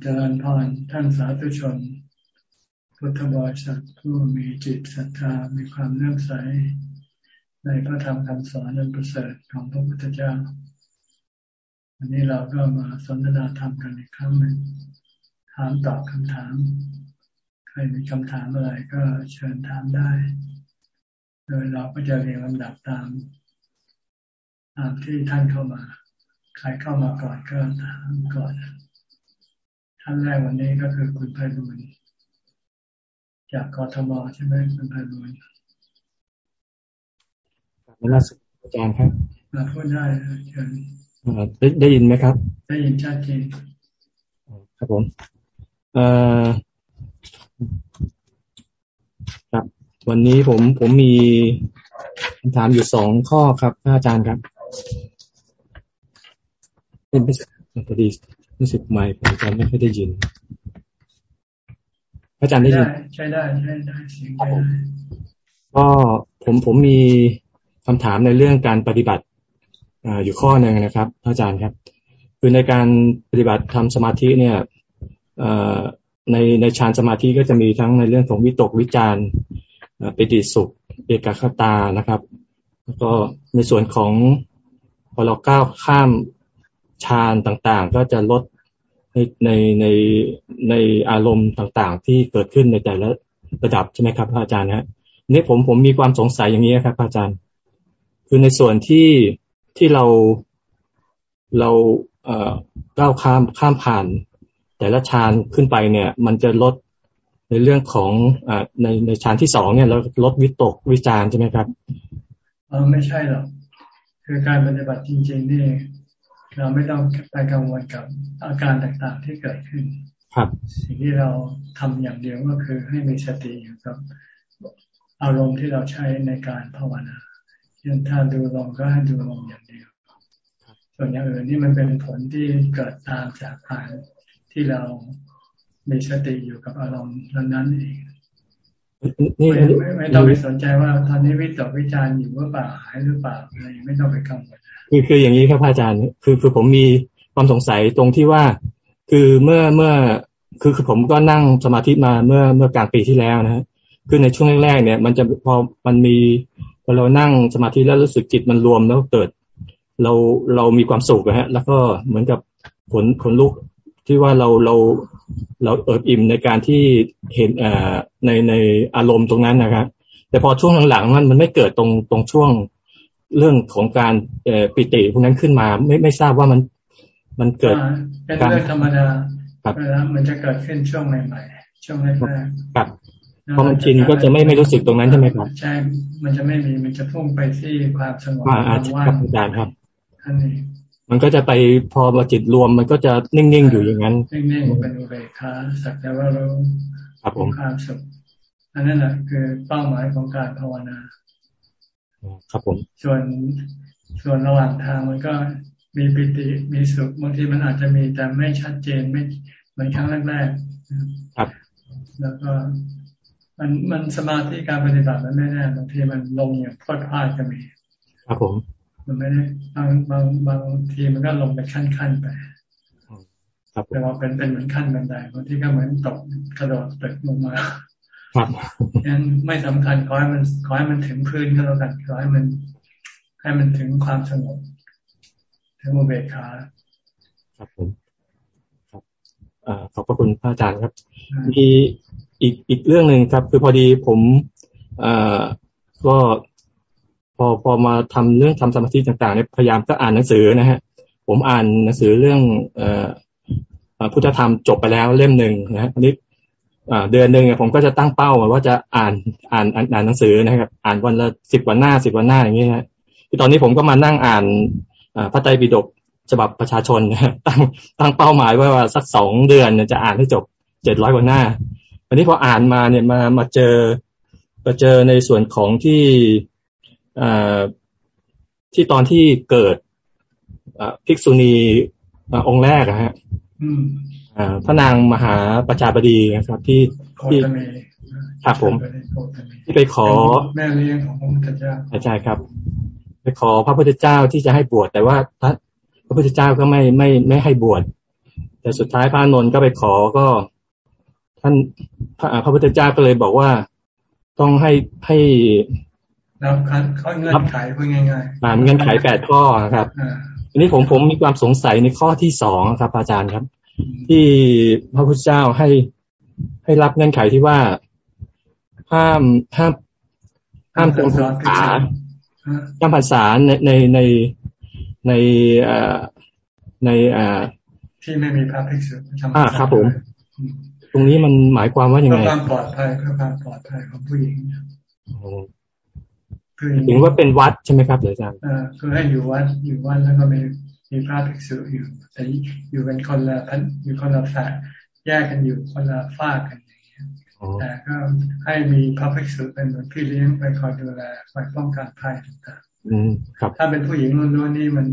เจริญพรท่านสาธุชน พุทธบริษัทผู้มีจิตศรัทธามีความเลื่อมใส ในพระธรรมคำสอนนันประเสริฐของพระพุทธเจ้าวันนี้เราก็มาสนทนาธรรมกันอีกครั้งหนึ่งถามตอบคำถาม ใครมีคำถามอะไรก็เชิญถามได้ โดยเราก็จะเรียงลำดับตามตามที่ท่านเข้ามา ใครเข้ามาก่อนก็ถามก่อน ท่านแรกวันนี้ก็คือคุณไพบุญจากกทมใช่ไหมคุณไพบุญนมัสอาจารย์ครับมาพูดได้เชิญได้ได้ยินไหมครับ ได้ยินชัดเจนครับผมเอ่อครับ วันนี้ผมผมมีคำถามอยู่สองข้อครับอาจารย์ครับเป็นพอดี รู้สึกไม่ผมจำไม่ค่อยได้ยิน อาจารย์ได้ยินใช่ได้ใช่ได้เสียงได้ก็ผมผมมีคำถามในเรื่องการปฏิบัติอยู่ข้อหนึ่งนะครับ อาจารย์ครับ คือในการปฏิบัติทำสมาธิเนี่ยในในฌานสมาธิก็จะมีทั้งในเรื่องของวิตกวิจารปิติสุข เอกคตานะครับ แล้วก็ในส่วนของพอเราก้าวข้าม ฌานต่างๆ ก็จะลดในในในในอารมณ์ต่างๆ ที่เกิดขึ้นในแต่ละระดับใช่ไหมครับอาจารย์นะนี่ผมผมมีความสงสัยอย่างนี้ครับ อาจารย์ คือในส่วนที่ที่เราเราเอ่อก้าวข้ามข้ามผ่าน แต่ละฌานขึ้นไปเนี่ย มันจะลดในเรื่องของอในในฌานที่สองเนี่ยเราลดวิตกวิจารใช่ไหมครับเออไม่ใช่หรอกคือการปฏิบัติจริง ๆ นี่ เราไม่ต้องไปกังวลกับอาการต่างๆที่เกิดขึ้น ครับ สิ่งที่เราทำอย่างเดียวก็คือให้มีสติอยู่กับอารมณ์ที่เราใช้ในการภาวนาเช่นถ้าดูลมก็ให้ดูลมอย่างเดียว ส่วนอย่างอื่นนี่มันเป็นผลที่เกิดตามจากผ่านที่เรามีสติอยู่กับอารมณ์นั้นเองไม่ไม่ต้องไปสนใจว่าตอนนี้วิตกวิจารณ์อยู่ว่าเปล่าหายหรือเปล่าอะไรไม่ต้องไปกังวล คือคืออย่างนี้ครับอาจารย์ คือคือผมมีความสงสัยตรงที่ว่า คือเมื่อเมื่อคือคือผมก็นั่งสมาธิมาเมื่อเมื่อกลางปีที่แล้วนะฮะคือในช่วงแรกๆเนี่ย มันจะพอมันมีพอเรานั่งสมาธิแล้วรู้สึกจิตมันรวมแล้วเกิด เราเรามีความสุขนะฮะ แล้วก็เหมือนกับผลผลลุกที่ว่าเราเราเราเอิบอิ่มในการที่เห็นอ่าในในอารมณ์ตรงนั้นนะครับแต่พอช่วงหลังๆมันมันไม่เกิดตรงตรงช่วง เรื่องของการเอปิติพวกนั้นขึ้นมา ไม่ไม่ทราบว่ามันมันเกิดเป็นเรื่องธรรมดาครับมันจะเกิดขึ้นช่วงใหม่ๆช่วงแรกๆครับพอมันชินก็จะไม่ไม่รู้สึกตรงนั้นใช่ไหมครับใช่ มันจะไม่มีมันจะพุ่งไปที่ความสงบความว่างอาจารย์ครับอันนี้มันก็จะไปพอมาจิตรวมมันก็จะนิ่งๆอยู่อย่างนั้นนิ่งๆเป็นอุเบกขาสักแต่ว่ารู้ครับผมความสุขอันนั้นแหละคือเป้าหมายของการภาวนา ครับผมส่วนส่วนระหว่างทางมันก็มีปิติมีสุขบางทีมันอาจจะมีแต่ไม่ชัดเจนไม่เหมือนครั้งแรกๆครับ แล้วก็มันมันสมาธิการปฏิบัติมันไม่แน่บางทีมันลงอย่างพลาดพลาดก็มีครับผม มันไม่ได้บางบางบางทีมันก็ลงไปขั้นขั้นไปครับแต่ว่าเป็นเป็นเหมือนขั้นบันไดบางทีก็เหมือนตกกระโดดตกลงมา ครับงั้นไม่สำคัญขอให้มันขอให้มันถึงพื้นก็แล้วกันขอให้มัน ให้มันถึงความสงบถึงโมเบคาครับผมครับขอบพระคุณพระอาจารย์ครับมีอีกอีกเรื่องหนึ่งครับ คือพอดีผมเอ่อก็พอพอมาทำเรื่องทำสมาธิต่างๆเนี่ยพยายามก็อ่านหนังสือนะฮะผมอ่านหนังสือเรื่อง เอ่อพุทธธรรมจบไปแล้วเล่มหนึ่งนะฮะอันนี้ เดือนหนึ่งผมก็จะตั้งเป้าว่าจะอ่านอ่านอ่านหนังสือนะครับ อ่านวันละสิบวันหน้าสิบวันหน้าอย่างเงี้ยฮะที่ตอนนี้ผมก็มานั่งอ่านพระไตรปิฎกฉบับประชาชนตั้งตั้งเป้าหมายไว้ว่าสักสองเดือนจะอ่านให้จบเจ็ดร้อยวันหน้าอันนี้พออ่านมาเนี่ยมามาเจอมาเจอในส่วนของที่อที่ตอนที่เกิดภิกษุณีองค์แรกอะฮะ พระนางมหาประชาบดีนะครับ ที่ที่ครับผม ที่ไปขอแม่เลี้ยงของพระพุทธเจ้าใช่ครับ ไปขอพระพุทธเจ้าที่จะให้บวชแต่ว่าพระพระพุทธเจ้าก็ไม่ไม่ไม่ให้บวชแต่สุดท้ายพระนนท์ก็ไปขอก็ ท่านพระพุทธเจ้าก็เลยบอกว่าต้องให้ให้รับข้อเงื่อนไขพูดง่ายๆเงื่อนไขแปดข้อครับอันนี้ผมผมมีความสงสัยในข้อที่สองครับ อาจารย์ครับ ที่พระพุทธเจ้าให้ให้รับเงื่อนไขที่ว่าห้ามห้ามห้ามจำภาษาจำภาษาในในในในอ่าในอ่าที่ไม่มีพระภิกษุอ่าครับผม ตรงนี้มันหมายความว่ายังไงเพื่อความปลอดภัยเพื่อความปลอดภัยของผู้หญิงคือถึงว่าเป็นวัดใช่ไหมครับอาจารย์อ่าคือให้อยู่วัดอยู่วัดแล้วก็มี มีพระภิกษุอยู่แต่อยู่เป็นคนละพันอยู่คนละฝ่ายแยกกันอยู่คนละฝากกันอย่างเงี้ยแต่ก็ให้มีพระภิกษุเป็นเหมือนพี่เลี้ยงไปคอยดูแลคอยป้องกันภัยต่างๆถ้าเป็นผู้หญิงล้วนๆนี่มัน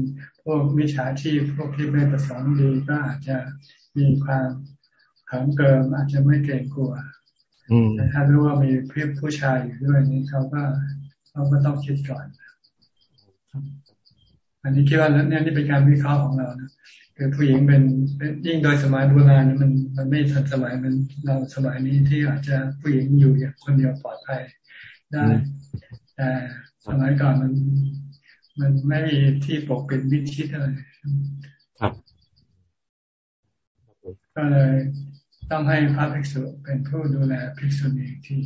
พวกมิจฉาชีพพวกที่ไม่ประสงค์ดีก็อาจจะมีความขังเกิมอาจจะไม่เกรงกลัวแต่ถ้ารู้ว่ามีเพื่อนผู้ชายอยู่ด้วยนี่เขาก็เขาก็ต้องคิดก่อน อันนี้คิดว่าเนี่ยนี่เป็นการวิเคราะห์ของเรานะคือผู้หญิงเป็นยิ่งโดยสมัยโบราณมันมันไม่ทันสมัยมันเราสมัยนี้ที่อาจจะผู้หญิงอยู่อย่างคนเดียวปลอดภัยได้แต่สมัยก่อนมันมันไม่มีที่ปกปิดวิชิตอะไรครับก็เลยต้องให้พระภิกษุเป็นผู้ดูแลภิกษุณีที่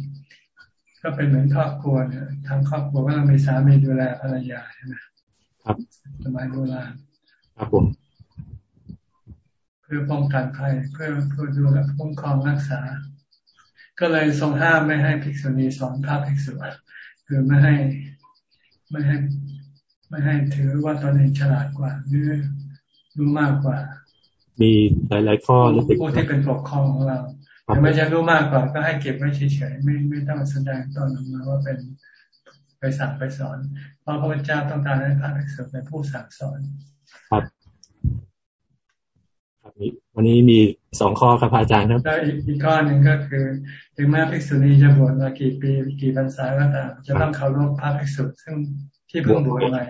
ก็เป็นเหมือนครอบครัวเนี่ยทางครอบครัวก็ต้องมีสามีดูแลภรรยาใช่ไหม ครับสมัยโบราณครับผมเพื่อป้องกันภัยเพื่อเพื่อดูแลคุ้มครองรักษา ก็เลยทรงห้ามไม่ให้ภิกษุณีสอนพระภิกษุคือไม่ให้ไม่ให้ไม่ให้ถือว่าตนเองฉลาดกว่าหรือรู้มากกว่า มีหลาย ๆ ข้อผู้ที่เป็นปกครองของเราถ้าไม่จะรู้มากกว่าก็ให้เก็บไว้เฉยๆไม่ไม่ต้องแสดงตอนออกมาว่าเป็น ไปสั่งไปสอน เพราะพระพุทธเจ้าต้องการให้พระภิกษุเป็นผู้สั่งสอน ครับครับวันนี้มีสองข้อครับอาจารย์ครับแล้วอีกข้อหนึ่งก็คือ ถึงแม้ภิกษุณีจะบวชมากี่ปีกี่พรรษาก็ตามจะต้องเคารพพระภิกษุซึ่งที่เพิ่งบวชใหม่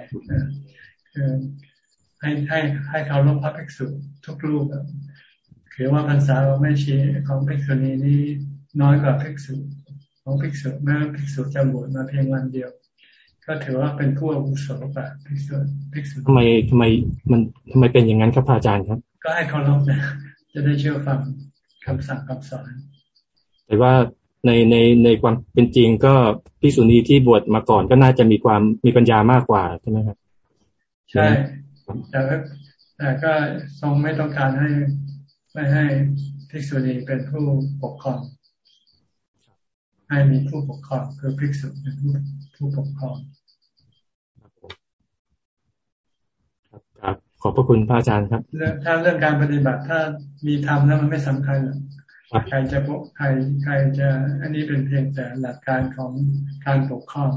คือให้ให้ให้เคารพพระภิกษุทุกรูปคือว่าพรรษาเราไม่ชี้ของภิกษุณีนี้น้อยกว่าภิกษุของภิกษุแม้ภิกษุจะบวชมาเพียงวันเดียว ก็ถือว่าเป็นผู้อาวุโสกว่าภิกษุภิกษุทำไมทำไมมันทำไมเป็นอย่างนั้นครับอาจารย์ครับ ก็ให้เคารพนะจะได้เชื่อฟังคำสั่งคำสอน แต่ว่าในในในความเป็นจริงก็ภิกษุณีที่บวชมาก่อนก็น่าจะมีความมีปัญญามากกว่าใช่ไหมครับ ใช่แต่แต่ก็ทรงไม่ต้องการให้ไม่ให้ภิกษุณีเป็นผู้ปกครอง ให้มีผู้ปกครองคือภิกษุเป็นผู้ ผู้ปกครองครับขอบพระคุณพระอาจารย์ครับถ้าเรื่องการปฏิบัติถ้ามีธรรมแล้วมันไม่สำคัญหรอกใครจะปกใครใครจะ อันนี้เป็นเพียงแต่หลักการของการปกครอง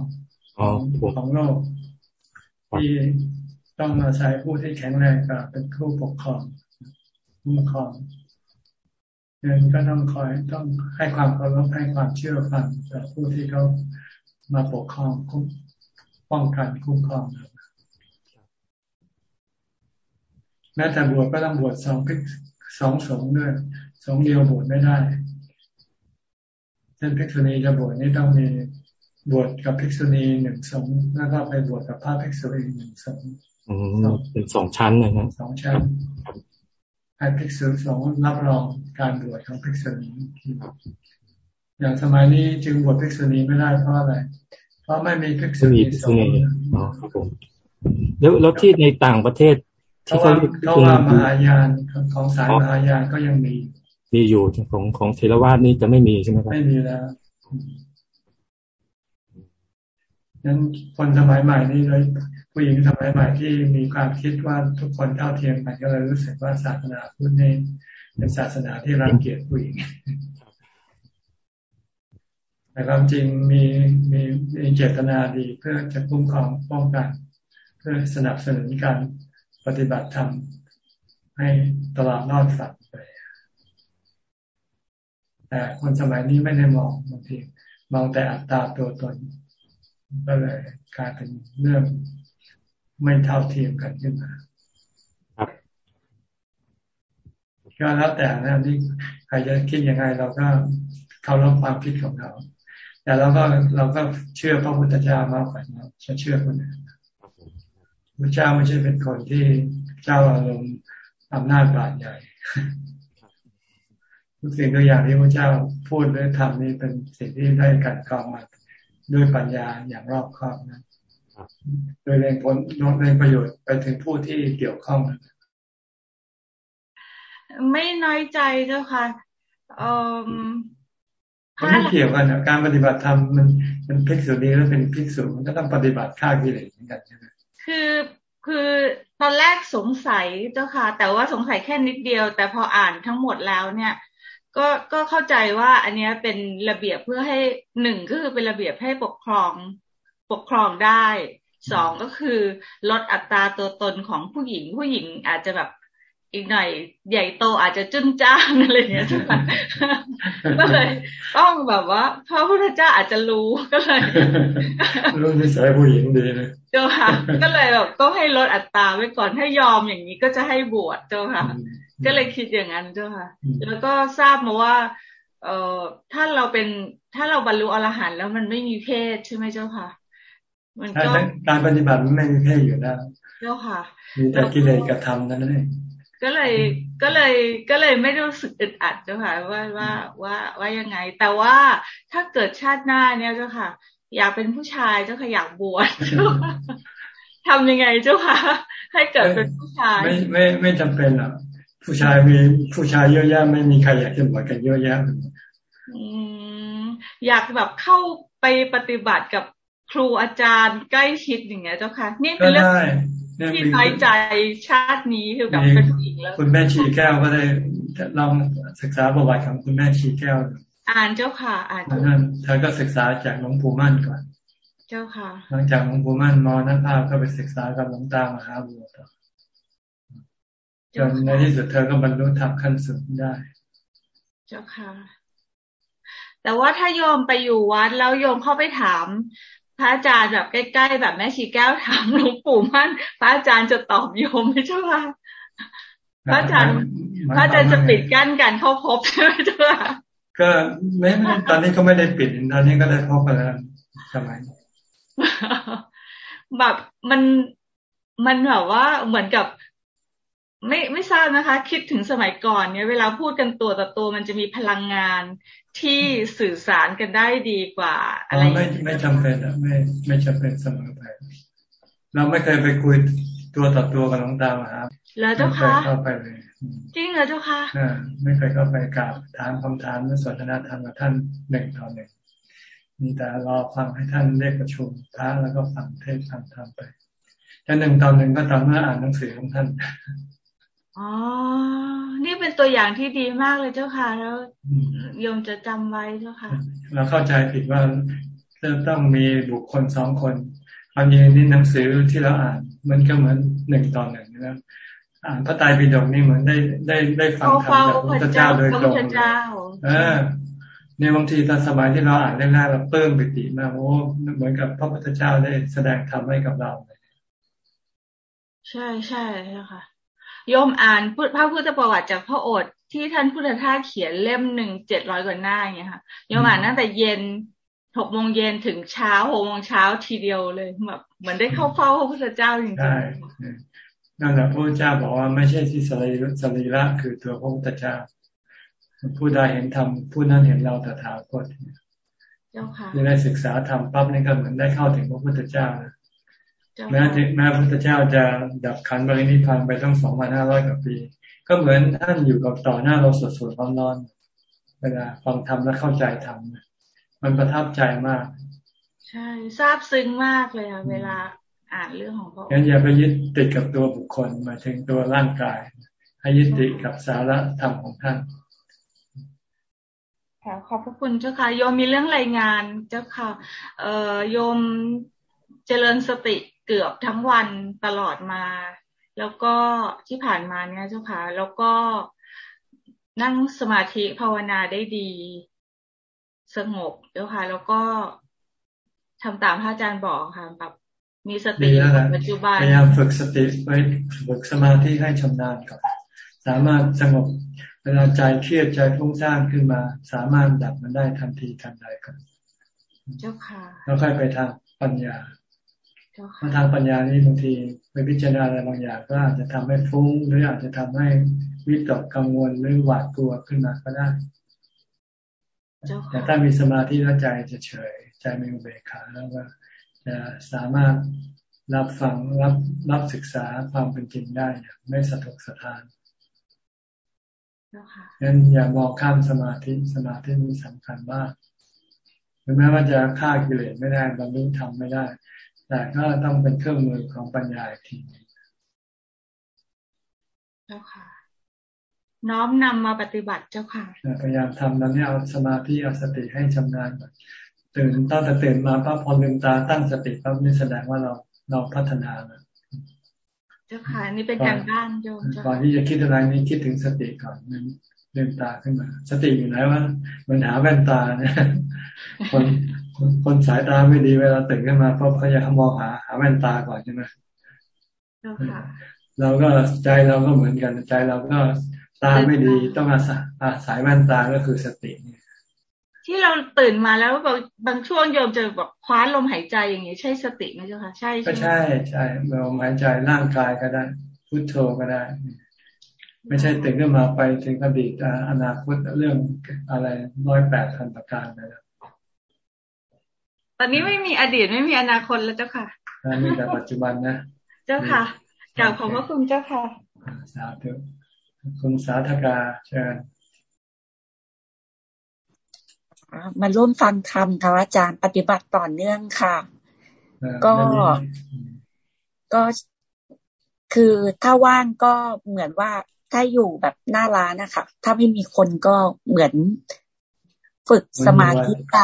ของของโลก ที่ต้องมาใช้ผู้ที่แข็งแรงกว่าเป็นผู้ปกครองคุ้มครองเงินก็ต้องคอยต้องให้ความเคารพให้ความเชื่อฟังต่อผู้ที่เขา มาปกครองคุ้มป้องกันคุ้มครองแม้แต่บวชก็ต้องบวชสองพิสองสงด้วยสองเดียวบวชไม่ได้เช่นภิกษุณีจะบวชนี่ต้องมีบวชกับภิกษุณีหนึ่งสงแล้วก็ไปบวชกับพระภิกษุอีกหนึ่งสงเป็นสองชั้นเลยนะสองชั้นให้ภิกษุสงฆ์รับรองการบวชของภิกษุณี อย่างสมัยนี้จึงบวชภิกษุณีไม่ได้เพราะอะไร เพราะไม่มีภิกษุณีสงฆ์อ๋อครับผมแล้วแล้วที่ในต่างประเทศที่เขาเขาว่ามหายานของสายมหายานก็ยังมี มีอยู่ของของเทรวาสนี่จะไม่มีใช่ไหมครับไม่มีแล้วนั้นคนสมัยใหม่นี่เลยผู้หญิงสมัยใหม่ที่มีความคิดว่าทุกคนเท่าเทียมกันก็เลยรู้สึกว่าศาสนาพุทธนี่เป็นศาสนาที่รังเกียจผู้หญิง แต่ความจริงมีมีมีเจตนาดีเพื่อจะคุ้มครองป้องกัน เพื่อสนับสนุนการปฏิบัติธรรมให้ตลอดนอดฝักไป แต่คนสมัยนี้ไม่ได้มองบางทีมองแต่อัตตาตัวตน ก็เลยกลายเป็นเรื่องไม่เท่าเทียมกันขึ้นมาครับก็แล้วแต่นะนี่ใครจะคิดยังไงเราก็เคารพความคิดของเขา แต่เราก็เราก็เชื่อพระพุทธเจ้ามากกว่าเราจะเชื่อคนอื่นพระเจ้าไม่ใช่เป็นคนที่เจ้าอารมณ์อำนาจบาดใหญ่ทุกสิ่งทุกอย่างที่พระเจ้าพูดหรือทำนี่เป็นสิ่งที่ได้การกรองมาด้วยปัญญาอย่างรอบคอบนะโดยเรงผลโดยประโยชน์ไปถึงผู้ที่เกี่ยวข้องไม่น้อยใจเจ้าค่ะ มันไม่เกี่ยวกันนะการปฏิบัติธรรมมันมันพิกษุนี้แล้วเป็นพิกษุมันก็ต้องปฏิบัติฆ่ากิเลสเหมือนกันใช่ไหมคือคือตอนแรกสงสัยเจ้าค่ะ แต่ว่าสงสัยแค่นิดเดียว แต่พออ่านทั้งหมดแล้วเนี่ย ก็ก็เข้าใจว่า อันนี้เป็นระเบียบเพื่อให้หนึ่งก็คือเป็นระเบียบให้ปกครองปกครองได้สองก็คือลดอัตราตัวตนของผู้หญิงผู้หญิงอาจจะแบบ อีกหน่อยใหญ่โตอาจจะจุนจ้านอะไรอย่างเงี้ยใช่ไหมก็เลยต้องแบบว่า พระพุทธเจ้าอาจจะรู้ก็เลยรู้นิสัยผู้หญิงดีนะเจ้าค่ะ ก็เลยแบบต้องให้ลดอัตราไว้ก่อนถ้ายอมอย่างนี้ก็จะให้บวชเจ้าค่ะ ก็เลยคิดอย่างนั้นเจ้าค่ะ แล้วก็ทราบมาว่า เอ่อถ้าเราเป็นถ้าเราบรรลุอรหันต์แล้วมันไม่มีเพศใช่ไหมเจ้าค่ะ มันก็การปฏิบัติมันไม่มีเพศอยู่แล้วเจ้าค่ะมีแต่กิเลสกระทำนั่นเอง ก็เลยก็เลยก็เลยไม่รู้สึกอึดอัดเจ้าค่ะว่าว่าว่าว่ายังไง แต่ว่าถ้าเกิดชาติหน้าเนี่ยเจ้าค่ะ อยากเป็นผู้ชายเจ้าค่ะอยากบวชทำยังไงเจ้าค่ะ ให้เกิดเป็นผู้ชาย ไม่ไม่ไม่จำเป็นหรอกผู้ชายมีผู้ชายเยอะแยะไม่มีใครอยากจะบวชกันเยอะแยะอืมอยากแบบเข้าไปปฏิบัติกับครูอาจารย์ใกล้ชิดอย่างเงี้ยเจ้าค่ะนี่เป็นเรื่อง ที่น้อยใจชาตินี้คือกับเป็นผู้หญิงแล้วคุณแม่ชีแก้วก็ได้ลองศึกษาประวัติของคุณแม่ชีแก้ว อ่านเจ้าค่ะ อ่านนั้นเธอก็ศึกษาจากหลวงปู่มั่นก่อน เจ้าค่ะ หลังจากหลวงปู่มั่นมอนั้นภาพก็ไปศึกษากับหลวงตามหาบัวต่อจนในที่สุดเธอก็บรรลุธรรมขั้นสูงได้ เจ้าค่ะ แต่ว่าถ้าโยมไปอยู่วัดแล้วโยมเข้าไปถาม พระอาจารย์แบบใกล้ๆแบบแม่ชีแก้วถามหลวงปู่มั่นพระอาจารย์จะตอบโยมไม่ใช่ไหมพระอาจารย์พระอาจารย์จะปิดกั้นการเข้าพบใช่ไหมเจ้าก็ไม่ตอนนี้ก็ไม่ได้ปิดตอนนี้ก็ได้พบกันแล้วทำไมแบบมันมันแบบว่าเหมือนกับไม่ไม่ทราบนะคะ คิดถึงสมัยก่อนเนี่ยเวลาพูดกันตัวต่อตัวมันจะมีพลังงาน ที่สื่อสารกันได้ดีกว่า อะไรไม่ไม่จำเป็นอะไม่ไม่จำเป็นเสมอไป เราไม่เคยไปคุยตัวต่อตัวกับหลวงตามครับแล้วเจ้าค่ะเข้าไปเลยจริงเหรอเจ้าค่ะอ่าไม่เคยเข้าไปกราบถามคำถามและสนทนาธรรมกับท่านหนึ่งต่อหนึ่งมีแต่รอฟังให้ท่านเรียกประชุมพระแล้วก็ฟังเทศฟังธรรมไปแค่หนึ่งตอนหนึ่งก็ตอนเมื่ออ่านหนังสือของท่าน อ๋อ นี่เป็นตัวอย่างที่ดีมากเลยเจ้าค่ะ แล้วโยมจะจำไว้เจ้าค่ะ เราเข้าใจผิดว่าจะต้องมีบุคคลสองคนความจริงนี่หนังสือที่เราอ่าน มันก็เหมือนหนึ่งต่อหนึ่งนะอ่านพระไตรปิฎกนี่เหมือนได้ได้ได้ฟังธรรมจากพระพุทธเจ้าโดยตรงเออเนี่ยบางทีตอนสมัยที่เราอ่านแรกๆเราเพิ่มปิติมากโอ้เหมือนกับพระพุทธเจ้าได้แสดงธรรมให้กับเรา ใช่ใช่ค่ะ โยมอ่านพระพุทธประวัติจากพระโอษฐ์ที่ท่านพุทธทาสเขียนเล่มหนึ่งเจ็ดร้อยกว่าหน้าอย่างเงี้ยค่ะโยมอ่านตั้งแต่เย็นหกโมงเย็นถึงเช้าหกโมงเช้าทีเดียวเลยแบบเหมือนได้เข้าเฝ้าพระพุทธเจ้าจริงๆใช่นั่นแหละพระเจ้าบอกว่าไม่ใช่ที่สรีสรีระคือตัวพระพุทธเจ้า ผู้ใดเห็นธรรมผู้นั้นเห็นเราตถาคตเจ้าค่ะได้ศึกษาธรรมปั๊บนี่ก็เหมือนได้เข้าถึงพระพุทธเจ้านะ แม้แม้พระพุทธเจ้าจะดับขันบริณิพานไปตั้งสองพันห้าร้อยกว่าปี ก็เหมือนท่านอยู่กับต่อหน้าเราสดสดร้อนร้อนเวลาฟังธรรมและเข้าใจธรรมมันประทับใจมาก ใช่ซาบซึ้งมากเลยค่ะเวลาอ่านเรื่องของพระงั้นอย่าไปยึดติดกับตัวบุคคลมาถึงตัวร่างกาย ให้ยึดติดกับสาระธรรมของท่านค่ะขอบพระคุณเจ้าค่ะโยมมีเรื่องรายงานเจ้าค่ะ เอ่อโยมเจริญสติ เกือบทั้งวันตลอดมา แล้วก็ที่ผ่านมาเนี่ยเจ้าค่ะ แล้วก็นั่งสมาธิภาวนาได้ดี สงบเจ้าค่ะ แล้วก็ทำตามพระอาจารย์บอกค่ะแบบมีสติปัจจุบันพยายามฝึกสติไว้ฝึกสมาธิให้ชำนาญก่อนสามารถสงบเวลาใจเครียดใจฟุ้งซ่านขึ้นมา สามารถดับมันได้ทันทีทันใดก่อนเจ้าค่ะแล้วค่อยไปทางปัญญา เพราะทางปัญญานี้บางทีไปพิจารณาอะไรบางอย่างก็อาจจะทำให้ฟุ้งหรืออาจจะทำให้วิตกกังวลหรือหวาดกลัวขึ้นมาก็ได้แต่ถ้ามีสมาธิแล้วใจจะเฉย ใจมีอุเบกขาแล้วก็จะสามารถรับฟังรับรับศึกษาความเป็นจริงได้ไม่สะทกสะท้านงั้นอย่ามองข้ามสมาธิสมาธิมีสำคัญมากถึงแม้ว่าจะฆ่ากิเลสไม่ได้บรรลุธรรมไม่ได้ แต่ก็ต้องเป็นเครื่องมือของปัญญาอีกทีเจ้าค่ะ น้อมนำมาปฏิบัติเจ้าค่ะพยายามทำนั้นนี่เอาสมาธิเอาสติให้ชำนาญก่อนตื่นตั้งแต่ตื่นมาปั๊บพอลืมตาตั้งสติปั๊บนี่แสดงว่าเราเราพัฒนาแล้วเจ้าค่ะนี่เป็นการบ้านโยมก่อนที่จะคิดอะไรนี่คิดถึงสติก่อนนึงลืมตาขึ้นมา สติอยู่ไหนวะมันหาแว่นตาเนี่ยคน คนสายตาไม่ดีเวลาตื่นขึ้นมาเพราะเขาจะมองหาหาแว่นตาก่อนใช่ไหมเราก็ใจเราก็เหมือนกันใจเราก็ตาไม่ดีต้องอาศัยอาศัยแว่นตาก็คือสติเนี่ยที่เราตื่นมาแล้วบางบางช่วงโยมจะแบบคว้าลมหายใจอย่างนี้ใช่สติไหมเจ้าคะใช่ใช่ใช่ใช่ลมหายใจร่างกายก็ได้พุทโธก็ได้ ไม่ใช่ตื่นขึ้นมาไปถึงอดีตอนาคตเรื่องอะไรร้อยแปดพันประการนะ ตอนนี้ไม่มีอดีตไม่มีอนาคตแล้วเจ้าค่ะมีแต่ปัจจุบันนะ เจ้าค่ะกล่าวขอบพระคุณเจ้าค่ะ สาธุคุณสาธกาเชิญมาร่วมฟังธรรมค่ะอาจารย์ปฏิบัติต่อเนื่องค่ะ ก็ ก็คือถ้าว่างก็เหมือนว่าถ้าอยู่แบบหน้าร้านนะคะถ้าไม่มีคนก็เหมือน ฝึกสมาธิใจ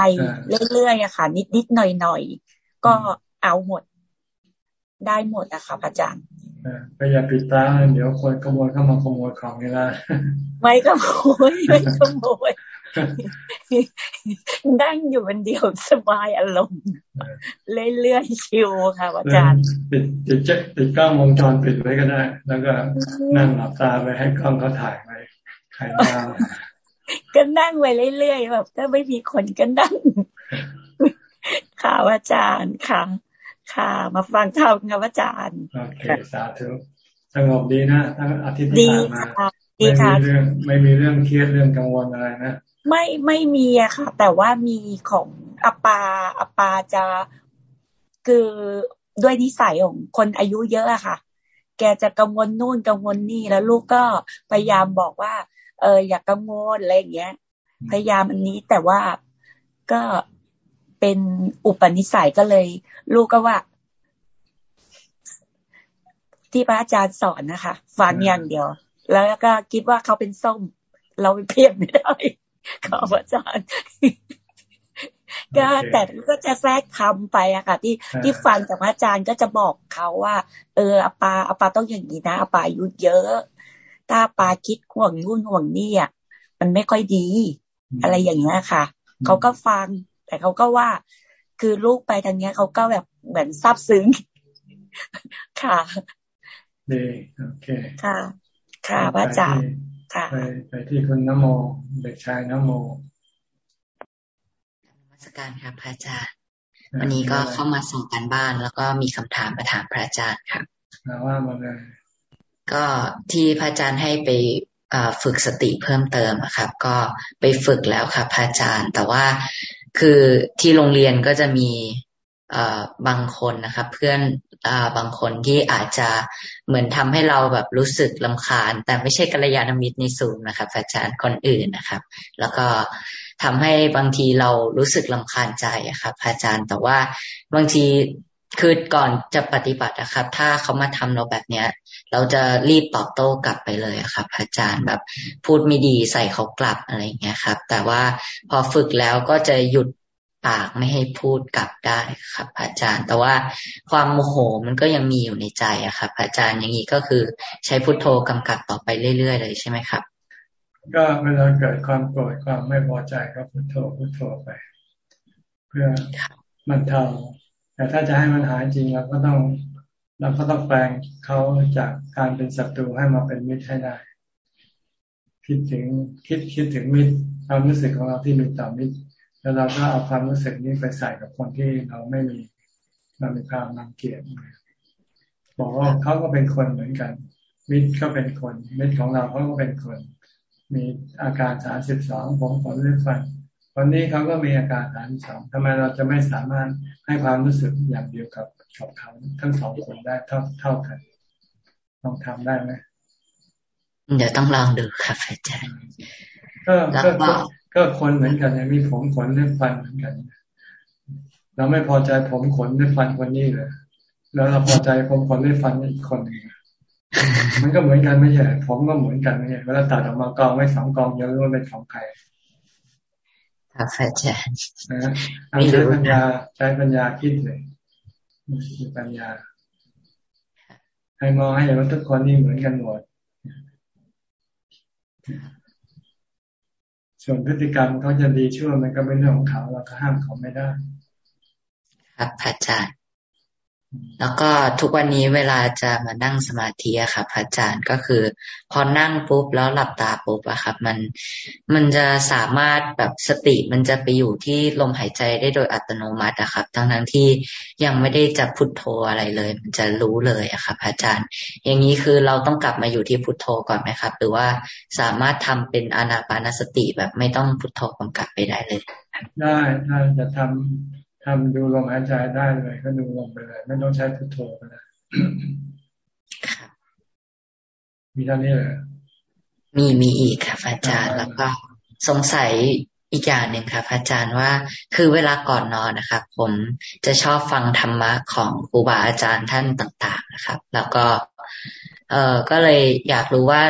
เรื่อยๆอะค่ะ นิดๆหน่อยๆก็เอาหมด ได้หมดอะค่ะอาจารย์ก็อย่าปิดตาเดี๋ยวคนขโมยเข้ามาขโมยของนี่ละไม่ขโมยไม่ขโมยนั่งอยู่คนเดียวสบายอารมณ์เรื่อยๆชิวค่ะอาจารย์ปิดติดเจ็ติดกล้องวงจรปิดไว้ก็ได้ แล้วก็นั่งหลับตาไปให้กล้องเขาถ่ายไว้ใครมา ก็นั่งไว้เรื่อยๆแบบถ้าไม่มีคนก็นั่งค่ะอาจารย์ค่ะ ค่ะ มาฟังธรรมค่ะอาจารย์โอเคสาธุสงบดีนะทั้งอาทิตย์ที่ผ่านมาไม่มีเรื่องไม่มีเรื่องเครียดเรื่องกังวลอะไรนะไม่ไม่มีอะค่ะ แต่ว่ามีของอปาอปาจะคือด้วยนิสัยของคนอายุเยอะอะค่ะ แกจะกังวลนู่นกังวลนี่แล้วลูกก็พยายามบอกว่า เอออย่ากกังวลอะไรอย่างเงี้ย พยายามอันนี้แต่ว่าก็เป็นอุปนิสัยก็เลย ลูกก็ว่า ที่พระอาจารย์สอนนะคะฟังอย่างเดียว แล้วก็คิดว่าเขาเป็นส้ม เราเพียบไม่ได้ขอบอาจารย์ก็แต่ก็จะแทรกทำไปอะค่ะ ที่ที่ฟังจากอาจารย์ก็จะบอกเขาว่า เอออาปาอาปาต้องอย่างนี้นะอาปาอายุเยอะ ถ้าปาคิดห่วงนู่นห่วงนี่อะมันไม่ค่อยดี อะไรอย่างเงี้ยค่ะเขาก็ฟัง แต่เขาก็ว่า คือลูกไปทางเนี้ยเขาก็แบบเหมือนซาบซึ้งค่ะดีโอเคค่ะ ค่ะพระอาจารย์ค่ะไปไปที่คุณนโมเด็กชายนโมมาสการครับพระอาจารย์วันนี้ก็เข้ามาส่งกันบ้าน แล้วก็มีคำถามมาถามพระอาจารย์ครับว่ามาเลย ก็ที่พระอาจารย์ให้ไปฝึกสติเพิ่มเติมครับ ก็ไปฝึกแล้วครับพระอาจารย์ แต่ว่าคือที่โรงเรียนก็จะมีบางคนนะครับ เพื่อนอบางคนที่อาจจะเหมือนทำให้เราแบบรู้สึกลำคาญ แต่ไม่ใช่กัลยาณมิตรในสูงนะครับอาจารย์คนอื่นนะครับ แล้วก็ทำให้บางทีเรารู้สึกลำคาญใจครับอาจารย์แต่ว่าบางทีคือก่อนจะปฏิบัตินะครับ ถ้าเขามาทำเราแบบเนี้ย เราจะรีบตอบโต้กลับไปเลยครับ อาจารย์แบบพูดไม่ดีใส่เขากลับอะไรเงี้ยครับ แต่ว่าพอฝึกแล้วก็จะหยุดปากไม่ให้พูดกลับได้ครับ อาจารย์ แต่ว่าความโมโหมันก็ยังมีอยู่ในใจอะครับ อาจารย์อย่างนี้ก็คือใช้พุทโธกำกับต่อไปเรื่อยๆเลยใช่ไหมครับ ก็เวลาเกิดความโกรธความไม่พอใจก็พุทโธพุทโธไป เพื่อมันเทาแต่ถ้าจะให้มันหายจริงเราก็ต้อง เราก็ต้องแปลงเขาจากการเป็นศัตรูให้มาเป็นมิตรให้ได้ คิดถึงคิดคิดถึงมิตรความรู้สึกของเราที่มีต่อมิตร แล้วเราก็เอาความรู้สึกนี้ไปใส่กับคนที่เราไม่มีเรามีความรังเกียจบอกว่าเขาก็เป็นคนเหมือนกัน มิตรก็เป็นคน มิตรของเราเขาก็เป็นคน มีอาการสาสิบสองผมขนเลือดฟัน วันนี้เขาก็มีอาการสามสองทำไมเราจะไม่สามารถให้ความรู้สึกอย่างเดียวกับกับเขาทั้งสองคนได้เท่าเท่ากันลองทำได้ไหมเดี๋ยวต้องลองดูครับอาจารย์ก็ก็ก็คนเหมือนกันมีผมขนเลือดฟันเหมือนกันเราไม่พอใจผมขนเลือดฟันคนนี้เลยแล้วเราพอใจผมขนเลือดฟันอีกคนหนึ่งมันก็เหมือนกันไม่ใช่ผมก็เหมือนกันไม่ใช่เวลาตัดออกมากองไว้สองกองยังรู้ว่าเป็นของใคร ครับอาจารย์นะใช้ปัญญาใช้ปัญญาคิดเลยมีปัญญา ให้มองให้เห็นว่าทุกคนนี่เหมือนกันหมดส่วนพฤติกรรมเขาจะดีชั่วมันก็เป็นเรื่องของเขาเราก็ห้ามเขาไม่ได้ ครับอาจารย์ แล้วก็ทุกวันนี้เวลาจะมานั่งสมาธิอะครับอาจารย์ก็คือ พอนั่งปุ๊บแล้วหลับตาปุ๊บอะครับ มันมันจะสามารถแบบสติมันจะไปอยู่ที่ลมหายใจได้โดยอัตโนมัติอะครับ ทั้งทั้งที่ยังไม่ได้จะพุทโธอะไรเลย มันจะรู้เลยอะครับอาจารย์ อย่างนี้คือเราต้องกลับมาอยู่ที่พุทโธก่อนไหมครับ หรือว่าสามารถทำเป็นอนาปานสติแบบไม่ต้องพุทโธกำกับไปได้เลย ได้ถ้าจะทำทำดูลมหายใจได้เลย ก็ดูลมไปเลย ไม่ต้องใช้พุทโธก็ได้มีเท่านี้เลยมีมีอีกครับอาจารย์แล้วก็สงสัยอีกอย่างหนึ่งครับอาจารย์ว่า คือเวลาก่อนนอนนะครับผมจะชอบฟังธรรมะของครูบาอาจารย์ท่านต่าง ๆ นะครับ แล้วก็ เออก็เลยอยากรู้ว่า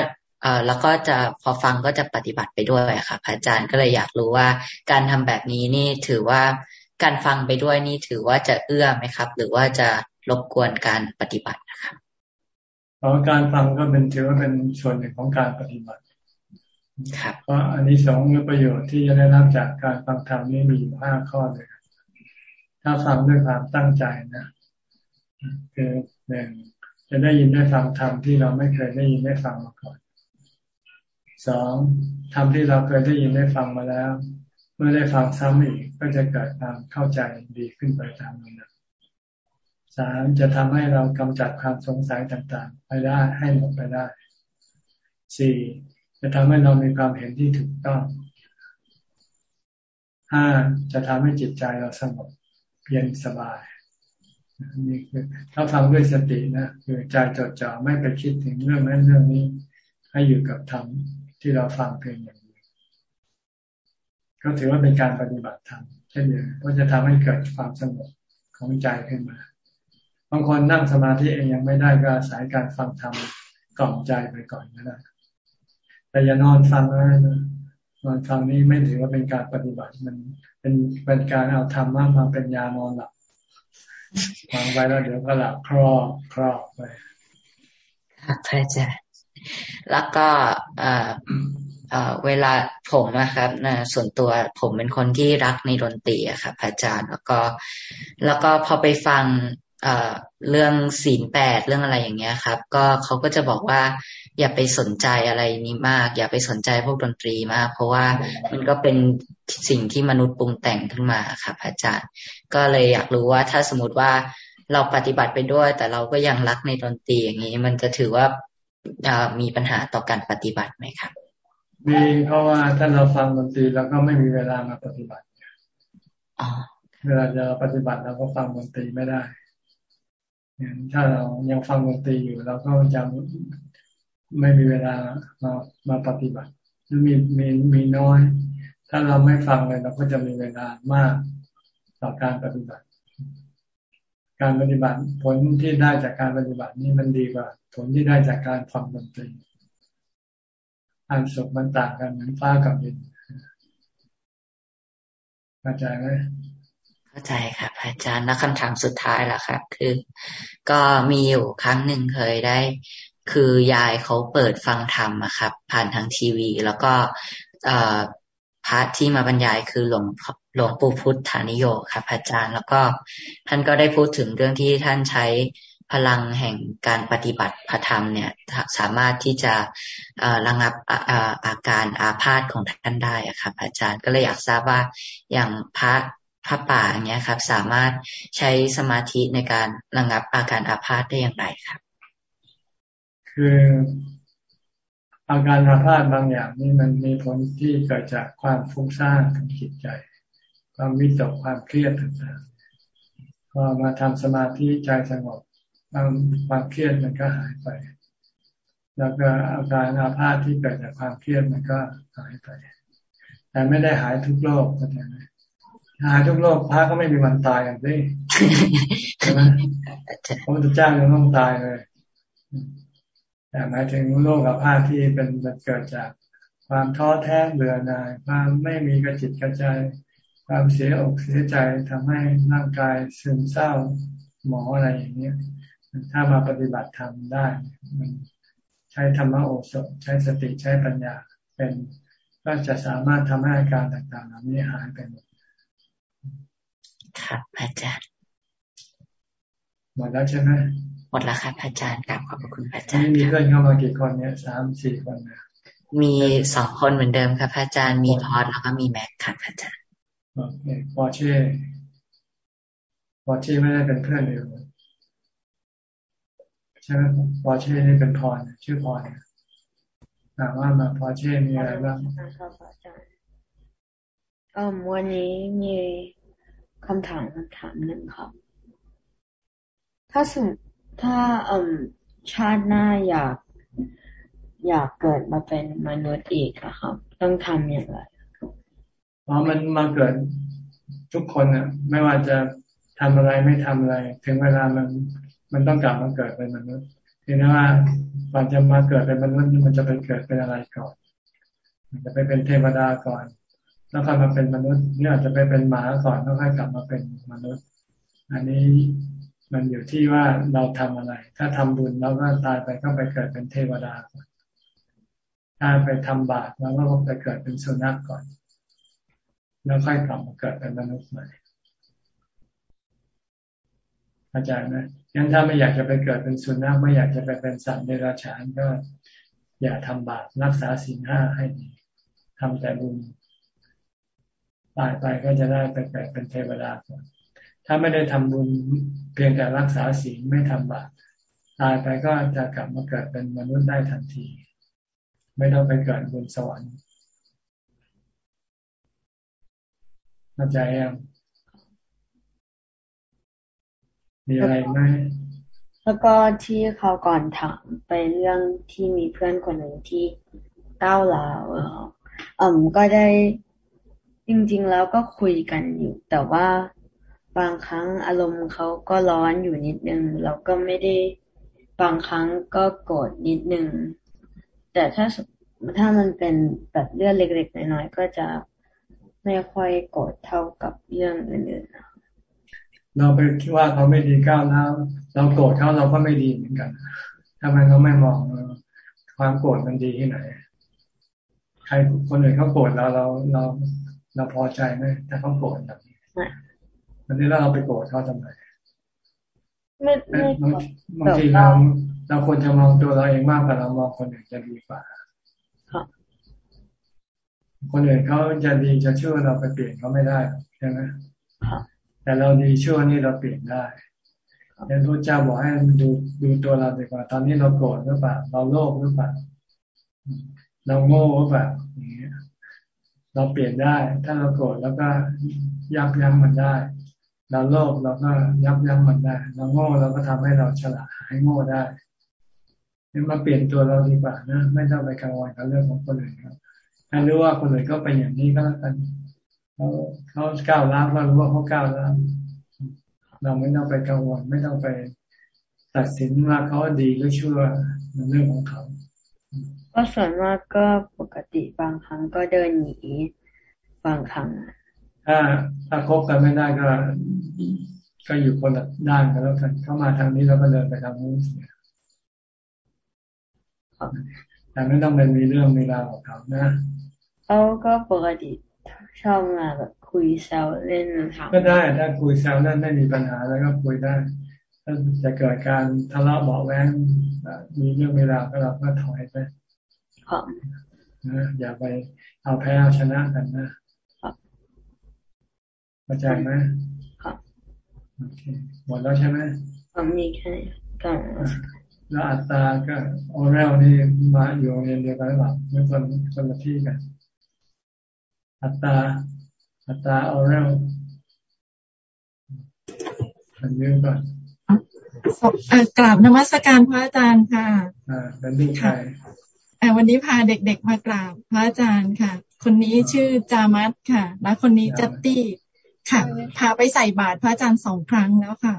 เออแล้วก็จะพอฟังก็จะปฏิบัติไปด้วยครับอาจารย์ก็เลยอยากรู้ว่าการทำแบบนี้นี่ถือว่า การฟังไปด้วยนี่ถือว่าจะเอื้อไหมครับ หรือว่าจะรบกวนการปฏิบัตินะครับเพราะการฟังก็เป็นถือว่าเป็นส่วนหนึ่งของการปฏิบัติครับเพราะอันนี้สองประโยชน์ที่จะได้รับจากการฟังธรรมนี่มีอยู่ห้าข้อเลยถ้าฟังด้วยความตั้งใจนะคือหนึ่งจะได้ยินได้ฟังธรรมที่เราไม่เคยได้ยินได้ฟังมาก่อนสองธรรมที่เราเคยได้ยินได้ฟังมาแล้ว มื่อได้ฟังซ้ำอีกก็จะเกิดความเข้าใจดีขึ้นไปตามลำดับสามจะทำให้เรากำจัดความสงสัยต่างๆ ไปได้ให้หมดไปได้สี่จะทำให้เรามีความเห็นที่ถูกต้องห้าจะทำให้จิตใจเราสงบเย็นสบายนี่คือถ้าฟังด้วยสตินะคือใจจดจ่อไม่ไปคิดถึงเรื่องนั้นเรื่องนี้ ให้อยู่กับธรรมที่เราฟังเพียงอย่าง ก็ถือว่าเป็นการปฏิบัติธรรมเช่นเดียวก็จะทำให้เกิดความสงบของใจขึ้นมา บางคนนั่งสมาธิเองยังไม่ได้ก็อาศัยการฟังธรรมกล่อมใจไปก่อนก็ได้แต่อย่านอนฟังนะนอนฟังนี้ไม่ถือว่าเป็นการปฏิบัติมันเป็นเป็นการเอาธรรมะมาเป็นยานอนหลับฟังไปแล้วเดี๋ยวก็หลับครอบครอบไปครับพระอาจารย์แล้วก็เวลา ผมนะครับนะส่วนตัวผมเป็นคนที่รักในดนตรีอะครับอาจารย์แล้วก็ แล้วก็พอไปฟังเรื่องศีลแปดเรื่องอะไรอย่างเงี้ยครับ ก็เขาก็จะบอกว่าอย่าไปสนใจอะไรนี้มาก อย่าไปสนใจพวกดนตรีมาก เพราะว่ามันก็เป็นสิ่งที่มนุษย์ปรุงแต่งขึ้นมาครับอาจารย์ ก็เลยอยากรู้ว่าถ้าสมมติว่าเราปฏิบัติไปด้วย แต่เราก็ยังรักในดนตรีอย่างนี้ มันจะถือว่ามีปัญหาต่อการปฏิบัติไหมครับ มีเพราะว่าถ้าเราฟังดนตรีเราก็ไม่มีเวลามาปฏิบัติเวลาจะปฏิบัติเราก็ฟังดนตรีไม่ได้ถ้าเรายังฟังดนตรีอยู่เราก็จะไม่มีเวลามามาปฏิบัติมีมีมีน้อย ถ้าเราไม่ฟังเลยเราก็จะมีเวลามากต่อการปฏิบัติ การปฏิบัติผลที่ได้จากการปฏิบัตินี่มันดีกว่า ผลที่ได้จากการฟังดนตรี อันสุขมันต่างกันเหมือนฟ้ากับดินเข้าใจไหมเข้าใจครับอาจารย์แล้วคำถามสุดท้ายล่ะครับคือ ก็มีอยู่ครั้งหนึ่งเคยได้ คือยายเขาเปิดฟังธรรมอะครับ ผ่านทางทีวี แล้วก็พระที่มาบรรยายคือหลวงหลวงปู่พุทธานิโยครับอาจารย์ แล้วก็ท่านก็ได้พูดถึงเรื่องที่ท่านใช้ พลังแห่งการปฏิบัติพระธรรมเนี่ยสามารถที่จะระงับอาการอาพาธของท่านได้ครับ อาจารย์ก็เลยอยากทราบว่าอย่างพระพระป่าเงี้ยครับ สามารถใช้สมาธิในการระงับอาการอาพาธได้อย่างไรครับ คืออาการอาพาธบางอย่างนี่มันมีผลที่เกิดจากความฟุ้งซ่านของจิตใจ ความวิตกความเครียดต่างๆพอมาทำสมาธิใจสงบ ความความเครียดมันก็หายไป แล้วก็อาการอาพาธที่เกิดจากความเครียดมันก็หายไป แต่ไม่ได้หายทุกโรคเข้าใจไหมหายทุกโรคพระก็ไม่มีวันตายกันสิใช่ไหมพระพุทธเจ้ายังต้องตายเลยแต่หมายถึงโรคอาพาธที่เป็นเกิดจากความท้อแท้เบื่อหน่ายความไม่มีกระจิตกระใจความเสียอกเสียใจทำให้ร่างกายซึมเศร้าหมออะไรอย่างเนี้ย ถ้ามาปฏิบัติธรรมได้ มันใช้ธรรมโอสถใช้สติใช้ปัญญา เป็นก็จะสามารถทำให้อาการต่างๆเหล่านี้หายไปหมดครับอาจารย์หมดแล้วใช่ไหมหมดแล้วครับอาจารย์ครับขอบคุณอาจารย์มีเพื่อนเข้ามากี่คนเนี่ยสามสี่คนนะมีสองคนเหมือนเดิมครับอาจารย์มีพอดแล้วก็มีแม็กครับอาจารย์โอเคพอเช่พอเช่ไม่ได้เป็นเพื่อนเดียวใช่ไหมพอเช่นี่เป็นพรชื่อพรถามว่ามาพอเช่มีอะไรบ้างครับอาจารย์อืมวันนี้มีคำถามคำถามหนึ่งครับ ถ้าสมถ้าอืมชาติหน้าอยาก อยากเกิดมาเป็นมนุษย์อีกนะครับ ต้องทำอย่างไรอ๋อมันมาเกิดทุกคนอะไม่ว่าจะทำอะไรไม่ทำอะไร ถึงเวลามัน มันต้องกลับมาเกิดเป็นมนุษย์ทีนี้ว่าก่อนจะมาเกิดเป็นมนุษย์มันจะไปเกิดเป็นอะไรก่อน มันจะไปเป็นเทวดาก่อน แล้วค่อยมาเป็นมนุษย์นี่อาจจะไปเป็นหมาก่อนแล้วค่อยกลับมาเป็นมนุษย์ อันนี้มันอยู่ที่ว่าเราทำอะไร ถ้าทำบุญแล้วก็ตายไปก็ไปเกิดเป็นเทวดาก่อนถ้าไปทำบาปแล้วก็ไปเกิดเป็นสุนัขก่อน แล้วค่อยกลับมาเกิดเป็นมนุษย์ใหม่ อาจารย์นะงั้นถ้าไม่อยากจะไปเกิดเป็นสุนัขไม่อยากจะไปเป็นสัตว์เดรัจฉานก็ อย่าทำบาปรักษาศีลห้าให้ดีทำแต่บุญตายไปก็จะได้ไปเกิดเป็นเทวดาก่อนถ้าไม่ได้ทำบุญเพียงแต่รักษาศีลไม่ทำบาปตายไปก็จะกลับมาเกิดเป็นมนุษย์ได้ทันที ไม่ต้องไปเกิดบนสวรรค์เข้าใจยัง มีอะไรไหมแล้วก็ที่เขาก่อนถามไปเรื่องที่มีเพื่อนคนหนึ่งที่เต้าลาวเออก็ได้จริง ๆ แล้วก็คุยกันอยู่ แต่ว่าบางครั้งอารมณ์เขาก็ร้อนอยู่นิดนึงเราก็ไม่ได้บางครั้งก็โกรธนิดนึง แต่ถ้าถ้ามันเป็นแบบเรื่องเล็กๆน้อยๆก็จะไม่ค่อยโกรธเท่ากับเรื่องอื่นๆ เราไปคิดว่าเขาไม่ดีก้าวแล้วเราโกรธเขาเราก็ไม่ดีเหมือนกันทำไมเขาไม่มองความโกรธมันดีที่ไหน ใครคนอื่นเขาโกรธเราเราเราเราพอใจไหมถ้าเขาโกรธแบบนี้อันนี้เราไปโกรธเขาทำไมไม่ไม่บางทีเราเราควรจะมองตัวเราเองมากกว่าเรามองคนอื่นจะดีกว่าคนอื่นเขาจะดีจะชั่วเราไปเปลี่ยนเขาไม่ได้ใช่ไหม แต่เราดีชั่วนี่เราเปลี่ยนได้แต่พระเจ้าบอกให้ดูดูตัวเราดีกว่า ตอนนี้เราโกรธหรือเปล่าเราโลภหรือเปล่าเราโง่หรือเปล่าอย่างเงี้ยเราเปลี่ยนได้ ถ้าเราโกรธแล้วก็ยับยั้งมันได้ เราโลภเราก็ยับยั้งมันได้ เราโง่เราก็ทำให้เราฉลาดหายโง่ได้นี่มาเปลี่ยนตัวเราดีกว่านะ ไม่ต้องไปกังวลกับเรื่องของคนอื่นครับถ้ารู้ว่าคนอื่นก็เป็นอย่างนี้ก็แล้วกัน เขาเขาก้าวล้างเรารู้ว่าเขาก้าวล้างเราไม่ต้องไปกังวลไม่ต้องไปตัดสินว่าเขาดีหรือชั่วในเรื่องของเขาก็ส่วนมากก็ปกติบางครั้งก็เดินหนีบางครั้งถ้าถ้าคบกันไม่ได้ก็ ก็อยู่คนละด้านกันแล้วกันเข้ามาทางนี้เราก็เดินไปทางนู้นแต่ไม่ต้องเป็นมีเรื่องมีราวกับเขานะเขาก็ปกติ ชอบมาแบบคุยแซวเล่นถามก็ได้ถ้าคุยแซวนั่นไม่มีปัญหาแล้วก็คุยได้ถ้าจะเกิดการทะเลาะเบาแวงมีเรื่องเวลาก็เราก็ถอยไปนะอย่าไปเอาแพ้เอาชนะกันนะเข้าใจไหมครับโอเคหมดแล้วใช่ไหมมีแค่ก็แล้วอัตตาก็โอเรลนี่มาอยู่เรียนเดียวกันหรือเปล่าไม่คนคนละที่กัน อัตตา อัตตาโอเรลมันยืนก่อนกราบนมัสการพระอาจารย์ค่ะอ่าเป็นลูกใครวันนี้พาเด็กๆมากราบพระอาจารย์ค่ะ คนนี้ชื่อจามัสค่ะ และคนนี้จัตตี้ค่ะ พาไปใส่บาตรพระอาจารย์สองครั้งแล้วค่ะ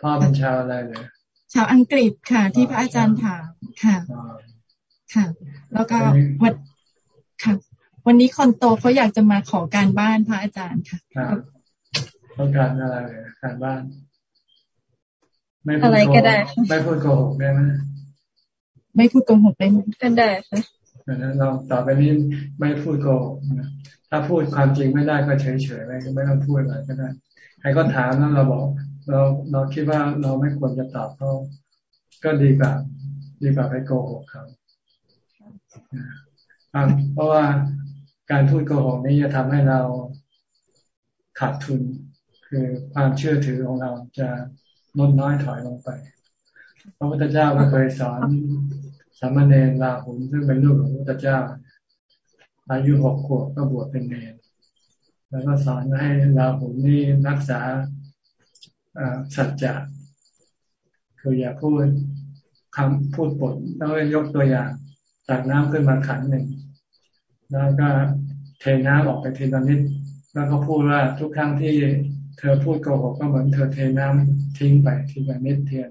พ่อเป็นชาวอะไรเลยชาวอังกฤษค่ะ ที่พระอาจารย์ถามค่ะ ค่ะ แล้วก็วันค่ะ วันนี้คนโตเขาอยากจะมาขอการบ้านพระอาจารย์ค่ะต้องการอะไรการบ้าน ไม่อะไรก็ได้ ไม่พูดโกหกได้ไหมไม่พูดโกหกได้ไหมก็ได้ค่ะเราต่อไปนี้ไม่พูดโกหกถ้าพูดความจริงไม่ได้ก็เฉยเฉยไม่ไม่ต้องพูดอะไรก็ได้ใครก็ถามแล้วเราบอก เราเราคิดว่าเราไม่ควรจะตอบเขาก็ดีกว่าดีกว่าไปโกหกเขาเพราะว่า การพูดโกหกนี้จะทำให้เราขาดทุน คือความเชื่อถือของเราจะลดน้อยถอยลงไป พระพุทธเจ้าก็เคยสอนสามเณรลาหุนซึ่งเป็นลูกของพระพุทธเจ้า อายุหกขวบก็บวชเป็นเนรแล้วก็สอนให้ลาหุนนี่รักษาสัจจะคืออย่าพูดคำพูดปดแล้วยกตัวอย่างจากน้ำขึ้นมาขันหนึ่ง แล้วก็เทน้ำออกไปทีละนิด แล้วก็พูดว่าทุกครั้งที่เธอพูดโกหกก็เหมือนเธอเทน้ำทิ้งไปทีละนิดเทียน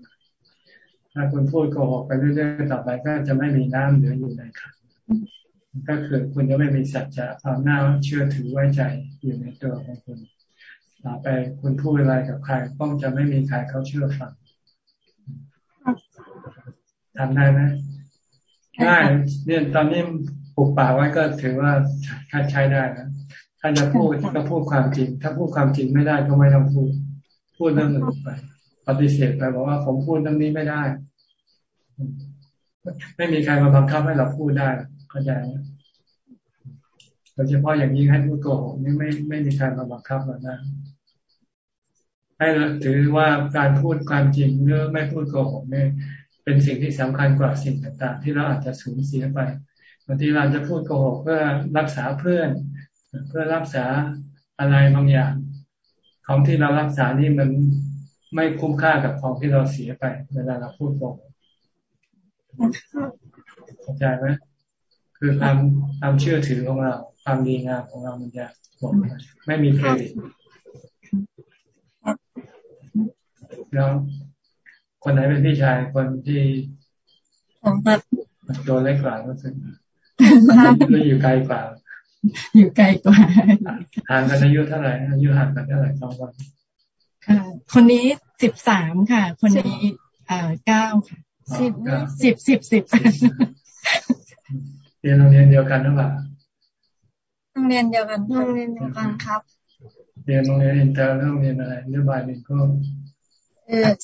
ถ้าคุณพูดโกหกไปเรื่อยๆต่อไปก็จะไม่มีน้ำเหลืออยู่ในขันก็คือคุณจะไม่มีสัจจะความน่าเชื่อถือไว้ใจอยู่ในตัวของคุณต่อไปคุณพูดอะไรกับใครต้องจะไม่มีใครเขาเชื่อฟังทำได้ไหมได้เนี่ยตอนนี้ ปลูกป่าไว้ก็ถือว่าใช้ได้นะถ้าจะพูดก็พูดความจริง ถ้าพูดความจริงไม่ได้ก็ไม่ต้องพูด พูดเรื่องอื่นไป ปฏิเสธไปบอกว่าผมพูดเรื่องนี้ไม่ได้ ไม่มีใครมาบังคับให้เราพูดได้เข้าใจไหมโดยเฉพาะอย่างยิ่งให้พูดโกหกนี่ไม่ไม่มีใครมาบังคับเราได้ให้ถือว่าการพูดความจริงหรือไม่พูดโกหกเนี่ยเป็นสิ่งที่สำคัญกว่าสิ่งต่าง ๆ ที่เราอาจจะสูญเสียไป บางทีเราจะพูดโกหกเพื่อรักษาเพื่อน เพื่อรักษาอะไรบางอย่าง ของที่เรารักษานี่มันไม่คุ้มค่ากับของที่เราเสียไป เวลาเราพูดโกหกเข้าใจไหมคือความความเชื่อถือของเรา ความดีงามของเรามันจะหมดไม่มีเครดิตแล้วคนไหนเป็นพี่ชายคนที่ตัวเล็กกว่าก็สึก หรืออยู่ไกลกว่า อยู่ไกลกว่าห่างกันอายุเท่าไหร่อายุห่างกันเท่าไหร่สองคนค่ะคนนี้สิบสามค่ะ คนนี้เอ่อเก้าค่ะสิบสิบสิบสิบเรียนโรงเรียนเดียวกันหรือเปล่าโรงเรียนเดียวกันโรงเรียนเดียวกันครับ เรียนโรงเรียนอินเตอร์โรงเรียนอะไรหรือ bilingual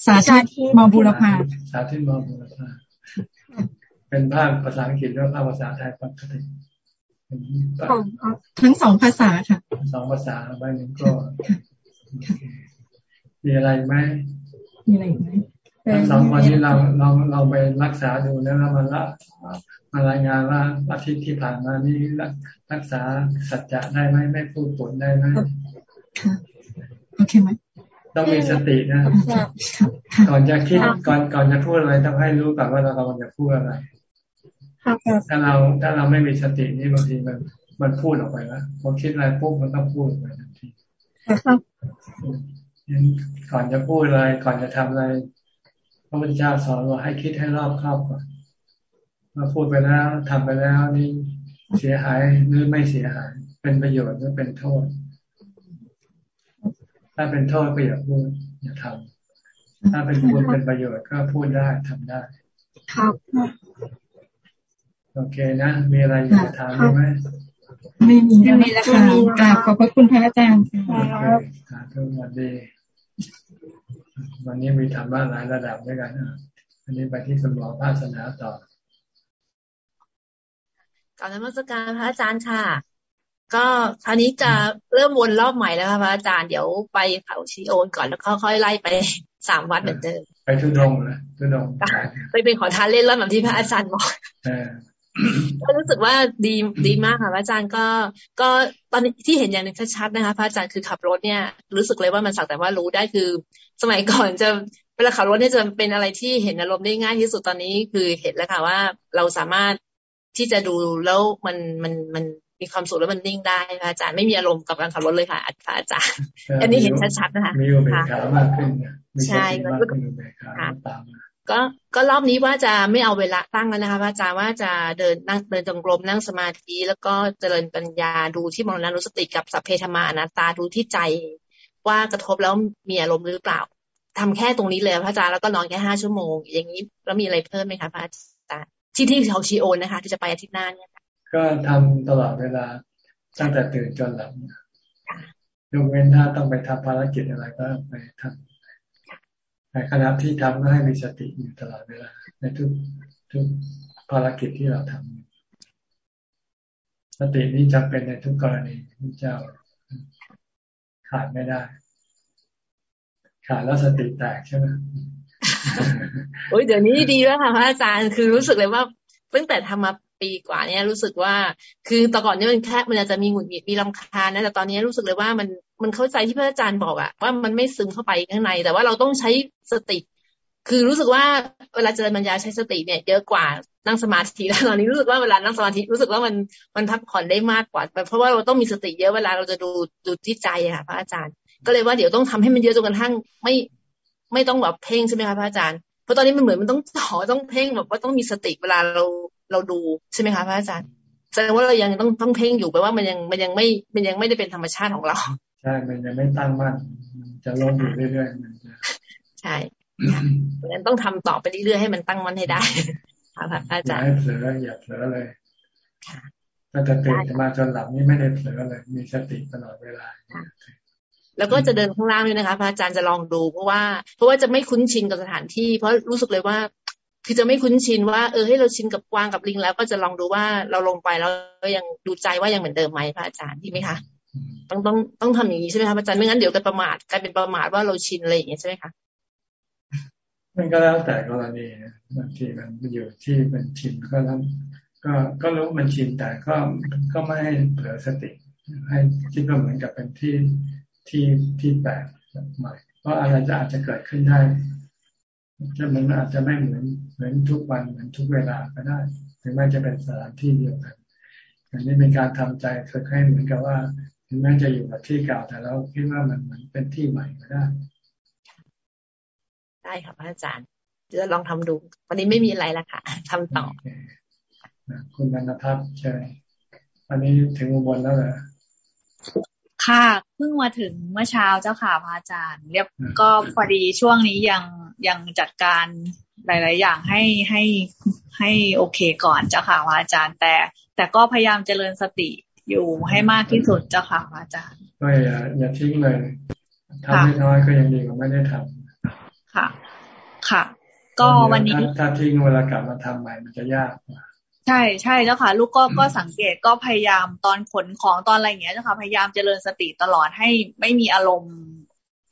สาธิต ม.บูรพาสาธิต ม.บูรพา เป็นภาคภาษาอังกฤษหรือภาคภาษาไทยปกติทั้งสองภาษาค่ะสองภาษาใบหนึ่งก็มีอะไรไหมมีอะไรไหมทั้งสองคนที่เราเราเราไปรักษาดูแล้วมาละมารายงานว่าอาทิตย์ที่ผ่านมานี้รักษาสัจจะได้ไหมไม่พูดผลได้ไหมโอเคไหมต้องมีสตินะก่อนจะคิดก่อนก่อนจะพูดอะไรต้องให้รู้ก่อนว่าเรากำลังจะพูดอะไร ถ้าเราถ้าเราไม่มีสตินี่บางทีมันมันพูดออกไปแล้วพอคิดอะไรปุ๊บมันต้องพูดออกไปทันทีงั้นก่อนจะพูดอะไรก่อนจะทำอะไรพระพุทธเจ้าสอนว่าให้คิดให้รอบครอบก่อนมาพูดไปแล้วทำไปแล้วนี่เสียหายหรือไม่เสียหาย เป็นประโยชน์หรือเป็นโทษ ถ้าเป็นโทษก็อย่าพูดอย่าทำถ้าเป็นคุณเป็นประโยชน์ก็พูดได้ทำได้ครับ โอเคนะ มีอะไรอยากถามไหมไม่มีไม่มีแล้วค่ะกราบขอบพระคุณพระอาจารย์ค่ะสวัสดี วันนี้มีธรรมะหลายระดับด้วยกันอันนี้ไปที่คุณหมอภาสนาต่อก่อนนมัสการพระอาจารย์ค่ะ ก็คราวนี้จะเริ่มวนรอบใหม่แล้วค่ะพระอาจารย์เดี๋ยวไปเขาชีโอนก่อนแล้วค่อยๆไล่ไปสามวัดเหมือนเดิมไปทุดงนะทุดงไปเป็นขอทานเล่นแล้วแบบที่พระอาจารย์บอก ก็รู้สึกว่าดีดีมากค่ะพระอาจารย์ก็ก็ตอนที่เห็นอย่างหนึ่งชัดๆนะคะพระอาจารย์คือขับรถเนี่ยรู้สึกเลยว่ามันสักแต่ว่ารู้ได้คือ สมัยก่อนจะเวลาขับรถเนี่ยจะเป็นอะไรที่เห็นอารมณ์ได้ง่ายที่สุดตอนนี้คือเห็นแล้วค่ะว่าเราสามารถที่จะดูแล้วมันมันมันมีความสุขแล้วมันนิ่งได้ค่ะอาจารย์ไม่มีอารมณ์กับการขับรถเลยค่ะอาจารย์อันนี้เห็นชัดๆนะคะมีอุเบกขามากขึ้นใช่แล้วก็ตาม ก็ก็รอบนี้ว่าจะไม่เอาเวลาตั้งแล้วนะคะพระอาจารย์ว่าจะเดินนั่งเดินจงกรมนั่งสมาธิแล้วก็เจริญปัญญาดูที่มรณะนุสติกับสัพเพธรรมาอนัตตาดูที่ใจ ว่ากระทบแล้วมีอารมณ์หรือเปล่าทำแค่ตรงนี้เลยพระอาจารย์แล้วก็นอนแค่ห้าชั่วโมง อย่างนี้แล้วมีอะไรเพิ่มไหมคะพระอาจารย์ที่ที่เขาชีโอนนะคะ ที่จะไปอาทิตย์หน้าเนี่ยก็ทำตลอดเวลาตั้งแต่ตื่นจนหลับยกเว้นถ้าต้องไปทำภารกิจอะไรก็ไปทำ ในขณะที่ทำก็ให้มีสติอยู่ตลอดเวลา ในทุกทุกภารกิจที่เราทำสตินี้จำเป็นในทุกกรณีที่เจ้าขาดไม่ได้ ขาดแล้วสติแตกใช่ไหมโอ้ยเดี๋ยวนี้ดีแล้วค่ะพระอาจารย์คือรู้สึกเลยว่าตั้งแต่ทำมาปีกว่าเนี่ยรู้สึกว่า คือตก่อนเนี่ยมันแค่มันจะมีหงุดหงิดมีลำคาญนะแต่ตอนนี้รู้สึกเลยว่ามัน มันเข้าใจที่พระอาจารย์บอกอะว่ามันไม่ซึมเข้าไปข้างใน แต่ว่าเราต้องใช้สติ คือรู้สึกว่าเวลาเจริญปัญญาใช้สติเนี่ย เยอะกว่านั่งสมาธิแล้วตอนนี้รู้สึกว่าเวลานั่งสมาธิรู้สึกว่ามันมันพักผ่อนได้มากกว่า เพราะว่าเราต้องมีสติเยอะเวลาเราจะดูดูที่ใจอะค่ะพระอาจารย์ ก็เลยว่าเดี๋ยวต้องทำให้มันเยอะจนกระทั่งไม่ไม่ต้องแบบเพ่งใช่ไหมคะพระอาจารย์เพราะตอนนี้มันเหมือนมันต้องต่อต้องเพ่งแบบว่าต้องมีสติเวลาเราเราดูใช่ไหมคะพระอาจารย์แสดงว่าเรายังต้องต้องเพ่งอยู่แปลว่ามันยังมันยังไม่มันยังไม่ได้เป็นธรรมชาติของเรา ใช่มันยังไม่ตั้งมั่นจะลงอยู่เรื่อยๆมันจะใช่เพราะฉะนั้นต้องทำต่อไปเรื่อยๆให้มันตั้งมั่นให้ได้ค่ะพระอาจารย์อย่าให้เผลออย่าเผลอเลยถ้าจะตื่นจะมาจนหลับนี่ไม่ได้เผลอเลย มีสติตลอดเวลาแล้วก็จะเดินข้างล่างด้วยนะคะพระอาจารย์จะลองดู เพราะว่า เพราะว่าจะไม่คุ้นชินกับสถานที่ เพราะรู้สึกเลยว่า คือจะไม่คุ้นชินว่าเออให้เราชินกับกวางกับลิงแล้วก็จะลองดูว่าเราลงไปแล้วก็ยังดูใจว่ายังเหมือนเดิมไหมพระอาจารย์ดีไหมคะ ต้องต้องต้องทำอย่างนี้ใช่ไหมคะอาจารย์ไม่งั้นเดี๋ยวจะประมาทกลายเป็นประมาทว่าเราชินอะไรอย่างเงี้ยใช่ไหมคะมันก็แล้วแต่กรณีบางทีมันอยู่ที่มันชินก็แล้วก็ก็รู้มันชินแต่ก็ก็ไม่ให้เผลอสติ ให้คิดว่าเหมือนกับเป็นที่ที่ที่แปลกใหม่เพราะอะไรจะอาจจะเกิดขึ้นได้จะมันอาจจะไม่เหมือนเหมือนทุกวันเหมือนทุกเวลาก็ได้ ถึงแม้จะเป็นสถานที่เดียวกันอันนี้เป็นการทำใจฝึกให้เหมือนกับว่า ถึงแม้จะอยู่กับที่เก่าแต่เราคิดว่ามันเหมือนเป็นที่ใหม่ก็ได้ได้ค่ะพระอาจารย์จะลองทำดู วันนี้ไม่มีอะไรละค่ะทำต่อคุณนันทพัฒน์ใช่วันนี้ถึงอุบลแล้วเหรอค่ะเพิ่งมาถึงเมื่อเช้าเจ้าค่ะพระอาจารย์ เรียบก็พอดีช่วงนี้ยังยังจัดการหลาย ๆ อย่างให้ให้ให้โอเคก่อนเจ้าค่ะพระอาจารย์ แต่ แต่ก็พยายามเจริญสติ อยู่ให้มากที่สุดเจ้าค่ะพระอาจารย์ก็อย่าอย่าทิ้งเลยทำไม่น้อยก็ยังดีกว่าไม่ได้ทำค่ะ ค่ะ ก็วันนี้ถ้าทิ้งเวลากลับมาทำใหม่มันจะยากใช่ใช่เจ้าค่ะ ลูกก็ก็สังเกตก็พยายามตอนขนของตอนอะไรอย่างเงี้ยเจ้าค่ะพยายามเจริญสติตลอดให้ไม่มีอารมณ์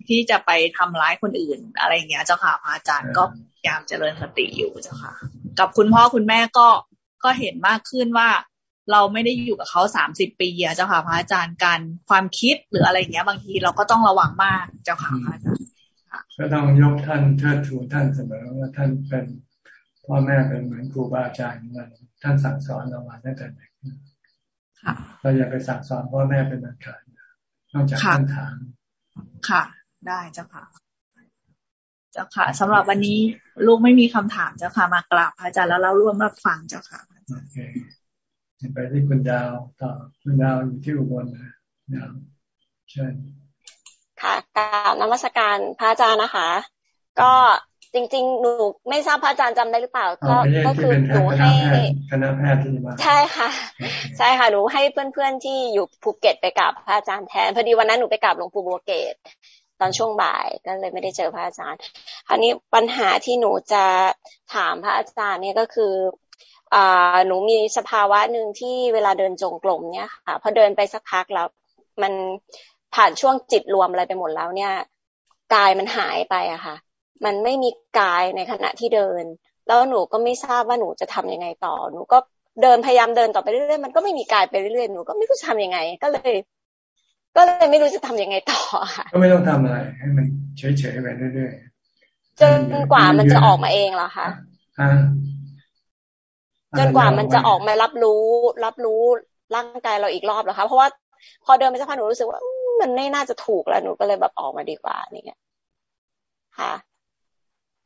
ที่จะไปทำร้ายคนอื่น อะไรอย่างเงี้ยเจ้าค่ะพระอาจารย์ก็พยายามเจริญสติอยู่เจ้าค่ะ กับคุณพ่อคุณแม่ก็ก็เห็นมากขึ้นว่า เราไม่ได้อยู่กับเขาสามสิบปีอะเจ้าค่ะพระอาจารย์การความคิดหรืออะไรเงี้ย บางทีเราก็ต้องระวังมากเจ้าค่ะพระอาจารย์ก็ต้องยกท่านเทิดทูนท่านเสมอว่าท่านเป็นพ่อแม่เป็นเหมือนครูบาอาจารย์มันท่านสั่งสอนเรามาตั้งแต่เด็กเราอย่าไปสั่งสอนพ่อแม่เป็นอันขาดนอกจากท่านถามค่ะ ได้เจ้าค่ะเจ้าค่ะสำหรับวันนี้ลูกไม่มีคำถามเจ้าค่ะ มากราบพระอาจารย์แล้วเราร่วมรับฟังเจ้าค่ะโโอเค ไปที่คุณดาวต่อคุณดาวอยู่ที่อุบลนะดาวเชิญค่ะกราบนมัสการพระอาจารย์นะคะ ก็จริง ๆ หนูไม่ทราบพระอาจารย์จำได้หรือเปล่า ก็ก็คือหนูให้คณะแพทย์ที่มาใช่ค่ะ ใช่ค่ะหนูให้เพื่อนๆที่อยู่ภูเก็ตไปกับพระอาจารย์แทนพอดีวันนั้นหนูไปกับหลวงปู่บัวเกตตอนช่วงบ่ายก็เลยไม่ได้เจอพระอาจารย์ คราวนี้ปัญหาที่หนูจะถามพระอาจารย์เนี่ยก็คืออ่า หนูมีสภาวะหนึ่งที่เวลาเดินจงกรมเนี่ยค่ะพอเดินไปสักพักแล้ว มันผ่านช่วงจิตรวมอะไรไปหมดแล้วเนี่ยกายมันหายไปอะค่ะ มันไม่มีกายในขณะที่เดิน แล้วหนูก็ไม่ทราบว่าหนูจะทํำยังไงต่อ หนูก็เดินพยายามเดินต่อไปเรื่อยๆมันก็ไม่มีกายไปเรื่อยๆหนูก็ไม่รู้จะทำยังไง ก็เลย ก็เลยไม่รู้จะทำยังไงต่อค่ะก็ไม่ต้องทำอะไร ให้มันเฉยๆไปเรื่อยๆจนกว่ามันจะออกมาเองเหรอคะ จนกว่ามันจะออกมารับรู้ รับรู้ร่างกายเราอีกรอบแล้วคะ เพราะว่าพอเดินไปสักพักหนูรู้สึกว่า มันไม่น่าจะถูกแล้วหนูก็เลยแบบออกมาดีกว่านี่ยค่ะ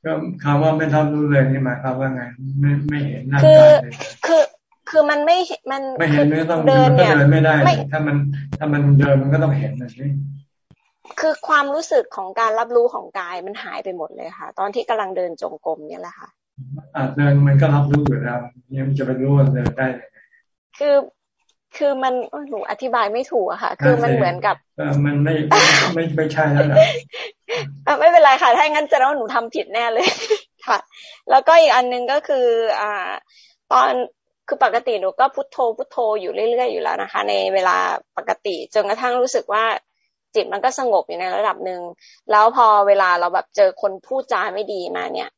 ก็คำว่าไม่รับรู้เลยนี่หมายความว่าไง ไม่ไม่เห็นร่างกายเลยคือคือมันไม่มันไม่เห็นไม่ต้องเดินเนี่ยไม่ได้ ถ้ามันถ้ามันเดินมันก็ต้องเห็นนะสิคือความรู้สึกของการรับรู้ของกายมันหายไปหมดเลยค่ะ ตอนที่กำลังเดินจงกรมเนี่ยแหละค่ะ อาเดินมันก็รับรู้อยู่แล้วเนี่ยมันจะไปรู้ว่าเดินได้คือคือมันหนูอธิบายไม่ถูกอะค่ะ คือมันเหมือนกับมันไม่ไม่ไม่ใช่แล้วนะไม่เป็นไรค่ะถ้างั้นจะว่าหนูทำผิดแน่เลยค่ะ แล้วก็อีกอันนึงก็คือ อ่า ตอนคือปกติหนูก็พุทโธพุทโธอยู่เรื่อยๆอยู่แล้วนะคะ ในเวลาปกติจนกระทั่งรู้สึกว่าจิตมันก็สงบอยู่ในระดับหนึ่งแล้วพอเวลาเราแบบเจอคนพูดจาไม่ดีมาเนี่ย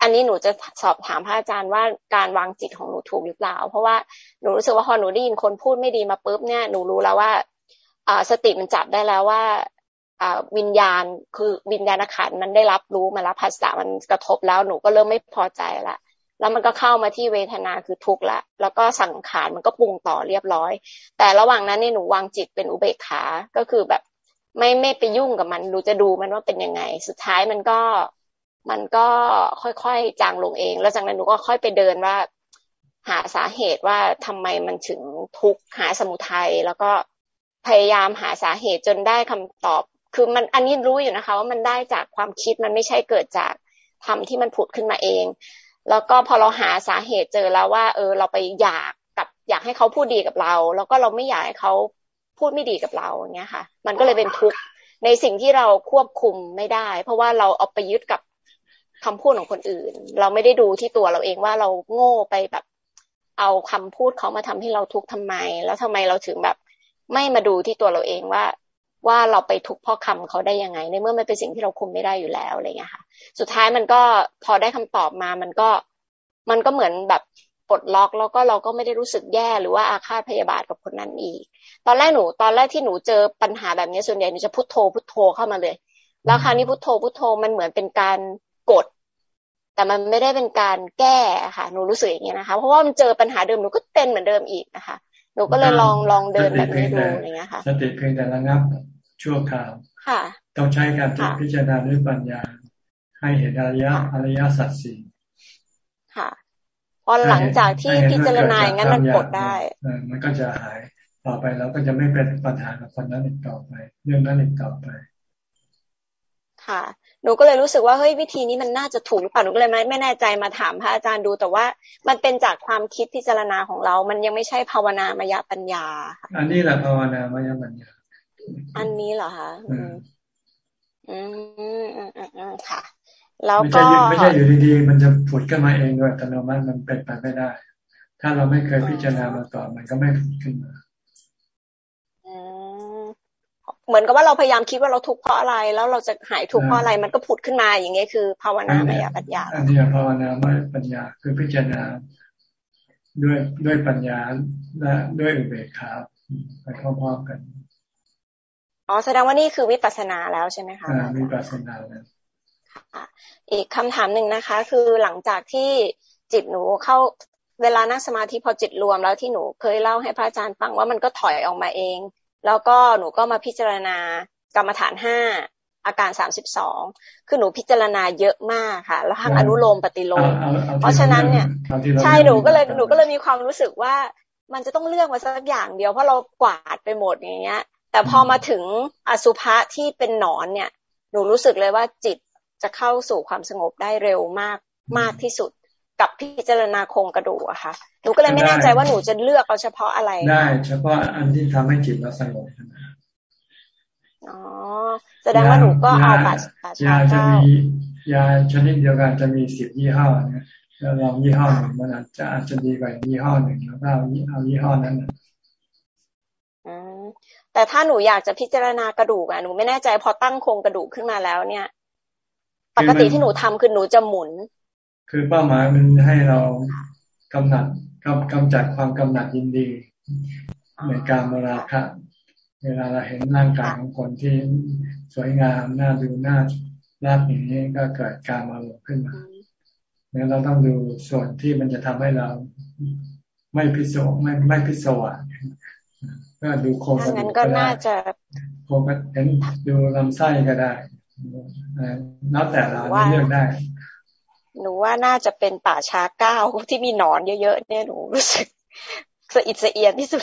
อันนี้หนูจะสอบถามพระอาจารย์ว่าการวางจิตของหนูถูกหรือเปล่า เพราะว่าหนูรู้สึกว่าพอหนูได้ยินคนพูดไม่ดีมาปุ๊บเนี่ยหนูรู้แล้วว่าอ่าสติมันจับได้แล้วว่าอ่าวิญญาณคือวิญญาณขันมันได้รับรู้มาแล้วภาษามันกระทบแล้วหนูก็เริ่มไม่พอใจละแล้วมันก็เข้ามาที่เวทนาคือทุกข์ละ แล้วก็สังขารมันก็ปรุงต่อเรียบร้อย แต่ระหว่างนั้นเนี่ยหนูวางจิตเป็นอุเบกขา ก็คือแบบไม่ไม่ไปยุ่งกับมัน หนูจะดูมันว่าเป็นยังไง สุดท้ายมันก็ มันก็ค่อยๆจางลงเอง แล้วจากนั้นหนูก็ค่อยไปเดินว่า หาสาเหตุว่าทำไมมันถึงทุกข์หาสมุทัยแล้วก็พยายามหาสาเหตุจนได้คำตอบ คือมันอันนี้รู้อยู่นะคะ ว่ามันได้จากความคิดมันไม่ใช่เกิดจากทำที่มันผุดขึ้นมาเอง แล้วก็พอเราหาสาเหตุเจอแล้วว่า เออ เราไปอยากกับอยากให้เขาพูดดีกับเรา แล้วก็เราไม่อยากให้เขาพูดไม่ดีกับเราเงี้ยค่ะ มันก็เลยเป็นทุกข์ในสิ่งที่เราควบคุมไม่ได้ เพราะว่าเราเอาไปยึดกับ คำพูดของคนอื่น เราไม่ได้ดูที่ตัวเราเองว่าเราโง่ไปแบบ เอาคำพูดเขามาทำให้เราทุกข์ทำไม แล้วทำไมเราถึงแบบ ไม่มาดูที่ตัวเราเองว่า ว่าเราไปทุกข์เพราะคำเขาได้ยังไง ในเมื่อมันเป็นสิ่งที่เราคุมไม่ได้อยู่แล้วอะไรเงี้ยค่ะ สุดท้ายมันก็พอได้คำตอบมามันก็มันก็เหมือนแบบปลดล็อกแล้วก็เราก็ไม่ได้รู้สึกแย่หรือว่าอาฆาตพยาบาทกับคนนั้นอีก ตอนแรกหนู ตอนแรกที่หนูเจอปัญหาแบบนี้ส่วนใหญ่หนูจะพุทโธพุทโธเข้ามาเลย แล้วคราวนี้พุทโธพุทโธมันเหมือนเป็นการ กด แต่มันไม่ได้เป็นการแก้ค่ะหนูรู้สึกอย่างนี้นะคะ เพราะว่ามันเจอปัญหาเดิมหนูก็เป็นเหมือนเดิมอีกนะคะหนูก็เลยลองลองเดินแบบนี้ดูอย่างเงี้ยค่ะสติเพียงแต่ระงับชั่วคราวค่ะ ต้องใช้การพิจารณาด้วยปัญญา ให้เห็นอริยะอริยสัจสี่ค่ะพอหลังจากที่พิจารณาอย่างนั้นมันกดได้มันก็จะหายต่อไปแล้วก็จะไม่เป็นปัญหากับคนนั้นอีกต่อไป เรื่องนั้นอีกต่อไป ค่ะ หนูก็เลยรู้สึกว่าเฮ้ยวิธีนี้มันน่าจะถูกหรือเปล่าหนูก็เลยไม่ไม่แน่ใจมาถามพระอาจารย์ดู แต่ว่ามันเป็นจากความคิดพิจารณาของเรา มันยังไม่ใช่ภาวนามายปัญญา อันนี้แหละภาวนามายปัญญา อันนี้เหรอคะอืมอืมอืมอืมค่ะ แล้วก็ไม่ใช่อยู่ดีๆมันจะผุดขึ้นมาเองโดยอัตโนมัติมันเป็นไปไม่ได้ ถ้าเราไม่เคยพิจารณามาก่อนมันก็ไม่ผุดขึ้นมา เหมือนกับว่าเราพยายามคิดว่าเราทุกข์เพราะอะไร แล้วเราจะหายทุกข์เพราะอะไรมันก็ผุดขึ้นมาอย่างเงี้ยคือ ภาวนาไมยปัญญาอันนี้ภาวนาไม่ปัญญาคือพิจารณาด้วยด้วยปัญญาและด้วยอุเบกขาไปพร้อมๆกันอ๋อแสดงว่านี่คือวิปัสสนาแล้วใช่ไหมคะวิปัสสนาแล้วอีกคำถามหนึ่งนะคะ คือหลังจากที่จิตหนูเข้าเวลานั่งสมาธิพอจิตรวมแล้วที่หนูเคยเล่าให้พระอาจารย์ฟังว่ามันก็ถอยออกมาเอง แล้วก็หนูก็มาพิจารณากรรมฐานห้าอาการสามสิบสองคือหนูพิจารณาเยอะมากค่ะ แล้วทั้งอนุโลมปฏิโลม เพราะฉะนั้นเนี่ยใช่หนูก็เลยหนูก็เลยมีความรู้สึกว่ามันจะต้องเลือกมาสักอย่างเดียวเพราะเรากวาดไปหมดอย่างเงี้ย แต่พอมาถึงอสุภะที่เป็นหนอนเนี่ย หนูรู้สึกเลยว่าจิตจะเข้าสู่ความสงบได้เร็วมากมากที่สุด กับพิจารณาโครงกระดูกอะค่ะ หนูก็เลยไม่แน่ใจว่าหนูจะเลือกเอาเฉพาะอะไร ได้ เฉพาะอันที่ทำให้จิตเราสงบออ๋อแสดงว่าหนูก็เอาป่าป่าช้าจะมียาชนิดเดียวกันจะมีสิบยี่ห้อเนี่ยแล้วลองยี่ห้อหนึ่งมันอาจจะอาจจะดีกว่ายี่ห้อหนึ่งแล้วก็เอาเอายี่ห้อนั้นอืมแต่ถ้าหนูอยากจะพิจารณากระดูกอะหนูไม่แน่ใจพอตั้งโครงกระดูกขึ้นมาแล้วเนี่ย ปกติที่หนูทำคือหนูจะหมุน คือเป้าหมายมันให้เรากำหนัดกำกำจัดความกำหนัดยินดี ในการเวลาค่ะเวลาเราเห็นร่างกายของคนที่สวยงามน่าดูน่าราบอย่างนี้ก็เกิดการมาลงขึ้นมาเนี่ยเราต้องดูส่วนที่มันจะทำให้เราไม่พิศวไม่ไม่พิศวาก็ดูโครงกระดูกก็ได้โครงกระเห็นดูลำไส้ก็ได้แล้วแต่เราเลือกได้ หนูว่าน่าจะเป็นป่าช้าเก้าที่มีหนอนเยอะๆเนี่ยหนูรู้สึกสะอิดสะเอียนที่สุด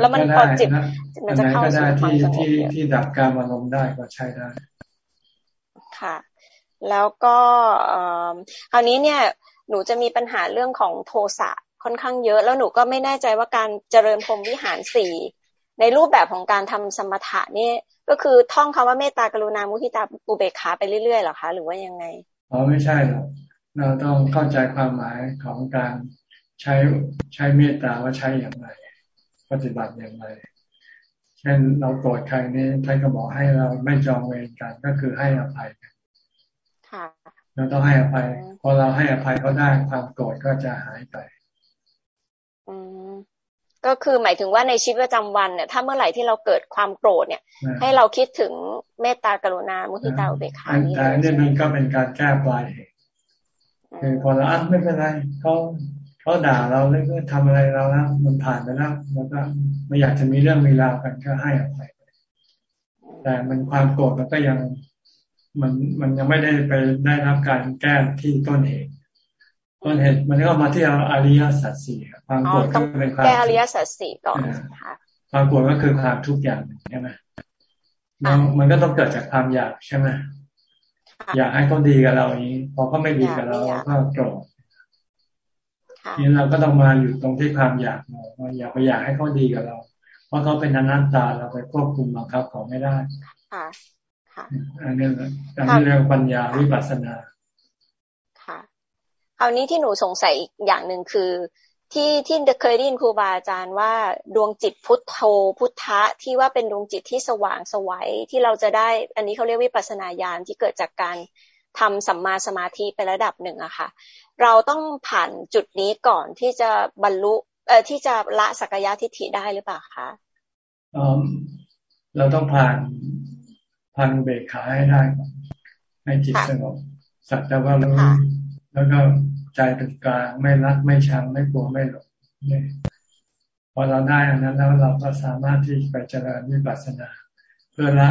แล้วมันพอจิตมันจะเข้าสู่ความสงบที่ที่ดับการอารมณ์ได้ก็ใช้ได้ ค่ะ แล้วก็คราวนี้เนี่ย หนูจะมีปัญหาเรื่องของโทสะค่อนข้างเยอะ แล้วหนูก็ไม่แน่ใจว่าการเจริญพรมวิหารสี่ในรูปแบบของการทำสมถะนี่ก็คือท่องคำว่าเมตตากรุณามุทิตาอุเบกขาไปเรื่อยๆหรอคะ หรือว่ายังไงอ๋อไม่ใช่หรอก เราต้องเข้าใจความหมายของการใช้ใช้เมตตาว่าใช้อย่างไร ปฏิบัติอย่างไร เช่นเราโกรธใครนี่ท่านก็บอกให้เราไม่จองเวรกันก็คือให้อภัยกันเราต้องให้อภัยพอเราให้อภัยเขาได้ความโกรธก็จะหายไปก็คือหมายถึงว่าในชีวิตประจำวันเนี่ยถ้าเมื่อไหร่ที่เราเกิดความโกรธเนี่ย ให้เราคิดถึงเมตตากรุณามุทิตาอุเบกขานี่แต่นี่มันก็เป็นการแก้ปลายเหตุ คือพอเราอะไม่เป็นไรเขาเขาด่าเราแล้วก็ทำอะไรเราแล้วมันผ่านไปแล้วแล้วก็ไม่อยากจะมีเรื่องมีราวกันก็ให้อภัยแต่มันความโกรธมันก็ยังมันมันยังไม่ได้ไปได้รับการแก้ที่ต้นเหตุต้นเหตุมันก็มาที่อริยสัจสี่ความโกรธก็เป็นความแก้อริยสัจสี่ก่อนความโกรธก็คือความทุกข์อย่างใช่ไหมมันก็ต้องเกิดจากความอยากใช่ไหม อยากให้เขาดีกับเราอย่างนี้พอเขาไม่ดีกับเราเราก็โกรธนี่เราก็ต้องมาอยู่ตรงที่ความอยากเราอยากไปอยากให้เขาดีกับเรา เพราะเขาเป็นอนัตตาเราไปควบคุมบังคับเขาไม่ได้ค่ะอันนี้อันนี้เรื่องปัญญาวิปัสสนา ค่ะ คราวนี้ที่หนูสงสัยอีกอย่างหนึ่งคือ ที่ที่เคยได้ยินครูบาอาจารย์ว่าดวงจิตพุทโธพุทธะที่ว่าเป็นดวงจิตที่สว่างสวัยที่เราจะได้ อันนี้เขาเรียกวิปัสสนาญาณที่เกิดจากการทำสัมมาสมาธิไประดับหนึ่งอะค่ะ เราต้องผ่านจุดนี้ก่อนที่จะบรรลุเอ่อที่จะละสักยะทิฏฐิได้หรือเปล่าคะเราต้องผ่านผ่านเบกขาให้ได้ให้จิตสงบสักแต่ว่ารู้แล้วก็ ใจเป็นกลางไม่รักไม่ชังไม่กลัวไม่หลงพอเราได้อันนั้นแล้วเราก็สามารถที่ไปเจริญวิปัสสนา เพื่อละ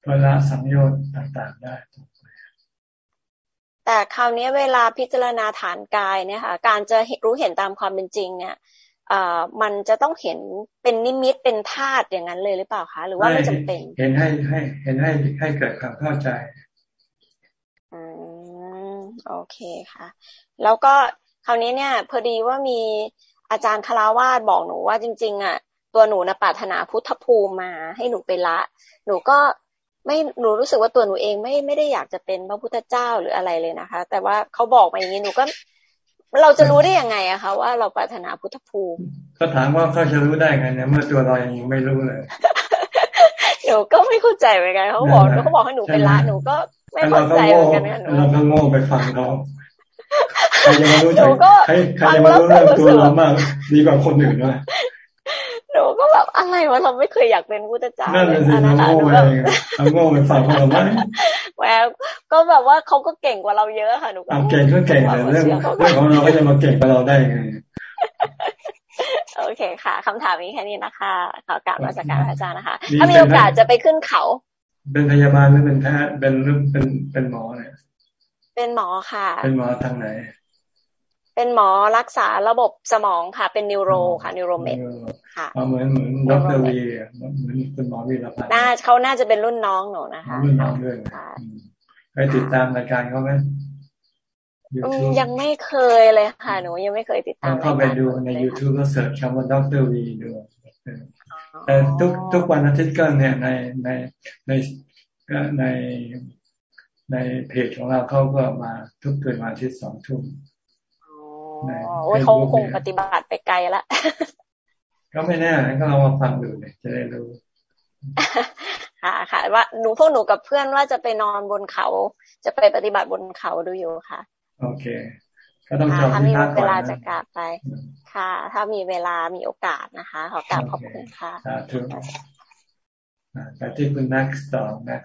เพื่อละสังโยชน์ต่างๆได้แต่คราวนี้เวลาพิจารณาฐานกายเนี่ยค่ะ การจะรู้เห็นตามความเป็นจริง เนี่ยมันจะต้องเห็นเป็นนิมิตเป็นธาตุอย่างนั้นเลยหรือเปล่าคะหรือว่าไม่จำเป็น เห็นให้ให้เห็นให้ให้เกิดความเข้าใจอืม โอเคค่ะ แล้วก็คราวนี้เนี่ยพอดีว่ามีอาจารย์คาราวาสบอกหนูว่าจริง ๆ อะ ตัวหนูนะปรารถนาพุทธภูมิมาให้หนูไปละ หนูก็ไม่หนูรู้สึกว่าตัวหนูเองไม่ไม่ได้อยากจะเป็นพระพุทธเจ้าหรืออะไรเลยนะคะ แต่ว่าเขาบอกมาอย่างนี้หนูก็ เราจะรู้ได้ยังไงอะคะว่าเราปรารถนาพุทธภูมิ ก็ถามว่าเขาจะรู้ได้ไงเนี่ยเมื่อตัวเรายังไม่รู้เลย หนูก็ไม่เข้าใจเหมือนกันเขาบอกเขาบอกให้หนูไปละหนูก็ไม่เข้าใจเหมือนกันนะหนูเราก็โง่ไปฟังเขาใครจะมารู้ใจใครใครจะมารู้เรื่องตัวเรามากดีกว่าคนอื่นนะหนูก็แบบอะไรวะเราไม่เคยอยากเป็นพุทธเจ้าเลยอันนั้นหนูแบบเอาโง่ไปฝากคนเราไหมแหวก็แบบว่าเขาก็เก่งกว่าเราเยอะค่ะหนูก็เก่งก็เก่งแต่เรื่องเรื่องของเราก็จะมาเก่งกว่าเราได้ไง โอเคค่ะคำถามนี้แค่นี้นะคะขอกราบมาสักการอาจารย์นะคะ ถ้ามีโอกาสจะไปขึ้นเขา เป็นพยาบาลหรือเป็นแพทย์เป็นเป็นเป็นหมอเนี่ยเป็นหมอค่ะ เป็นหมอทางไหน เป็นหมอรักษาระบบสมองค่ะ เป็นนิวโรค่ะนิวโรเมดค่ะเหมือนเหมือนดรวีเหมือนคุณหมอวีรพันธ์น่าเขาน่าจะเป็นรุ่นน้องหนูนะคะรุ่นน้องด้วยเคยติดตามรายการเขาไหม ยังไม่เคยเลยค่ะ หนูยังไม่เคยติดตามเข้าไปดูใน YouTube ก็เสิร์ชคำว่าดรวีดูแต่ทุกทุกวันอาทิตย์ก็เนี่ยในในในในในเพจของเราเขาก็มาทุกคืนวันอาทิตย์สองทุ่มโอ้ยเขาคงปฏิบัติไปไกลละก็ไม่แน่ก็เรามาฟังดูเนี่ยจะได้รู้ ค่ะค่ะ ว่าหนูพวกหนูกับเพื่อนว่าจะไปนอนบนเขา จะไปปฏิบัติบนเขาดูอยู่ค่ะ โอเค ก็ต้องจองที่พักก่อนถ้ามีเวลาจะกลับไป ค่ะ ถ้ามีเวลามีโอกาสนะคะ ขอกราบขอบคุณค่ะสาธุไปที่คุณ Max ต่อ Max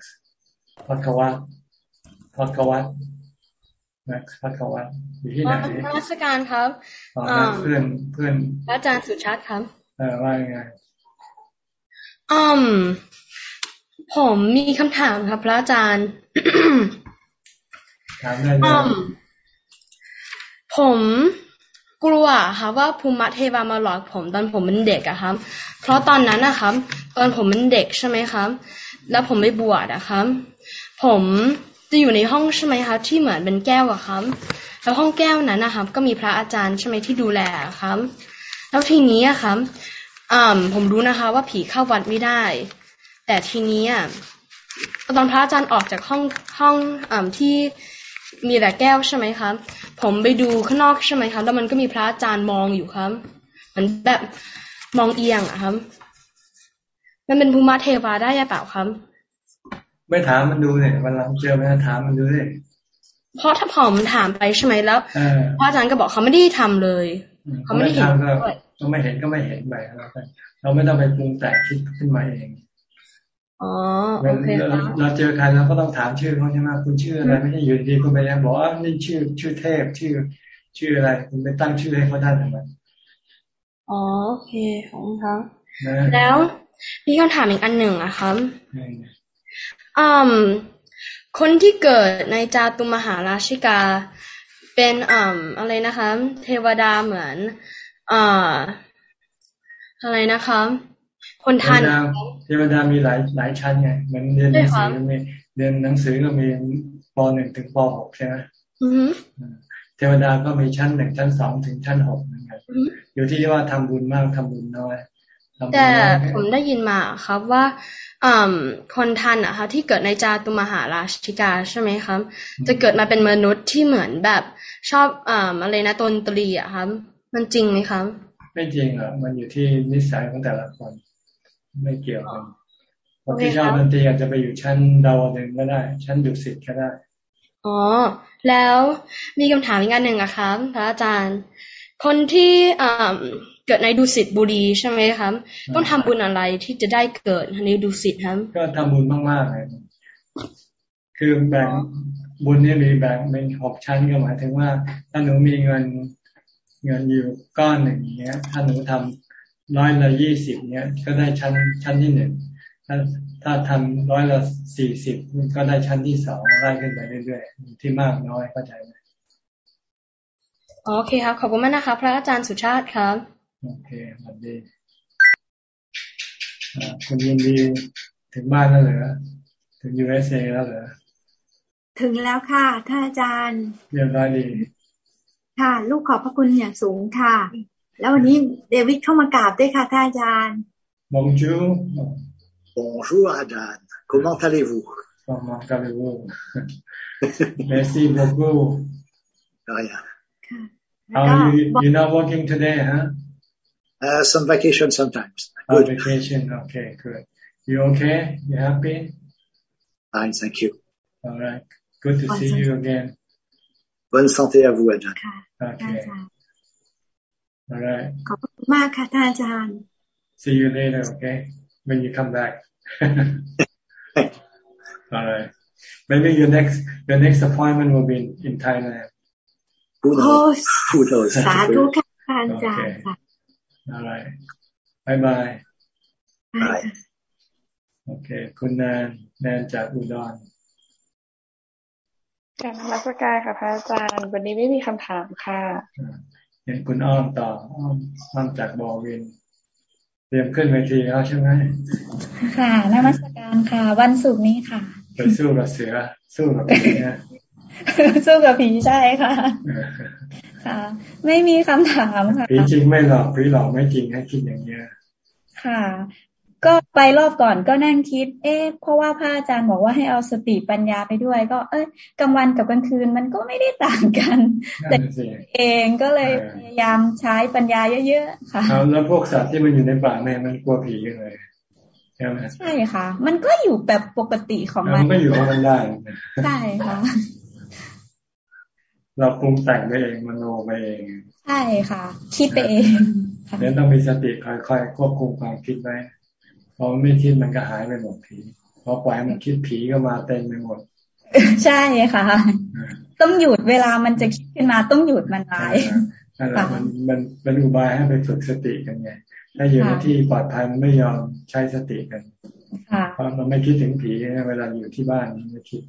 พักวัตพักวัต Max พักวัตอยู่ที่ไหนราชการครับเพื่อนเพื่อนอาจารย์สุชาติครับเออว่าไงอืมผมมีคำถามครับพระอาจารย์ถามได้เลย ผมกลัวค่ะว่าภูมิเทวามาหลอกผม ตอนผมเป็นเด็กอะครับเพราะตอนนั้นนะครับตอนผมเป็นเด็กใช่ไหมครับ แล้วผมไปบวชอะครับ ผมจะอยู่ในห้องใช่ไหมครับที่เหมือนเป็นแก้วอะครับแล้วห้องแก้วนั้นนะครับ ก็มีพระอาจารย์ใช่ไหมที่ดูแลครับ แล้วทีนี้อะครับอ่าผมรู้นะคะ ว่าผีเข้าวัดไม่ได้ แต่ทีนี้อะตอนพระอาจารย์ออกจากห้องห้องอที่มีแต่แก้วใช่ไหมครับ ผมไปดูข้างนอกใช่ไหมครับ แล้วมันก็มีพระอาจารย์มองอยู่ครับเหมือนแบบมองเอียงอะครับ มันเป็นภูมิเทวาได้ยังเปล่าครับ ไม่ถามมันดูเนี่ยวันหลังเจอมันถามมันดูเลยเพราะถ้าผมถามไปใช่ไหมแล้วพระอาจารย์ก็บอกเขาไม่ได้ทำเลยเขาไม่ได้เห็นด้วยก็ไม่เห็นก็ไม่เห็นไปแล้วกันเราไม่ต้องไปปรุงแต่งคิดขึ้นมาเอง อ๋อโอเคเราเจอใครเราก็ต้องถามชื่อเขาใช่ไหมคุณชื่ออะไรไม่ใช่อยู่ดีคุณไปยังบอกว่านี่ชื่อ ชื่อเทพชื่อ ชื่ออะไร คุณไปตั้งชื่อให้เขาได้ทำไมอ๋อโอเคของเขาแล้วมีคำถามอีกอันหนึ่งอะครับอืมคนที่เกิดในจาตุมหาราชิกา เป็นอ่าอะไรนะคะ เทวดาเหมือนอ่าอะไรนะคะ คนทันเทวดามีหลายหลายชั้นไงมันเรียนหนังสือมีเรียนหนังสือก็มีปหนึ่งถึงปหกใช่ไหมเทวดาก็มีชั้นหนึ่งชั้นสองถึงชั้นหกเหมือนกันอยู่ที่ว่าทำบุญมากทำบุญน้อยแต่ผมได้ยินมาครับว่าคนทันอะคะที่เกิดในจาตุมหาราชิกาใช่ไหมครับ จะเกิดมาเป็นมนุษย์ที่เหมือนแบบชอบอ่าอะไรนะตนตรีอะครับ มันจริงไหมครับ ไม่จริงอะมันอยู่ที่นิสัยของแต่ละคน ไม่เกี่ยวกันคนที่ชอบดนตรีอาจจะไปอยู่ชั้นดาวหนึ่งก็ได้ ชั้นดุสิตก็ได้ อ๋อ แล้วมีคำถามอีกอันหนึ่งอะครับพระอาจารย์ คนที่เกิดในดุสิตบุรีใช่ไหมครับ ต้องทำบุญอะไรที่จะได้เกิดในดุสิตครับ ก็ทำบุญมากๆเลยคือแบ่งบุญนี่มีแบ่งเป็นหกชั้นก็หมายถึงว่า ถ้าหนูมีเงินเงินอยู่ก้อนหนึ่งอย่างเงี้ย ถ้าหนูทำ ร้อยละยี่สิบเนี้ย ก็ได้ชั้นชั้นที่หนึ่งถ้าถ้าทำร้อยละสี่สิบก็ได้ชั้นที่สองไล่ขึ้นไปเรื่อยๆ ที่มากน้อยเข้าใจไหมโอเคครับขอบคุณมากนะคะ พระอาจารย์สุชาติครับ โอเคสวัสดีคุณยินดีถึงบ้านแล้วเหรอถึงยูเอสเอแล้วเหรอถึงแล้วค่ะท่านอาจารย์เรียบร้อยดี ค่ะ ลูกขอบพระคุณอย่างสูงค่ะ แล้ววันนี้เดวิดเข้ามากราบด้วยค่ะท่านอาจารย์ Bonjour Bonjour Ajahn Comment allez-vous Comment allez-vous Merci beaucoup Rien How are you You're not working today, huh Uh, some vacation sometimes. Good. Oh, vacation. Okay, good. You okay? You happy? Fine, thank you. All right. Good to see you again. Bonne santé à vous, Ajahn. Okay. All right. ขอบคุณมากค่ะท่านอาจารย์ See you later, okay? When you come back. All right. Maybe your next your next appointment will be in, in Thailand. Who knows? Who knows? สาธุค่ะอาจารย์ค่ะอะไรบายบายบายโอเค คุณแนนแนนจากอุดรการรัชการค่ะพระอาจารย์ วันนี้ไม่มีคำถามค่ะ เห็นคุณอ้อมต่ออ้อมอ้อมจากบอวินเตรียมขึ้นเวทีแล้วใช่ไหมค่ะนมัสการค่ะ วันศุกร์นี้ค่ะไปสู้กับเสือ สู้กับผีนะสู้กับผีใช่ค่ะ ค่ะ ไม่มีคำถามค่ะผีจริงไม่หลอกผีหลอกไม่จริงให้คิดอย่างเงี้ยค่ะ ก็ไปรอบก่อนก็นั่งคิด เอ๊ะเพราะว่าพระอาจารย์บอกว่าให้เอาสติปัญญาไปด้วย ก็ เอ้ยกลางวันกับกลางคืนมันก็ไม่ได้ต่างกัน แต่เองก็เลยพยายามใช้ปัญญาเยอะๆค่ะแล้วพวกสัตว์ที่มันอยู่ในป่าเนี่ยมันกลัวผีกันเลยใช่ไหมใช่ค่ะ มันก็อยู่แบบปกติของมันมันก็อยู่ของมันได้ใช่ค่ะเราปรุงแต่งไปเองมโนไปเองใช่ค่ะ คิดไปเองเดี๋ยวต้องมีสติคอยๆควบคุมความคิดไว้ พอไม่คิดมันก็หายไปหมดผีพอปล่อยมันคิดผีก็มาเต็มไปหมด ใช่ค่ะ ต้องหยุดเวลามันจะคิดขึ้นมาต้องหยุดมันไว้มันมันเป็นอุบายให้ไปฝึกสติกันไงถ้าอยู่ในที่ปลอดภัยมันไม่ยอมใช้สติกันเพราะมันไม่คิดถึงผีเวลาอยู่ที่บ้านไม่คิด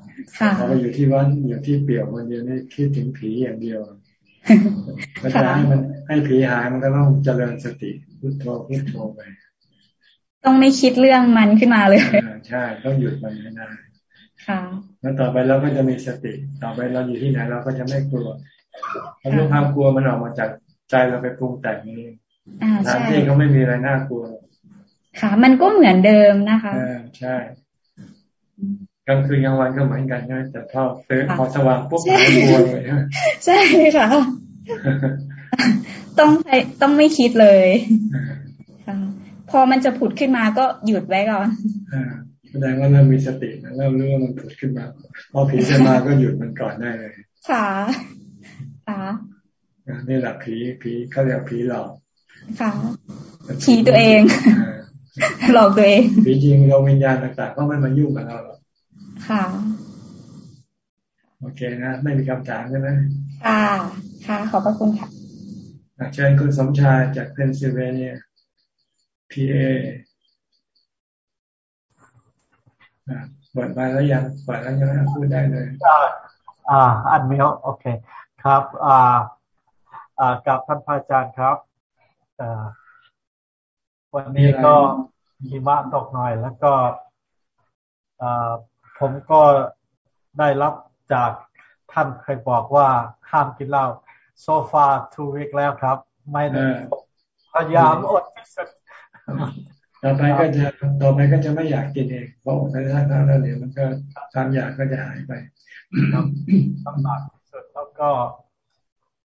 พอไปอยู่ที่วัดอยู่ที่เปี่ยวคนเดียวนี่คิดถึงผีอย่างเดียวมันจะให้มันให้ผีหายมันก็ต้องเจริญสติพุทโธพุทโธไป ต้องไม่คิดเรื่องมันขึ้นมาเลยใช่ ต้องหยุดมันให้ได้ค่ะแล้วต่อไปเราก็จะมีสติ ต่อไปเราอยู่ที่ไหนเราก็จะไม่กลัวเพราะความกลัวมันออกมาจากใจเราไปปรุงแต่งนี่สถานที่เขาไม่มีอะไรน่ากลัว ค่ะ มันก็เหมือนเดิมนะคะใช่กลางคืนกลางวันก็เหมือนกันนะแต่พอเฟ้พอสว่างปุ๊บหายกลัวเลยใช่ค่ะ ต้องต้องไม่คิดเลย พอมันจะผุดขึ้นมาก็หยุดไว้ก่อนแสดงว่าเรามีสตินะเรารู้ว่ามันผุดขึ้นมา พอผีจะมาก็หยุดมันก่อนได้เลยค่ะค่ะนี่แหละผีผีเขาเรียกผีหลอกค่ะผีตัวเองหลอกตัวเองผีจริงเราวิญญาณต่างๆก็ไม่มายุ่งกับเราหรอกค่ะ โอเคนะ ไม่มีคำถามใช่ไหมค่ะ ค่ะ ขอบพระคุณค่ะเชิญคุณสมชายจากเพนซิลเวเนีย PA เปิดมาแล้วยังเปิดแล้วยังพูดได้เลย อ่า unmute โอเค ครับ อ่า อ่ากับท่านพระอาจารย์ครับอ่าวันนี้ก็หิมะตกหน่อย แล้วก็อ่าผมก็ได้รับจากท่านเคยบอกว่าห้ามกินเหล้าโซฟาทูวิกแล้วครับ ไม่ได้พยายามอดที่สุด ต่อไปก็จะต่อไปก็จะไม่อยากกินเองเพราะอดไปท่านแล้วเนี่ยมันก็ความอยากก็จะหายไปลำบากที่สุดแล้วก็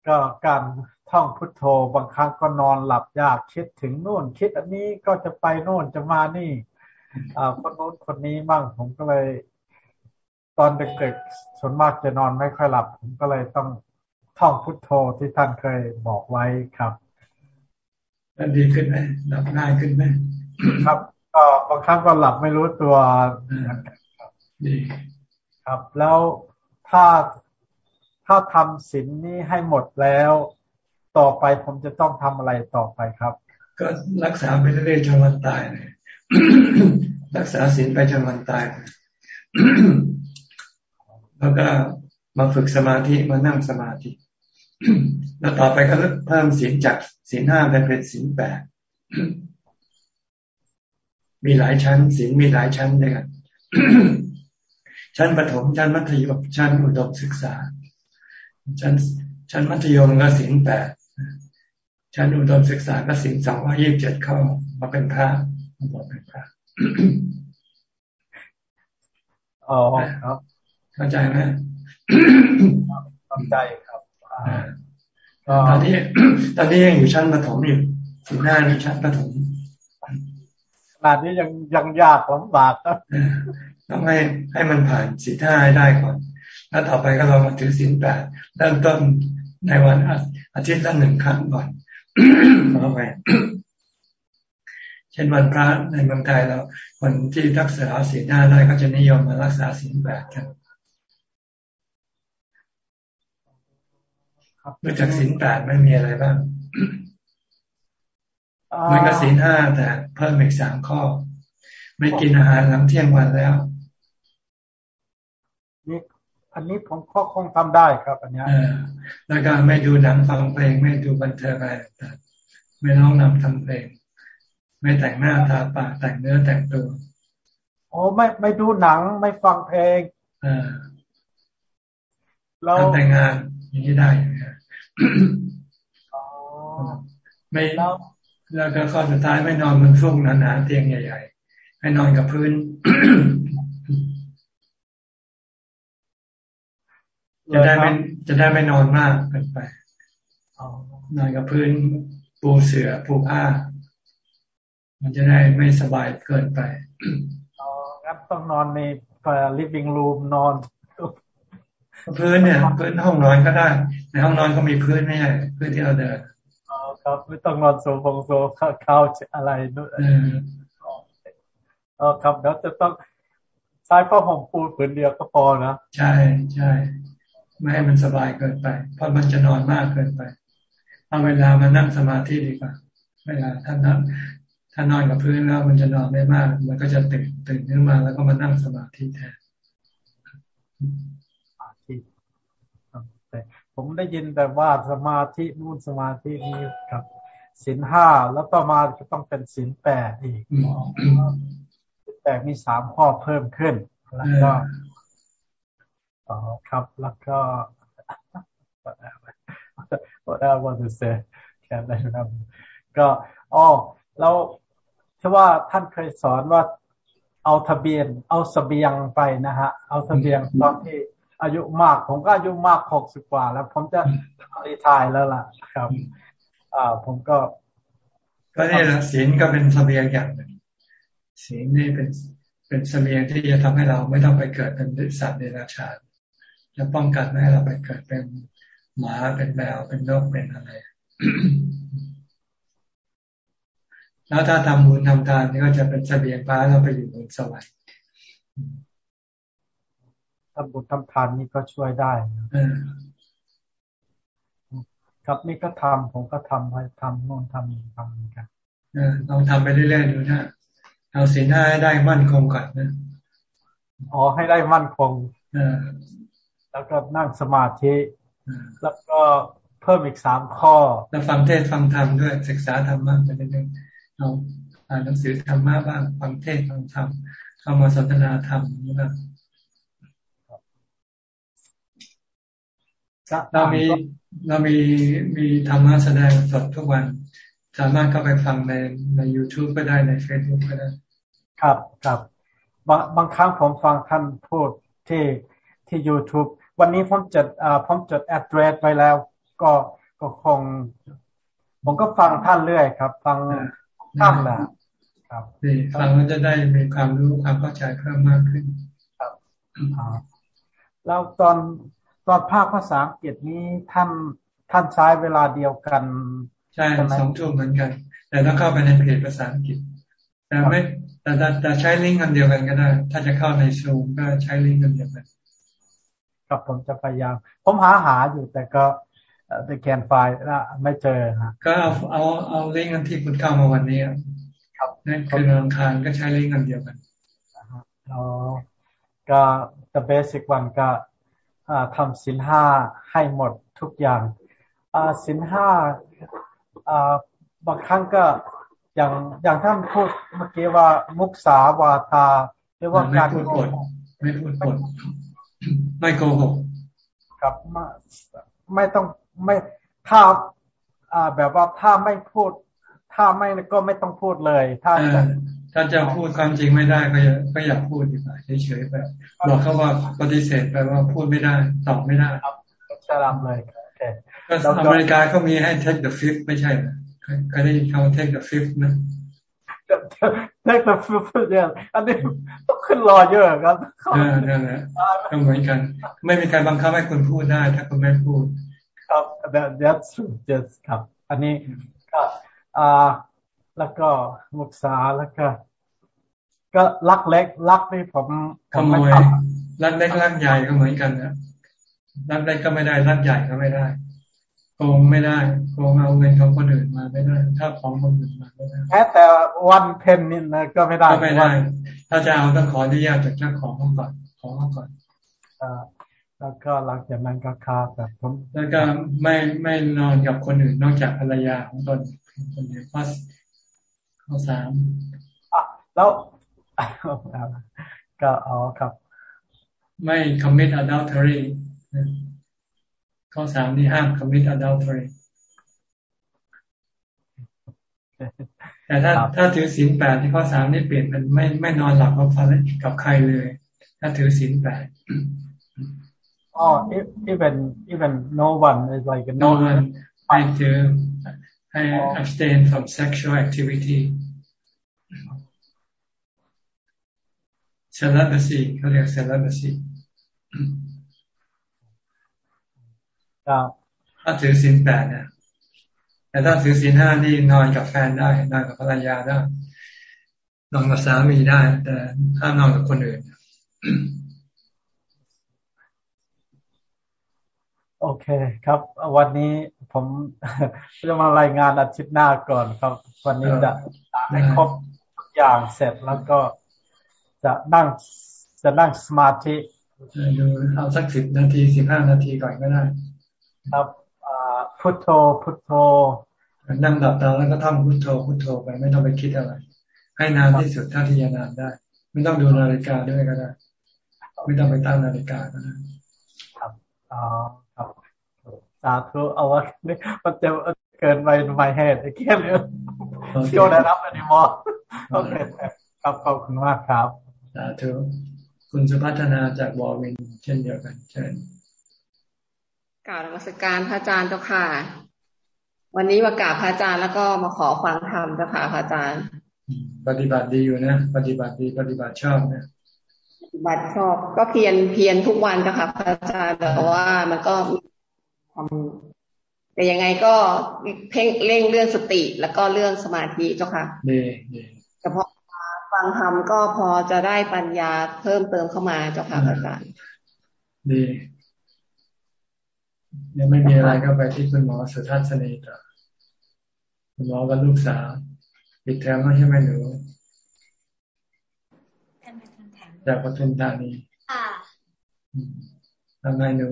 ก็การท่องพุทโธบางครั้งก็นอนหลับยากคิดถึงนู่น คิดอันนี้ก็จะไปโน่นจะมานี่อ่าคนโน้นคนนี้บ้างผมก็เลย ตอนเด็กๆส่วนมากจะนอนไม่ค่อยหลับ ผมก็เลยต้องท่องพุทโธที่ท่านเคยบอกไว้ครับ มันดีขึ้นไหมหลับง่ายขึ้นไหมครับก็บางครั้งก็หลับไม่รู้ตัวดีครับ แล้วถ้าถ้าทำศีลนี้ให้หมดแล้ว ต่อไปผมจะต้องทำอะไรต่อไปครับ ก็รักษาไปเรื่อยๆจนวันตายเลยรักษาศีลไปจนวันตายแล้วก็มาฝึกสมาธิมานั่งสมาธิ แล้วต่อไปก็เพิ่มศีลจากศีลห้าเป็นศีลแปดมีหลายชั้นศีลมีหลายชั้นด้วยกันชั้นประถมชั้นมัธยมชั้นอุดมศึกษา ชั้นชั้นมัธยมก็ศีลแปดชั้นอุดมศึกษาก็ศีลสองร้อยี่สิบเจ็ดเข้ามาเป็นพระมาบอกเป็นพระอ๋อครับเข้าใจไหมเข้าใจครับ ตอนนี้ตอนนี้ยังอยู่ชั้นประถมอยู่สีหน้าในชั้นประถมขนาดนี้ยังยังยากลำบากครับต้องให้ให้มันผ่านสีห้าให้ได้ก่อน แล้วต่อไปก็เรามาถือสินแปดเริ่มต้นในวันอาทิตย์ละหนึ่งครั้งก่อนต่อไปเช่นวันพระในเมืองไทยเราคนที่รักษาศีลห้าได้ก็จะนิยมมารักษาศีลแปดกัน นอกจากศีลแปดไม่มีอะไรบ้างมันก็ศีลห้าแต่เพิ่มอีกสามข้อ ไม่กินอาหารหลังเที่ยงวันแล้วนี่อันนี้ผมก็คงทำได้ครับ อันนี้แล้วก็ไม่ดูหนังฟังเพลง ไม่ดูบันเทิงอะไรไม่ร้องนำทำเพลง ไม่แต่งหน้าทาปากแต่งเนื้อแต่งตัวโอ้ไม่ไม่ดูหนังไม่ฟังเพลงเราทำแต่งงานอย่างนี้ได้ไม่ แล้วก็ข้อสุดท้ายไม่นอนบนฟุ้งหนาๆเตียงใหญ่ๆให้นอนกับพื้นจะได้ไม่จะได้ไม่นอนมากเกินไปนอนกับพื้นปูเสือปูผ้า มันจะได้ไม่สบายเกินไปอ๋องั้นต้องนอนใน living room นอน พื้นเนี่ยพื้นห้องนอนก็ได้ ในห้องนอนก็มีพื้นไม่ใช่พื้นที่เราเดินอ๋อครับไม่ต้องนอนโซฟงโซฟาคาวอะไรด้วยอ๋อครับแล้วจะต้องใช้ผ้าห่มปูผืนเดียวก็พอนะใช่ใช่ไม่ให้มันสบายเกินไป เพราะมันจะนอนมากเกินไปเอาเวลามานั่งสมาธิดีกว่า เวลาท่านนั่งถ้านอนกับพื้นแล้วมันจะนอนไม่มาก มันก็จะตื่นตื่นขึ้นมาแล้วก็มานั่งสมาธิแทน ผมได้ยินแต่ว่าสมาธินู่นสมาธินี้กับสินห้าแล้วต่อมาก็ต้องเป็นสินแปดอีกแต่มีสามข้อเพิ่มขึ้นแล้วก็อ๋อครับแล้วก็ what I want to say แค่นั้นครับก็อ๋อแล้วเชื่อว่าท่านเคยสอนว่าเอาทะเบียน เอาสเสบียงไปนะฮะ เอาทะเบียงตอนที่ อายุมาก ผมก็อายุมากหกสิบกว่า แล้ว ผมจะรีทายแล้วล่ะ ครับอ่าผมก็ ก็นี่แหละศีลก็เป็นสเสบียงอย่างหนึ่งศีลนี่เป็นเป็นเสบียงที่จะทำให้เราไม่ต้องไปเกิดเป็นสัตว์ในราชาจะป้องกันไม่ให้เราไปเกิดเป็นหมาเป็นแมวเป็นนกเป็นอะไรแล้วถ้าทำบุญทำทานนี่ก็จะเป็นเสบียงพาเราไปอยู่บนสวรรค์ ทำบุญทำทานนี่ก็ช่วยได้ครับนี่ก็ทำผมก็ทำไปทำโน่นทำนี่ทำเหมือนกันลองทำไปเรื่อยๆดูนะเอาศีลห้าให้ได้มั่นคงก่อนนะอ๋อให้ได้มั่นคงแล้วก็นั่งสมาธิแล้วก็เพิ่มอีกสามข้อ แล้วฟังเทศฟังธรรมด้วยศึกษาธรรมะไปเรื่อยๆเราอ่านหนังสือธรรมะบ้างฟังเทศฟังธรรมเข้ามาสนทนาธรรมนี่นะ เรามีเรามีมีธรรมะแสดงสดทุกวัน สามารถเข้าไปฟังในใน YouTube ก็ได้ใน Facebook ก็ได้ ครับครับบางบางครั้งผมฟังท่านพูดที่ที่ YouTube วันนี้ผมจดอ่าผมจด address ไว้แล้ว ก็ก็คง ผมก็ฟังท่านเรื่อยครับ ฟังท่านแหละครับดีฟังแล้วจะได้มีความรู้ความเข้าใจเพิ่มมากขึ้น ครับแล้วตอน ตอนภาคภาษาอังกฤษนี้ท่านท่านใช้เวลาเดียวกัน ใช่สองทุ่มเหมือนกัน แต่ต้องเข้าไปในเพจภาษาอังกฤษแต่ไม่แต่แต่ใช้ลิงก์กันเดียวกันก็ได้ ถ้าจะเข้าในซูมก็ใช้ลิงก์กันเดียวกันครับผมจะพยายาม ผมหาหาอยู่แต่ก็ในแคนไฟล์ไม่เจอฮะก็เอาเอาเอาลิงก์กันที่คุณเข้ามาวันนี้ครับนั่นคืออังคารก็ใช้ลิงก์กันเดียวกันอ๋อก็ the basic one ก็ ทำสินห้าให้หมดทุกอย่างสินห้าบางครั้งก็อย่างอย่างท่านพูดเมื่อกี้ว่ามุกสาวาทาหรือว่าการพูดปดไม่พูดปดไม่โกหกกับไม่ไม่ต้องไม่ถ้าอ่าแบบว่าถ้าไม่พูด ถ้าไม่ก็ไม่ต้องพูดเลย ถ้า ถ้าจะพูดความจริงไม่ได้ก็อย่าก็อย่าพูดดีกว่าเฉยๆไปบอกเขาว่าปฏิเสธไปว่าพูดไม่ได้ตอบไม่ได้จะรำเลยก็อเมริกาก็มีให้ take the fifth ไม่ใช่เคยได้ยินคำว่า take the fifth ไหมเล็กแบบฟูเนี่ยอันนี้ต้องขึ้นรอเยอะครับนั่นแหละก็เหมือนกัน ไม่มีการบังคับให้คุณพูดได้ ถ้าคุณไม่พูด ครับ that's true yes ครับ อันนี้ก็อ่า แล้วก็มุกษาแล้วก็ ก็ลักเล็กลักนี่ผมขโมยลักเล็กลักใหญ่ก็เหมือนกันนะลักเล็กก็ไม่ได้ลักใหญ่ก็ไม่ได้โกงไม่ได้โกงเอาเงินของคนอื่นมาไม่ได้ ถ้าของคนอื่นมาไม่ได้แค่แต่วันเพนนี่นะก็ไม่ได้ก็ไม่ได้ ถ้าจะเอาต้องขออนุญาตจากเจ้าของเขาก่อนขอเขาก่อนอ่าแล้วก็หลังจากนั้นก็คาแบบผมแล้วก็ไม่ไม่นอนกับคนอื่นนอกจากภรรยาของตนคนเดียวพัส ข้อสามอะแล้วก็อ๋อครับ ไม่ commit adultery ข้อสามนี่ห้าม commit adultery แต่ถ้าถ้าถือศีลแปดที่ข้อสามนี่เปลี่ยนเป็นไม่ไม่นอนหลับกับฟันกับใครเลย ถ้าถือศีลแปด Oh, even even no one is like no one ให้ถือ ให้ abstain from sexual activity celibacy เขาเรียก celibacy ครับถ้าถือศีลแปดเนี่ยแต่ถ้าถือศีลห้านี่นอนกับแฟนได้นอนกับภรรยาได้นอนกับสามีได้ แต่ห้ามนอนกับคนอื่น โอเคครับ วันนี้ผมจะมารายงานอาทิตย์หน้าก่อนครับ วันนี้จะได้ครบทุกอย่างเสร็จแล้วก็จะนั่งจะนั่งสมาธิดูเอาสักสิบนาทีสิบห้านาทีก่อนก็ได้ ครับพุทโธพุทโธนั่งหลับตาแล้วก็ท่องพุทโธพุทโธไปไม่ต้องไปคิดอะไร ให้นานที่สุดเท่าที่จะนานได้ ไม่ต้องดูนาฬิกาด้วยก็ได้ ไม่ต้องไปตั้งนาฬิกาก็ได้ครับอ๋อครับสาธุเอาว่านี่มันจะเกินไปไม่เหตุแค่นี้เกี่ยวได้รับอันนี้มอโอเคครับขอบคุณมากครับสาธุคุณสุพัฒนาจากบอวินเช่นเดียวกันเชิญกล่าวนมัสการพระอาจารย์เจ้าค่ะ วันนี้มากราบพระอาจารย์แล้วก็มาขอฟังธรรมเจ้าค่ะพระอาจารย์ ปฏิบัติดีอยู่นะ ปฏิบัติดีปฏิบัติชอบนะปฏิบัติชอบก็เพียรเพียรทุกวันเจ้าค่ะพระอาจารย์แต่ว่ามันก็ แต่ยังไงก็เพ่งเร่งเรื่องสติแล้วก็เรื่องสมาธิเจ้าค่ะดีดีเฉพาะฟังธรรมก็พอจะได้ปัญญาเพิ่มเติมเข้ามาเจ้าค่ะอาจารย์ดียังไม่มีอะไรก็ไปที่คุณหมอสุทัศนีต่อคุณหมอกับลูกสาวปิดเทอมแล้วใช่ไหมหนูจากปทุมธานี ทำไงหนู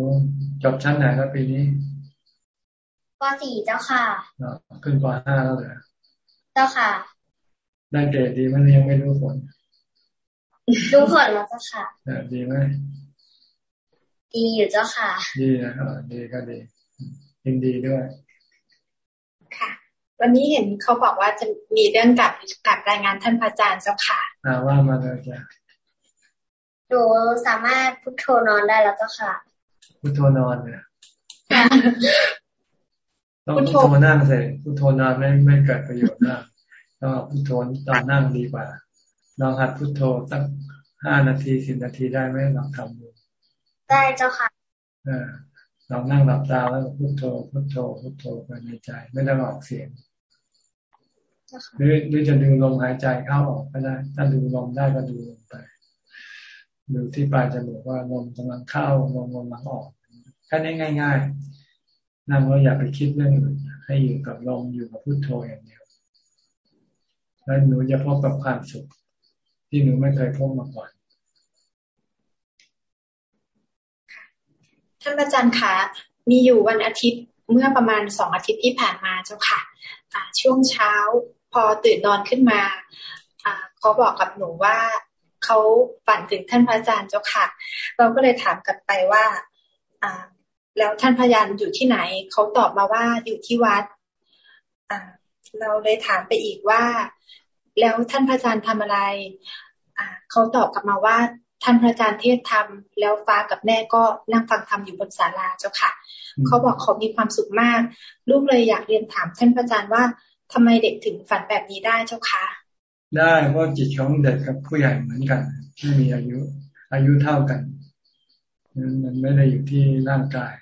จบชั้นไหนแล้วปีนี้ปสี่เจ้าค่ะขึ้นปห้าแล้วเหรอเจ้าค่ะ ได้เกรดดีมันยังไม่รู้ผลรู้ผลแล้วเจ้าค่ะดีไหมดีอยู่เจ้าค่ะ ดีนะเออดีก็ดียินดีด้วย ค่ะ วันนี้เห็นเขาบอกว่าจะมีเรื่องกับกับรายงานท่านพระอาจารย์เจ้าค่ะ อ่าว่ามาเลยจ้ะห นูสามารถพุทโธนอนได้แล้วเจ้าค่ะ พุทโธนอนเนี่ยต้องพุทโธนั่งเสร็จพุทโธนอนไม่ไม่เกิดประโยชน์นะต้องพุทโธตอนนั่งดีกว่าลองหัดพุทโธสักห้านาทีสิบนาทีได้ไหมลองทำดูได้เจ้าค่ะเออลองนั่งหลับตาแล้วพุทโธพุทโธพุทโธไปในใจ ไม่ต้องออกเสียงหรือหรือจะดูลมหายใจเข้าออกก็ได้ ถ้าดูลมได้ก็ดูลมไป ดูที่ปลายจมูกว่าลมกำลังเข้าลมกำลังออกแค่นี้ง่าย ๆ นั่งแล้วอย่าไปคิดเรื่องอื่นให้อยู่กับลมอยู่กับพุทโธอย่างเดียว แล้วหนูจะพบกับความสุข ที่หนูไม่เคยพบมาก่อนท่านอาจารย์คะมีอยู่วันอาทิตย์เมื่อประมาณสองอาทิตย์ที่ผ่านมาเจ้าค่ะช่วงเช้าพอตื่นนอนขึ้นมาเขาบอกกับหนูว่า เขาฝันถึงท่านพระอาจารย์เจ้าค่ะ เราก็เลยถามกลับไปว่าแล้วท่านพยานอยู่ที่ไหน เขาตอบมาว่าอยู่ที่วัดเราเลยถามไปอีกว่า แล้วท่านพระอาจารย์ทำอะไรเขาตอบกลับมาว่าท่านพระอาจารย์เทศธรรมแล้วฟ้ากับแม่ก็นั่งฟังธรรมอยู่บนศาลาเจ้าค่ะ เขาบอกเขามีความสุขมาก ลูกเลยอยากเรียนถามท่านพระอาจารย์ว่าทำไมเด็กถึงฝันแบบนี้ได้เจ้าค่ะ ได้เพราะจิตของเด็กกับผู้ใหญ่เหมือนกันไม่มีอายุ อายุเท่ากันมันไม่ได้อยู่ที่ร่างกาย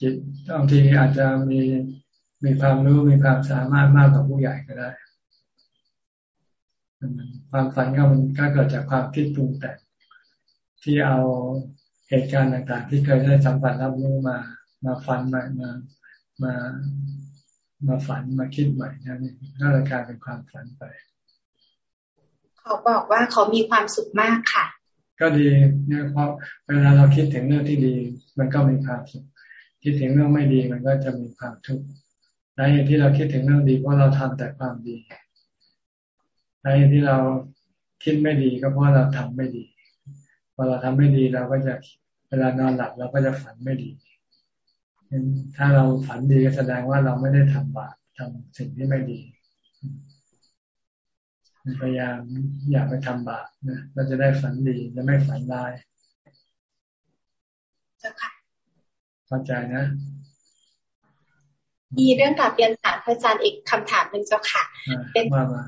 จิตบางทีอาจจะมีมีความรู้มีความสามารถมากกว่าผู้ใหญ่ก็ได้ความฝันก็มันก็เกิดจากความคิดปรุงแต่งที่เอาเหตุการณ์ต่าง ๆ ที่เคยได้สัมผัสรับรู้มา มาฝันมามามามาฝันมาคิดใหม่นั่นเองก็เลยกลายเป็นความฝันไป เขาบอกว่าเขามีความสุขมากค่ะ ก็ดีเนี่ยเพราะเวลาเราคิดถึงเรื่องที่ดี มันก็มีความสุขคิดถึงเรื่องไม่ดีมันก็จะมีความทุกข์ในที่เราคิดถึงเรื่องดีเพราะเราทำแต่ความดีในที่เราคิดไม่ดีก็เพราะเราทำไม่ดีพอเราทำไม่ดีเราก็จะเวลานอนหลับเราก็จะฝันไม่ดี ถ้าเราฝันดีก็แสดงว่าเราไม่ได้ทำบาปทำสิ่งที่ไม่ดี พยายามอย่าไปทำบาปนะเราจะได้ฝันดีจะไม่ฝันร้ายเจ้าค่ะเข้าใจนะมีเรื่องกลับเรียนถามพระอาจารย์อีกคำถามหนึ่งเจ้าค่ะ เป็นมามา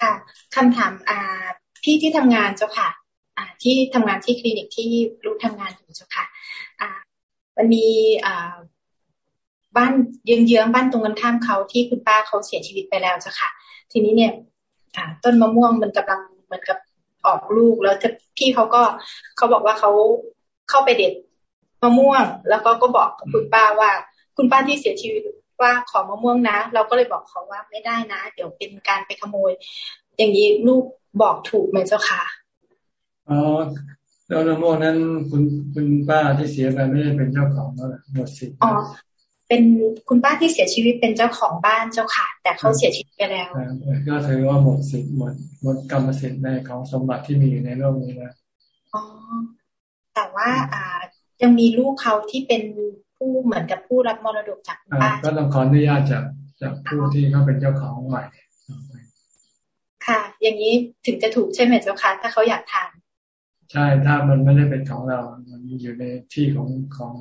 ค่ะคำถามอ่าพี่ที่ทำงานเจ้าค่ะ อ่า ที่ทำงานที่คลินิกที่รู้ทำงานอยู่เจ้าค่ะ อ่า มันมีอ่าบ้านเยื้องๆบ้านตรงกันข้ามเขาที่คุณป้าเขาเสียชีวิตไปแล้วเจ้าค่ะ ทีนี้เนี่ย อ่าต้นมะม่วงมันกำลังเหมือนกับออกลูกแล้วพี่เขาก็เขาบอกว่าเขาเข้าไปเด็ดมะม่วง แล้วก็ก็บอกกับคุณป้าว่า คุณป้าที่เสียชีวิตว่าขอมะม่วงนะ เราก็เลยบอกเขาว่าไม่ได้นะ เดี๋ยวเป็นการไปขโมย อย่างนี้ลูกบอกถูกไหมเจ้าค่ะอ๋อแล้วมะม่วงนั้นคุณคุณป้าที่เสียไปไม่ได้เป็นเจ้าของแล้วหมดสิทธิ์อ๋อ เป็นคุณป้าที่เสียชีวิตเป็นเจ้าของบ้านเจ้าค่ะ แต่เขาเสียชีวิตไปแล้วก็ถือว่าหมดสิทธิ์หมดหมดกรรมสิทธิ์ในของสมบัติที่มีอยู่ในโลกนี้แล้วอ๋อแต่ว่าอ่ายังมีลูกเขาที่เป็นผู้เหมือนกับผู้รับมรดกจากบ้านก็ต้องขออนุญาตจากจากผู้ที่เขาเป็นเจ้าของใหม่ค่ะ อย่างนี้ถึงจะถูกใช่ไหมเจ้าค่ะถ้าเขาอยากทาน ใช่ถ้ามันไม่ได้เป็นของเรา มันอยู่ในที่ของของ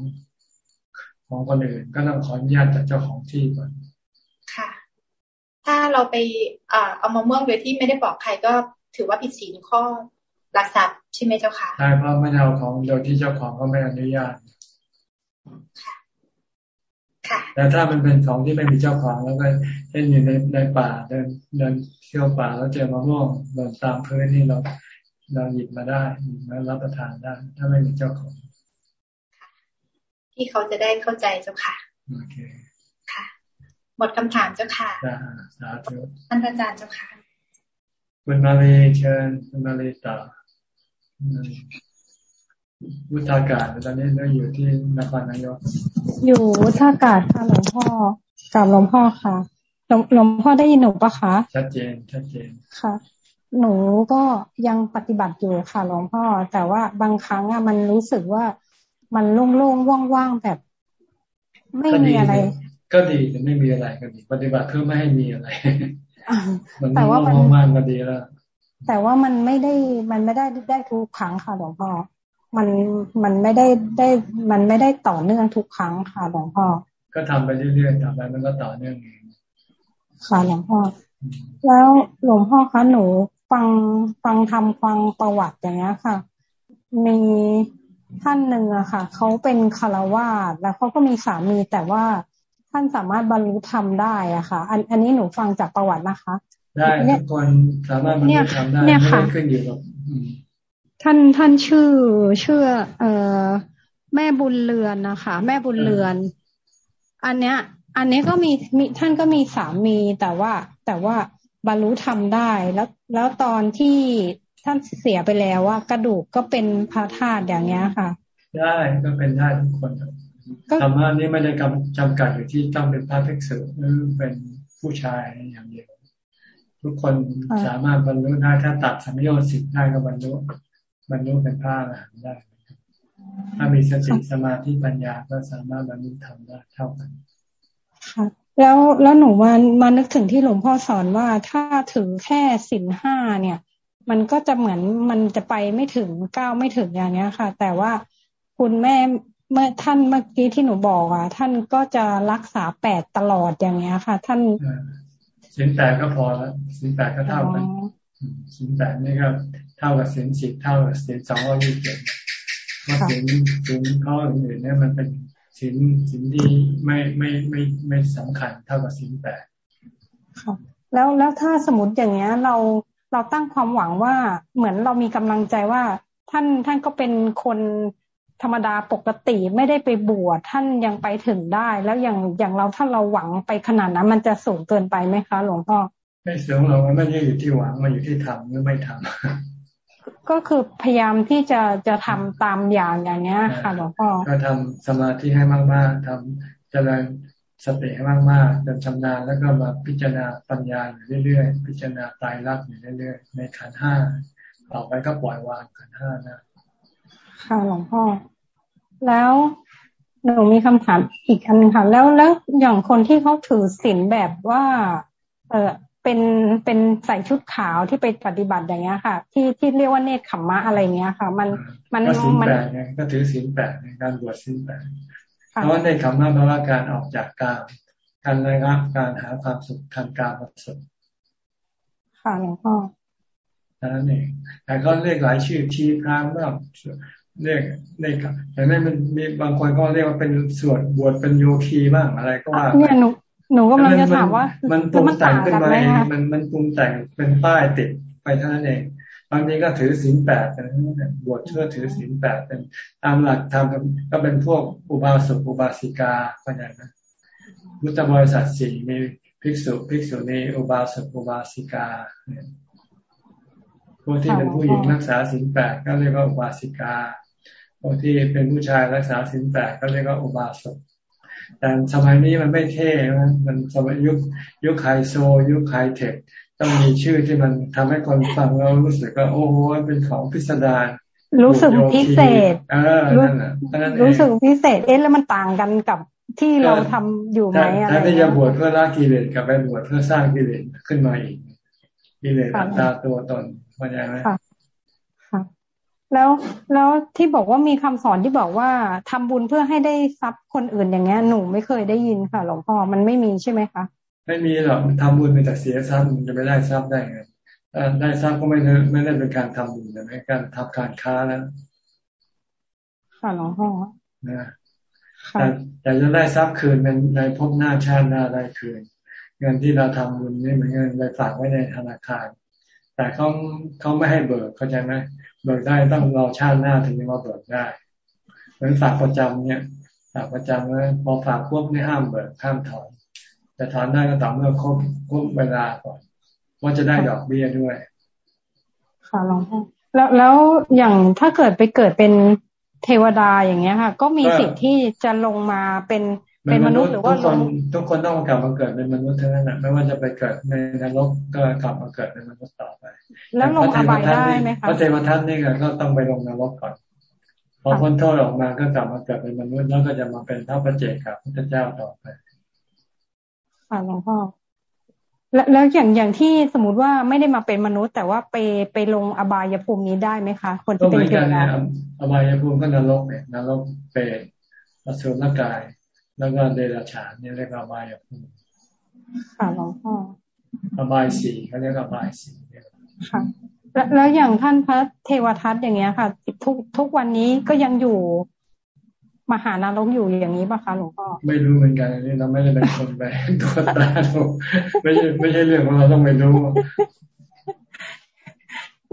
ของคนอื่น ก็ต้องขออนุญาตจากเจ้าของที่ก่อน ค่ะ ถ้าเราไปเอ่อเอามาเมื่อโดยที่ไม่ได้บอกใครก็ถือว่าผิดศีลข้อลักทรัพย์ใช่ไหมเจ้าค่ะใช่เพราะไม่เอาของโดยที่เจ้าของก็ไม่อนุญาตแต่ถ้ามันเป็นของที่ไม่มีเจ้าของแล้วก็เช่นอยู่ในในป่าเดินเดินเที่ยวป่าแล้วเจอมะม่วงเดินตามพื้นนี่เรา เราหยิบมาได้หยิบมารับประทานได้ ถ้าไม่มีเจ้าของ ที่เขาจะได้เข้าใจเจ้าค่ะโอเคค่ะ หมดคำถามเจ้าค่ะสาธุท่านอาจารย์เจ้าค่ะคุณมาเลยเชิญคุณมาเลยต่อวุฒากาศตอนนี้เราอยู่ที่นครนายก อยู่วุฒากาศค่ะหลวงพ่อกับหลวงพ่อค่ะหลวงหลวงพ่อได้ยินหนูปะคะชัดเจนชัดเจนค่ะ หนูก็ยังปฏิบัติอยู่ค่ะหลวงพ่อ แต่ว่าบางครั้งอะมันรู้สึกว่า มันโล่งๆว่างๆแบบ ไม่มีอะไร ก็ดีแต่ไม่มีอะไรก็ดี ปฏิบัติเพื่อไม่ให้มีอะไรแต่ว่ามันมากก็ดีแล้วแต่ว่ามันไม่ได้มันไม่ได้ได้ทุกครั้งค่ะหลวงพ่อมันมันไม่ได้ได้ มันไม่ได้ต่อเนื่องทุกครั้งค่ะหลวงพ่อก็ทำไปเรื่อยๆทำไปมันก็ต่อเนื่องเองค่ะหลวงพ่อแล้วหลวงพ่อคะหนูฟังฟังทำฟังประวัติอย่างเงี้ยค่ะ มี ท่านหนึ่งอะค่ะเขาเป็นคารวาสแล้วเขาก็มีสามีแต่ว่าท่านสามารถบรรลุธรรมได้อะค่ะ อันอันนี้หนูฟังจากประวัตินะคะ ได้ทุกคนสามารถบรรลุธรรมได้ไม่ได้ขึ้นอยู่กับท่านท่านชื่อชื่อ เอ่อแม่บุญเรือนนะคะ แม่บุญเรือน อันเนี้ย อันนี้ก็มีมีท่านก็มีสามีแต่ว่าแต่ว่าบรรลุทำได้แล้วแล้วตอนที่ ท่านเสียไปแล้วว่ากระดูกก็เป็นพระธาตุอย่างเงี้ยค่ะ ได้ก็เป็นได้ทุกคนธรรมะนี้ไม่ได้กำจำกัดอยู่ที่ต้องเป็นพระภิกษุหรือเป็นผู้ชายอย่างเดียวทุกคนสามารถบรรลุได้ถ้าตัดสัมโยชน์สิทธิ์ได้ก็บรรลุบรรลุเป็นพระอรหันต์ได้ ถ้ามีสติสมาธิปัญญาก็สามารถบรรลุธรรมได้เท่ากันค่ะแล้วแล้วหนูมามานึกถึงที่หลวงพ่อสอนว่าถ้าถึงแค่สินห้าเนี่ย มันก็จะเหมือนมันจะไปไม่ถึงก้าวไม่ถึงอย่างเนี้ยค่ะ แต่ว่าคุณแม่เมื่อท่านเมื่อกี้ที่หนูบอกอะ ท่านก็จะรักษาแปดตลอดอย่างเงี้ยค่ะ ท่านสินแปดก็พอแล้วสินแปดก็เท่ากันสินแปดนี่ก็เท่ากับสินสิบเท่ากับสินสองร้อยยี่สิบเจ็ดว่าสินสินข้ออื่นเนี่ยมันเป็นสินสินที่ไม่ไม่ไม่ไม่สำคัญเท่ากับสินแปดค่ะแล้วแล้วถ้าสมมติอย่างเงี้ย เรา เราตั้งความหวังว่าเหมือนเรามีกำลังใจว่า ท่านท่านก็เป็นคนธรรมดาปกติไม่ได้ไปบวชท่านยังไปถึงได้ แล้วอย่างอย่างเราถ้าเราหวังไปขนาดนั้น มันจะสูงเกินไปไหมคะ หลวงพ่อไม่สูงหรอกมันไม่ได้อยู่ที่หวังมันอยู่ที่ทำหรือไม่ทำก็คือพยายามที่จะจะทำตามอย่างอย่างเนี้ยค่ะหลวงพ่อก็ทำสมาธิให้มากๆทำเจริญ สติให้มากๆจนชำนาญแล้วก็มาพิจารณาปัญญาอยู่เรื่อยๆ พิจารณาตายรักอยู่เรื่อยๆ ในขันห้าต่อไปก็ปล่อยวางขันห้านะ ค่ะหลวงพ่อ แล้วหนูมีคำถามอีกอันค่ะแล้วแล้วอย่างคนที่เขาถือศีลแบบว่า เออเป็นเป็นใส่ชุดขาวที่ไปปฏิบัติอย่างเงี้ยค่ะ ที่ที่เรียกว่าเนคขมมะอะไรเงี้ยค่ะ มันมันก็ศีลแปดไงก็ถือศีลแปดในการบวชศีลแปด เพราะว่าเนคขมมะแปลว่าการออกจากกามการระงับการหาความสุขทางการมาสุขค่ะหลวงพ่อนั่นเองแต่ก็เรียกหลายชื่อชี้พรามบ้างเรียกเรียกแต่ไม่มันมีบางคนก็เรียกว่าเป็นสวดบวชเป็นโยคีบ้างอะไรก็ว่าเนี่ยหนูหนูก็มันจะถามว่า มันปรุงแต่งขึ้นมาเองมันมันปรุงแต่งเป็นป้ายติดไปเท่านั้นเอง บางทีก็ถือศีลแปดเป็นบวชเชื่อถือศีลแปดเป็นตามหลักธรรมก็เป็นพวกอุบาสกอุบาสิกาเข้าใจไหมมุตบริษัทสี่มีภิกษุภิกษุณีอุบาสกอุบาสิกาพวกที่เป็นผู้หญิงรักษาศีลแปดก็เรียกว่าอุบาสิกาพวกที่เป็นผู้ชายรักษาศีลแปดก็เรียกว่าอุบาสกแต่สมัยนี้มันไม่เท่ มันสมัยยุคยุคไฮโซ ยุคไฮเทค ต้องมีชื่อที่มันทำให้คนฟังเรารู้สึกว่าโอ้โหเป็นของพิสดารรู้สึกพิเศษรู้สึกพิเศษเอ๊ะแล้วมันต่างกันกับที่เราทำอยู่ไหมอะไรถ้าที่จะบวชเพื่อละกิเลสกับไปบวชเพื่อสร้างกิเลสขึ้นมาอีกกิเลสอัตตาตัวตนเข้าใจไหมแล้วแล้วที่บอกว่ามีคำสอนที่บอกว่าทำบุญเพื่อให้ได้ทรัพย์คนอื่นอย่างเงี้ยหนูไม่เคยได้ยินค่ะหลวงพ่อมันไม่มีใช่ไหมคะ ไม่มีหรอกทำบุญเป็นแต่เสียทรัพย์มันจะไม่ได้ทรัพย์ได้ไงได้ทรัพย์ก็ไม่ได้ไม่ได้เป็นการทำบุญแต่เป็นการทำการค้าแล้วค่ะหลวงพ่อนะแต่แต่จะได้ทรัพย์คืนในในพบหน้าชาติหน้าได้คืน เงินที่เราทำบุญนี่เหมือนเงินไปฝากไว้ในธนาคาร แต่เขาเขาไม่ให้เบิกเข้าใจไหมเบิกได้ต้องรอชาติหน้าถึงจะมาเบิกได้เหมือนฝากประจำเนี่ยฝากประจำแล้วพอฝากพวกนี่ห้ามเบิกห้ามถอน จะถอนได้ก็ต่อเมื่อครบครบเวลาก่อนว่าจะได้ดอกเบี้ยด้วย ค่ะหลวงพ่อแล้วแล้วอย่างถ้าเกิดไปเกิดเป็นเทวดาอย่างเงี้ยค่ะ ก็มีสิทธิ์ที่จะลงมาเป็นเป็นมนุษย์หรือว่าทุกคนทุกคนต้องกลับมาเกิดเป็นมนุษย์ทั้งนั้นไม่ว่าจะไปเกิดในนรกก็กลับมาเกิดเป็นมนุษย์ต่อไป แล้วลงอบายได้ไหมคะพระเทวทัตนี่ก็ต้องไปลงนรกก่อนพอพ้นโทษออกมาก็กลับมาเกิดเป็นมนุษย์แล้วก็จะมาเป็นพระประเจกับพระเจ้าต่อไป ค่ะหลวงพ่อแล้วแล้วอย่างอย่างที่สมมติว่าไม่ได้มาเป็นมนุษย์ แต่ว่าไปไปลงอบายภูมินี้ได้ไหมคะ คนที่เป็นเทวดาอบายภูมิก็นรกเนี่ยนรกเปรตอสุรกาย แล้วก็เดรัจฉานนี่เรียกอบายภูมิค่ะหลวงพ่ออบายสี่เขาเรียกอบายสี่ค่ะแล้วอย่างท่านพระเทวทัตอย่างเงี้ยค่ะทุกทุกวันนี้ก็ยังอยู่ มหานรกอยู่อย่างนี้ป่ะคะหลวงพ่อไม่รู้เหมือนกันนี่เราไม่ได้เป็นคนไปตัวตาเราไม่ใช่ไม่ใช่เรื่องของเราต้องไปรู้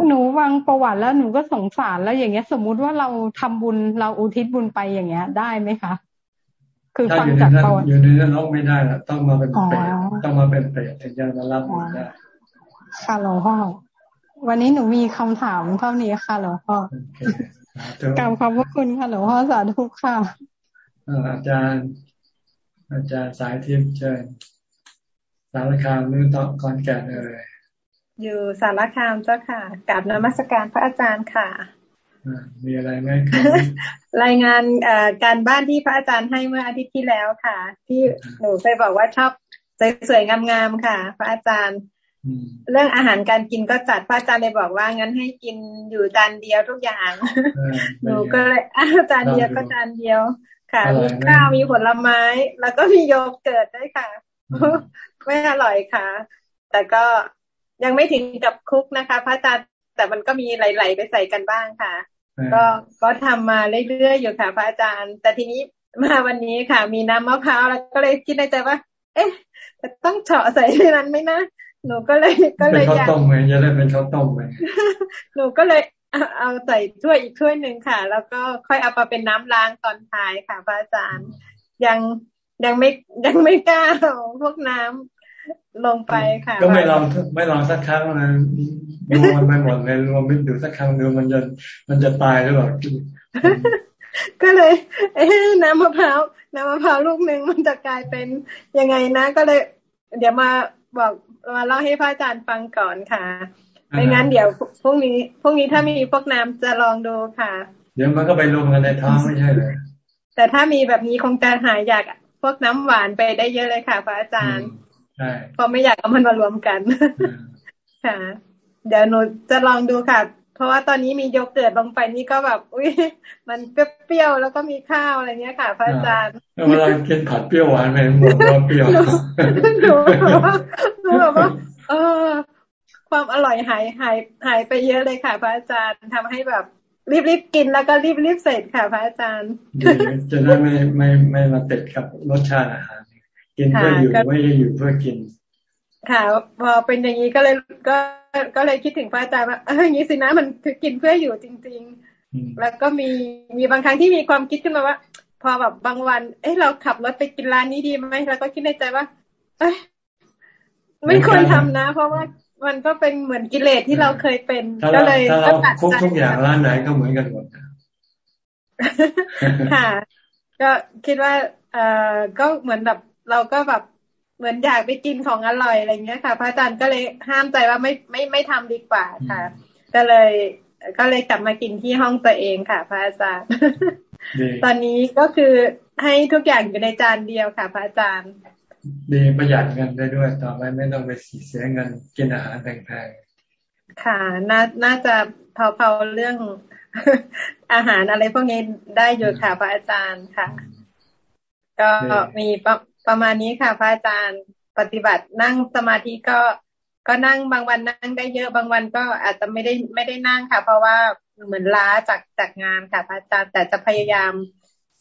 หนูฟังประวัติแล้วหนูก็สงสารแล้วอย่างเงี้ย สมมุติว่าเราทำบุญเราอุทิศบุญไปอย่างเงี้ย ได้ไหมคะคือฟังจากประวัติอยู่ในนรกไม่ได้ละต้องมาเป็นเปรตต้องมาเป็นเปรตถึงจะมารับบุญได้ค่ะหลวงพ่อวันนี้หนูมีคำถามเท่านี้ค่ะหลวงพ่อ กราบขอบพระคุณค่ะหลวงพ่อสาธุค่ะอาจารย์ อาจารย์สายทิพย์เชิญสารคามนู่นต้องกอนแก่นเลย อยู่สารคามเจ้าค่ะกราบนมัสการพระอาจารย์ค่ะมีอะไรไหมรายงานการบ้านที่พระอาจารย์ให้เมื่ออาทิตย์ที่แล้วค่ะ ที่หนูเคยบอกว่าชอบสวยๆงามๆค่ะ พระอาจารย์ เรื่องอาหารการกินก็จัดพระอาจารย์เลยบอกว่างั้นให้กินอยู่จานเดียวทุกอย่างหนูก็เลยจานเดียวก็จานเดียว ค่ะมีข้าวมีผลไม้ แล้วก็มีโยเกิร์ตด้วยค่ะไม่อร่อยค่ะ แต่ก็ยังไม่ถึงกับคุกนะคะ พระอาจารย์แต่มันก็มีไหลๆไปใส่กันบ้างค่ะ ก็ก็ทำมาเรื่อยๆอยู่ค่ะ พระอาจารย์ แต่ทีนี้มาวันนี้ค่ะ มีน้ำมะพร้าวแล้วก็เลยคิดในใจว่า เอ๊ะจะต้องเฉาะใส่ในนั้นไหมนะ หนูก็เลยก็เลยอยากต้มไหมจะได้เป็นข้าวต้มไหมหนูก็เลยเอาใส่ถ้วยอีกถ้วยหนึ่งค่ะ แล้วก็ค่อยเอาไปเป็นน้ำล้างตอนท้ายค่ะพระอาจารย์ ยังยังไม่ยังไม่กล้าเอาพวกน้ำลงไปค่ะ ก็ไม่ลองไม่ลองสักครั้งนะรวมไปหมดเลยรวมไม่ดูสักครั้งดูมันจะมันจะตายหรือเปล่าก็เลย เอ๊น้ำมะพร้าวน้ำมะพร้าวลูกหนึ่งมันจะกลายเป็นยังไงนะ ก็เลย เดี๋ยวมา บอกมาเล่าให้พระอาจารย์ฟังก่อนค่ะไม่งั้นเดี๋ยวพรุ่งนี้พรุ่งนี้ถ้ามีพวกน้ำจะลองดูค่ะ เดี๋ยวมันก็ไปลงกันในท้องไม่ใช่เลยแต่ถ้ามีแบบนี้คงจะหายอยากพวกน้ำหวานไปได้เยอะเลยค่ะพระอาจารย์ใช่เพราะไม่อยากเอามันมารวมกันค่ะเดี๋ยวหนูจะลองดูค่ะเพ ราะว่าตอนนี้มีโยเกิร์ตลงไปนี่ก็แบบ อุ้ยมันเปรี้ยวๆแล้วก็มีข้าวอะไรเงี้ยค่ะพระอาจารย์เวลากินผัดเปรี้ยวหวานไปหมดว่าเปรี้ยวหนูแบบว่าหนูแบบว่าเออ ความอร่อยหายหายหายไปเยอะเลยค่ะ พระอาจารย์ทำให้แบบรีบๆกินแล้วก็รีบๆเสร็จค่ะ พระอาจารย์ดีจะได้ไม่ไม่ไม่มาติดกับรสชาติอาหารกินเพื่ออยู่ไม่ได้อยู่เพื่อกิน ค่ะพอเป็นอย่างนี้ก็เลยก็ ก็เลยคิดถึงพระอาจารย์ว่าเอออย่างนี้สินะมันคือกินเพื่ออยู่จริง ๆ แล้วก็มีมีบางครั้งที่มีความคิดขึ้นมาว่า พอแบบบางวัน เอ้เราขับรถไปกินร้านนี้ดีไหมแล้วก็คิดในใจว่า เอ้ยไม่ควรทำนะ เพราะว่ามันก็เป็นเหมือนกิเลสที่เราเคยเป็นก็เลยถ้าเราคุกทุกอย่างร้านไหนก็เหมือนกันหมดค่ะ ก็คิดว่า เอ่อก็เหมือนแบบเราก็แบบ เหมือนอยากไปกินของอร่อยอะไรเงี้ยค่ะ พระอาจารย์ก็เลยห้ามใจว่าไม่ไม่ไม่ทำดีกว่าค่ะ ก็เลยก็เลยกลับมากินที่ห้องตัวเองค่ะ พระอาจารย์ ตอนนี้ก็คือให้ทุกอย่างอยู่ในจานเดียวค่ะ พระอาจารย์ ดีประหยัดเงินได้ด้วย ต่อไปไม่ต้องไปเสียเงินกินอาหารแพงค่ะ น่า น่าจะเผาๆเรื่องอาหารอะไรพวกนี้ได้อยู่ค่ะ พระอาจารย์ค่ะ ก็มี ประประมาณนี้ค่ะพระอาจารย์ปฏิบัตินั่งสมาธิก็ก็นั่งบางวันนั่งได้เยอะบางวันก็อาจจะไม่ได้ไม่ได้นั่งค่ะ เพราะว่าเหมือนล้าจากจากงานค่ะพระอาจารย์แต่จะพยายาม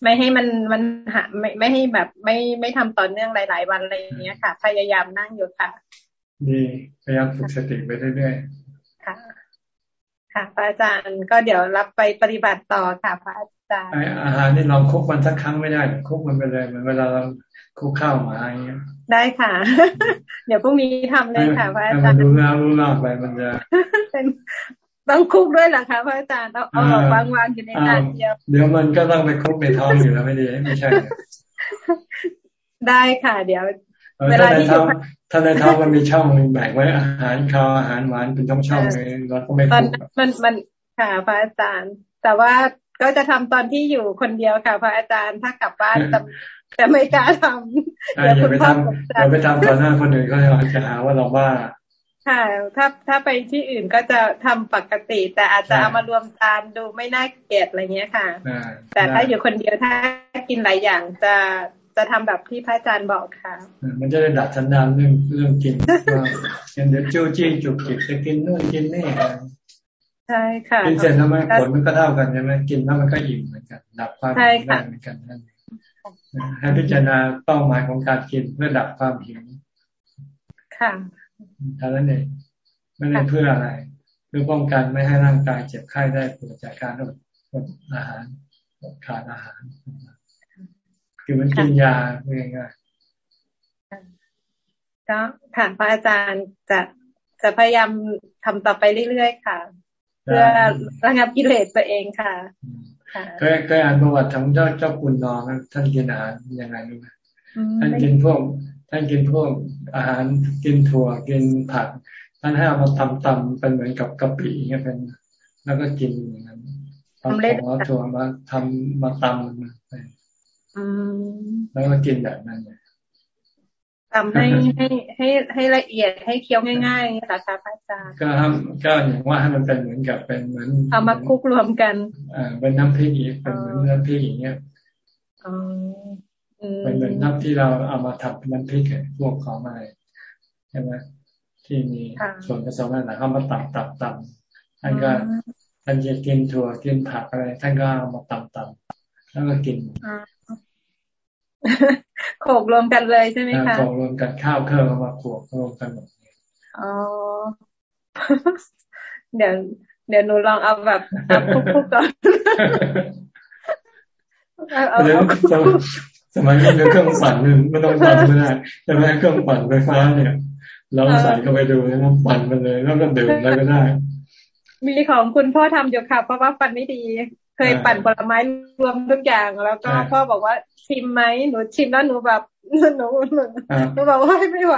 ไม่ให้มันมันหาไม่ไม่ให้แบบไม่ไม่ทำต่อเนื่องหลาย ๆ วันอะไรอย่างเงี้ยค่ะ พยายามนั่งอยู่ค่ะดีพยายามฝึกสติไปเรื่อยๆค่ะ ค่ะพระอาจารย์ก็เดี๋ยวรับไปปฏิบัติต่อค่ะพระอาจารย์ๆอาหารนี่เราคุกมันสักครั้งไม่ได้คุกมันไปเลยเหมือนเวลาเรา คุกข้าวหมาอย่างเงี้ยได้ค่ะ เดี๋ยวพรุ่งนี้ทำเลยค่ะพระอาจารมันย์รู้แล้วรู้รอบไปมันจะเป็นต้องคุกด้วยเหรอคะพระอาจารย์เอาเอาออกวางวางอยู่ในจานเดียวเดี๋ยวมันก็ต้องไปคุกในท้องอยู่แล้วไม่ดีไม่ใช่ ได้ค่ะ เดี๋ยว เวถ้าลาในที่อท้อยู่งถ้าในท้องมันมีช่องแบ่งไว้อาหารคาวอาหารหวานเป็นช่องช่องเลยเราก็ไม่ตอนคุกมันมันค่ะพระอาจารย์ แต่ว่าก็จะทำตอนที่อยู่คนเดียวค่ะ พระอาจารย์ถ้ากลับบ้าน จะจะไม่กล้าทำอ่าอย่าไปทำอย่าไปทำต่อหน้าคนอื่นเขาจะหาว่าเราบ้าค่ะถ้าถ้าไปที่อื่นก็จะทำปกติ แต่อาจจะใช่เอามารวมจานดูไม่น่าเกลียดอะไรเงี้ยค่ะอ่าแต่ถ้าอยู่คนเดียวถ้ากินหลายอย่างจะจะทำแบบที่พระอาจารย์บอกค่ะ มันจะได้ดัดสันดานเรื่องเรื่องกินว่าเดี๋ยวจู้จี้จุกจิกจะกินนู่นกินนี่ใช่ค่ะกินเสร็จแล้วไหมผลมันก็เท่ากันใช่ไหมกินแล้วมันก็อิ่มเหมือนกัน ดับความใช่หิวค่ะได้เหมือนกันนั่นเอง ให้พิจารณาเป้าหมายของการกินเพื่อดับความหิวค่ะเท่านั้นเองไม่ได้เพื่ออะไรเพื่อป้องกันไม่ให้ร่างกายเจ็บไข้ได้เกิดจากการอดอดอาหารอดขาดอาหารคือมันกินยาง่ายก็ค่ะพระอาจารย์จะจะพยายามทำต่อไปเรื่อยๆค่ะ เพื่อระงับกิเลสตัวเองค่ะ ค่ะๆก็ก็อ่านประวัติของเจ้าเจ้าคุณนองท่านกินอาหารยังไงรู้ไหมอืมท่านกินพวกท่านกินพวกอาหารกินถั่วกินผักท่านให้เอามาตำตำเป็นเหมือนกับกะปิอย่างเงี้ยเป็น แล้วก็กินอย่างนั้นตำของเอาถั่วมาทำมาตำมันไปอืมแล้วก็กินแบบนั้นเลย ทำให้ให้ให้ให้ละเอียดให้เคี้ยวง่ายๆนี่แหละค่ะพระอาจารย์ก็ห้ามก็อย่างว่าให้มันเป็นเหมือนกับเป็นเหมือนเอามาคลุกรวมกันอ่าเป็นน้ำพริกอีกเป็นเหมือนน้ำพริกอย่างเงี้ยอ๋ออืมเป็นเหมือนน้ำที่เราเอามาทำเป็นน้ำพริกอะพวกของอะไรใช่ไหมที่มีส่วนผสมอะไรเข้ามาตับตับตับท่านก็ท่านจะกินถั่วกินผักอะไรท่านก็เอามาตำตำแล้วก็กินอ๋อ โขกรวมกันเลยใช่ไหมคะโขลกรวมกันข้าวเครื่องเอามาขวกรวมกันหมดอ๋อเดี๋ยวเดี๋ยวหนูลองเอาแบบเอาคลุกๆก่อนเอาเอาเดี๋ยวเอาสมัยนี้เครื่องปั่นมันไม่ต้องปั่นไม่ได้แต่แม่เครื่องปั่นไฟฟ้าเนี่ยเราใส่เข้าไปดูแล้วมันปั่นมันเลย แล้วก็ดื่มแล้วก็ได้ มีของคุณพ่อทำอยู่ค่ะเพราะว่าฟันไม่ดี เคยปั่นผลไม้รวมทุกอย่าง แล้วก็ใช่พ่อบอกว่าชิมไหมหนูชิมแล้วหนูแบบหนูหนูอ่าหนูบอกว่าไม่ไหว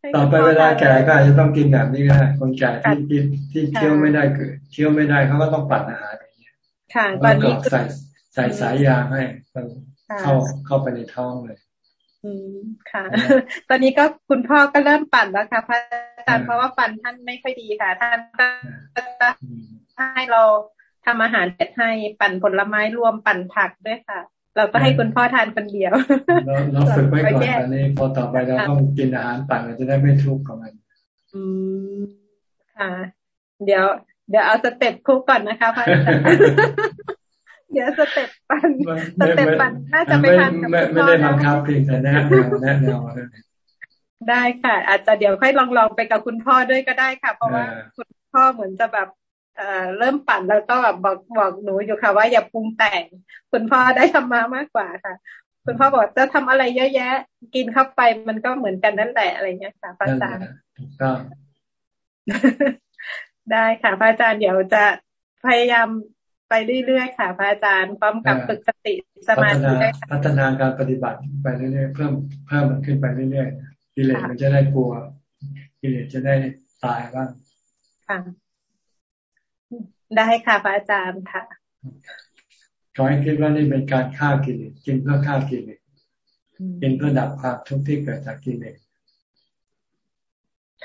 ให้ต่อไปคุณพ่เวลาทนแก่ก็อาจจะต้องกินแบบนี้ก็ได้คนแก่ที่กินที่เคี้ยวไม่ได้เกิดเคี้ยวไม่ได้เขาก็ต้องปั่นอาหารอย่างเงี้ยค่ะตแล้อวนก็นี้ใส่ใส่สายยางให้มันค่ะเข้าเข้าไปในท้องเลย อืมค่ะ ตอนนี้ก็คุณพ่อก็เริ่มปั่นแล้วค่ะพระอาจารย์เพราะว่าปั่นท่านไม่ค่อยดีค่ะ ท่านก็จะให้เรา ทำอาหารเสร็จให้ปั่นผลไม้รวมปั่นผักด้วยค่ะ เราก็ให้คุณพ่อทานคนเดียวเราเราฝึกไว้ก่อนตอนนี้พอต่อไปเราต้องกินอาหารปั่นเราจะได้ไม่ทุกข์กับมัน อืมค่ะ เดี๋ยว เดี๋ยวเอา step cook ก่อนนะคะพระอาจารย์เดี๋ยว step ปั่น step ปั่นน่าจะไปทานกับคุณพ่อไม่ได้บังคับเพียงแต่แนะแนวแนะแนวได้ค่ะ อาจจะเดี๋ยวค่อยลองลองไปกับคุณพ่อด้วยก็ได้ค่ะ เพราะว่าคุณพ่อเหมือนจะแบบ เอ่อเริ่มปั่นแล้วก็แบบบอกบอกหนูอยู่ค่ะ ว่าอย่าปรุงแต่ง คุณพ่อได้ธรรมะมากกว่าค่ะ คุณพ่อบอกจะทำอะไรเยอะแยะ กินเข้าไปมันก็เหมือนกันนั่นแหละอะไรเงี้ยค่ะพระอาจารย์ถูกต้องได้ค่ะพระอาจารย์เดี๋ยวจะพยายามไปเรื่อยๆค่ะพระอาจารย์พร้อมกับฝึกสติสมาธิด้วยค่ะพัฒนาการปฏิบัติไปเรื่อยๆเพิ่มเพิ่มมันขึ้นไปเรื่อยๆกิเลสมันจะได้กลัวกิเลสจะได้ตายบ้างค่ะ ได้ค่ะพระอาจารย์ค่ะขอให้คิดว่านี่เป็นการฆ่ากิเลสกินเพื่อฆ่ากิเลสกินเพื่อดับความทุกข์ที่เกิดจากกิเลส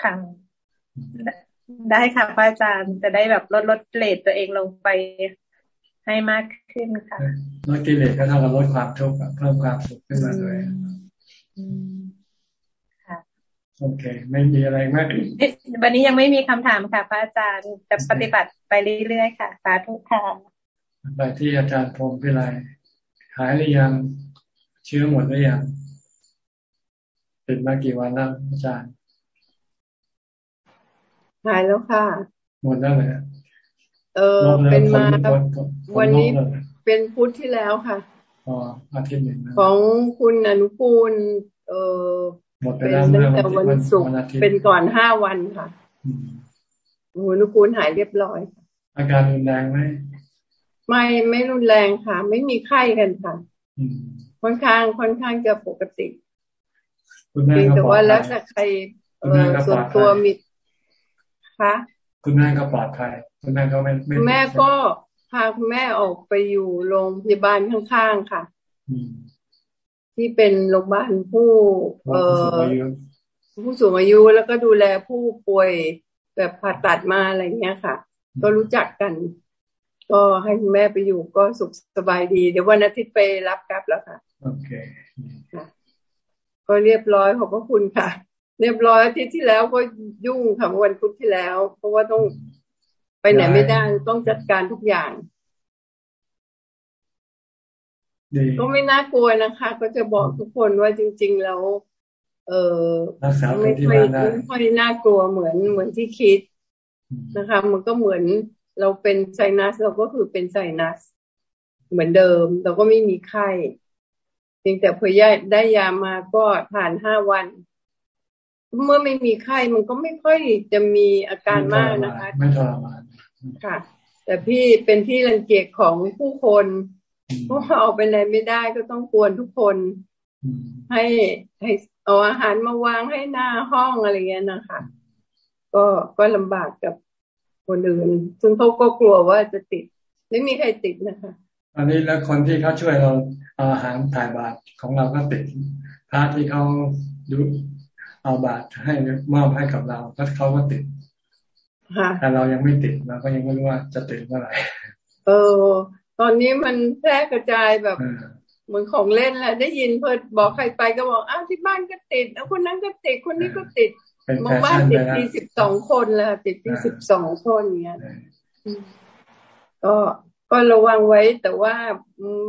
ค่ะได้ค่ะพระอาจารย์จะได้แบบลดลดเลทตัวเองลงไปให้มากขึ้นค่ะลดกิเลสก็เท่ากับลดความทุกข์เพิ่มความสุขขึ้นมาเลยค่ะ โอเค ไม่มีอะไรมากวันนี้ยังไม่มีคำถามค่ะพระอาจารย์จะปฏิบัติไปเรื่อยๆค่ะสาธุค่ะไปที่อาจารย์พรมพิไลหายหรือยังเชื้อหมดหรือยังติดมากี่วันแล้วอาจารย์หายแล้วค่ะ หมดแล้วเลยเออเป็นมาวันนี้เป็นพุธที่แล้วค่ะอ๋ออาทิตย์หนึ่งของคุณอนุกูลเออ หมดไปเป็นแล้วตั้เมื่งอแต่วัวันนศุกร์อาทิตย์เป็นก่อนห้าวันค่ะคุณอนุกูลหายเรียบร้อย อาการรุนแรงไหมไม่ไม่รุนแรงค่ะ ไม่มีไข้กันค่ะค่อนข้างค่อนข้างจะปกติคุณแม่เพียงก็แต่ปลอว่าดแล้วภัแต่ยใครเอคุณแม่อก็ปส่ลวอนดภัยตัวมีค่ะคุณแม่ก็ปลอดภัยคุณแม่ก็ไม่ไม่คุณแม่ก็พาคุณแม่ออกไปอยู่โรงพยาบาลข้างๆค่ะอืม ที่เป็นโรงพยาบาลผู้เอผู้สูงออายุผู้สูงอายุแล้วก็ดูแลผู้ป่วยแบบผ่าตัดมาอะไรเงี้ยค่ะ ก็รู้จักกัน ก็ให้คุณแม่ไปอยู่ก็สุขสบายดี เดี๋ยววันอาทิตย์ไปรับกลับแล้วค่ะ โอเคค่ะก็เรียบร้อยขอบพระคุณค่ะ เรียบร้อยอาทิตย์ที่แล้วก็ยุ่งค่ะวันพุธที่แล้ว เพราะว่าต้องไปไหนไม่ได้ต้องจัดการทุกอย่างดี ก็ไม่น่ากลัวนะคะ ก็จะบอกทุกคนว่าจริง ๆ แล้ว เออรักษาตัวไม่ที่ค่อยบ้านได้ไม่ค่อยน่ากลัวเหมือนเหมือนที่คิดนะคะ มันก็เหมือนเราเป็นไซนัสเราก็คือเป็นไซนัส เหมือนเดิม เราก็ไม่มีไข้เพียงแต่พอยาได้ยามาก็ทานห้าวัน เมื่อไม่มีไข้มันก็ไม่ค่อยจะมีอาการมากนะคะ ไม่ทรมานค่ะ แต่พี่เป็นที่รังเกียจของผู้คน เพราะว่าออกไปไหนไม่ได้ก็ต้องกวนทุกคน ให้ให้เอาอาหารมาวางให้หน้าห้องอะไรเงี้ยนะคะก็ก็ลำบากกับคนอื่น ซึ่งเขาก็กลัวว่าจะติด ไม่มีใครติดนะคะตอนนี้แล้วคนที่เขาช่วยเราเอาอาหารถ่ายบาตรของเราก็ติดพระที่เขาดูเอาบาตรให้มอบให้กับเราก็เขาก็ติดค่ะแต่เรายังไม่ติดเราก็ยังไม่รู้ว่าจะติดเมื่อไหร่เออ ตอนนี้มันแพร่กระจายแบบเหมือนของเล่นแหละได้ยินเพิ่นบอกใครไปก็บอกอ้าวที่บ้านก็ติดแล้วคนนั้นก็ติดคนนี้ก็ติดเป็นหมู่บ้านแฟชั่นติดไปแล้วที่สิบสองคนแล้วติดที่สิบสองคนเงี้ยอืมก็ก็ระวังไว้แต่ว่า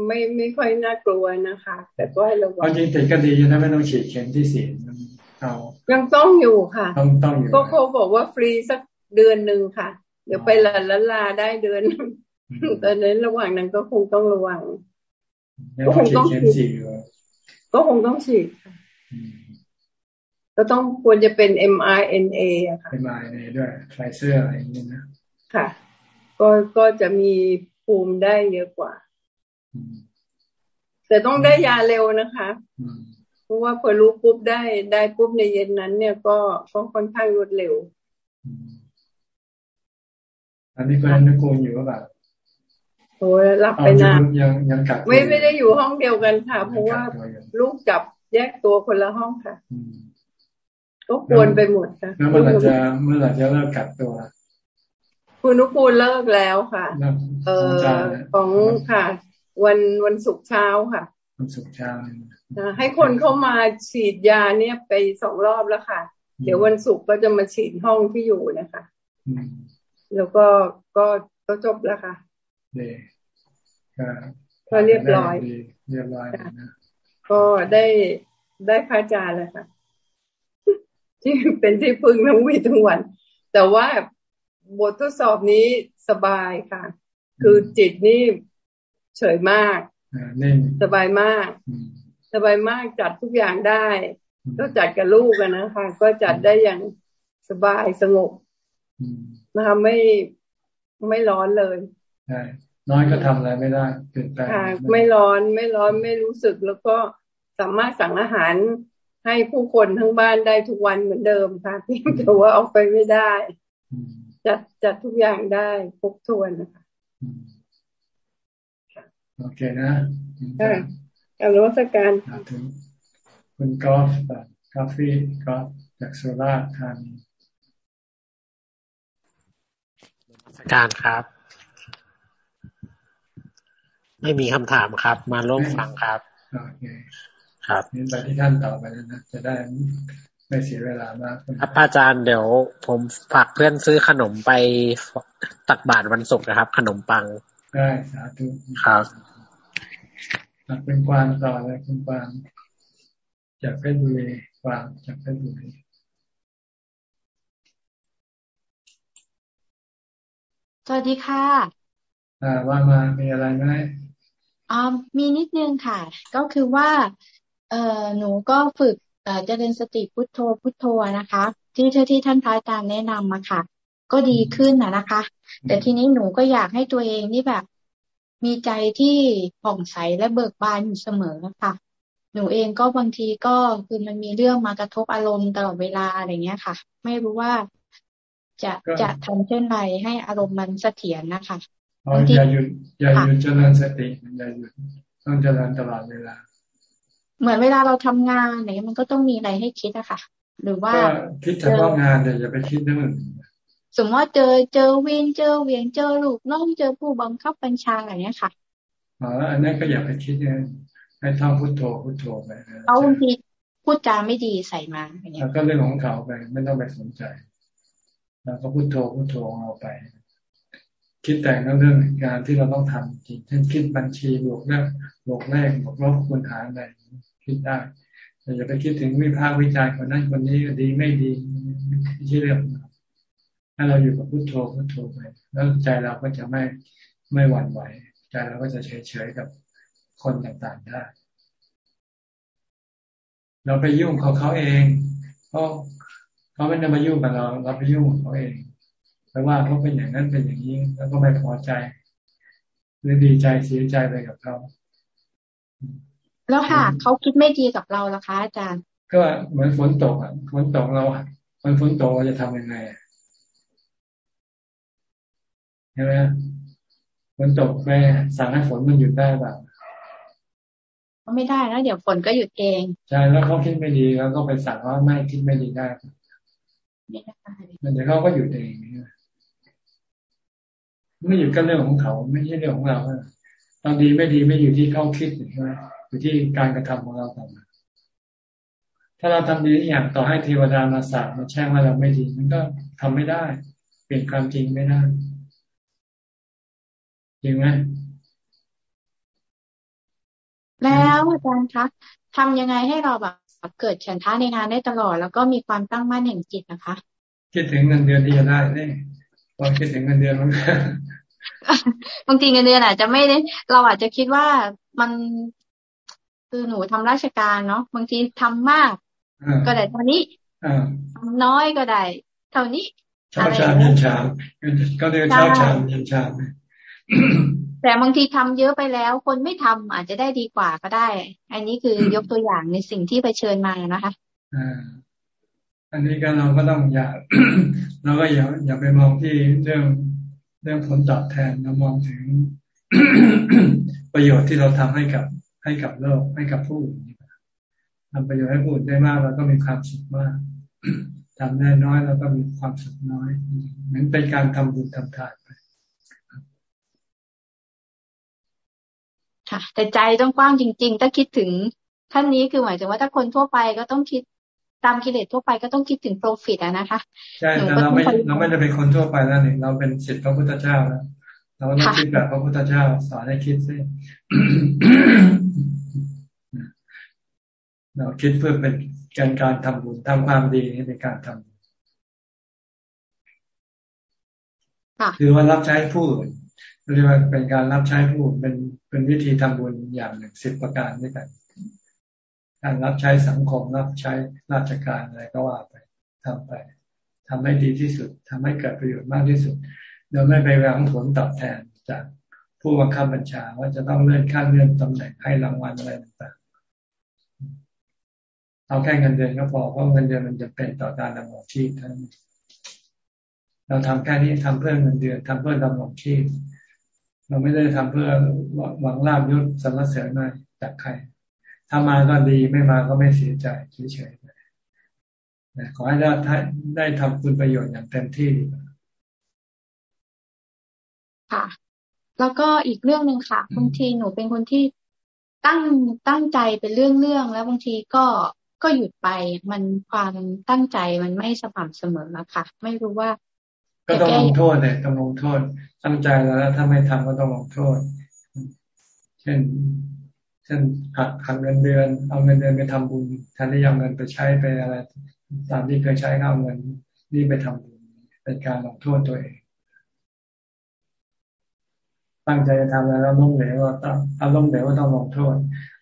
ไม่ไม่ค่อยน่ากลัวนะคะ แต่ก็ให้ระวัเอางจริงติดก็ดีนะไม่ต้องฉีดเข็มที่สี่มันเอายังต้องอยู่ค่ะต้องต้องอยู่ก็เขาบอกว่าฟรีสักเดือนหนึ่งค่ะ เดี๋ยวไปลาละลาได้เดือนหนึ่ง แต่ในระหว่างนั้นก็คงต้องระวังไม่ต้องฉีดเข็มสี่อยู่ก็คงต้องฉีดค่ะก็ต้องควรจะเป็น mRNA อะค่ะเป็นมาในด้วยไฟเซอร์อะไรอย่างนี้นะค่ะ ก็ก็จะมีภูมิได้เยอะกว่า แต่ต้องได้ยาเร็วนะคะเพราะว่าพอรู้ปุ๊บได้ได้ปุ๊บในเย็นนั้น เนี่ยก็ก็ค่อนข้างรวดเร็วอันนี้ก็นักโกนอยู่ว่าแบบ โอ้ยรับเอาไปอยู่นานยังยังกัดตัวไม่อยู่ไม่ได้อยู่ห้องเดียวกันค่ะ เพราะว่าลูกจับแยกตัวคนละห้องค่ะ ก็ควรไปหมดค่ะแล้วเมื่อไหร่จะเมื่อไหร่จะเลิกกัดตัว คุณนุกูลเลิกแล้วค่ะ เออของค่ะ วันวันศุกร์เช้าค่ะวันศุกร์เช้าให้คนเข้ามาฉีดยาเนี่ยไปสองรอบแล้วค่ะ เดี๋ยววันศุกร์ก็จะมาฉีดห้องที่อยู่นะคะ แล้วก็ก็ก็จบแล้วค่ะ ก็เรียบร้อยเรียบร้อยนะก็ได้ได้พระอาจารย์แล้วค่ะที่เป็นที่พึ่งทั้งวีทั้งวัน แต่ว่าบททดสอบนี้สบายค่ะ คือจิตนี่เฉยมาก สบายมาก สบายมากจัดทุกอย่างได้ ก็จัดกับลูกกันนะคะ ก็จัดได้อย่างสบายสงบนะคะไม่ไม่ร้อนเลยใช่ น้อยก็ทำอะไรไม่ได้เปลี่ยนแปลงไม่ร้อนไม่ร้อนไม่รู้สึกแล้วก็สามารถสั่งอาหารให้ผู้คนทั้งบ้านได้ทุกวันเหมือนเดิมค่ะเพียงแต่ว่าออกไปไม่ได้ จัดจัดทุกอย่างได้ครบถ้วนนะคะโอเคนะการรัชการถึงคุณกอล์ฟกาแฟกอล์ฟจากโซล่าทานีการครับ ไม่มีคำถามครับ มาร่วมฟังครับโอเคครับนี่ไปที่ท่านต่อไปนะจะได้ไม่เสียเวลามากครับอาจารย์เดี๋ยว ผมฝากเพื่อนซื้อขนมไปตักบาตรวันศุกร์นะครับ ขนมปังได้สาธุครับเป็นกวางต่อเลยคุณกวางจากเพชรบุรีกวางจากเพชรบุรีสวัสดีค่ะ อ่าว่ามามีอะไรไหม อ่ามีนิดนึงค่ะ ก็คือว่า เออหนูก็ฝึกเอ่อเจริญสติพุทโธพุทโธนะคะ ที่ที่ท่านพระอาจารย์แนะนำมาค่ะ ก็ดีขึ้นนะนะคะ แต่ทีนี้หนูก็อยากให้ตัวเองนี่แบบ มีใจที่ผ่องใสและเบิกบานอยู่เสมอค่ะหนูเองก็บางทีก็คือมันมีเรื่องมากระทบอารมณ์ตลอดเวลาอะไรเงี้ยค่ะ ไม่รู้ว่าจะจะทำเช่นไรให้อารมณ์มันเสถียรนะคะ อย่าหยุดอย่าหยุดเจริญสติอย่าหยุดต้องเจริญตลอดเวลา เหมือนเวลาเราทำงานเนี่ยมันก็ต้องมีอะไรให้คิดอะค่ะ หรือว่าคิดเฉพาะงานแต่อย่าไปคิดเรื่องอื่นสมมติว่าเจอเจอวินเจอเวียงเจอลูกน้องเจอผู้บังคับบัญชาอะไรเนี้ยค่ะอ๋ออันนั้นก็อย่าไปคิดเนี่ยให้ท่องพุทโธพุทโธไปเอาบางทีพูดจาไม่ดีใส่มาอย่างเงี้ยก็เรื่องของเขาไปไม่ต้องไปสนใจ แล้วก็พุทโธพุทโธเอาไป คิดแต่งเรื่องงานที่เราต้องทำจริงเช่นคิดบัญชีบวกเลขบวกเลขบวกลบคูณหารอะไรคิดได้แต่อย่าไปคิดถึงวิพากษ์วิจารณ์คนนั้นคนนี้ดีไม่ดีไม่ใช่เรื่องถ้าเราอยู่กับพุทโธพุทโธไปแล้วใจเราก็จะไม่ไม่หวั่นไหวใจเราก็จะเฉยเฉยกับคนต่างๆได้ เราไปยุ่งเขาเขาเองเพราะเขาไม่ได้มายุ่งกับเรา เราไปยุ่งเขาเอง แปลว่าเขาเป็นอย่างนั้นเป็นอย่างนี้แล้วก็ไม่พอใจ หรือดีใจเสียใจไปกับเขาแล้วหากเขาคิดไม่ดีกับเราล่ะคะอาจารย์ ก็เหมือนฝนตกอะฝนตกเรามันฝนตกเราจะทำยังไงใช่ไหมฝนตกไปสั่งให้ฝนมันหยุดได้แบบก็ไม่ได้แล้วเดี๋ยวฝนก็หยุดเองใช่แล้วเขาคิดไม่ดีแล้วก็ไปสั่งว่าไม่คิดไม่ดีได้ไม่ได้เดี๋ยวเขาก็หยุดเอง ไม่หยุดก็เรื่องของเขา ไม่ใช่เรื่องของเราตอนดีไม่ดีไม่อยู่ที่เขาคิดใช่ไหมอยู่ที่การกระทำของเราต่างถ้าเราทำดีอย่างต่อให้เทวดามาสาบมาแช่งว่าเราไม่ดี มันก็ทำไม่ได้ เปลี่ยนความจริงไม่ได้จริงไหมแล้วอาจารย์คะทำยังไงให้เราแบบเกิดฉันท้าในงานได้ตลอด แล้วก็มีความตั้งมั่นแห่งจิตนะคะคิดถึงเงินเดือนที่จะได้นี่ พอคิดถึงเงินเดือนมันบางทีเงินเดือนอาจจะไม่ได้เราอาจจะคิดว่ามันคือหนูทำราชการเนาะบางทีทำมาก ก็ได้เท่านี้ทำน้อยก็ได้ เท่านี้ชาชามเย็นชามก็เรียกชาชามเย็นชามแต่บางทีทำเยอะไปแล้ว คนไม่ทำอาจจะได้ดีกว่าก็ได้ อันนี้คือยกตัวอย่างในสิ่งที่เผชิญมานะคะ อันนี้ก็เราก็ต้องอย่าเราก็อย่าอย่าไปมองที่เรื่องเรื่องผลตอบแทนเรามองถึงประโยชน์ที่เราทำให้กับให้กับโลกให้กับผู้อื่นทำประโยชน์ให้ผู้อื่นได้มากเราก็มีความสุขมากทำได้น้อยเราก็มีความสุขน้อยเหมือนเป็นการทำบุญทำทานไปค่ะแต่ใจต้องกว้างจริง ๆ ถ้าคิดถึงขั้นนี้คือหมายถึงว่าถ้าคนทั่วไปก็ต้องคิด ตามกิเลสทั่วไปก็ต้องคิดถึงโปรฟิตอะนะคะใช่แต่เราไม่เราไม่ได้เป็นคนทั่วไปแล้วนี่เราเป็นศิษย์พระพุทธเจ้าแล้วเราต้องคิดแบบพระพุทธเจ้าสอนให้คิดซิเราคิดเพื่อเป็นการการทำบุญทำความดีในการทำคือว่ารับใช้ผู้อื่นเรียกว่าเป็นการรับใช้ผู้เป็นเป็นวิธีทำบุญอย่างหนึ่งสิบประการด้วยกัน การรับใช้สังคมรับใช้ราชการอะไรก็ว่าไปทำไปทำให้ดีที่สุดทำให้เกิดประโยชน์มากที่สุดโดยไม่ไปหวังผลตอบแทนจากผู้บังคับบัญชาว่าจะต้องเลื่อนขั้นเลื่อนตำแหน่งให้รางวัลอะไรต่างๆเอาแค่เงินเดือนก็พอเพราะเงินเดือนมันจะเป็นต่อการดำรงชีพเท่านเราทำแค่นี้ทำเพื่อเงินเดือนทำเพื่อดำรงชีพเราไม่ได้ทำเพื่อหวังลาบยศสรรเสริญมาจากใคร ถ้ามาก็ดีไม่มาก็ไม่เสียใจเฉยๆขอให้ได้ได้ทำคุณประโยชน์อย่างเต็มที่ ค่ะ แล้วก็อีกเรื่องหนึ่งค่ะบางทีหนูเป็นคนที่ตั้งตั้งใจเป็นเรื่องเรื่องแล้วบางทีก็ก็หยุดไปมันความตั้งใจมันไม่สม่ำเสมอนะคะไม่รู้ว่า ก็ต้องลงโทษเลยต้องลงโทษ ตั้งใจแล้วถ้าไม่ทำก็ต้องลงโทษ เช่น เช่นหักหักเงินเดือน เอาเงินเดือนไปทำบุญแทนที่จะเอาเงินไปใช้ไปอะไร ตามที่เคยใช้เอาเงินนี่ไปทำบุญเป็นการลงโทษตัวเอง ตั้งใจจะทำแล้วล้มเหลวต้องถ้าล้มเหลวต้องลงโทษ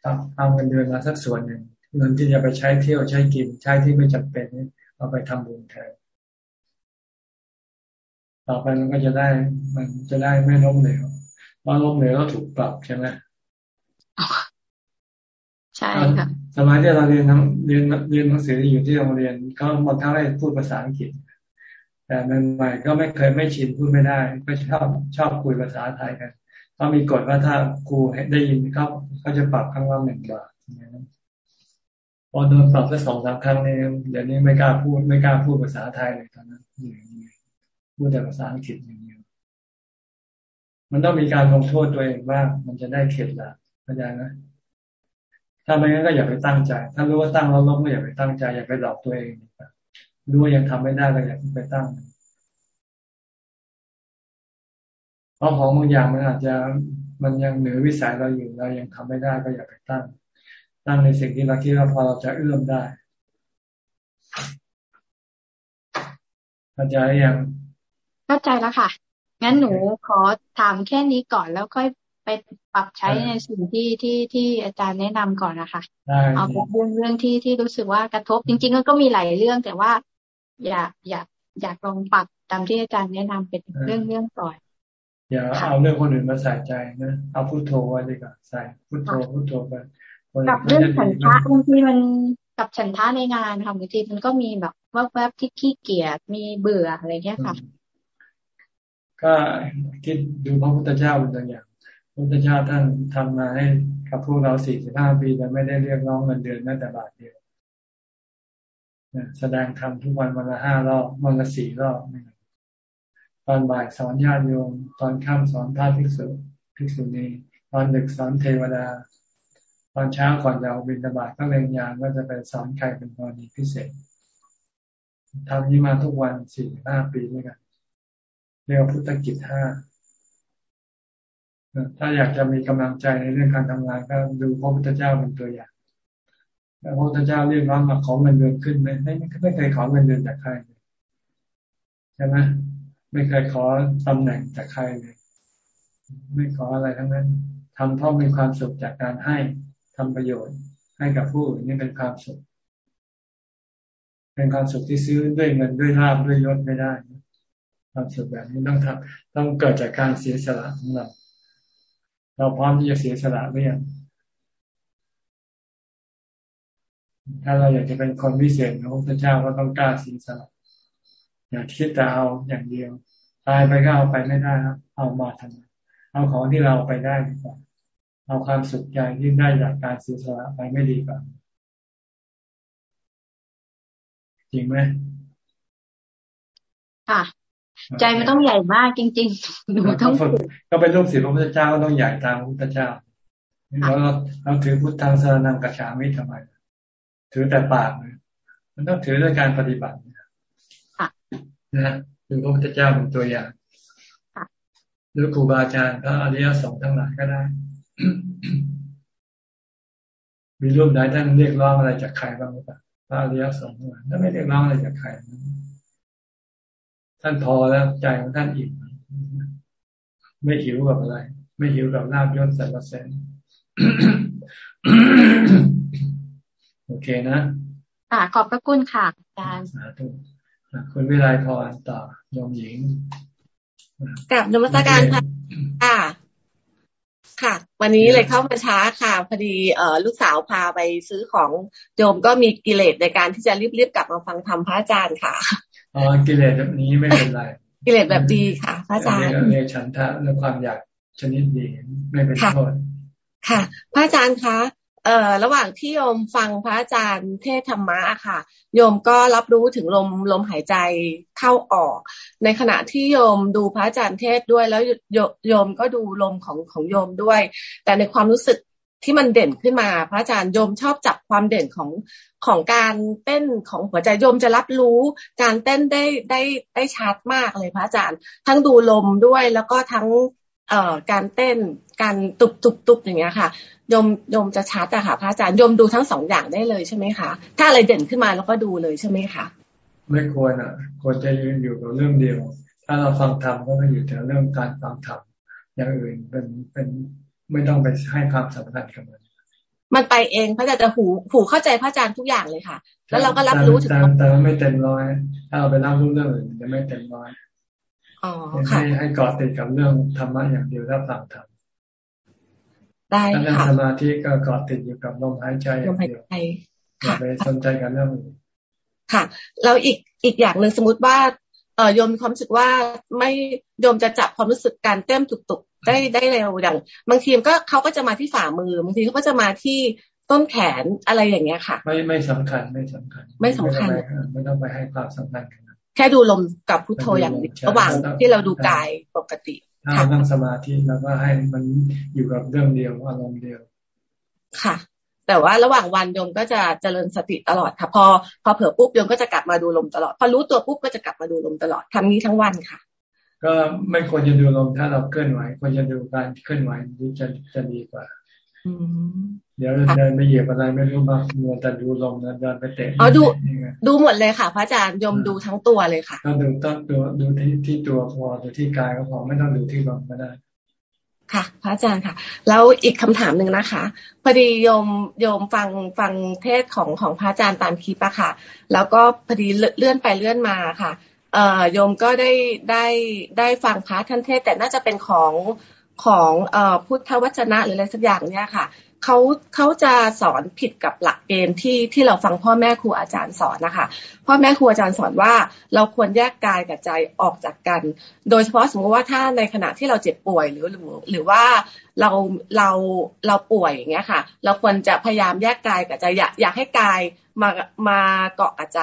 ต้องเอาเงินเดือนมาสักส่วนหนึ่งเงินที่จะไปใช้เที่ยวใช้กินใช้ที่ไม่จำเป็นเอาไปทำบุญแทนต่อไปมันก็จะได้มันจะได้ไม่ล้มเหลวเพราะล้มเหลวก็ถูกปรับใช่ไหม ใช่ค่ะสมัยที่เราเรียนเรียนเรียนหนังสืออยู่ที่โรงเรียนก็บางครั้งได้พูดภาษาอังกฤษ แต่ใหม่ก็ไม่เคยไม่ชินพูดไม่ได้ ก็ชอบชอบคุยภาษาไทยกันเขามีกฎว่าถ้าครูได้ยินเขาเขาจะปรับครั้งละหนึ่งบาทพอโดนปรับแค่สองสามครั้งเนี่ยเดี๋ยวนี้ไม่กล้าพูดไม่กล้าพูดภาษาไทยเลยตอนนั้นพูดแต่ภาษาอังกฤษอย่างเดียวมันต้องมีการลงโทษตัวเองว่ามันจะได้เข็ดหลับเข้าใจไหม ถ้าไม่งั้นก็อย่าไปตั้งใจ ถ้ารู้ว่าตั้งแล้วล้มก็อย่าไปตั้งใจ อย่าไปหลอกตัวเองรู้ว่ายังทำไม่ได้ก็อย่าไปตั้งเพราะของบางอย่างมันอาจจะมันยังเหนือวิสัยเราอยู่เรายังทำไม่ได้ก็อย่าไปตั้ง ตั้งในสิ่งที่เราคิดว่าพอเราจะเอื้อมได้เข้าใจยังเข้าใจแล้วค่ะ งั้นหนูขอถามแค่นี้ก่อนแล้วค่อย ปปรับใช้ในสิ่งที่ที่ที่อาจารย์แนะนำก่อนนะคะเอาเป็นเรื่องเรื่องที่ที่รู้สึกว่ากระทบ จริง ๆ ก็มีหลายเรื่อง แต่ว่าอยากอยากอยากลองปรับตามที่อาจารย์แนะนำเป็นเรื่องเรื่องก่อนอย่าเอาเรื่องคนอื่นมาใส่ใจนะเอาพุทโธไว้ดีกว่าใส่พุทโธพุทโธไปกับเรื่องฉันทะบางทีมันกับฉันทะในงานค่ะบางทีมันก็มีแบบแวบๆที่ขี้เกียจมีเบื่ออะไรเงี้ยค่ะ ก็คิดดูพระพุทธเจ้าเป็นตัวอย่าง พุทธเจ้าท่านทำมาให้กับพวกเราสี่สิบห้าปีแต่ไม่ได้เรียกร้องเงินเดือนแม้แต่บาทเดียวแสดงธรรมทุกวันวันละห้ารอบวันละสี่รอบตอนบ่ายสอนญาติโยม ตอนค่ำสอนพระภิกษุภิกษุณีตอนดึกสอนเทวดา ตอนเช้าก่อนจะเอาบิณฑบาตก็เรียนยานว่าจะไปสอนใครเป็นกรณีพิเศษทำนี้มาทุกวันสี่ห้าปีด้วยกันเรียกพุทธกิจห้า ถ้าอยากจะมีกำลังใจในเรื่องการทำงานก็ดูพระพุทธเจ้าเป็นตัวอย่างพระพุทธเจ้าเรียกร้องมาขอเงินเดือนขึ้นไหมไม่ไม่เคยขอเงินเดือนจากใครใช่ไหมไม่เคยขอตำแหน่งจากใครเลยไม่ขออะไรทั้งนั้นทำเพราะมีความสุขจากการให้ทำประโยชน์ ให้กับผู้อื่นนี่เป็นความสุข เป็นความสุขที่ซื้อด้วยเงินด้วยลาบด้วยยศไม่ได้ความสุขแบบนี้ต้องทำต้องเกิดจากการเสียสละของเรา เราพร้อมที่จะเสียสละหรือยังถ้าเราอยากจะเป็นคนพิเศษพระพุทธเจ้าก็ต้องกล้าเสียสละอย่าคิดแต่เอาอย่างเดียว ตายไปก็เอาไปไม่ได้ครับเอามาทำเอาของที่เราไปได้ดีกว่าเอาความสุขใจที่ได้จากการเสียสละไปไม่ดีกว่าจริงไหมค่ะ ใจมันต้องใหญ่มากจริงๆหนูต้องฝึกก็เป็นลูกศิษย์พระพุทธเจ้าก็ต้องใหญ่ตามพระพุทธเจ้าเราเราถือพุทธังสรนังกัจฉามิทำไม ถือแต่ปากเลยมันต้องถือด้วยการปฏิบัตินะดูพระพุทธเจ้าเป็นตัวอย่างหรือครูบาอาจารย์พระอริยสงฆ์ทั้งหลายก็ได้ มีรูปใดท่านเรียกร้องอะไรจากใครบ้างหรือเปล่าพระอริยสงฆ์ทั้งหลายท่านไม่เรียกร้องอะไรจากใคร ท่านพอแล้วใจของท่านอิ่มไม่หิวกับอะไร ไม่หิวกับลาบยศสรรเสริญโอเคนะค่ะขอบพระคุณค่ะอาจารย์คุณวิไลพรต่อยมหญิงกับนมัสการค่ะค่ะวันนี้เลยเข้ามาช้าค่ะ พอดีเอ่อลูกสาวพาไปซื้อของโยมก็มีกิเลสในการที่จะรีบๆกลับมาฟังธรรมพระอาจารย์ค่ะ อ๋อกิเลสแบบนี้ไม่เป็นไร กิเลสแบบดีค่ะพระอาจารย์เรียฉันทะและความอยากชนิดดีไม่เป็นโทษค่ะ พระอาจารย์คะเอ่อระหว่างที่โยมฟังพระอาจารย์เทศธรรมะค่ะ โยมก็รับรู้ถึงลมลมหายใจเข้าออก ในขณะที่โยมดูพระอาจารย์เทศด้วยแล้วโยมก็ดูลมของของโยมด้วย แต่ในความรู้สึก ที่มันเด่นขึ้นมา พระอาจารย์โยมชอบจับความเด่นของของการเต้นของหัวใจโยมจะรับรู้การเต้นได้ได้ได้ชัดมากเลยพระอาจารย์ ทั้งดูลมด้วยแล้วก็ทั้งเอ่อการเต้นการตุบตุบตุบอย่างเงี้ยค่ะโยมโยมจะชัดอะค่ะ พระอาจารย์โยมดูทั้งสองอย่างได้เลยใช่ไหมคะถ้าอะไรเด่นขึ้นมาเราก็ดูเลยใช่ไหมคะไม่ควรอะควรจะยืนอยู่กับเรื่องเดียว ถ้าเราฟังธรรมก็ต้องอยู่แต่เรื่องการฟังธรรมอย่างอื่นเป็นเป็น ไม่ต้องไปให้ความสำคัญกับมัน มันไปเองพระอาจารย์จะหูหูเข้าใจพระอาจารย์ทุกอย่างเลยค่ะ แล้วเราก็รับรู้ถึงแต่ไม่เต็มร้อย ถ้าเราไปรับรู้เรื่องอื่นจะไม่เต็มร้อยอ๋อค่ะให้ให้กาะติดกับเรื่องธรรมะอย่างเดียวแล้วฟังธรรมได้ค่ะถ้าสมาธิก็เกาะติดอยู่กับลมหายใจอย่างเดียวอย่าไปสนใจกับเรื่องอื่นค่ะ แล้วอีกอีกอย่างหนึ่งสมมติว่าเออ โยมมีความรู้สึกว่าไม่โยมจะจับความรู้สึกการเต้มตุกๆได้ได้เร็วอย่าง บางทีก็เขาก็จะมาที่ฝ่ามือบางทีเขาก็จะมาที่ต้นแขนอะไรอย่างเงี้ยค่ะ ไม่ไม่สำคัญไม่สำคัญ ไม่สำคัญไม่ต้องไปให้ความสำคัญกันแค่ดูลมกับพุทโธอย่างระหว่างที่เราดูกายปกติถ้านั่งสมาธิแล้วก็ให้มันอยู่กับเรื่องเดียวอารมณ์เดียว ค่ะ แต่ว่าระหว่างวันโยมก็จะเจริญสติตลอดค่ะ พอ พอเผื่อปุ๊บโยมก็จะกลับมาดูลมตลอด พอรู้ตัวปุ๊บก็จะกลับมาดูลมตลอดทำนี้ทั้งวันค่ะ ก็ไม่ควรจะดูลมถ้าเราเคลื่อนไหวควรจะดูการเคลื่อนไหวนี่จะจะดีกว่าเดี๋ยวเดินไปเหยียบอะไรไม่รู้มามัวแต่ดูลมนะเดินไปเตะอ๋อดูดูหมดเลยค่ะ พระอาจารย์ยมดูทั้งตัวเลยค่ะก็ดูต้องดูดูที่ที่ตัวพอดูที่กายก็พอไม่ต้องดูที่ลมก็ได้ ค่ะ พระอาจารย์ค่ะ แล้วอีกคำถามหนึ่งนะคะพอดีโยมโยมฟังฟังเทศของของพระอาจารย์ตามคลิปอะค่ะ แล้วก็พอดีเลื่อนไปเลื่อนมาค่ะเอ่อโยมก็ได้ได้ได้ฟังพระท่านเทศแต่น่าจะเป็นของของเอ่อพุทธวจนะหรืออะไรสักอย่างเนี่ยค่ะ เขาเขาจะสอนผิดกับหลักเกณฑ์ที่ที่เราฟังพ่อแม่ครูอาจารย์สอนนะคะ พ่อแม่ครูอาจารย์สอนว่าเราควรแยกกายกับใจออกจากกัน โดยเฉพาะสมมติว่าถ้าในขณะที่เราเจ็บป่วยหรือหรือหรือว่าเราเราเราป่วยอย่างเงี้ยค่ะ เราควรจะพยายามแยกกายกับใจอยากอยากให้กายมามาเกาะกับใจ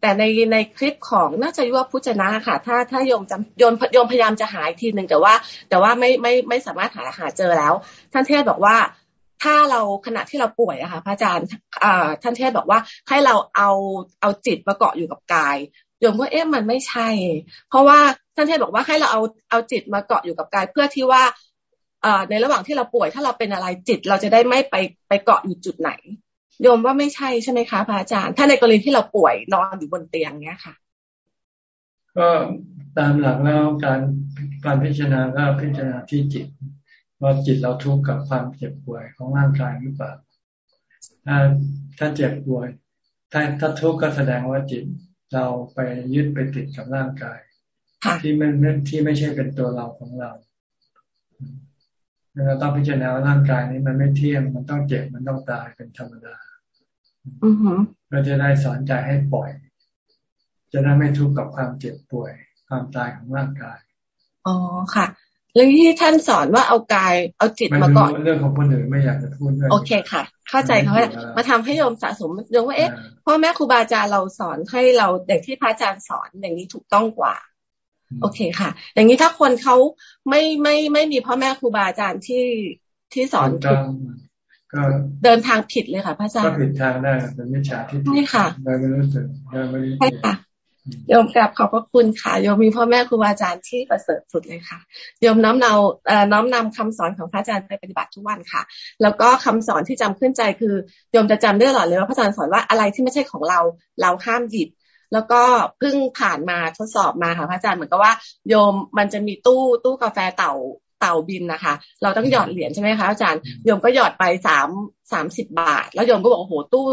แต่ในในคลิปของน่าจะว่าพุจนะค่ะ ถ้าถ้าโยมจำโยมโยมพยายามจะหาอีกทีหนึ่งแต่ว่า แต่ว่าไม่ไม่ไม่สามารถหาหาเจอแล้ว ท่านเทศบอกว่า ถ้าเราขณะที่เราป่วยอะค่ะพระอาจารย์ท่านเทศบอกว่าให้เราเอาเอาจิตมาเกาะอยู่กับกายโยมว่าเอ๊ะมันไม่ใช่ เพราะว่าท่านเทศบอกว่าให้เราเอาเอาจิตมาเกาะอยู่กับกายเพื่อที่ว่าในระหว่างที่เราป่วยถ้าเราเป็นอะไรจิต เราจะได้ไม่ไปไปเกาะอยู่จุดไหนโยมว่าไม่ใช่ใช่ไหมคะพระอาจารย์ ถ้าในกรณีที่เราป่วยนอนอยู่บนเตียงเนี้ยค่ะ ก็ตามหลักแล้วการการพิจารณาก็พิจารณาที่จิต ว่าจิตเราทุกข์กับความเจ็บป่วยของร่างกายหรือเปล่าถ้าถ้าเจ็บป่วย ถ้าถ้าทุกข์ก็แสดงว่าจิตเราไปยึดไปติดกับร่างกาย ที่ไม่ที่ไม่ใช่เป็นตัวเราของเราเราต้องพิจารณาว่าร่างกายนี้มันไม่เที่ยง มันต้องเจ็บ มันต้องตายเป็นธรรมดาเราจะได้สอนใจให้ปล่อย จะได้ไม่ทุกข์กับความเจ็บป่วย ความตายของร่างกาย อ๋อค่ะ เรื่องที่ท่านสอนว่าเอากายเอาจิตมาก่อนเรื่องของคนอื่นไม่อยากจะพูดด้วยโอเคค่ะ เข้าใจเขามาทำให้โยมสะสมโยมว่าเอ๊ะพ่อแม่ครูบาอาจารย์เราสอนให้เราเด็กที่พระอาจารย์สอนอย่างนี้ถูกต้องกว่า โอเคค่ะ อย่างนี้ถ้าคนเขาไม่ไม่ไม่มีพ่อแม่ครูบาอาจารย์ที่ที่สอนถูกก็เดินทางผิดเลยค่ะพระอาจารย์ก็ผิดทางได้เป็นมิจฉาทิฏฐินี่ค่ะโดยไม่รู้สึกโดยไม่ใช่ค่ะ โยมกลับขอบพระคุณค่ะโยมมีพ่อแม่ครูบาอาจารย์ที่ประเสริฐสุดเลยค่ะโยมน้อมเอาน้อมนำคำสอนของพระอาจารย์ไปปฏิบัติทุกวันค่ะ แล้วก็คำสอนที่จำขึ้นใจคือโยมจะจำได้ตลอดเลยว่าพระอาจารย์สอนว่าอะไรที่ไม่ใช่ของเรา เราห้ามหยิบ แล้วก็เพิ่งผ่านมาทดสอบมาค่ะพระอาจารย์เหมือนกับว่า โยมมันจะมีตู้ตู้กาแฟเต่าเต่าบินนะคะ เราต้องหยอดเหรียญใช่ไหมคะอาจารย์โยมก็หยอดไปสามสามสิบบาท แล้วโยมก็บอกโอ้โหตู้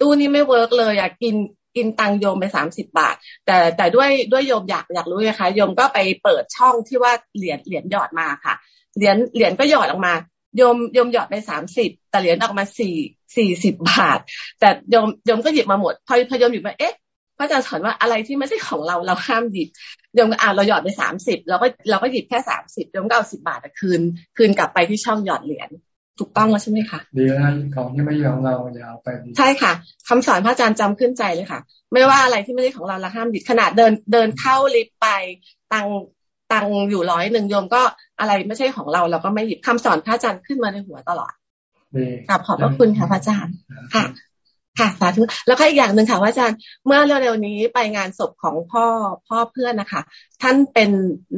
ตู้นี้ไม่ work เลยอยากกิน กินตังโยมไปสามสิบบาท แต่แต่ด้วยด้วยโยมอยากอยากรู้นะคะโยมก็ไปเปิดช่องที่ว่าเหรียญเหรียญหยอดมาค่ะ เหรียญเหรียญก็หยอดออกมาโยมโยมหยอดไปสามสิบแต่เหรียญออกมาสี่สี่สิบบาท แต่โยมโยมก็หยิบมาหมดพอพอโยมหยิบมาเอ๊ะพระอาจารย์สอนว่าอะไรที่ไม่ใช่ของเราเราห้ามหยิบโยมอ่าเราหยอดไปสามสิบเราก็เราก็หยิบแค่สามสิบโยมก็เอาสิบบาทคืน คืนกลับไปที่ช่องหยอดเหรียญ ถูกต้องแล้วใช่ไหมคะดีแล้วของที่ไม่ยอมเราอย่าเอาไปใช่ค่ะคำสอนพระอาจารย์จำขึ้นใจเลยค่ะ ไม่ว่าอะไรที่ไม่ใช่ของเราเราห้ามหยิบขนาดเดินเดินเข้าลิฟต์ไปตังตังอยู่ร้อยหนึ่งโยมก็อะไรไม่ใช่ของเราเราก็ไม่หยิบคำสอนพระอาจารย์ขึ้นมาในหัวตลอดครับขอบพระคุณค่ะพระอาจารย์ค่ะ ค่ะสาธุแล้วก็อีกอย่างหนึ่งค่ะพระอาจารย์เมื่อเร็วๆนี้ไปงานศพของพ่อพ่อเพื่อนนะคะ ท่านเป็น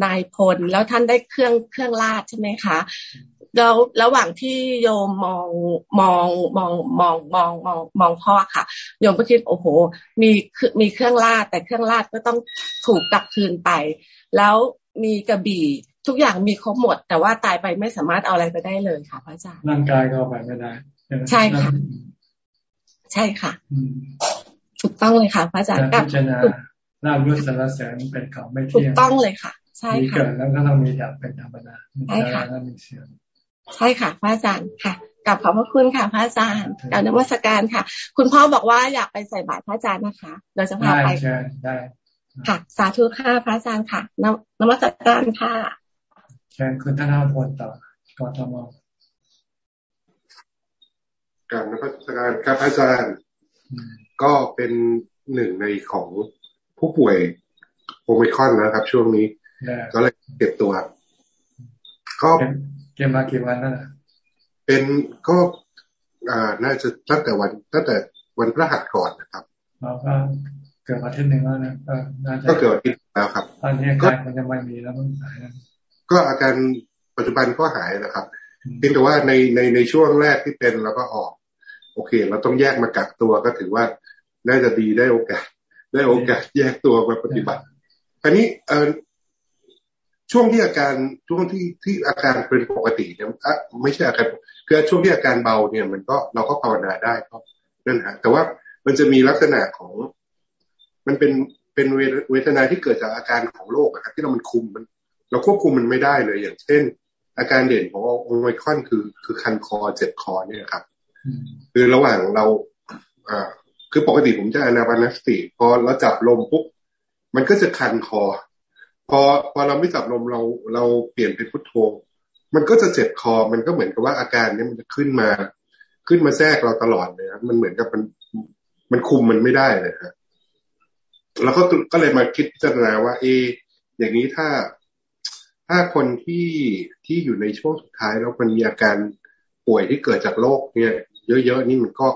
นายพลแล้วท่านได้เครื่องเครื่องลาดใช่ไหมคะแล้วระหว่างที่โยมมองมองมองมองมองมองมองพ่อค่ะ โยมก็คิดโอ้โห มีมีเครื่องลาดแต่เครื่องลาดก็ต้องถูกกลับคืนไป แล้วมีกระบี่ทุกอย่างมีครบหมด แต่ว่าตายไปไม่สามารถเอาอะไรไปได้เลยค่ะพระอาจารย์ร่างกายก็ไปไม่ได้ใช่ค่ะ ใช่ค่ะถูกต้องเลยค่ะพระอาจารย์กับลาบรุ่สารเสริญเป็นของไม่เที่ยงถูกต้องเลยค่ะ ใช่ค่ะมีเกิดแล้วก็ต้องมีดับเป็นธรรมดาใช่ค่ะแล้วมีเสื่อมใช่ค่ะพระอาจารย์ค่ะกับขอบพระคุณค่ะพระอาจารย์กับนมัสการค่ะ คุณพ่อบอกว่าอยากไปใส่บาตรพระอาจารย์นะคะ เราจะพาไปได้ค่ะสาธุค่ะพระอาจารย์ค่ะนนมัสการค่ะเชิญคุณธนาพลต่อกทม การนมัสการครับอาจารย์ ก็เป็นหนึ่งในของผู้ป่วยโอมิคอนนะครับ ช่วงนี้ ก็เลยเก็บตัวก็เก็บมากี่วันแล้วเป็นก็อ่าน่าจะตั้งแต่วันตั้งแต่วันพระหัสก่อนนะครับเราก็เกิดอาทิตย์หนึ่งแล้วนะก็น่าจะก็เกิดอาทิตย์แล้วครับตอนนี้อาการมันจะไม่มีแล้วมันหายก็อาการปัจจุบันก็หายนะครับ เพียงแต่ว่าในในในช่วงแรกที่เป็นเราก็ออก โอเค เราต้องแยกมากักตัวก็ถือว่าน่าจะดีได้โอกาส ได้โอกาสแยกตัวมาปฏิบัติอันนี้เออช่วงที่อาการช่วงที่ที่อาการเป็นปกติเนี่ยไม่ใช่อาการคือช่วงที่อาการเบาเนี่ย มันก็เราก็ภาวนาได้ก็นั่นฮะแต่ว่ามันจะมีลักษณะของ มันเป็นเป็นเวทนาที่เกิดจากอาการของโรคอะครับที่เรามันคุมมัน เราควบคุมมันไม่ได้เลย อย่างเช่น อาการเด่นของโอไมคอนคือคือคันคอเจ็บคอเนี่ยครับ คือระหว่างเราอ่าคือปกติผมจะอนาปานสติ พอเราจับลมปุ๊บมันก็จะคันคอ พอพอเราไม่จับลมเราเราเปลี่ยนเป็นพุทโธ มันก็จะเจ็บคอ มันก็เหมือนกับว่าอาการนี้มันจะขึ้นมาขึ้นมาแทรกเราตลอดเลยครับมันเหมือนกับมันมันคุมมันไม่ได้เลยครับแล้วก็ก็เลยมาคิดพิจารณาว่า เอ อย่างนี้ถ้า ถ้าคนที่ที่อยู่ในช่วงสุดท้ายแล้วมันมีอาการป่วยที่เกิดจากโรคเนี่ย เยอะๆนี่มันก็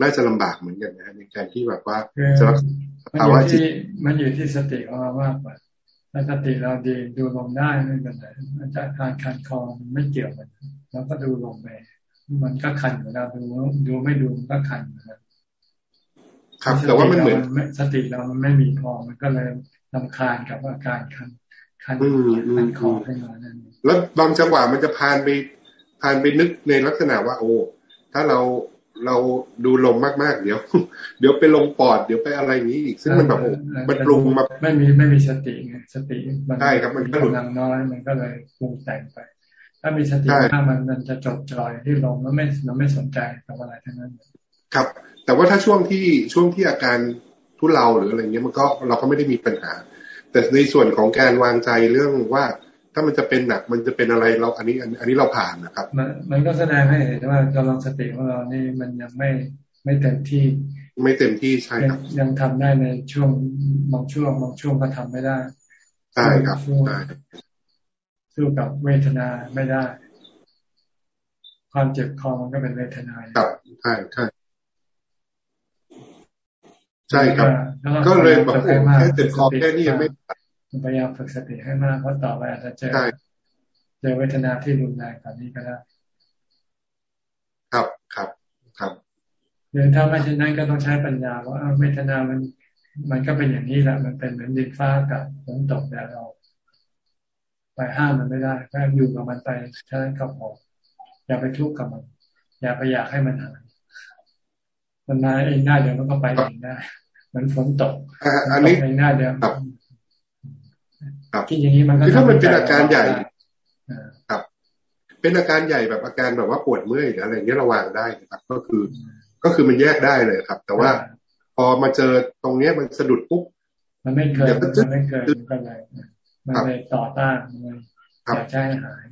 น่าจะลำบากเหมือนกันนะในการที่แบบว่าจะรักษาภาวะจิตมันอยู่ที่สติของเรามากกว่าถ้าสติเราดีดูลมได้ไม่เป็นไรมันจะการคันคอมันไม่เกี่ยวกันเราก็ดูลมไปมันก็คันอยู่แล้วดูดูไม่ดูมันก็คันอยู่แล้วครับแต่ว่ามันเหมือนสติเรามันไม่มีพอมันก็เลยลำคาญกับอาการคัน คันคันคอขึ้นมานั่นแล้วบางจังหวะมันจะพานไปพานไปนึกในลักษณะว่า โอ้ถ้าเราเราดูลมมากๆ เดี๋ยว เดี๋ยวไปลงปอด เดี๋ยวไปอะไรนี้อีก ซึ่งมันแบบมันปรุงมาไม่มีไม่มีสติไงสติใช่ครับมันก็หลุดน้อยมันก็เลยปรุงแต่งไป ถ้ามีสติถ้ามันมันจะจบจอยที่ลมแล้วไม่เราไม่สนใจกับอะไรทั้งนั้น ครับ แต่ว่าถ้าช่วงที่ช่วงที่อาการทุเลาหรืออะไรเงี้ยมันก็เราก็ไม่ได้มีปัญหา แต่ในส่วนของการวางใจเรื่องว่าถ้ามันจะเป็นหนักมันจะเป็นอะไรเราอันนี้อันนี้เราผ่านนะครับ มันมันก็แสดงให้เห็นว่ากำลังสติของเรานี่มันยังไม่ไม่เต็มที่ ไม่เต็มที่ใช่ครับยังทำได้ในช่วงบางช่วงบางช่วงก็ทำไม่ได้ใช่ครับใช่สู้กับเวทนาไม่ได้ ความเจ็บคอมันก็เป็นเวทนาครับใช่ใช่ ใช่ครับ ก็เลยบอกแค่เจ็บคอแค่นี้ยังไม่พยายามฝึกสติให้มากเพราะต่อไปอาจจะเจอเจอเวทนาที่รุนแรงกว่านี้ก็ได้ครับครับครับหรือถ้าไม่เช่นนั้นก็ต้องใช้ปัญญาว่าเวทนามัน มันก็เป็นอย่างนี้แหละมันเป็นเหมือนดินฟ้ากับฝนตกแดดออกไปห้ามมันไม่ได้ก็อยู่กับมันไปฉะนั้นก็พออย่าไปทุกข์กับมัน อย่าไปอยากให้มันหาย มันมาเองได้เดี๋ยวมันก็ไปเองได้เหมือนฝนตกอันนี้เองได้เดี๋ยวครับคิดอย่างนี้มันก็คือถ้ามันเป็นอาการใหญ่ครับ เป็นอาการใหญ่แบบอาการแบบว่าปวดเมื่อยหรืออะไรเงี้ยระวังได้นะครับ ก็คือ ก็คือมันแยกได้เลยครับ แต่ว่าพอมาเจอตรงเนี้ยมันสะดุดปุ๊บมันไม่เคยมันไม่เคยมันอะไรมันเลยต่อต้านมันอยากใช้หาย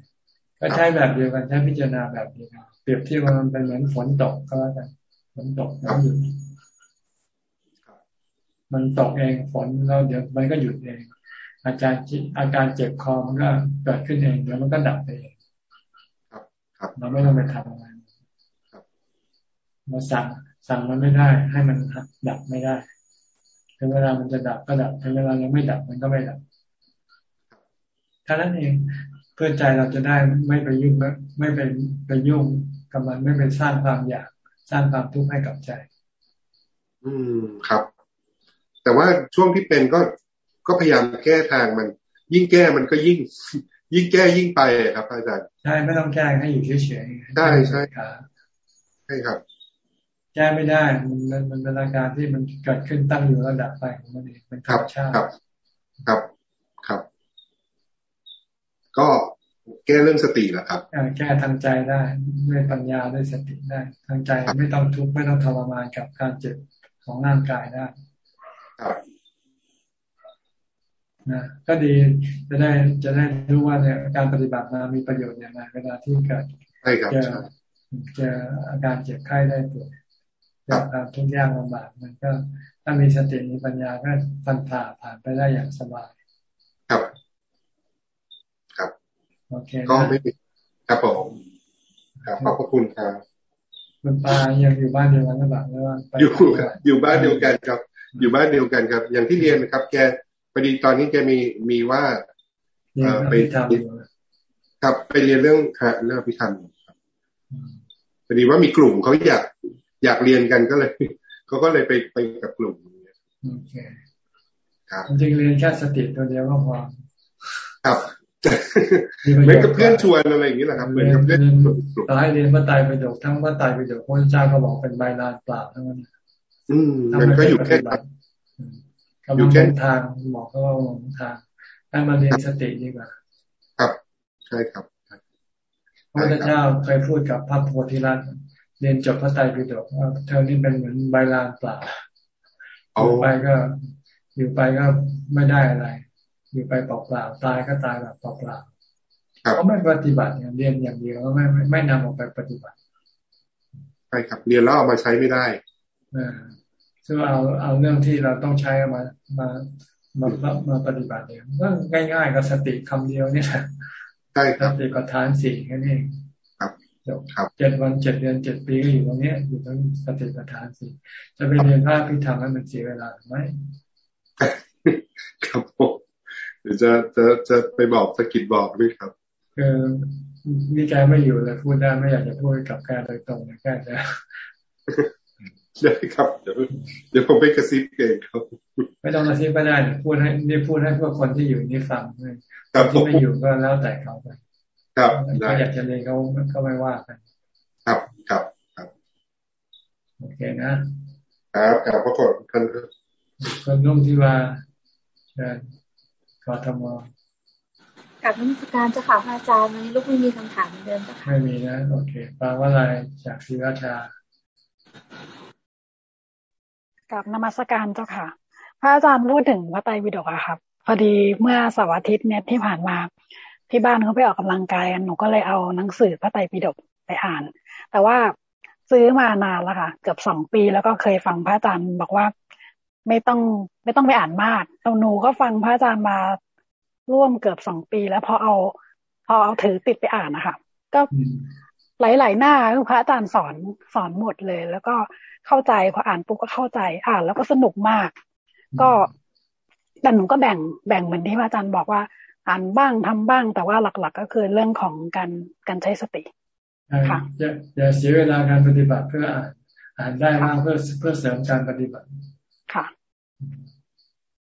ก็ใช้แบบเดียวกันใช้พิจารณาแบบเดียวกันเปรียบเทียบว่ามันเป็นเหมือนฝนตกก็แล้วกัน ฝนตกแล้วหยุดมันตกเองฝนแล้วเดี๋ยวมันก็หยุดเอง อาการอาการเจ็บคอมันก็เกิดขึ้นเองแล้วมันก็ดับไปเองเราไม่ต้องไปทำอะไรเราสั่งสั่งมันไม่ได้ ให้มันดับไม่ได้ถึงเวลามันจะดับก็ดับถึงเวลายังไม่ดับมันก็ไม่ดับท่านั้นเองเพื่อใจเราจะได้ไม่ไปยุ่งไม่ไปไปยุ่งกับมันไม่ไปสร้างความอยาก สร้างความทุกข์ให้กับใจ อืมครับ แต่ว่าช่วงที่เป็นก็ก็พยายามแก้ทางมัน ยิ่งแก้มันก็ยิ่ง ยิ่งแก้ยิ่งไปครับอาจารย์ใช่ไม่ต้องแก้ให้อยู่เฉยๆใช่ใช่ครับใช่ครับ แก้ไม่ได้มันมันเป็นอาการที่มันเกิดขึ้นตั้งอยู่ระดับไปของมันเองเป็นธรรมชาติครับ ครับครับ ก็ แก้เรื่องสติแหละครับแก้ทางใจได้ด้วยปัญญาด้วยสติได้ ทางใจไม่ต้องทุกข์ไม่ต้องทรมานกับการเจ็บของร่างกายได้ครับนะก็ดีจะได้จะได้รู้ว่าเนี่ยการปฏิบัติมามีประโยชน์อย่างไรเวลาที่เกิดเจอเจออาการเจ็บไข้ได้ป่วยจากความทุกข์ยากลำบากมันก็ถ้ามีสติมีปัญญาก็ฟันผ่าผ่านไปได้อย่างสบาย ครับ ครับ โอเค ก็ไม่ครับผมครับขอบพระคุณครับคุณปายังอยู่บ้านเดียวกันหรือเปล่าหรือว่าอยู่อยู่บ้านเดียวกันครับ อยู่บ้านเดียวกันครับ อย่างที่เรียนนะครับ แกพอดีตอนนี้แกมีมีว่าไปทำครับไปเรียนเรื่องเรื่องพิธรรมครับพอดีว่ามีกลุ่มเขาอยากอยากเรียนกันก็เลยเขาก็เลยไปไปกับกลุ่มโอเคครับจริงเรียนแค่สติตัวเดียวก็พอครับ เหมือนกับเพื่อนชวนอะไรอย่างนี้แหละครับเหมือนกับเพื่อนต่อให้เรียนพระไตรปิฎกทั้งพระไตรปิฎกพระเจ้าก็บอกเป็นใบลานเปล่าทั้งนั้นอืมมันก็อยู่แค่กำลังหลงทางหมอก็หลงทางให้มาเรียนสติดีกว่าครับใช่ครับพระพุทธเจ้าเคยพูดกับพระโพธิรัตน์เรียนจบพระไตรปิฎกว่าเธอนี่เป็นเหมือนใบลานเปล่าอยู่ไปก็ อยู่ไปก็ไม่ได้อะไร อยู่ไปเปล่าๆตายก็ตายแบบเปล่าๆเขาไม่ปฏิบัติเรียนอย่างเดียวไม่ไม่นำออกไปปฏิบัติใช่ครับเรียนแล้วเอามาใช้ไม่ได้ซึ่งเอาเอาเรื่องที่เราต้องใช้มามามามาปฏิบัติเนี่ยก็ง่ายๆกับสติคำเดียวนี่แหละใช่ครับสติปัฏฐานสี่แค่นี้ครับครับเจ็ดวันเจ็ดเดือนเจ็ดปีก็อยู่ตรงนี้อยู่ตรงสติปัฏฐานสี่จะไปเรียนภาคพิธามให้มันเสียเวลาไหมครับผม เดี๋ยวจะจะจะไปบอกสกิดบอกด้วยครับคือนี่แกไม่อยู่เลยพูดได้ไม่อยากจะพูดกับแกโดยตรงนะแกจะได้ครับเดี๋ยวเดี๋ยวผมไปกระซิบเองครับ ไม่ต้องกระซิบก็ได้พูดให้นี่พูดให้พวกคนที่อยู่นี่ฟังเลยที่ไม่อยู่ก็แล้วแต่เขาไปครับได้อยากจะเรียนเขาก็ไม่ว่ากันครับครับครับโอเคนะครับครับพระคุณท่านคนนุ่มที่ว่าเดิน กทมกับนักการเจ้าค่ะพระอาจารย์วันนี้ลูกไม่มีคำถามเหมือนเดิมเจ้าค่ะไม่มีนะโอเคปาว่าอะไรจากศิราชากับนมัสการเจ้าค่ะ พระอาจารย์พูดถึงพระไตรปิฎกอะครับ พอดีเมื่อสัปดาห์อาทิตย์เนี่ยที่ผ่านมาทที่บ้านเขาไปออกกำลังกายหนูก็เลยเอาหนังสือพระไตรปิฎกไปอ่าน แต่ว่าซื้อมานานแล้วค่ะ เกือบสองปีแล้วก็เคยฟังพระอาจารย์บอกว่า ไม่ต้องไม่ต้องไปอ่านมากเราหนูก็ฟังพระอาจารย์มาร่วมเกือบสองปี แล้วพอเอา พอเอาถือติดไปอ่านนะคะก็หลาย ๆ หน้าคือพระอาจารย์สอนสอนหมดเลย แล้วก็เข้าใจพออ่านปุ๊บก็เข้าใจ อ่านแล้วก็สนุกมาก ก็แต่หนูก็แบ่งแบ่งเหมือนที่พระอาจารย์บอกว่า อ่านบ้างทำบ้าง แต่ว่าหลัก ๆ ก็คือเรื่องของการการใช้สติค่ะอย่าอย่าเสียเวลาการปฏิบัติเพื่ออ่านอ่านได้มากเพื่อเพื่อเสริมการปฏิบัติ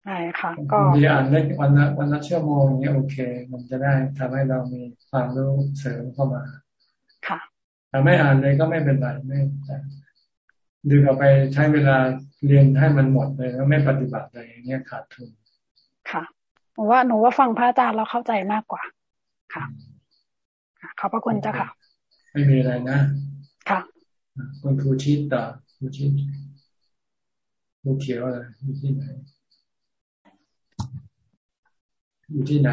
ใช่ค่ะ ก็มีอ่านได้วันละวันละชั่วโมงอย่างเงี้ยโอเค มันจะได้ทำให้เรามีความรู้เสริมเข้ามา ค่ะถ้าไม่อ่านเลยก็ไม่เป็นไรไม่ดึงเอาไปใช้เวลาเรียนให้มันหมดเลยแล้วไม่ปฏิบัติอะไรอย่างเงี้ยขาดทุนค่ะหนูว่าหนูว่าฟังพระอาจารย์เราเข้าใจมากกว่า ค่ะขอบพระคุณเจ้าค่ะ ไม่มีอะไรนะ ค่ะคุณครูชิดต่อครูชิด ครูเขียวอะไรอยู่ที่ไหน อยู่ที่ไหน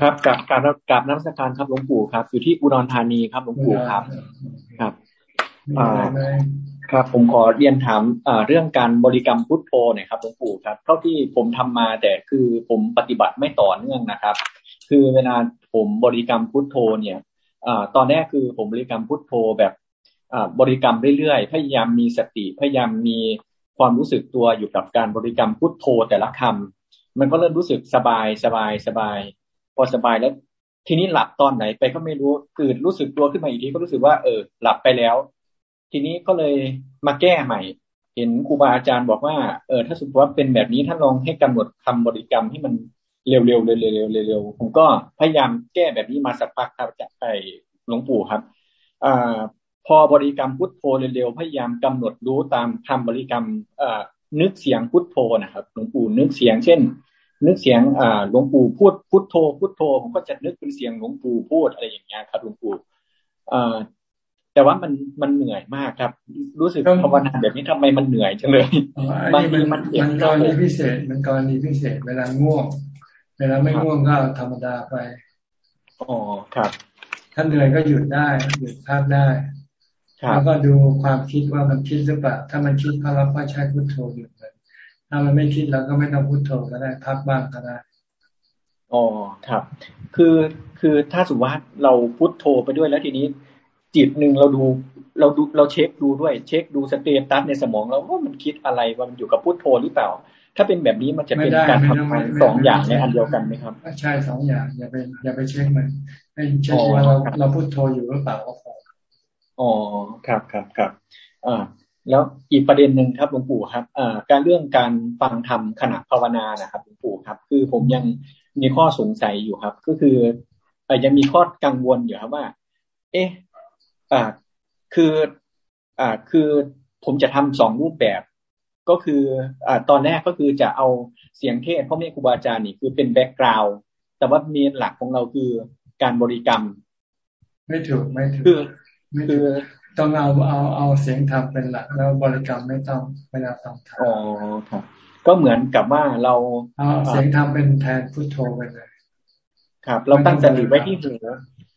ครับกับการกับนักสการครับหลวงปู่ครับ อยู่ที่อุดรธานีครับหลวงปู่ครับ ครับอ่าครับผมขอเรียนถามเรื่องการบริกรรมพุทโธหน่อยครับหลวงปู่ครับเท่าที่ผมทำมาแต่คือผมปฏิบัติไม่ต่อเนื่องนะครับ คือเวลาผมบริกรรมพุทโธเนี่ยอตอนแรกคือผมบริกรรมพุทโธแบบบริกรรมเรื่อยๆพยายามมีสติพยายามมี ความรู้สึกตัวอยู่กับการบริกรรมพุทโธแต่ละคำมันก็เริ่มรู้สึกสบายสบายสบาย พอสบายแล้ว ทีนี้หลับตอนไหนไปก็ไม่รู้ตื่นรู้สึกตัวขึ้นมาอีกทีก็รู้สึกว่าเออ หลับไปแล้ว ทีนี้ก็เลยมาแก้ใหม่ เห็นครูบาอาจารย์บอกว่าเออถ้าสมมติว่าเป็นแบบนี้ท่านลองให้กำหนดคำบริกรรมให้มันเร็วๆเร็วๆเร็วๆเร็วผมก็พยายามแก้แบบนี้มาสักพักครับจากไปหลวงปู่ครับอ่า พอบริกรรมพุทโธเร็วๆพยายามกำหนดรู้ตามคำบริกรรมนึกเสียงพุทโธนะครับหลวงปู่นึกเสียง เช่น นึกเสียงหลวงปู่พูดพุทโธพุทโธผมก็จะนึกเป็นเสียงหลวงปู่พูดอะไรอย่างเงี้ยครับหลวงปู่แต่ว่ามันมันเหนื่อยมากครับ รู้สึกภาวนาแบบนี้ทำไมมันเหนื่อยจังเลยบางทีมันมันกรณีพิเศษมันกรณีพิเศษ เวลาง่วง เวลาไม่ง่วงก็ธรรมดาไปอ๋อครับ ถ้าเหนื่อยก็หยุดได้หยุดพักได้ แล้วก็ดูความคิดว่ามันคิดหรือเปล่า ถ้ามันคิดก็เราก็ใช้พุทโธหยุดเลยถ้ามันไม่คิดเราก็ไม่ต้องพุทโธก็ได้พักบ้างก็ได้อ๋อครับ คือคือถ้าสมมติว่าเราพุทโธไปด้วยแล้วทีนี้ จิตหนึ่งเราดูเราดูเราเช็คดูด้วย เช็คดูสเตตัสในสมองเราว่ามันคิดอะไรว่ามันอยู่กับพุทโธหรือเปล่า ถ้าเป็นแบบนี้มันจะเป็นการทำงานสองอย่างในอันเดียวกันไหมครับใช่สองอย่างอย่าไปอย่าไปเช็คมันให้เช็คว่าเราเราพุทโธอยู่หรือเปล่าก็พอ อ๋อครับครับครับอ่าแล้วอีกประเด็นหนึ่งครับหลวงปู่ครับอ่าการเรื่องการฟังธรรมขณะภาวนานะครับหลวงปู่ครับ คือผมยังมีข้อสงสัยอยู่ครับ ก็คืออ่ยังมีข้อกังวลอยู่ครับว่า เอ๊ะอ่าคืออ่าคือผมจะทำสองรูปแบบก็คืออ่าตอนแรกก็คือจะเอาเสียงเทศพ่อแม่ครูบาอาจารย์นี่คือเป็นแบ็กกราวด์แต่ว่าเมนหลักของเราคือการบริกรรม ไม่ถูกไม่ถูกคือ คือต้องเอาเอาเอาเสียงธรรมเป็นหลัก แล้วบริกรรมไม่ต้องเวลาฟังธรรมอ๋อครับ ก็เหมือนกับว่าเราเอาเสียงธรรมเป็นแทนพุทโธไปเลยครับ เราตั้งสติไว้ที่หู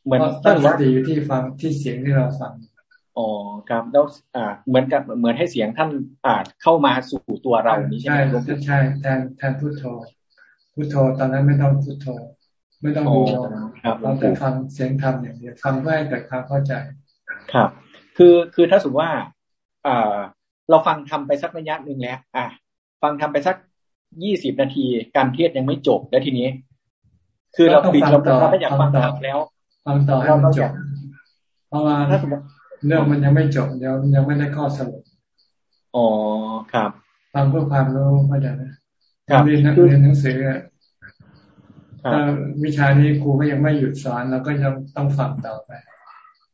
เหมือนตั้งสติอยู่ที่ฟังที่เสียงที่เราฟังอ๋อครับแล้วอ่า เหมือนกับเหมือนให้เสียงท่านอ่าเข้ามาสู่ตัวเรานี้ใช่ไหมใช่แทนแทนพุทโธพุทโธตอนนั้นไม่ต้องพุทโธไม่ต้องดูเราแต่ฟังเสียงธรรมอย่างเดียวฟังเพื่อให้เกิดความเข้าใจ ครับ คือคือถ้าสมมติว่าอ่าเราฟังทำไปสักระยะหนึ่งแล้ว อะ ฟังทำไปสักยี่สิบนาที การเทศยังไม่จบแล้วทีนี้ คือเราปิดเราเราอยากฟังต่อแล้วฟังต่อให้มันจบเพราะว่าถ้าสมมติเรื่องมันยังไม่จบเดี๋ยวยังไม่ได้ข้อสรุปอ๋อครับฟังเพื่อความรู้เข้าใจไหมเรียนนักเรียนหนังสือถ้าวิชานี้ครูก็ยังไม่หยุดสอนเราก็ยังต้องฟังต่อไป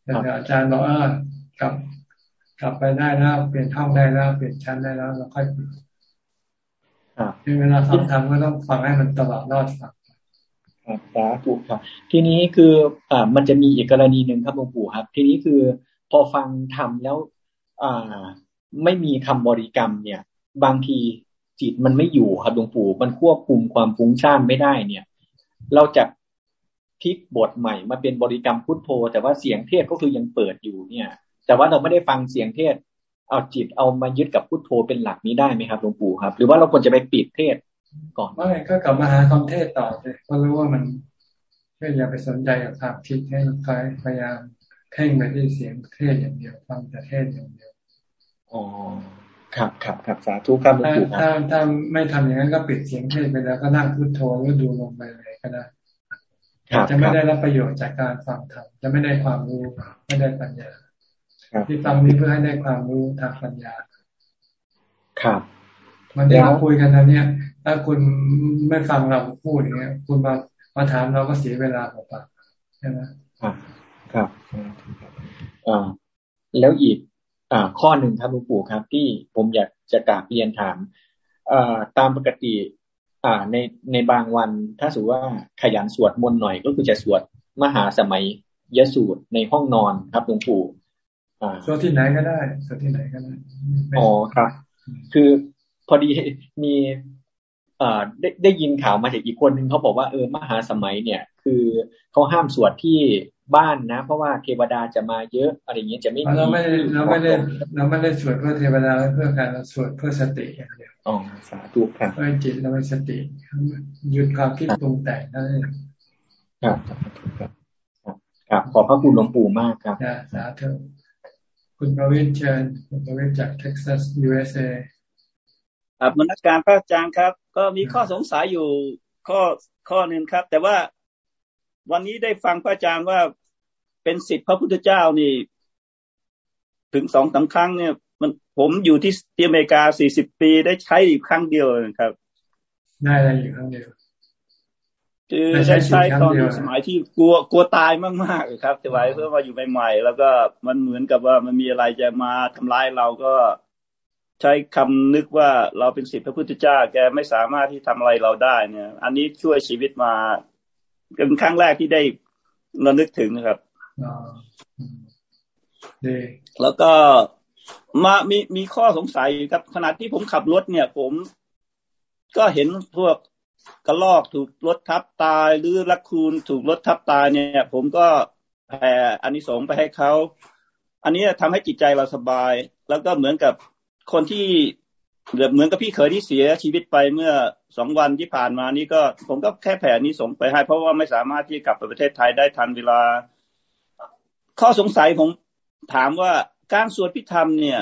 แต่อาจารย์บอกเออกลับกลับไปได้แล้วเปลี่ยนห้องได้แล้วเปลี่ยนชั้นได้แล้วเราค่อยเปลี่ยนเวลาฟังทำก็ต้องฟังให้มันตลอดรอดฟังครับสาธุครับ ทีนี้คืออ่ามันจะมีอีกกรณีหนึ่งครับหลวงปู่ครับ ทีนี้คือพอฟังทำแล้ว อ่า ไม่มีคำบริกรรม เนี่ย บางทีจิตมันไม่อยู่ครับหลวงปู่มันควบคุมความฟุ้งซ่านไม่ได้เนี่ย เราจะ พลิกบทใหม่มาเป็นบริกรรมพุทโธ แต่ว่าเสียงเทศก็คือยังเปิดอยู่เนี่ย แต่ว่าเราไม่ได้ฟังเสียงเทศ เอาจิตเอามายึดกับพุทโธเป็นหลักนี้ได้ไหมครับหลวงปู่ครับ หรือว่าเราควรจะไปปิดเทศก่อนไม่ก็กลับมาหาคำเทศต่อเลยก็รู้ว่ามันแค่อย่าไปสนใจกับความคิดให้พยายามเพ่งไปที่เสียงเทศอย่างเดียวฟังแต่เทศอย่างเดียวอ๋อครับครับครับสาธุครับหลวงปู่ถ้าถ้าไม่ทำอย่างนั้นก็ปิดเสียงเทศไปแล้วก็นั่งพุทโธแล้วดูลงไปเลยก็ได้ จะไม่ได้รับประโยชน์จากการฟังธรรมจะไม่ได้ความรู้ไม่ได้ปัญญาที่ฟังนี้เพื่อให้ได้ความรู้ทางปัญญา ครับมันที่เราคุยกันตอนนี้ถ้าคุณไม่ฟังเราพูดอย่างเงี้ย คุณมามาถามเราก็เสียเวลาเปล่าใช่ไหมครับ ครับอ่าแล้วอีกอ่าข้อหนึ่งครับหลวงปู่ครับ ที่ผมอยากจะกราบเรียนถามอ่าตามปกติ อ่าในในบางวัน ถ้าสมมติว่าขยันสวดมนต์หน่อย ก็คือจะสวดมหาสมัยยสูตรในห้องนอนครับหลวงปู่อ่าสวดที่ไหนก็ได้สวดที่ไหนก็ได้อ๋อครับ คือพอดีมีเอ่อได้ได้ยินข่าวมาจากอีกคนหนึ่งเขาบอกว่าเออมหาสมัยเนี่ย คือเขาห้ามสวดที่ บ้านนะ เพราะว่าเทวดาจะมาเยอะอะไรอย่างเงี้ยจะไม่มีเราไม่เราไม่ได้เราไม่ได้สวดเพื่อเทวดาเพื่อการเราสวดเพื่อสติอย่างเดียวอ๋อสาธุครับเพื่อจิตเราเป็นสติหยุดความคิดปรุงแต่งได้ครับครับครับขอพระคุณหลวงปู่มากครับสาธุคุณประวิทย์เชิญคุณประวิทย์จากเท็กซัส USA ครับมนักการพระอาจารย์ครับ ก็มีข้อสงสัยอยู่ข้อข้อหนึ่งครับ แต่ว่า วันนี้ได้ฟังพระอาจารย์ว่าเป็นสิทธิพระพุทธเจ้านี่ ถึงสองสาครั้งเนี่ย มันผมอยู่ที่ที่อเมริกาสี่สิบปีได้ใช้อีกครั้งเดียวครับ ได้อะไรอยู่ครั้งเดียวคือได้ใช้ตอนสมัยที่กลัวกลัวตายมากๆครับแต่ไว้เพื่อมาอยู่ใหม่ๆแล้วก็มันเหมือนกับว่ามันมีอะไรจะมาทำร้ายเราก็ใช้คำนึกว่าเราเป็นสิทธิพระพุทธเจ้าแกไม่สามารถที่ทำอะไรเราได้เนี่ย อันนี้ช่วยชีวิตมา เป็นครั้งแรกที่ได้ระลึกถึงนะครับแล้วก็มามีมีข้อสงสัยครับขณะที่ผมขับรถเนี่ย ผม ก็เห็นพวกกระลอกถูกรถทับตาย หรือลักคูนถูกรถทับตายเนี่ย ผมก็แผ่อานิสงส์ไปให้เขา อันนี้ทำให้จิตใจเราสบาย แล้วก็เหมือนกับคนที่ เหมือนกับพี่เคยที่เสียชีวิตไปเมื่อสองวันที่ผ่านมานี้ก็ผมก็แค่แผ่นี้ส่งไปให้ เพราะว่าไม่สามารถที่กลับไปประเทศไทยได้ทันเวลา ข้อสงสัยผมถามว่าการสวดพิธรรมเนี่ย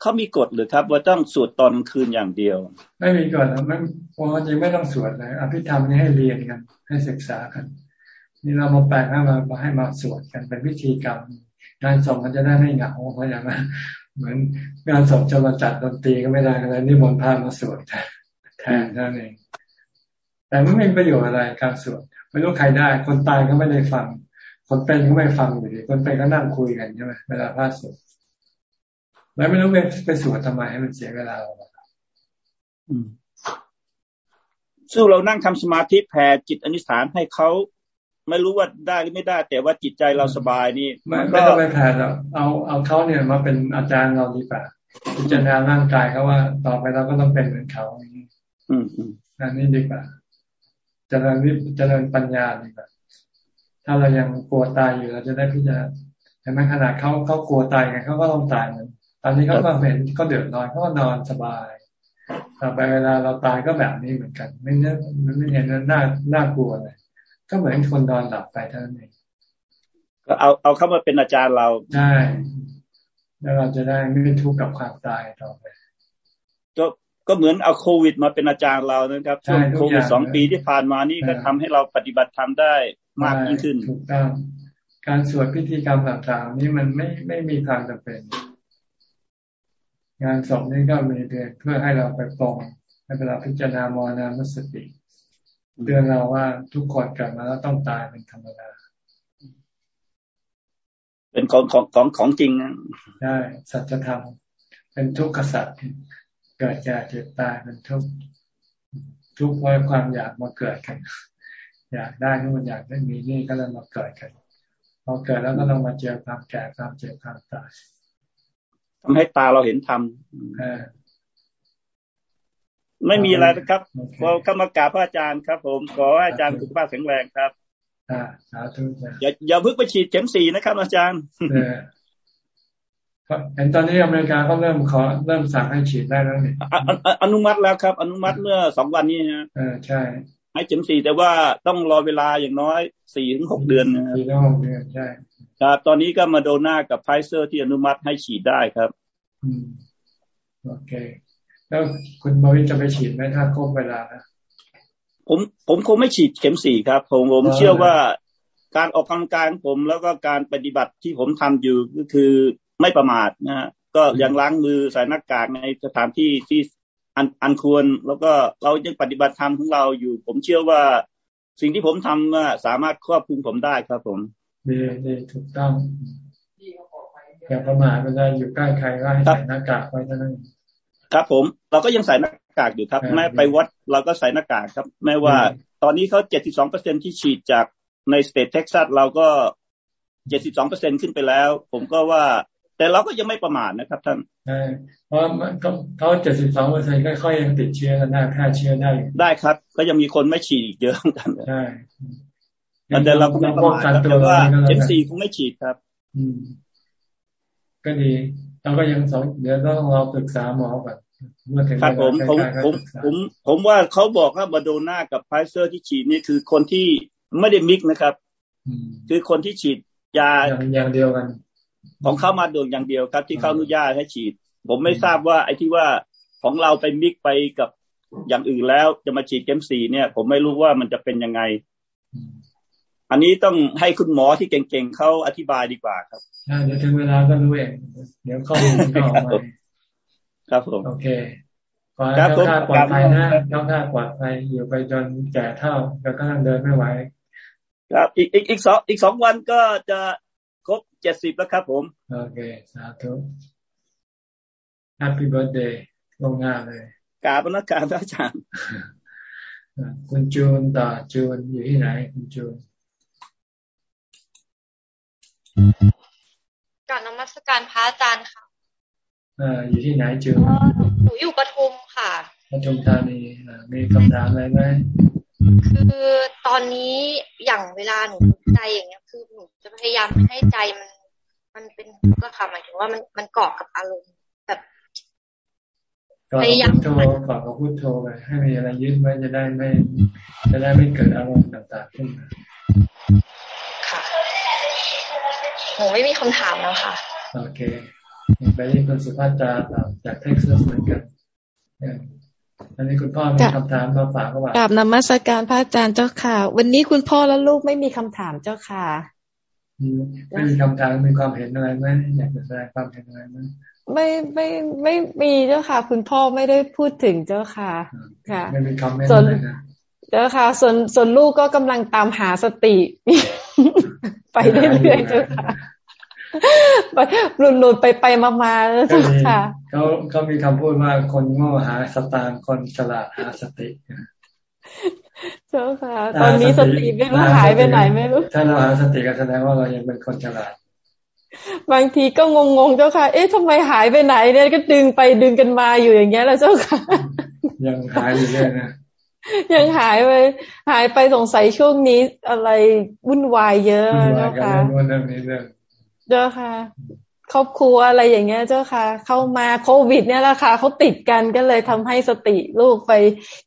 เขามีกฎหรือครับ ว่าต้องสวดตอนคืนอย่างเดียว ไม่มีกฎนะไม่ปกติไม่ต้องสวดเลยอภิธรรมนี่ให้เรียนกันให้ศึกษากัน นี่เรามาแปลงให้มาให้มาสวดกันเป็นวิธีกรรมการส่งมันจะได้ไม่เหงาเพราะอย่างนั้น เหมือนงานศพจะมาจัดดนตรีก็ไม่ได้ก็เลยนี่มนต์พามาสวดแทนนั่นเอง แต่ไม่มีประโยชน์อะไรการสวดไม่รู้ใครได้ คนตายก็ไม่ได้ฟัง คนเป็นก็ไม่ฟังอยู่ดีคนเป็นก็นั่งคุยกันใช่ไหมเวลาพระสวดแล้วไม่รู้ไปไปสวดทำไมให้มันเสียเวลาซึ่งเรานั่งทำสมาธิแผ่จิตอนิสานให้เขา ไม่รู้ว่าได้หรือไม่ได้ แต่ว่าจิตใจเราสบายนี่ไม่ไม่ต้องไปแผ่เราเอาเอาเขาเนี่ยมาเป็นอาจารย์เราดีกว่าพิจารณาร่างกายเขาว่า ต่อไปเราก็ต้องเป็นเหมือนเขาอย่างนี้อืมอืมอันนี้ดีกว่าเจริญวิเจริญปัญญาดีกว่าถ้าเรายังกลัวตายอยู่เราจะได้พิจารณาแต่ไม่ขนาดเขาเขากลัวตายไงเขาก็ต้องตายเหมือนตอนนี้เขาก็เห็นก็เดือดร้อนเขาก็นอนสบายต่อไปเวลาเราตายก็แบบนี้เหมือนกัน ไม่เนี้ยมันไม่เห็นน่าน่ากลัวเลย ก็เหมือนคนนอนหลับไปเท่านั้นเองก็เอาเอาเข้ามาเป็นอาจารย์เราใช่แล้วเราจะได้ไม่ทุกข์กับความตายต่อไปก็ก็เหมือนเอาโควิดมาเป็นอาจารย์เรานะครับช่วงโควิดสองปีที่ผ่านมานี่ก็ทำให้เราปฏิบัติทำได้มากยิ่งขึ้นถูกต้องการสวดพิธีกรรมต่างๆนี้มันไม่ไม่มีทางจะเป็น งานศพนี้ก็มีเเพื่อให้เราไปปองให้เวลาพิจารณามรณานุสติ เตือนเราว่าทุกคนเกิดมาแล้วต้องตายเป็นธรรมดาเป็นของของของของจริงนะใช่สัจธรรมเป็นทุกข์กษัตริย์เกิดแก่เจ็บตายเป็นทุกข์ทุกข์เพราะความอยากมาเกิดกัน อยากได้นู่นอยากได้มีนี่ก็เลยมาเกิดกันพอเกิดแล้วก็ต้องมาเจอความแก่ความเจ็บความตายทำให้ตาเราเห็นธรรม ไม่มีอะไรนะครับขอเข้ามากราบพระอาจารย์ครับ ผมขอให้อาจารย์สุขภาพแข็งแรงครับอ่าสาธุอย่าอย่าเพิ่งไปฉีดเข็มสี่นะครับ อาจารย์เห็นตอนนี้อเมริกาก็เริ่มขอเริ่มสั่งให้ฉีดได้แล้วนี่อนุมัติแล้วครับ อนุมัติเมื่อสองวันนี้นะเออใช่ ให้เข็มสี่แต่ว่าต้องรอเวลาอย่างน้อยสี่ถึงหกเดือนนะสี่ถึงหกเดือนใช่ครับตอนนี้ก็มาโดนากับไฟเซอร์ที่อนุมัติให้ฉีดได้ครับอืมโอเค แล้วคุณบริจะไปฉีดไหมถ้าครบเวลานะผมผมคงไม่ฉีดเข็มสี่ครับ ผมผมเชื่อว่าการออกกำลังกายของผมแล้วก็การปฏิบัติที่ผมทำอยู่ก็คือไม่ประมาทนะฮะก็ยังล้างมือใส่หน้ากากในสถานที่ที่อันอันควรแล้วก็เรายังปฏิบัติธรรมของเราอยู่ ผมเชื่อว่าสิ่งที่ผมทำสามารถควบคุมผมได้ครับผมดีดีถูกต้องอย่าประมาทเวลาอยู่ใกล้ใครก็ให้ใส่หน้ากากไว้เท่านั้น ครับ ผม เราก็ยังใส่หน้ากากอยู่ครับ แม้ไปวัดเราก็ใส่หน้ากากครับ แม้ว่า ตอนนี้เขาเจ็ดสิบสองเปอร์เซ็นที่ฉีดจากใน state Texas เราก็เจ็ดสิบสองเปอร์เซ็นขึ้นไปแล้ว ผมก็ว่า แต่เราก็ยังไม่ประมาทนะครับท่านใช่เพราะเขาเจ็ดสิบสองเปอร์เซ็นค่อยๆยังติดเชื้อกันได้แพร่เชื้อได้ ได้ครับ ก็ยังมีคนไม่ฉีดอีกเยอะเหมือนกันใช่แต่เราก็ไม่ประมาทครับแต่ว่าเข็มสี่คงไม่ฉีดครับ อืม ก็ดีเราก็ยังสองเดี๋ยวต้องรอปรึกษาหมอก่อนเมื่อถึง ครับผมผมผมผมผมว่าเขาบอกว่าบาโดนากับไฟเซอร์ที่ฉีดนี่คือคนที่ไม่ได้มิกนะครับ คือคนที่ฉีดยาอย่างเดียวกัน ของเขามาโดนอย่างเดียวครับ ที่เขาอนุญาตให้ฉีด ผมไม่ทราบว่าไอ้ที่ว่าของเราไปมิกไปกับอย่างอื่นแล้วจะมาฉีดเข็มสี่เนี่ย ผมไม่รู้ว่ามันจะเป็นยังไง อันนี้ต้องให้คุณหมอที่เก่งๆเขาอธิบายดีกว่าครับเดี๋ยวถึงเวลาก็รู้เองเดี๋ยวข้อมูลก็ออกมา ครับผมโอเคขอให้เจ้าท่าปลอดภัยนะเจ้าท่าปลอดภัยอยู่ไปจนแก่เท่าแล้วก็เดินไม่ไหวครับอีกอีกอีกสองอีกสองวันก็จะครบเจ็ดสิบแล้วครับ ผมโอเคสาธุ Happy Birthday ลงงานเลยกราบนักการพระอาจารย์คุณจูนต่อจูนอยู่ที่ไหน คุณจูนกาบนมัสการพระอาจารย์ค่ะ อ่าอยู่ที่ไหนจูนหนูอยู่ปทุมค่ะปทุมธานีมีคำถามอะไรไหมคือตอนนี้อย่างเวลาหนูใจอย่างเงี้ย คือหนูจะพยายามให้ใจมัน มันเป็นก็ค่ะหมายถึงว่ามันมันเกาะกับอารมณ์แบบพยายามโทรเกาะกับพูดโทรไปให้มีอะไรยึดไว้จะได้ไม่ จะได้ไม่เกิดอารมณ์ต่างๆขึ้นมาค่ะหนูไม่มีคำถามแล้วค่ะโอเค ไปที่คุณสุภาพจาจากเท็กซัสเหมือนกันอันนี้คุณพ่อมีคำถามมาฝากก็ว่ากราบนมัสการพระอาจารย์เจ้าค่ะ วันนี้คุณพ่อและลูกไม่มีคำถามเจ้าค่ะไม่มีคำถามมีความเห็นอะไรไหมอยากจะแสดงความเห็นอะไรไหมไม่ไม่ไม่มีเจ้าค่ะ คุณพ่อไม่ได้พูดถึงเจ้าค่ะ ค่ะไม่มีคำเมนต์อะไรนะเจ้าค่ะ ส่วนส่วนลูกก็กำลังตามหาสติ ไปเรื่อยๆเจ้าค่ะ หลุดหลุดไปไปมามาเจ้าค่ะเขาเขามีคำพูดว่าคนโง่หาสตางค์คนฉลาดหาสติเจ้าค่ะ ตอนนี้สติไม่รู้หายไปไหนไม่รู้ ถ้าเราหาสติก็แสดงว่าเรายังเป็นคนฉลาด บางทีก็งงๆเจ้าค่ะ เอ๊ะทำไมหายไปไหนเนี่ยก็ดึงไปดึงกันมาอยู่อย่างเงี้ยแล้วเจ้าค่ะ ยังหายอยู่เลยนะยังหายไปหายไปสงสัยช่วงนี้อะไรวุ่นวายเยอะเจ้าค่ะเรื่องนี้เรื่องเจ้าค่ะครอบครัวอะไรอย่างเงี้ย เจ้าค่ะ เข้ามาโควิด เนี่ยแหละค่ะเขาติดกันก็เลยทำให้สติลูกไป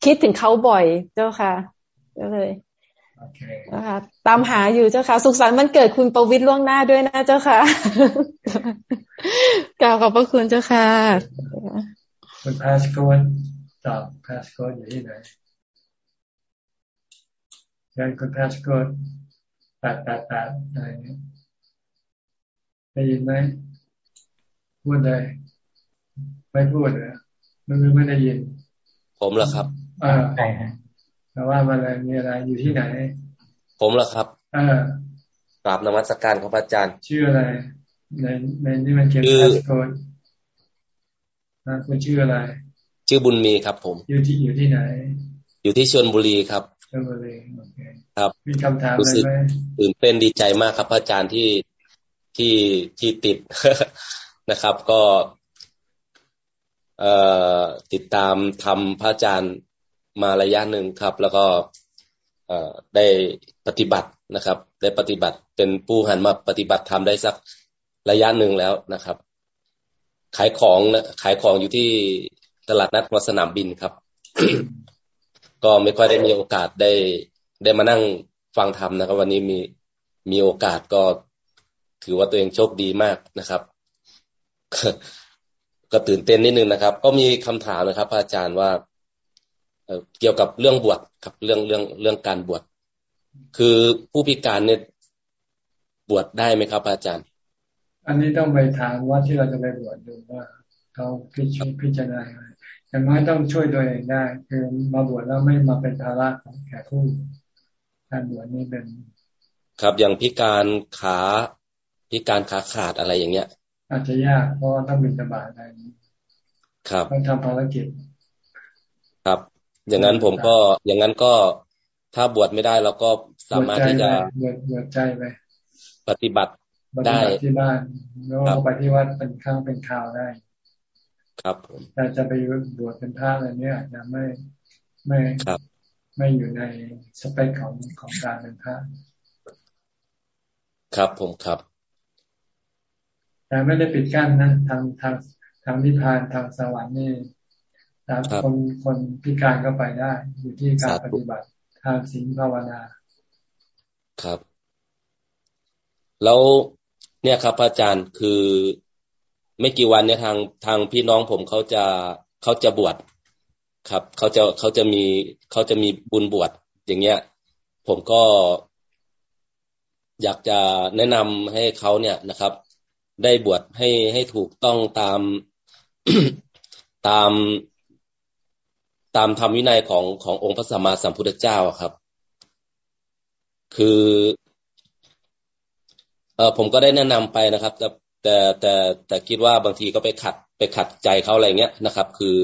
คิดถึงเขาบ่อย เจ้าค่ะ ก็เลยนะคะตามหาอยู่เจ้าค่ะ สุขสันต์มันเกิดคุณประวิตรล่วงหน้าด้วยนะเจ้าค่ะกล่าวขอบพระคุณเจ้าค่ะ คุณพาสโกนตอบพาสโกนอยู่ที่ไหนยังคุณพาสโกนแปดแปดแปดอะไรเนี้ย ได้ยินไหมพูดเลยไม่พูดเลยมันไม่ได้ยิน ผมเหรอครับอ่าแต่ว่ามาอะไรมีอะไรอยู่ที่ไหน ผมเหรอครับอ่ากราบนมัสการครับอาจารย์ ชื่ออะไร ในในนี่มันเขียนพาสโกดนะคุณชื่ออะไร ชื่อบุญมีครับ ผม อยู่ที่อยู่ที่ไหน อยู่ที่ชลบุรีครับชลบุรีโอเคครับมีคำถามอะไรไหมตื่นเต้นดีใจมากครับอาจารย์ที่ ที่ที่ติดนะครับ ก็ติดตามทำพระอาจารย์มาระยะหนึ่งครับ แล้วก็ได้ปฏิบัตินะครับ ได้ปฏิบัติเป็นผู้หันมาปฏิบัติทำได้สักระยะหนึ่งแล้วนะครับ ขายของนะขายของอยู่ที่ตลาดนัดวัสนามบินครับ ก็ไม่ค่อยได้มีโอกาสได้ได้มานั่งฟังธรรมนะครับ วันนี้มีมีโอกาสก็ ถือว่าตัวเองโชคดีมากนะครับก็ตื่นเต้นนิดนึงนะครับ ก็มีคำถามนะครับ อาจารย์ว่าเกี่ยวกับเรื่องบวชครับเรื่องเรื่องเรื่องการบวชคือผู้พิการเนี่ยบวชได้ไหมครับ อาจารย์ อันนี้ต้องไปถามว่าที่เราจะไปบวชดูว่าเขาพิจพิจารณาอย่างน้อยต้องช่วยตัวเองได้ คือมาบวชแล้วไม่มาเป็นภาระของแก่ผู้การบวชนี่เป็น ครับอย่างพิการขา พิการขาขาดอะไรอย่างเงี้ย อาจจะยากเพราะว่าต้องบินตบาอะไรครับต้องทำภารกิจ ครับ อย่างนั้นผมก็อย่างนั้นก็ถ้าบวชไม่ได้เราก็สามารถที่จะบวชบวชใจไปปฏิบัติได้ที่บ้านแล้วไปที่วัดเป็นข้างเป็นข่าวได้ ครับผมแต่จะไปบวชเป็นพระอะไรเนี้ยจะไม่ไม่ครับ ไม่อยู่ในสเปคของของการเป็นพระครับผมครับ แต่ไม่ได้ปิดกั้นนะทางทางทางนิพพานทางสวรรค์นี่คนคนพิการก็ไปได้ อยู่ที่การปฏิบัติทางศีลภาวนา ครับ แล้วเนี่ยครับอาจารย์คือไม่กี่วันเนี่ยทางทางพี่น้องผมเขาจะเขาจะบวชครับเขาจะเขาจะมีเขาจะมีบุญบวชอย่างเงี้ย ผมก็อยากจะแนะนำให้เขาเนี่ยนะครับ ได้บวชให้ให้ถูกต้องตามตามตามธรรมวินัยของขององค์พระสัมมาสัมพุทธเจ้าครับ คือเออผมก็ได้แนะนำไปนะครับ แต่แต่แต่แต่คิดว่าบางทีก็ไปขัดไปขัดใจเขาอะไรเงี้ยนะครับ คือ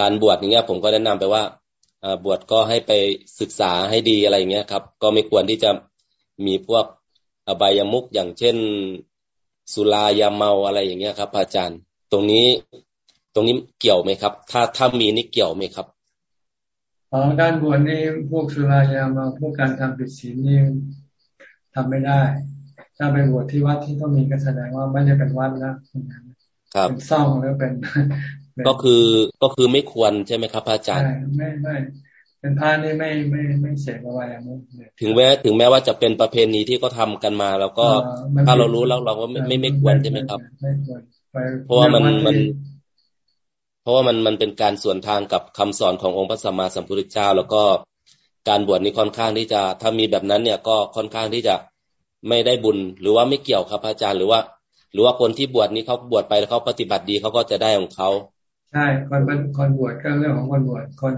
การบวชอย่างเงี้ย ผมก็แนะนำไปว่าบวชก็ให้ไปศึกษาให้ดีอะไรเงี้ยครับ ก็ไม่ควรที่จะมีพวกอบายามุกอย่างเช่น สุรายาเมาอะไรอย่างเงี้ยครับ อาจารย์ ตรงนี้ตรงนี้เกี่ยวไหมครับ ถ้าถ้ามีนี่เกี่ยวไหมครับอ๋อการบวชนี่พวกสุรายาเมาพวกการทำผิดศีลนี่ทำไม่ได้ ถ้าไปบวชที่วัดที่ต้องมีก็แสดงว่าไม่ได้เป็นวัดแล้วเป็นซ่องแล้วเป็น ก็คือก็คือไม่ควรใช่ไหมครับอาจารย์ ไม่ไม่ เป็นพระนี่ไม่ไม่ไม่เสพอะไรอย่างนี้ถึงแม้ถึงแม้ว่าจะเป็นประเพณีที่เขาทากันมา แล้วก็ถ้าเรารู้แล้วเราก็ไม่ไม่ไม่ควรใช่ไหมครับเพราะว่ามันมันเพราะว่ามันมันเป็นการส่วนทางกับคำสอนขององค์พระสัมมาสัมพุทธเจ้า แล้วก็การบวชนี้ค่อนข้างที่จะ ถ้ามีแบบนั้นเนี่ยก็ค่อนข้างที่จะไม่ได้บุญ หรือว่าไม่เกี่ยวครับอาจารย์หรือว่า หรือว่าคนที่บวชนี้เขาบวชไปแล้วเขาปฏิบัติดีเขาก็จะได้ของเขาใช่คนคนบวชก็เรื่องของคนบวชคน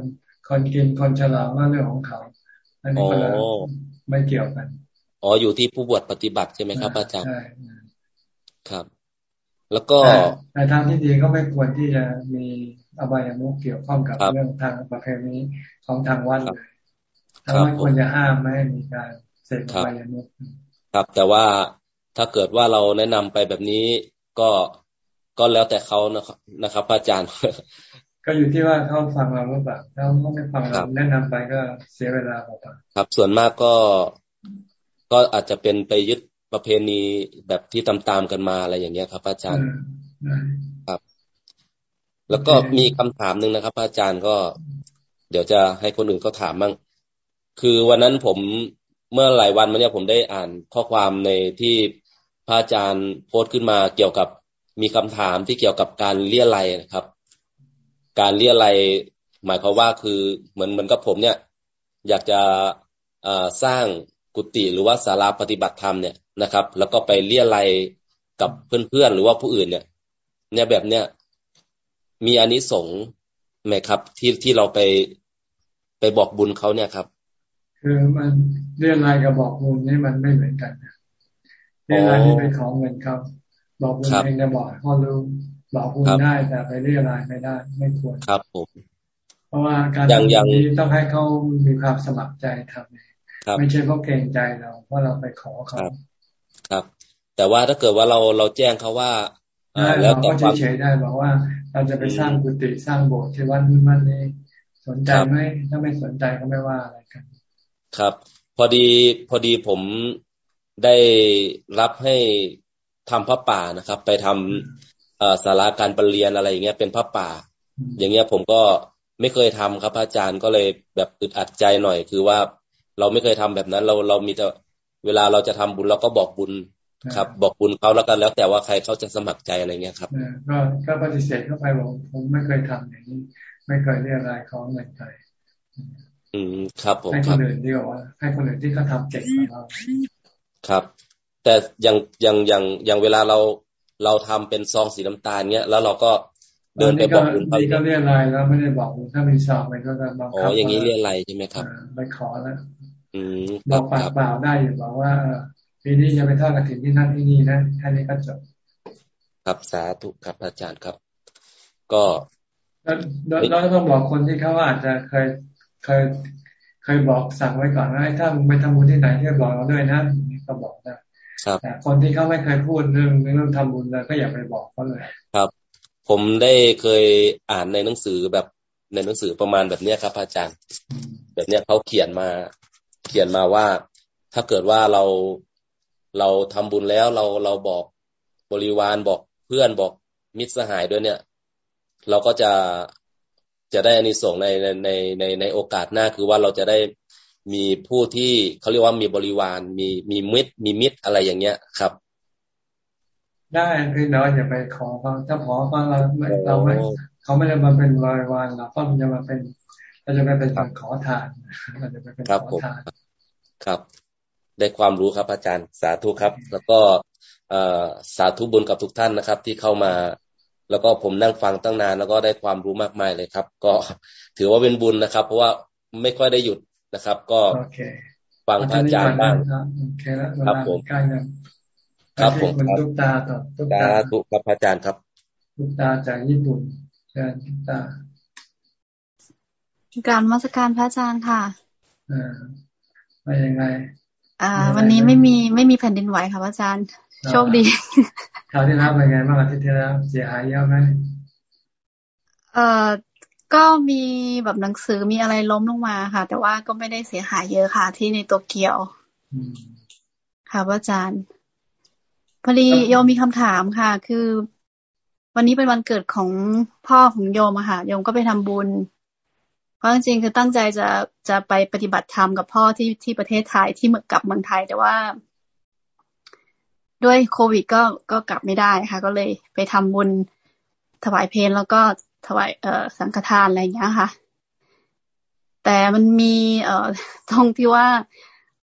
คนกินคนฉลาดว่าเรื่องของเขา อันนี้คนละไม่เกี่ยวกัน อ๋ออยู่ที่ผู้บวชปฏิบัติใช่ไหมครับ อาจารย์ ครับ แล้วก็ในทางที่ดีก็ไม่ควรที่จะมีอบายมุกเกี่ยวข้องกับเรื่องทางประเพณีของทางวัดเลยทางวัดควรจะห้ามไม่ให้มีการเสพอบายมุกครับ แต่ว่าถ้าเกิดว่าเราแนะนำไปแบบนี้ก็ก็แล้วแต่เขานะครับ นะครับอาจารย์ ก็อยู่ที่ว่าเขาฟังเราหรือเปล่าถ้าเขาไม่ฟังเราแนะนำไปก็เสียเวลาเปล่าครับ ส่วนมากก็ก็อาจจะเป็นไปยึดประเพณีแบบที่ตามๆกันมาอะไรอย่างเงี้ยครับ อาจารย์ครับ แล้วก็มีคำถามหนึ่งนะครับ อาจารย์ก็ เดี๋ยวจะให้คนอื่นเขาถามบ้างคือวันนั้นผมเมื่อหลายวันมาเนี้ยผมได้อ่านข้อความในที่พระอาจารย์โพสต์ขึ้นมาเกี่ยวกับมีคำถามที่เกี่ยวกับการเลี้ยไรนะครับ การเลี้ยไรหมายความว่าคือเหมือนเหมือนกับผมเนี่ย อยากจะสร้างกุฏิหรือว่าศาลาปฏิบัติธรรมเนี่ยนะครับ แล้วก็ไปเลี้ยไรกับเพื่อนๆหรือว่าผู้อื่นเนี่ย เนี่ยแบบเนี้ยมีอานิสงส์ไหมครับ ที่ที่เราไปไปบอกบุญเขาเนี่ยครับ คือมันเรียรายกับบอกบุญนี่มันไม่เหมือนกันเรียรายที่ไปขอเงินเขาบอกบุญเองจะบอกเขารู้ บอกบุญได้แต่ไปเรียรายไม่ได้ ไม่ควรครับผมเพราะว่าการทำนี้ต้องให้เขามีความสมัครใจทำไม่ใช่เพราะเกรงใจเราว่าเราไปขอเขาครับ แต่ว่าถ้าเกิดว่าเราเราแจ้งเขาว่าแล้วก็เฉยๆได้บอกว่าเราจะไปสร้างกุฏิสร้างโบสถ์ที่วัดนี้มันนี้สนใจไหมถ้าไม่สนใจก็ไม่ว่าอะไรกัน ครับ พอดีพอดีผมได้รับให้ทำพระป่านะครับ ไปทำ สาราการประเรียนอะไรอย่างเงี้ยเป็นพระป่า อย่างเงี้ยผมก็ไม่เคยทำครับอาจารย์ก็เลยแบบอึดอัดใจหน่อย คือว่าเราไม่เคยทำแบบนั้น เราเรามีแต่เวลาเราจะทำบุญเราก็บอกบุญครับ บอกบุญเขาแล้วกันแล้วแต่ว่าใครเขาจะสมัครใจอะไรเงี้ยครับก็ก็ปฏิเสธเข้าไปบอกผมไม่เคยทำอย่างนี้ ไม่เคยเรียกรายของเงินใครอืมครับผมให้คนอื่นดีกว่าให้คนอื่นที่เขาทาเก่งกว่าเราครับ แต่อย่างอย่างอย่างอย่างเวลาเรา เราทำเป็นซองสีน้ำตาลเนี้ยแล้วเราก็เดินไปบอกคุณเขาก็เรียกอะไรแล้วไม่ได้บอกถ้ามีซองมันก็จะบังคับอ๋ออย่างนี้เรียกอะไรใช่ไหมครับไปขอแล้วอืมบอกปากเปล่าได้อยู่บอกว่าปีนี้จะไปทอดกระถิ่นที่นั่นที่นี่นะแค่นี้ก็จบครับสาธุครับอาจารย์ครับ ก็แล้วเราต้องบอกคนที่เขาอาจจะเคยเคยเคยบอกสั่งไว้ก่อนว่าถ้ามึงไปทำบุญที่ไหนที่บอกเราด้วยนะนี่ก็บอกได้ แต่คนที่เขาไม่เคยพูดเรื่องเรื่องทำบุญเลยก็อย่าไปบอกเขาเลยครับ ผมได้เคยอ่านในหนังสือแบบในหนังสือประมาณแบบเนี้ยครับ อาจารย์ แบบเนี้ยเขาเขียนมา เขียนมาว่า ถ้าเกิดว่าเราเราทำบุญแล้วเราเราบอกบริวารบอกเพื่อนบอกมิตรสหายด้วยเนี่ย เราก็จะจะได้อานิสงส์ในในในในโอกาสหน้าคือว่าเราจะได้ มีผู้ที่เขาเรียกว่ามีบริวารมีมีมิตร มีมิตรอะไรอย่างเงี้ยครับ ได้คือเราอย่าไปขอเขาถ้าขอเขาเราเราไม่เขาไม่ได้มาเป็นบริวารเราก็จะมาเป็นเราจะไปเป็นขอทานเราจะไปเป็นขอทานครับ ได้ความรู้ครับอาจารย์สาธุครับ แล้วก็สาธุบุญกับทุกท่านนะครับ ที่เข้ามาแล้วก็ผมนั่งฟังตั้งนานแล้วก็ได้ความรู้มากมายเลยครับ ก็ถือว่าเป็นบุญนะครับ เพราะว่าไม่ค่อยได้หยุด นะครับ ก็ฟังพระอาจารย์บ้างครับผมครับผมทุกตาต่อทุกตาทุกครับพระอาจารย์ครับทุกตาจากญี่ปุ่นเชิญทุกตาการมาสการพระอาจารย์ค่ะอ่าไปยังไง อ่า วันนี้ไม่มีไม่มีแผ่นดินไหวค่ะอาจารย์ โชคดีคราวที่แล้วเป็นไงบ้างอาทิตย์ที่แล้วเสียหายเยอะไหมเอ่อ ก็มีแบบหนังสือมีอะไรล้มลงมาค่ะ แต่ว่าก็ไม่ได้เสียหายเยอะค่ะ ที่ในโตเกียวค่ะอาจารย์พอดีโยมมีคำถามค่ะ คือ วันนี้เป็นวันเกิดของพ่อของโยมอะค่ะโยมก็ไปทำบุญ เพราะจริงๆคือตั้งใจจะจะไปปฏิบัติธรรมกับพ่อที่ที่ประเทศไทยที่เมืองกับเมืองไทย แต่ว่า ด้วยโควิดก็ก็กลับไม่ได้ค่ะ ก็เลยไปทำบุญถวายเพลแล้วก็ ถวายเอ่อสังฆทานอะไรอย่างเงี้ยค่ะ แต่มันมีเอ่อตรงที่ว่า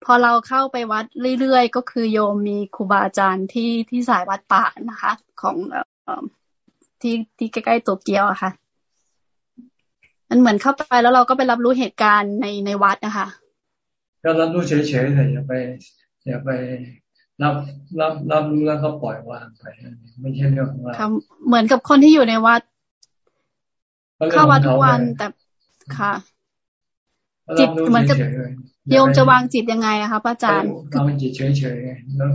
พอเราเข้าไปวัดเรื่อยๆก็คือโยมมีครูบาอาจารย์ที่ที่สายวัดป่านะคะ ของเอ่อที่ที่ใกล้ๆตัวเกียวอะค่ะ มันเหมือนเข้าไปแล้วเราก็ไปรับรู้เหตุการณ์ในในวัดนะคะก็รับรู้เฉยๆแต่อย่าไปอย่าไปรับรับรับรู้แล้วก็ปล่อยวางไปไม่ใช่เรื่องของเราเหมือนกับคนที่อยู่ในวัด เข้าวัดทุกวันแต่ค่ะ จิตเหมือนกับโยมจะวางจิตยังไงอะคะพระอาจารย์วางจิตเฉยๆแล้ว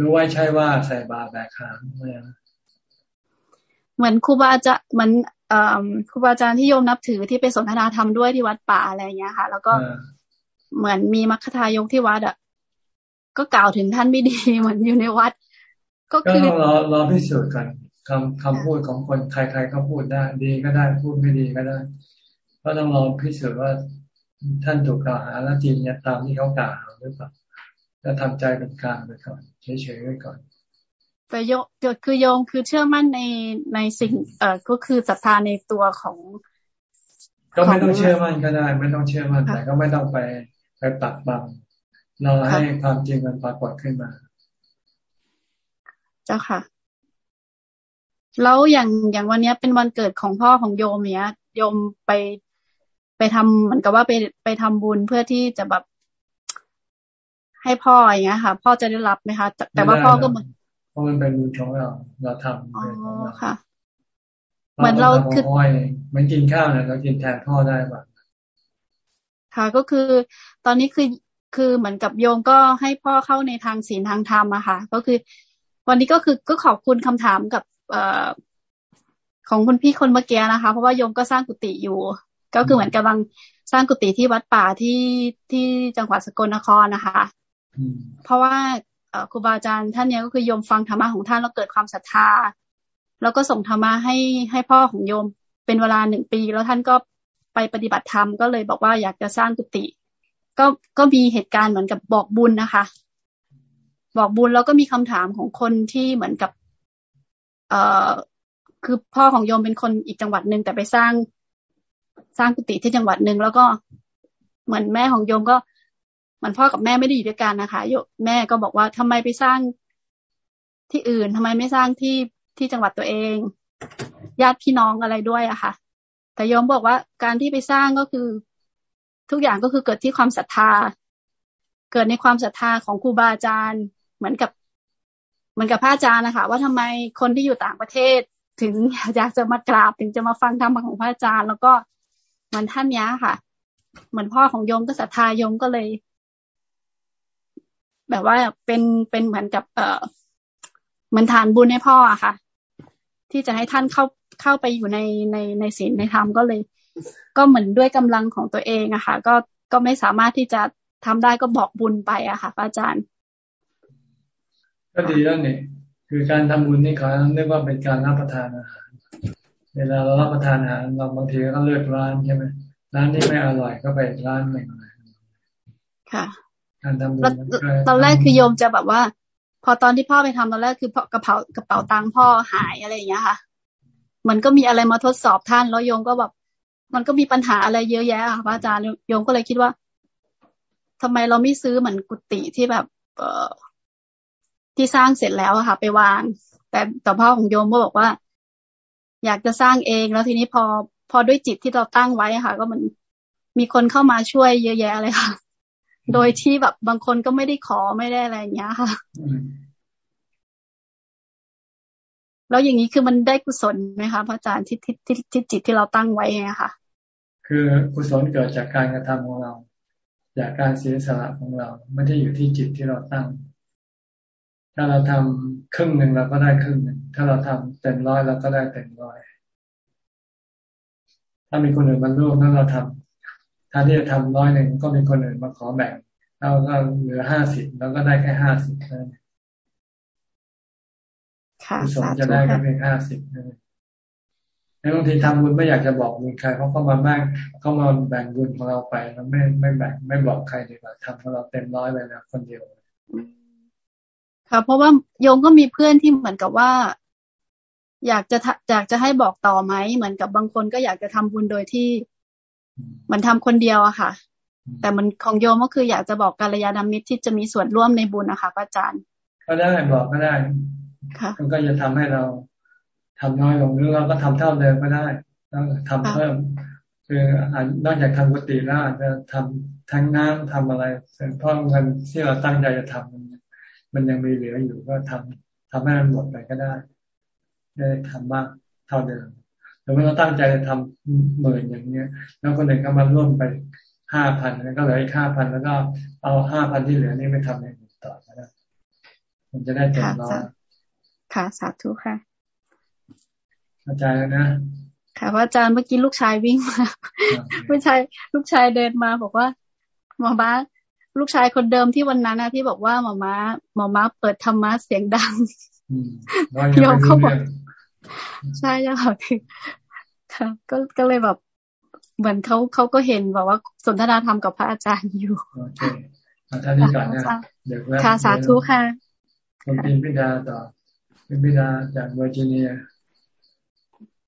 รู้ว่าใช่ว่าใส่บาแบกขางเหมือนครูบาจะเหมือนครูบาอาจารย์ที่โยมนับถือที่ไปสนทนาธรรมด้วยที่วัดป่าอะไรเงี้ยค่ะ แล้วก็เหมือนมีมัคคทายกที่วัดอะก็กล่าวถึงท่านไม่ดีเหมือนอยู่ในวัด ก็คือรอรอพิสูจน์กัน คำคำพูดของคนใครๆก็พูดได้ ดีก็ได้พูดไม่ดีก็ได้ก็ต้องรอพิสูจน์ว่าท่านถูกกล่าวหาแล้วจริงเนี่ยตามที่เขากล่าวหรือเปล่าจะทำใจเป็นกลางไปก่อนเฉยๆไว้ก่อนแต่โยคือโยงคือเชื่อมั่นในในสิ่งเอ่อก็คือศรัทธาในตัวของ ก็ไม่ต้องเชื่อมั่นก็ได้ ไม่ต้องเชื่อมั่นแต่ก็ไม่ต้องไปไปปักบังเราให้ความจริงมันปรากฏขึ้นมา เจ้าค่ะ แล้วอย่างอย่างวันนี้เป็นวันเกิดของพ่อของโยมเนี้ย โยมไปไปทำเหมือนกับว่าไปไปทำบุญเพื่อที่จะแบบให้พ่ออย่างเงี้ยค่ะ พ่อจะได้รับไหมคะ แต่ว่าพ่อก็เหมือนราะมันเป็นบุญของเรา เราทำเป็นของเราค่ะ เหมือนเราคือเหมือนกินข้าวเนี่ยเรากินแทนพ่อได้ป่ะค่ะ ก็คือตอนนี้คือคือเหมือนกับโยมก็ให้พ่อเข้าในทางศีลทางธรรมอะค่ะ ก็คือ วันนี้ก็คือก็ขอบคุณคำถามกับเอ่อ ของคุณพี่คนเมื่อกี้นะคะ เพราะว่าโยมก็สร้างกุฏิอยู่ ก็คือเหมือนกำลังสร้างกุฏิที่วัดป่าที่ที่จังหวัดสกลนครนะคะ เพราะว่าครูบาอาจารย์ท่านเนี้ยก็คือโยมฟังธรรมะของท่านแล้วเกิดความศรัทธา แล้วก็ส่งธรรมะให้ให้พ่อของโยมเป็นเวลาหนึ่งปี แล้วท่านก็ไปปฏิบัติธรรมก็เลยบอกว่าอยากจะสร้างกุฏิก็ก็มีเหตุการณ์เหมือนกับบอกบุญนะคะ บอกบุญแล้วก็มีคำถามของคนที่เหมือนกับ เอ่อคือพ่อของโยมเป็นคนอีกจังหวัดหนึ่งแต่ไปสร้างสร้างกุฏิที่จังหวัดหนึ่งแล้วก็เหมือนแม่ของโยมก็เหมือนพ่อกับแม่ไม่ได้อยู่ด้วยกันนะคะโยมแม่ก็บอกว่าทำไมไปสร้างที่อื่นทำไมไม่สร้างที่ที่จังหวัดตัวเอง ญาติพี่น้องอะไรด้วยอะค่ะ แต่โยมบอกว่าการที่ไปสร้างก็คือทุกอย่างก็คือเกิดที่ความศรัทธา เกิดในความศรัทธาของครูบาอาจารย์ เหมือนกับ เหมือนกับพระอาจารย์นะคะ ว่าทำไมคนที่อยู่ต่างประเทศ ถึงอยากจะมากราบถึงจะมาฟังธรรมของพระอาจารย์ แล้วก็เหมือนท่านนี้ค่ะ เหมือนพ่อของโยมก็ศรัทธาโยมก็เลย แบบว่าเป็นเป็นเหมือนกับ เอ่อเหมือนทานบุญให้พ่ออะค่ะ ที่จะให้ท่านเข้าเข้าไปอยู่ในในในศีลในธรรมก็เลย ก็เหมือนด้วยกำลังของตัวเองอะค่ะ ก็ก็ไม่สามารถที่จะทำได้ก็บอกบุญไปอะค่ะอาจารย์ ก็ดีแล้วนี่คือการทำบุญนี่เขาเรียกว่าเป็นการรับประทานอาหาร เวลาเรารับประทานอาหารเราบางทีก็เลือกร้านใช่ไหมร้านนี้ไม่อร่อยก็ไปร้านหนึ่งค่ะการทำบุญตอนแรกคือโยมจะแบบว่า พอตอนที่พ่อไปทำตอนแรกคือกระเป๋ากระเป๋าตังค์พ่อหายอะไรอย่างเงี้ยค่ะ มันก็มีอะไรมาทดสอบท่านแล้วโยมก็แบบ มันก็มีปัญหาอะไรเยอะแยะค่ะพระอาจารย์โยมก็เลยคิดว่าทำไมเราไม่ซื้อเหมือนกุฏิที่แบบ เออ ที่สร้างเสร็จแล้วอะค่ะ ไปวาง แต่แต่พ่อของโยมก็บอกว่า อยากจะสร้างเองแล้วทีนี้พอพอด้วยจิตที่เราตั้งไว้ค่ะ ก็มันมีคนเข้ามาช่วยเยอะแยะเลยค่ะ โดยที่แบบบางคนก็ไม่ได้ขอไม่ได้อะไรอย่างเงี้ยค่ะ แล้วอย่างนี้คือมันได้กุศลไหมคะพระอาจารย์ที่ที่ที่ที่จิตที่เราตั้งไว้ไงค่ะ คือกุศลเกิดจากการกระทำของเรา จากการเสียสละของเรา ไม่ได้อยู่ที่จิตที่เราตั้ง ถ้าเราทำครึ่งหนึ่งเราก็ได้ครึ่งหนึ่งถ้าเราทำเต็มร้อยเราก็ได้เต็มร้อย ถ้ามีคนอื่นมาร่วมแล้วเราทำถ้าที่จะทำร้อยหนึ่งก็มีคนอื่นมาขอแบ่งเราก็เหลือห้าสิบเราก็ได้แค่ห้าสิบเท่านั้นค่ะสมจะได้แค่เพียงห้าสิบเลยแล้วบางทีทำบุญไม่อยากจะบอกบุญใครเพราะเขามาแบ่งเขามาแบ่งบุญของเราไปเราไม่ไม่แบ่งไม่บอกใครดีกว่าทำของเราเต็มร้อยเลยนะคนเดียว ค่ะ เพราะว่าโยมก็มีเพื่อนที่เหมือนกับว่า อยากจะอยากจะให้บอกต่อไหมเหมือนกับบางคนก็อยากจะทำบุญโดยที่มันทำคนเดียวอะค่ะ แต่มันของโยมก็คืออยากจะบอกกัลยาณมิตรที่จะมีส่วนร่วมในบุญนะคะอาจารย์ ก็ได้บอกก็ได้ค่ะมันก็จะทำให้เราทำน้อยลงหรือเราก็ทำเท่าเดิมก็ได้ต้องทำเพิ่ม คือนอกจากทำกุฏิแล้วอาจจะทำทั้งน้ำทำอะไรเพราะเงินที่เราตั้งใจจะทำ มันยังมีเหลืออยู่ก็ทำทำให้มันหมดไปก็ได้ ได้ทำมากเท่าเดิมแต่ว่าเราตั้งใจจะทำหมื่นอย่างเงี้ย แล้วคนหนึ่งก็มาร่วมไปห้าพันแล้วก็เหลืออีกห้าพันแล้วก็เอาห้าพันที่เหลือนี่ไปทำอย่างอื่นต่อนะมันจะได้เต็มร้อยค่ะสาธุค่ะอาจารย์นะค่ะพระอาจารย์เมื่อกี้ลูกชายวิ่งมาไม่ใช่ลูกชายเดินมาบอกว่าหมอบ้า ลูกชายคนเดิมที่วันนั้นนะที่บอกว่าหมอม้าหมอม้าเปิดธรรมะเสียงดังโยมเขาบอกใช่จ้ะค่ะก็ก็เลยแบบ เหมือนเขาเขาก็เห็นแบบว่าสนทนาธรรมกับพระอาจารย์อยู่โอเคอาจารย์นี่ก่อนนะเดี๋ยวค่ะสาธุค่ะคุณปินพิดาต่อปินพิดาจากเวอร์จิเนีย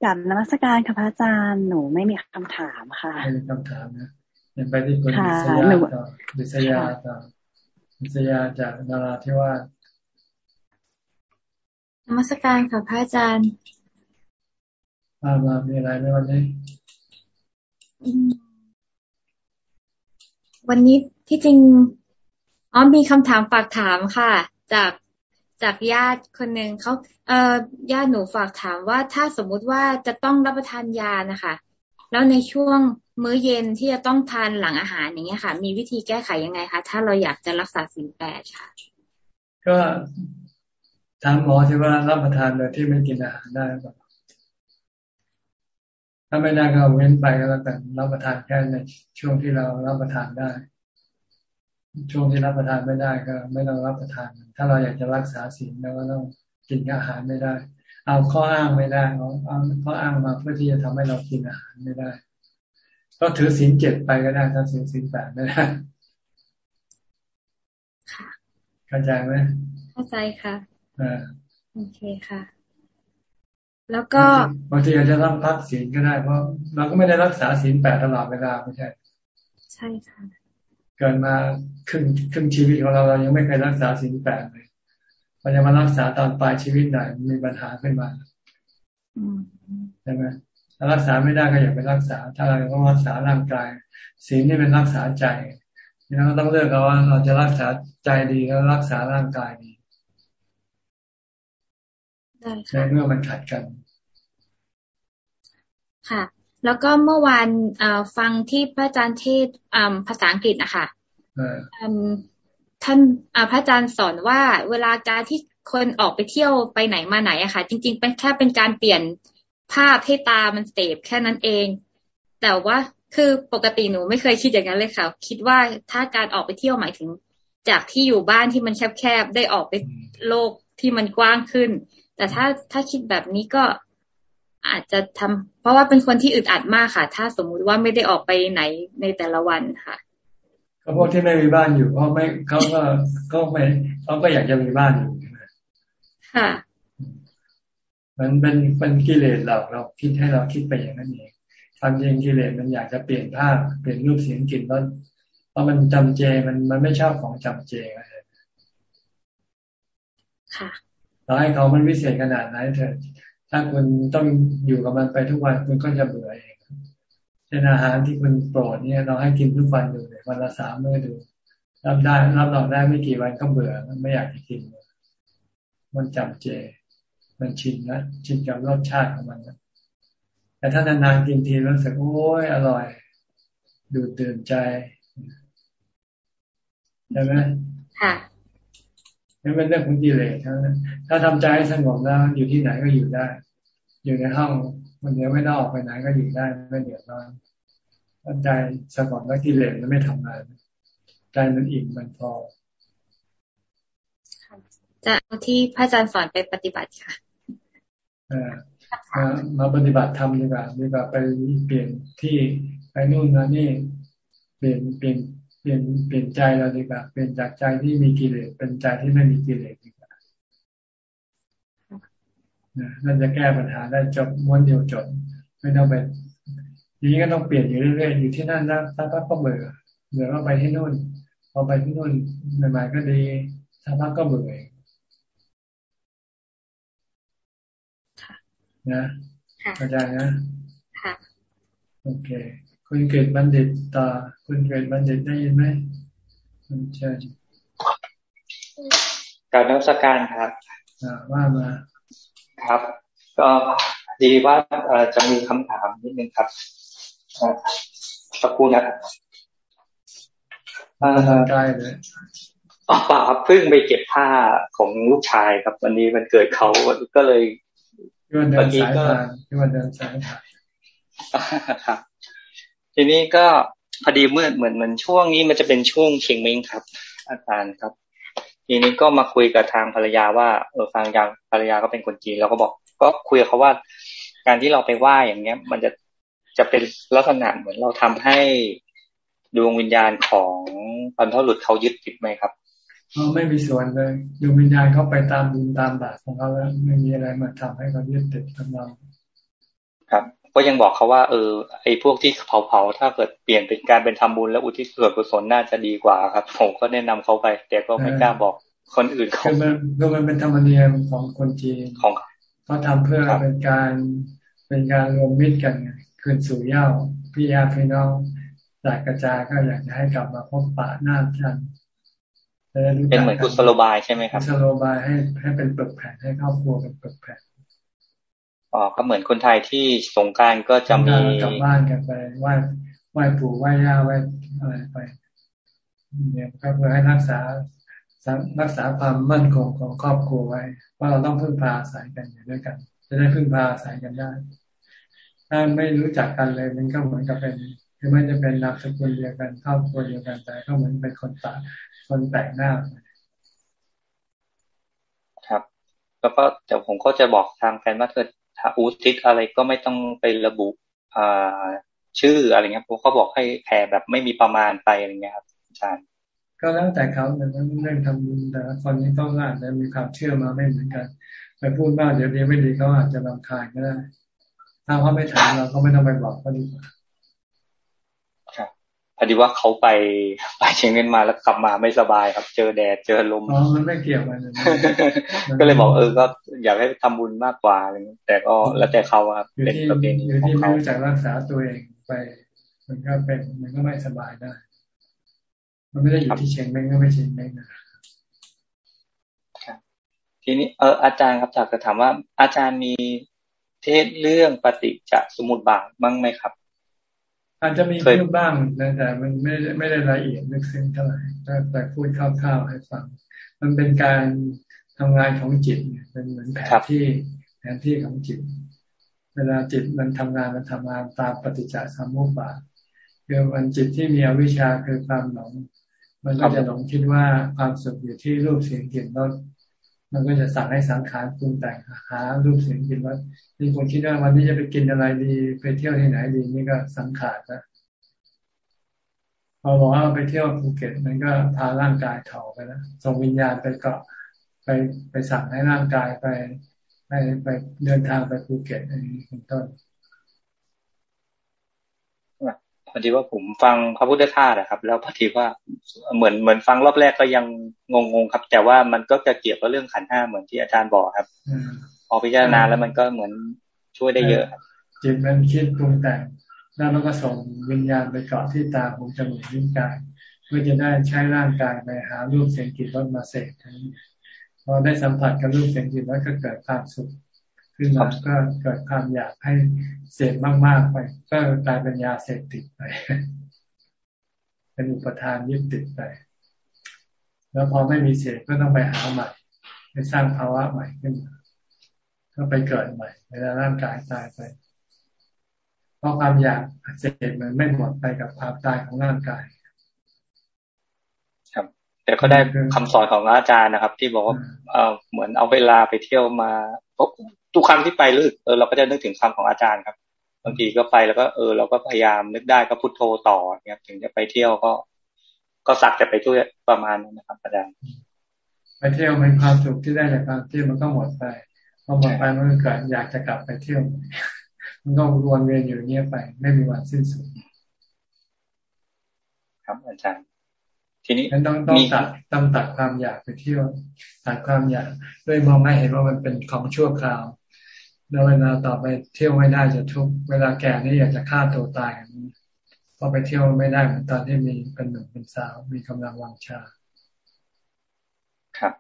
กับนมัสการค่ะพระอาจารย์หนูไม่มีคำถามค่ะไม่มีคำถามนะ ยังไปที่คุณดิษยาต่อดิษยาต่อดิษยาจากนาราที่ว่านมัสการค่ะพระอาจารย์มามามีอะไรไหมวันนี้ วันนี้ที่จริงอ๋อมีคำถามฝากถามค่ะ จากจากญาติคนหนึ่งเขาเอ่อญาติหนูฝากถามว่าถ้าสมมุติว่าจะต้องรับประทานยานะคะ แล้วในช่วง มื้อเย็นที่จะต้องทานหลังอาหารอย่างเงี้ยค่ะ มีวิธีแก้ไขยังไงคะถ้าเราอยากจะรักษาสิ่งแปดค่ะ ก็ถามหมอที่ว่ารับประทานโดยที่ไม่กินอาหารได้หรือเปล่าถ้าไม่ได้ก็เว้นไปก็แล้วกันรับประทานแค่ในช่วงที่เรารับประทานได้ ช่วงที่รับประทานไม่ได้ก็ ไม่ต้องรับประทาน ถ้าเราอยากจะรักษาศีลเราก็ต้องกินอาหารไม่ได้ เอาข้ออ้างไม่ได้เอาเอาข้ออ้างมาเพื่อที่จะทำให้เรากินอาหารไม่ได้ ก็ถือศีลเจ็ดไปก็ได้ถ้าถือศีลแปดไม่ได้เข้าใจไหมเข้าใจค่ะอ่าโอเคค่ะ แล้วก็บางทีอาจจะต้องพักศีลก็ได้ เพราะเราก็ไม่ได้รักษาศีลแปดตลอดเวลาไม่ใช่ ใช่ค่ะ เกิดมาครึ่งครึ่งชีวิตของเราเรายังไม่เคยรักษาศีลแปดเลยพอจะมารักษาตอนปลายชีวิตหน่อยมีปัญหาขึ้นมาใช่ไหม ถ้ารักษาไม่ได้ก็อย่าไปรักษา ถ้าเราต้องรักษาร่างกาย ศีลนี่เป็นรักษาใจเราต้องเลือกเอาว่าเราจะรักษาใจดีแล้วรักษาร่างกายดีใช่เมื่อมันขัดกัน ค่ะ แล้วก็เมื่อวานฟังที่พระอาจารย์เทศภาษาอังกฤษนะคะท่านพระอาจารย์สอนว่าเวลาการที่คนออกไปเที่ยวไปไหนมาไหนอะค่ะ จริง ๆ เป็นแค่เป็นการเปลี่ยน ภาพให้ตามันเสพแค่นั้นเอง แต่ว่าคือปกติหนูไม่เคยคิดอย่างนั้นเลยค่ะ คิดว่าถ้าการออกไปเที่ยวหมายถึง จากที่อยู่บ้านที่มันแคบๆได้ออกไปโลกที่มันกว้างขึ้น แต่ถ้าถ้าคิดแบบนี้ก็อาจจะทำเพราะว่าเป็นคนที่อึดอัดมากค่ะ ถ้าสมมุติว่าไม่ได้ออกไปไหนในแต่ละวันค่ะก็พวกที่ไม่มีบ้านอยู่เพราะไม่เขาก็ก็ไม่เขาก็อยากจะมีบ้านอยู่ค่ะ มันเป็นเป็นกิเลสเราเราคิดให้เราคิดไปอย่างนั้นเองความจริงกิเลสมันอยากจะเปลี่ยนภาพเปลี่ยนรูปเสียงกลิ่นรสเพราะมันจำเจมันมันไม่ชอบของจำเจอะไรค่ะเราให้เขามันวิเศษขนาดไหนเถอะถ้าคุณต้องอยู่กับมันไปทุกวันคุณก็จะเบื่อเองเช่นอาหารที่คุณโปรดเนี่ยเราให้กินทุกวันดูเลยวันละสามมื้อดูรับได้รับรองได้ไม่กี่วันก็เบื่อมันไม่อยากจะกิน มันจำเจ มันชินนะชินกับรสชาติของมันนะแต่ถ้านานๆกินทีรู้สึกโอ้ยอร่อย ดูดื่นใจใช่ไหมค่ะนี่เป็นเรื่องของกิเลสนะถ้าทำใจให้สงบแล้วอยู่ที่ไหนก็อยู่ได้ อยู่ในห้องมันเดียวไม่ต้องออกไปไหนก็อยู่ได้ไม่เดือดร้อนใจสงบแล้วกิเลสมันไม่ทำงานใจมันอิ่มมันพอจะเอาที่พระอาจารย์สอนไปปฏิบัติค่ะ มาปฏิบัติธรรมดีกว่าดีกว่าไปเปลี่ยนที่ไปนู่นนะนี่เปลี่ยนเปลี่ยนเปลี่ยนเปลี่ยนใจเราดีกว่าเปลี่ยนจากใจที่มีกิเลสเป็นใจที่ไม่มีกิเลสดีกว่านั่นจะแก้ปัญหาได้จบม้วนเดียวจบไม่ต้องไปทีนี้ก็ต้องเปลี่ยนอยู่เรื่อยๆอยู่ที่นั่นนะถ้าพักก็เบื่อเบื่อก็ไปที่นู่นพอไปที่นู่นใหม่ๆก็ดีถ้าพักก็เบื่อ นะเข้าใจนะค่ะโอเค คุณเกิดบัณฑิตต่อคุณเกิดบัณฑิตได้ยินไหมเชิญการนักสการครับว่ามาครับ ก็ดีว่าจะมีคำถามนิดนึงครับสักครู่นะครับใกล้เลยอ๋อป่าเพิ่งไปเก็บผ้าของลูกชายครับ วันนี้มันเกิดเขาก็เลย เมื่อกี้ก็ที่วันเดินสายครับทีนี้ก็พอดีเมื่อเหมือนเหมือนช่วงนี้มันจะเป็นช่วงเชียงเม้งครับ อาจารย์ครับ ทีนี้ก็มาคุยกับทางภรรยาว่าเออฟังย่างภรรยาก็เป็นคนจีนแล้วก็บอก ก็คุยกับเขาว่า การที่เราไปไหว้อย่างเงี้ย มันจะจะเป็นลักษณะเหมือนเราทำให้ดวงวิญญาณของบรรพบุรุษเขายึดติดไหมครับ เขาไม่มีส่วนเลยดวงวิญญาณเขาไปตามบุญตามบาปของเขาแล้วไม่มีอะไรมาทำให้เขายึดติดกับเราครับ ก็ยังบอกเขาว่า เออ ไอ้พวกที่เผาๆถ้าเกิดเปลี่ยนเป็นการเป็นทำบุญแล้วอุทิศส่วนกุศลน่าจะดีกว่าครับผมก็แนะนำเขาไป แต่ก็ไม่กล้าบอกคนอื่นเขาคือมันคือมันเป็นธรรมเนียมของคนจีนของเขาทำเพื่อเป็นการเป็นการรวมมิตรกันคืนสู่เย้าพี่ยาพี่น้องจากกระจายก็อยากจะให้กลับมาพบปะหน้ากัน เป็นเหมือนกุศโลบายใช่ไหมครับกุศโลบายให้ให้เป็นปึกแผ่นให้ครอบครัวเป็นปึกแผ่นอ๋อก็เหมือนคนไทยที่สงการก็จะมีกลับบ้านกันไปไหว้ไหว้ปู่ไหว้ย่าไหว้อะไรไป เนี่ยก็เพื่อให้รักษารักษาความมั่นคงของครอบครัวไว้ ว่าเราต้องพึ่งพาอาศัยกันอยู่ด้วยกัน จะได้พึ่งพาอาศัยกันได้ ถ้าไม่รู้จักกันเลยมันก็เหมือนกับเป็น คือไม่จะเป็นนามสกุลเดียวกันครอบครัวเดียวกันแต่ก็เหมือนเป็นคนต่างคนแปลกหน้า ครับ แล้วก็แต่ผมก็จะบอกทางแฟนว่าเธอถ้าอุทิศอะไรก็ไม่ต้องไประบุอ่าชื่ออะไรเงี้ยพวกเขาบอกให้แผ่แบบไม่มีประมาณไปอะไรเงี้ยครับอาจารย์ก็แล้วแต่เขาแต่เรื่องทำบุญแต่คนนี้ก็อาจจะมีความเชื่อมาไม่เหมือนกันไปพูดมากเดี๋ยวดีไม่ดีเขาอาจจะรำคาญก็ได้ถ้าเขาไม่ถามเราก็ไม่ต้องไปบอกเขาดีกว่าครับ พอดีว่าเขาไปไปเชียงเงินมาแล้วกลับมาไม่สบายครับ เจอแดดเจอลมอ๋อมันไม่เกี่ยวกันก็เลยบอกเออก็อยากให้ทำบุญมากกว่าอะไรเงี้ยแต่ก็แล้วแต่เขาครับเป็นประเพณีของเขาไม่รู้จักรักษาตัวเองไป มันก็เป็นมันก็ไม่สบายได้ มันไม่ได้อยู่ที่เชียงใหม่ก็ไม่เชียงใหม่นะทีนี้เอออาจารย์ครับอยากจะถามว่าอาจารย์มีเทศเรื่องปฏิจจสมุปบาทบ้างไหมครับ อาจจะมีพูดบ้างแต่มันไม่ไม่ได้ละเอียดลึกซึ้งเท่าไหร่แต่พูดคร่าวๆให้ฟัง มันเป็นการทำงานของจิตเป็นเหมือนแผนที่แผนที่ของจิต เวลาจิตมันทำงานมันทำงานตามปฏิจจสมุปบาทคือมันจิตที่มีอวิชชาคือความหลงมันก็จะหลงคิดว่าความสุขอยู่ที่รูปเสียงกลิ่นรส มันก็จะสั่งให้สังขารปรุงแต่งหารูปเสียงกินว่ามีคนคิดว่าวันนี้จะไปกินอะไรดีไปเที่ยวที่ไหนดีนี่ก็สังขารนะพอบอกว่าไปเที่ยวภูเก็ตมันก็พาร่างกายเถาไปแล้วส่งวิญญาณไปเกาะไปไปสั่งให้ร่างกายไปไปไปเดินทางไปภูเก็ตอะไรนี้เป็นต้นพ อดีว่าผมฟังพระพุทธทาสอะครับ แล้วพอดีว่าเหมือนเหมือนฟังรอบแรกก็ยังงงๆครับ แต่ว่ามันก็จะเกี่ยวกับเรื่องขันห้าเหมือนที่อาจารย์บอกครับพอพิจารณาแล้วมันก็เหมือนช่วยได้เยอะครับจิตมันคิดปรุงแต่งแล้วมันก็ส่งวิญญาณไปเกาะที่ตาหูจมูกลิ้นกายเพื่อจะได้ใช้ร่างกายไปหารูปเสียงกลิ่นรสมาเสกพอได้สัมผัสกับรูปเสียงกลิ่นรสก็เกิดความสุข ขึ้นมาก็เกิดความอยากให้เสพมากๆไป ก็กลายเป็นยาเสพติดไป เป็นอุปทานยึดติดไป แล้วพอไม่มีเสพก็ต้องไปหาใหม่ไปสร้างภาวะใหม่ขึ้นมาก็ไปเกิดใหม่เวลาร่างกายตายไป เพราะความอยากเสพมันไม่หมดไปกับความตายของร่างกายครับแต่ก็ได้คำสอนของอาจารย์นะครับ ที่บอกว่าเออเหมือนเอาเวลาไปเที่ยวมา ทุกครั้งที่ไปรู้สึกเออเราก็จะนึกถึงคำของอาจารย์ครับ บางทีก็ไปแล้วก็เออ เราก็พยายามนึกได้ก็พุทโธต่อเนี่ยถึงจะไปเที่ยวก็ ก็สักแต่ไปช่วยประมาณนั้นนะครับอาจารย์ไปเที่ยวมันความสุขที่ได้จากการเที่ยวมันก็หมดไปพอหมดไปมันก็เกิดอยากจะกลับไปเที่ยวมันก็วนเวียนอยู่เนี้ยไป ไม่มีวันสิ้นสุดครับอาจารย์ทีนี้ต้องต้องตัดต้องตัดความอยากไปเที่ยวตัดความอยากด้วยมองให้เห็นว่ามันเป็นของชั่วคราว แล้วเวลาต่อไปเที่ยวไม่ได้จะทุกเวลาแก่นี่อยากจะฆ่าตัวตายพอไปเที่ยวไม่ได้เหมือนตอนที่มีเป็นหนุ่มเป็นสาวมีกำลังวังชา ครับ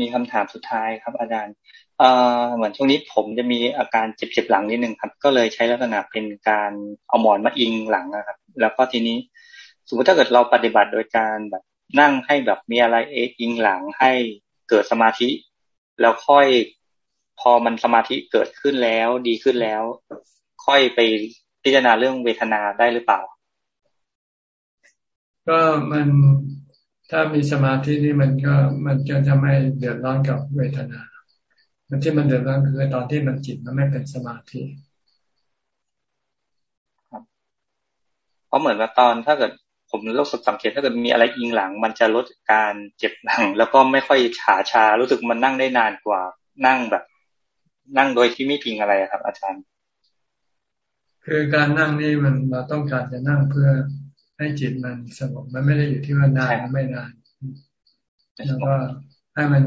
มีคำถามสุดท้ายครับ อาจารย์เอ่อเหมือนช่วงนี้ผมจะมีอาการเจ็บๆหลังนิดนึงครับ ก็เลยใช้ลักษณะเป็นการเอาหมอนมาอิงหลังนะครับ แล้วก็ทีนี้สมมติถ้าเกิดเราปฏิบัติโดยการแบบนั่งให้แบบมีอะไรเออิงหลังให้เกิดสมาธิ แล้วค่อย พอมันสมาธิเกิดขึ้นแล้วดีขึ้นแล้ว ค่อยไปพิจารณาเรื่องเวทนาได้หรือเปล่า ก็มันถ้ามีสมาธินี่มันก็มันจะจะไม่เดือดร้อนกับเวทนา มันที่มันเดือดร้อนคือตอนที่มันจิตมันไม่เป็นสมาธิเพราะเหมือนว่าตอนถ้าเกิดผมรู้สึกสังเกตถ้าเกิดมีอะไรอิงหลัง มันจะลดการเจ็บหลัง แล้วก็ไม่ค่อยฉาชารู้สึกมันนั่งได้นานกว่านั่งแบบ นั่งโดยที่ไม่พิงอะไรครับ อาจารย์ คือการนั่งนี่มันเราต้องการจะนั่งเพื่อให้จิตมันสงบมันไม่ได้อยู่ที่ว่านานไม่นานแล้วก็ให้มัน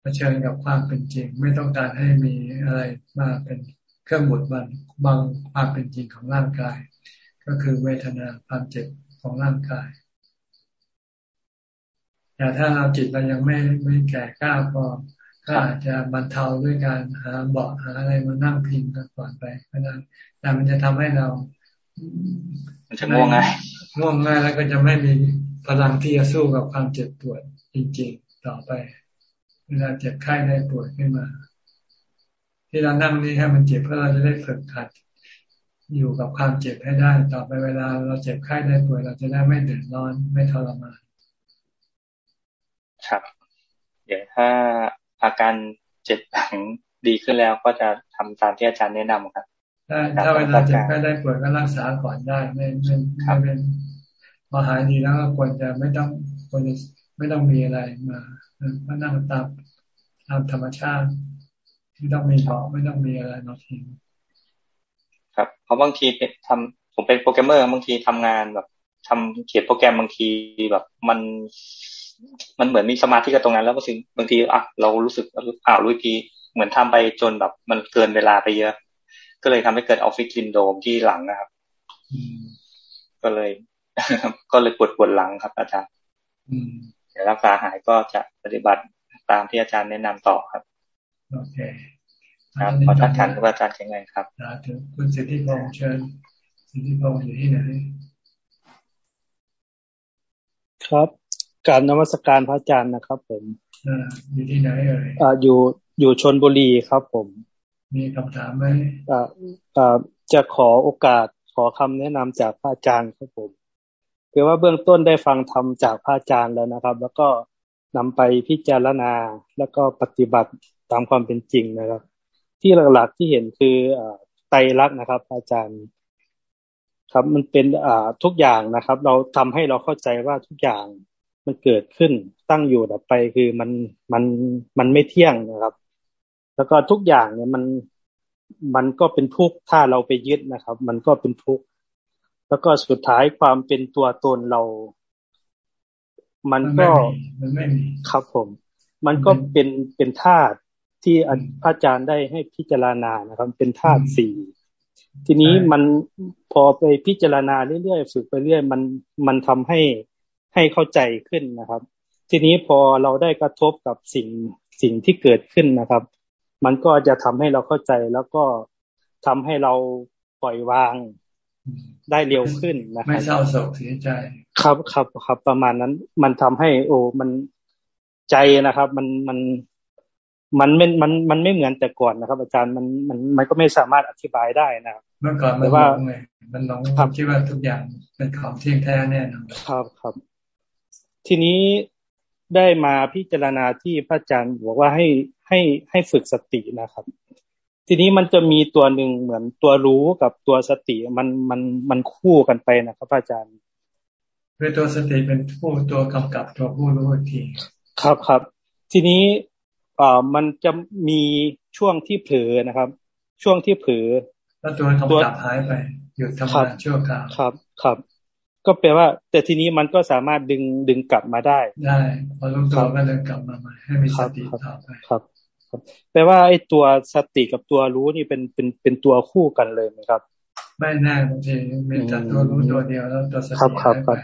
เผชิญกับความเป็นจริง ไม่ต้องการให้มีอะไรมาเป็นเครื่องบดบังบังความเป็นจริงของร่างกาย ก็คือเวทนาความเจ็บของร่างกายแต่ถ้าเราจิตเรายังไม่ไม่แก่กล้าพอ ก็อาจจะบรรเทาด้วยการหาเบาะหาอะไรมานั่งพิงกันก่อนไปก็ได้แต่มันจะทำให้เรา มันจะง่วงง่ายง่วงง่ายแล้วก็จะไม่มีพลังที่จะสู้กับความเจ็บปวดจริงๆต่อไป เวลาเจ็บไข้ได้ปวดขึ้นมาที่ที่เรานั่งนี่ให้มันเจ็บเพื่อเราจะได้ฝึกขัด อยู่กับความเจ็บให้ได้ ต่อไปเวลาเราเจ็บไข้ได้ป่วย เราจะได้ไม่เดือดร้อนไม่ทรมานครับ เดี๋ยวถ้า อาการเจ็บหลังดีขึ้นแล้วก็จะทำตามที่อาจารย์แนะนำครับถ้าเวลาเจ็บไข้ได้ป่วยก็รักษาก่อนได้ไม่ไม่ไม่เป็นพอหายดีแล้วก็ควรจะไม่ต้องควรจะไม่ต้องมีอะไรมาก็นั่งตามตามธรรมชาติไม่ต้องมีเบาะไม่ต้องมีอะไรมาพิงครับเพราะบางทีทำผมเป็นโปรแกรมเมอร์บางทีทำงานแบบทำเขียนโปรแกรมบางทีแบบ มัน มันเหมือนมีสมาธิกับตรงนั้นแล้วบางทีบางทีอะเรารู้สึกอ้าวรู้ทีเหมือนทำไปจนแบบมันเกินเวลาไปเยอะ ก็เลยทำให้เกิดออฟฟิศซินโดมที่หลังนะครับก็เลย ก็เลยปวดปวดหลังครับ อาจารย์เดี๋ยวรักษาหายก็จะปฏิบัติตามที่อาจารย์แนะนำต่อครับโอเคครับขอทักทายพระอาจารย์ยังไงครับถึงคุณสิทธิพงษ์เชิญสิทธิพงษ์อยู่ที่ไหนครับ การนมัสการพระอาจารย์นะครับ ผมอยู่ที่ไหนเอ่ยอ่าอยู่อยู่ชนบุรีครับ ผม มีคำถามไหมอ่าอ่าจะขอโอกาสขอคำแนะนำจากพระอาจารย์ครับผมคือว่าเบื้องต้นได้ฟังธรรมจากพระอาจารย์แล้วนะครับ แล้วก็นำไปพิจารณาแล้วก็ปฏิบัติตามความเป็นจริงนะครับ ที่หลักๆที่เห็นคือไตรลักษณ์นะครับ อาจารย์ครับมันเป็นทุกอย่างนะครับ เราทำให้เราเข้าใจว่าทุกอย่าง มันเกิดขึ้นตั้งอยู่ดับไปคือมันมันมันไม่เที่ยงนะครับ แล้วก็ทุกอย่างเนี่ยมันมันก็เป็นทุกข์ถ้าเราไปยึดนะครับ มันก็เป็นทุกข์แล้วก็สุดท้ายความเป็นตัวตนเรา มันก็มันไม่มีครับผม มันก็เป็นเป็นธาตุที่พระอาจารย์ได้ให้พิจารณานะครับ เป็นธาตุสี่ทีนี้มันพอไปพิจารณาเรื่อยๆฝึกไปเรื่อยมันมันทำให้ ให้เข้าใจขึ้นนะครับ ทีนี้พอเราได้กระทบกับสิ่งสิ่งที่เกิดขึ้นนะครับ มันก็จะทำให้เราเข้าใจแล้วก็ทำให้เราปล่อยวางได้เร็วขึ้นนะครับไม่เศร้าโศกเสียใจ ครับครับครับประมาณนั้น มันทำให้ โอ้มันใจนะครับ มันมันมันไม่มันมันไม่เหมือนแต่ก่อนนะครับ อาจารย์มันมันมันก็ไม่สามารถอธิบายได้นะครับเมื่อก่อนมันว่ามันลองความคิดว่าทุกอย่างเป็นของเที่ยงแท้แน่นอนครับครับ ทีนี้ได้มาพิจารณาที่พระอาจารย์บอกว่าให้ให้ให้ฝึกสตินะครับ ทีนี้มันจะมีตัวหนึ่งเหมือนตัวรู้กับตัวสติมันมันมันคู่กันไปนะครับอาจารย์คือตัวสติเป็นผู้ตัวกำกับตัวผู้รู้อีกทีครับครับ ทีนี้อ่ามันจะมีช่วงที่เผลอนะครับ ช่วงที่เผลอแล้วตัวกำกับหายไปหยุดทำงานชั่วคราวครับครับ ก็แปลว่า แต่ทีนี้มันก็สามารถดึงดึงกลับมาได้ ได้พอรู้ตัวก็ดึงกลับมาใหม่ให้มีสติต่อไปครับครับแปลว่าไอ้ตัวสติกับตัวรู้นี่เป็นเป็นเป็นตัวคู่กันเลยไหมครับ ไม่แน่บางทีมีแต่ตัวรู้ตัวเดียวแล้วตัวสติครับครับครับ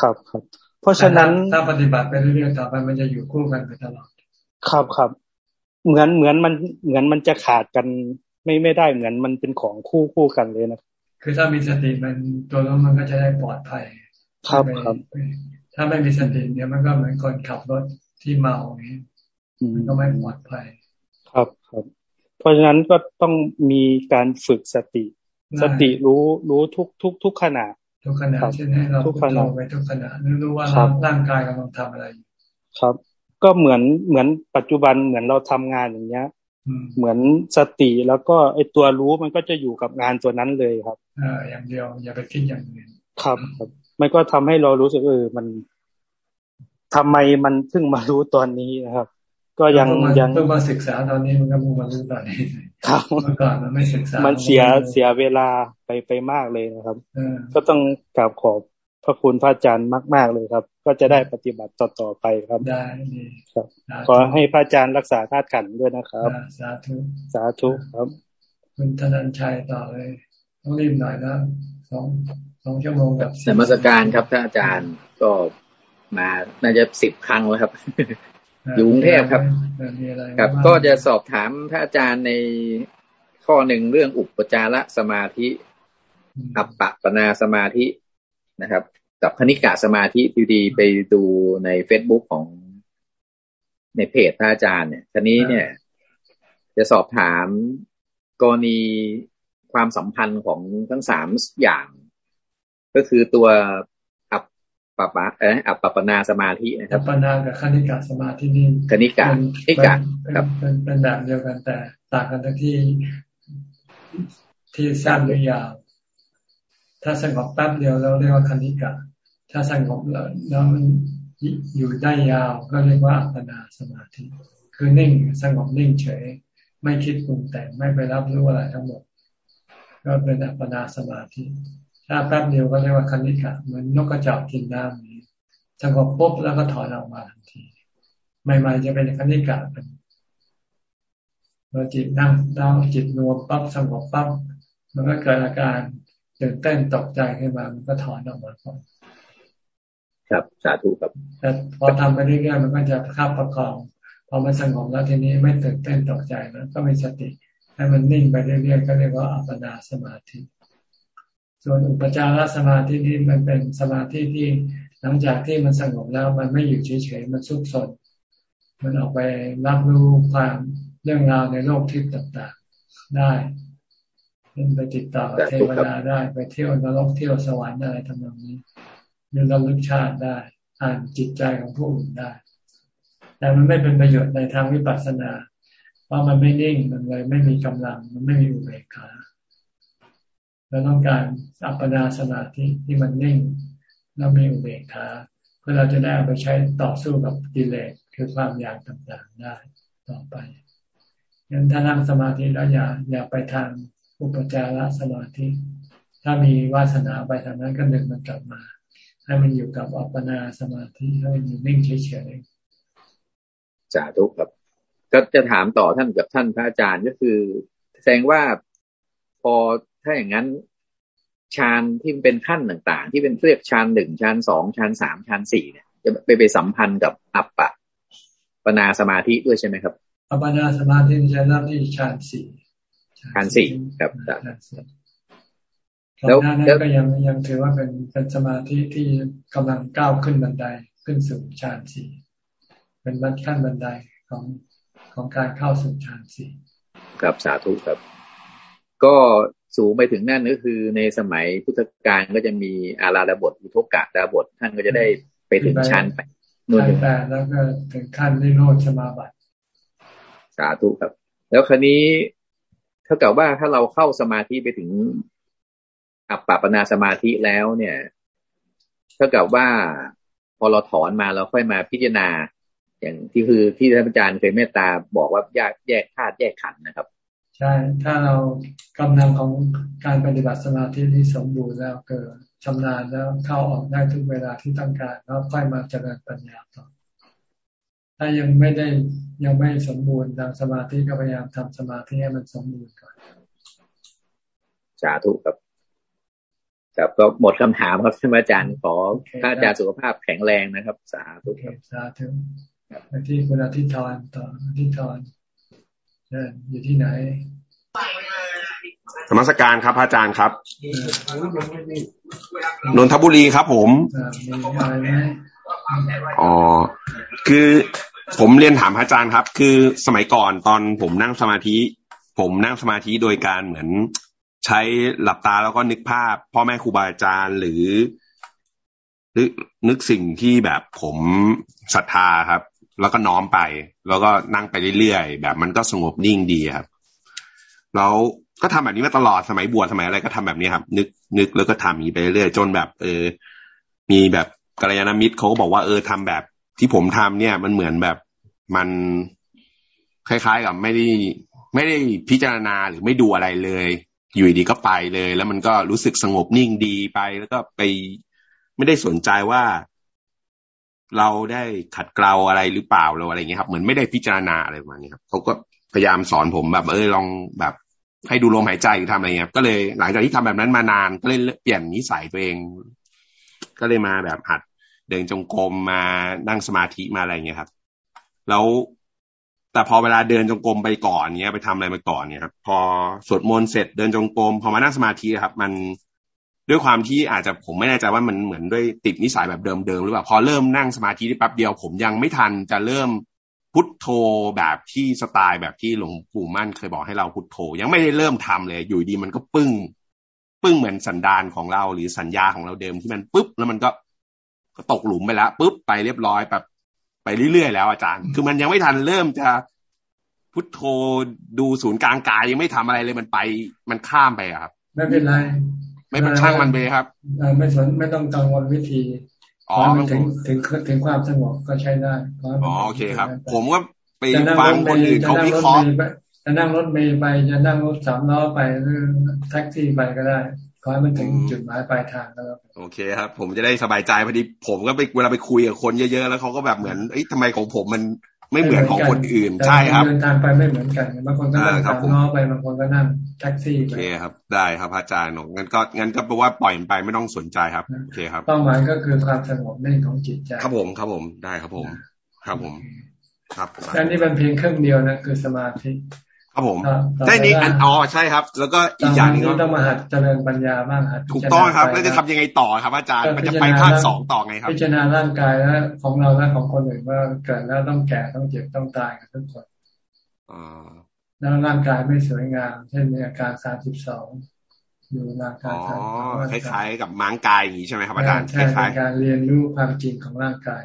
ครับครับ เพราะฉะนั้นถ้าปฏิบัติไปเรื่อยๆต่อไปมันจะอยู่คู่กันไปตลอดครับครับ เหมือนเหมือนมันเหมือนมันจะขาดกันไม่ไม่ได้เหมือนมันเป็นของคู่คู่กันเลยนะคื อถ้ามีสติมันตัวรถมันก็จะได้ปลอดภัย ครับครับ ถ้าไม่มีสติเนี่ยมันก็เหมือนคนขับรถที่เมาอย่างนี้มันก็ไม่ปลอดภัย ครับครับ เพราะฉะนั้นก็ต้องมีการฝึกสติ สติรู้รู้ทุกทุกทุกขณะทุกขณะเช่นให้เราพุทโธไปทุกขณะรู้ว่าร่างกายกำลังทำอะไร ครับ ก็เหมือนเหมือนปัจจุบันเหมือนเราทำงานอย่างเงี้ย เหมือนสติแล้วก็ไอตัวรู้มันก็จะอยู่กับงานตัวนั้นเลยครับอ่าอย่างเดียว อย่าไปคิดอย่างอื่นครับครับมันก็ทำให้เรารู้สึกเออมันทำไมมันเพิ่งมารู้ตอนนี้นะครับ ก็ยังยังเพิ่งมาศึกษาตอนนี้มันก็มุ่งมารู้ตอนนี้ครับเมื่อก่อนมันไม่ศึกษา มันเสียเสียเวลาไปไปมากเลยนะครับ ก็ต้องกราบขอบ พระคุณพระอาจารย์มาก ๆ เลยครับ ก็จะได้ปฏิบัติต่อๆไปครับ ได้ครับ ขอให้พระอาจารย์รักษาธาตุขันด้วยนะครับ สาธุ สาธุครับ คุณธนันชัยต่อเลย ต้องรีบหน่อยนะสองสองชั่วโมงกับสมสการครับท่านอาจารย์ก็มาน่าจะสิบครั้งแล้วครับ อยู่กรุงเทพครับ ครับ ก็จะสอบถามพระอาจารย์ในข้อหนึ่งเรื่องอุปจารสมาธิ อัปปะปนาสมาธิ นะครับ กับคณิกะสมาธิพีดีไปดูในเฟซบุ๊กของในเพจพระอาจารย์เนี่ยทีนี้เนี่ย จะสอบถามกรณีความสัมพันธ์ของทั้งสามอย่าง ก็คือตัวอัปปะปะเอออัปปปนาสมาธินะครับอัปปนากับคณิกาสมาธินี่คณิกาคณิกาครับเป็นเป็นแบบเดียวกันแต่ ต่างกันที่ที่สั้นหรือยาว ถ้าสงบแป๊บเดียวเราเรียกว่าคณิกาถ้าสงบแล้วมันอยู่ได้ยาวก็เรียกว่าอัปปนาสมาธิ คือนิ่งสงบนิ่งเฉย ไม่คิดปรุงแต่งไม่ไปรับรู้อะไรทั้งหมด ก็เป็นอัปปนาสมาธิ ถ้าแป๊บเดียวก็เรียกว่าคณิกะเหมือนนกกระจอกกินน้ำนี้สงบปุ๊บแล้วก็ถอนออกมาทันทีใหม่ๆจะเป็นคณิกะเป็นเราจิตนั่งเราจิตรวมปั๊บสงบปั๊บมันก็เกิดอาการ ตื่นเต้นตกใจขึ้นมา มันก็ถอนออกมาก่อนครับสาธุครับแต่พอทำไปเรื่อยๆมันก็จะข้าประคองพอมันสงบแล้วทีนี้ไม่ตื่นเต้นตกใจแล้วก็มีสติ ให้มันนิ่งไปเรื่อยๆก็เรียกว่าอัปปนาสมาธิ ส่วนอุปจารสมาธินี่มันเป็นสมาธิที่หลังจากที่มันสงบแล้วมันไม่อยู่เฉยๆมันซุกซนมันออกไปรับรู้ความเรื่องราวในโลกทิพย์ต่างๆ ได้ เป็นไปติดต่อเทวดาได้ไปเที่ยวนรกเที่ยวสวรรค์อะไรทำนองนี้ยืนระลึกชาติได้ อ่านจิตใจของผู้อื่นได้ แต่มันไม่เป็นประโยชน์ในทางวิปัสสนา เพราะมันไม่นิ่งมันเลยไม่มีกำลัง มันไม่มีอุเบกขาเราต้องการอัปปนาสมาธิที่มันนิ่งแล้วมีอุเบกขาเพื่อเราจะได้เอาไปใช้ต่อสู้กับกิเลสคือความอยากต่างๆได้ต่อไปงั้นถ้านั่งสมาธิแล้วอย่าอย่าไปทาง อุปจารสมาธิ ถ้ามีวาสนาไปทางนั้นก็ดึงมันกลับมา ให้มันอยู่กับอัปปนาสมาธิให้มันอยู่นิ่งเฉยๆสาธุครับ ก็จะถามต่อท่านกับท่านพระอาจารย์ก็คือ แสดงว่าพอถ้าอย่างนั้นฌานที่เป็นขั้นต่างๆ ที่เป็นเรียกฌานหนึ่งฌานสองฌานสามฌานสี่เนี่ยจะไปไปสัมพันธ์กับอัปปะปนาสมาธิด้วยใช่ไหมครับอัปปนาสมาธิจะเริ่มที่ฌานสี่ ฌานสี่ครับแล้วแล้วก็ยังยังถือว่าเป็นเป็นสมาธิที่กำลังก้าวขึ้นบันไดขึ้นสู่ฌานสี่เป็นบันขั้นบันไดของของการเข้าสู่ฌานสี่ครับสาธุครับ ก็สูงไปถึงนั่นก็คือในสมัยพุทธกาลก็จะมีอาราดาบทอุทกกะดาบทท่านก็จะได้ไปถึงชั้นไปนู่นแต่แล้วก็ถึงขั้นนิโรธสมาบัติสาธุครับ แล้วครนี้ เท่ากับว่าถ้าเราเข้าสมาธิไปถึงอัปปปนาสมาธิแล้วเนี่ย เท่ากับว่าพอเราถอนมาเราค่อยมาพิจารณา อย่างที่คือที่ท่านอาจารย์เคยเมตตาบอกว่าแยกแยกธาตุแยกขันนะครับ ใช่ ถ้าเรากำลังของการปฏิบัติสมาธิที่สมบูรณ์แล้วเกิดชำนาญแล้วเข้าออกได้ทุกเวลาที่ต้องการแล้วค่อยมาเจริญปัญญาต่อ ถ้ายังไม่ได้ยังไม่สมบูรณ์ทางสมาธิก็พยายามทำสมาธิให้มันสมบูรณ์ก่อนสาธุครับครับก็หมดคำถามครับท่านอาจารย์ขอพระอาจารย์สุขภาพแข็งแรงนะครับ สาธุครับสาธุที่คุณอาทิตย์ทอนต่ออาทิตย์ทอนอยู่ที่ไหนสมัสการครับพระอาจารย์ครับนนทบุรีครับผมอ๋ อ๋อ คือผมเรียนถามพระอาจารย์ครับ คือสมัยก่อนตอนผมนั่งสมาธิ ผมนั่งสมาธิโดยการเหมือนใช้หลับตาแล้วก็นึกภาพ พ่อแม่ครูบาอาจารย์หรือนึกนึกสิ่งที่แบบผมศรัทธาครับ แล้วก็น้อมไป แล้วก็นั่งไปเรื่อยๆแบบมันก็สงบนิ่งดีครับ แล้วก็ทำแบบนี้มาตลอดสมัยบวชสมัยอะไรก็ทำแบบนี้ครับ นึกนึกแล้วก็ทำอย่างนี้ไปเรื่อยๆจนแบบ เออ มีแบบ กัลยาณมิตรเขาก็บอกว่าเออทำแบบที่ผมทำเนี่ย มันเหมือนแบบมันคล้ายๆกับไม่ได้ไม่ได้พิจารณาหรือไม่ดูอะไรเลย อยู่ดีก็ไปเลย แล้วมันก็รู้สึกสงบนิ่งดีไป แล้วก็ไปไม่ได้สนใจว่าเราได้ขัดเกลาอะไรหรือเปล่าเราอะไรเงี้ยครับ เหมือนไม่ได้พิจารณาอะไรประมาณนี้ครับเขาก็พยายามสอนผมแบบเออลองแบบให้ดูลมหายใจทำอะไรเงี้ยก็เลยหลังจากที่ทำแบบนั้นมานานก็เลยเปลี่ยนนิสัยตัวเอง ก็เลยมาแบบหัดเดินจงกรมมานั่งสมาธิมาอะไรเงี้ยครับ แล้วแต่พอเวลาเดินจงกรมไปก่อนเนี้ยไปทำอะไรมาก่อนเนี่ยครับพอสวดมนต์เสร็จเดินจงกรมพอมานั่งสมาธิครับ มันด้วยความที่อาจจะผมไม่แน่ใจว่ามันเหมือนด้วยติดนิสัยแบบเดิมๆหรือเปล่าพอเริ่มนั่งสมาธิได้แป๊บเดียว ผมยังไม่ทันจะเริ่มพุทโธแบบที่สไตล์แบบที่หลวงปู่มั่นเคยบอกให้เราพุทโธ ยังไม่ได้เริ่มทำเลย อยู่ดีมันก็ปึ้ง ปึ้งเหมือนสันดานของเราหรือสัญญาของเราเดิมที่มันปุ๊บแล้วมันก็ก็ตกหลุมไปแล้วปุ๊บไปเรียบร้อยแบบไปเรื่อยๆแล้วอาจารย์ คือมันยังไม่ทันเริ่มจะพุทโธดูศูนย์กลางกายยังไม่ทำอะไรเลยมันไปมันข้ามไปครับ ไม่เป็นไร ไม่เป็นช่างมันไปครับไม่สนไม่ต้องกังวลวิธีอ๋อถึงถึงถึงความสงบก็ใช้ได้อ๋อโอเคครับ ผมก็ไปฟังคนอื่นเขาวิเคราะห์ จะนั่งรถเมย์ไปจะนั่งรถสามล้อไปหรือแท็กซี่ไปก็ได้ขอให้มันถึงจุดหมายปลายทางแล้วโอเคครับ ผมจะได้สบายใจพอดีผมก็ไปเวลาไปคุยกับคนเยอะๆแล้วเขาก็แบบเหมือนเอ้ยทำไมของผมมันไม่เหมือนของคนอื่นใช่ครับเดินทางไปไม่เหมือนกันบางคนก็นั่งสามล้อไปบางคนก็นั่งแท็กซี่โอเคครับ ได้ครับอาจารย์หนงั้นก็งั้นก็แปลว่าปล่อยมันไปไม่ต้องสนใจครับโอเคครับเป้าหมายก็คือความสงบนิ่งของจิตใจครับผมครับผมได้ครับผม ครับผม ครับอันนี้เป็นเพียงครึ่งเดียวนะคือสมาธิ ครับผม ได้นี้อันอ๋อใช่ครับ แล้วก็อีกอย่างนึงต้องมาหัดเจริญปัญญาบ้างหัดถูกต้องครับ แล้วจะทำยังไงต่อครับ อาจารย์มันจะไปภาคสองต่อไงครับ พิจารณาร่างกายแล้วของเราและของคนอื่นว่าเกิดแล้วต้องแก่ต้องเจ็บต้องตายกันทุกคนแล้วร่างกายไม่สวยงาม เช่นมีอาการสามสิบสองอยู่ร่างกายอ๋อคล้ายๆ กับม้างกายอย่างนี้ใช่ไหมครับอาจารย์ใช่การเรียนรู้ความจริงของร่างกาย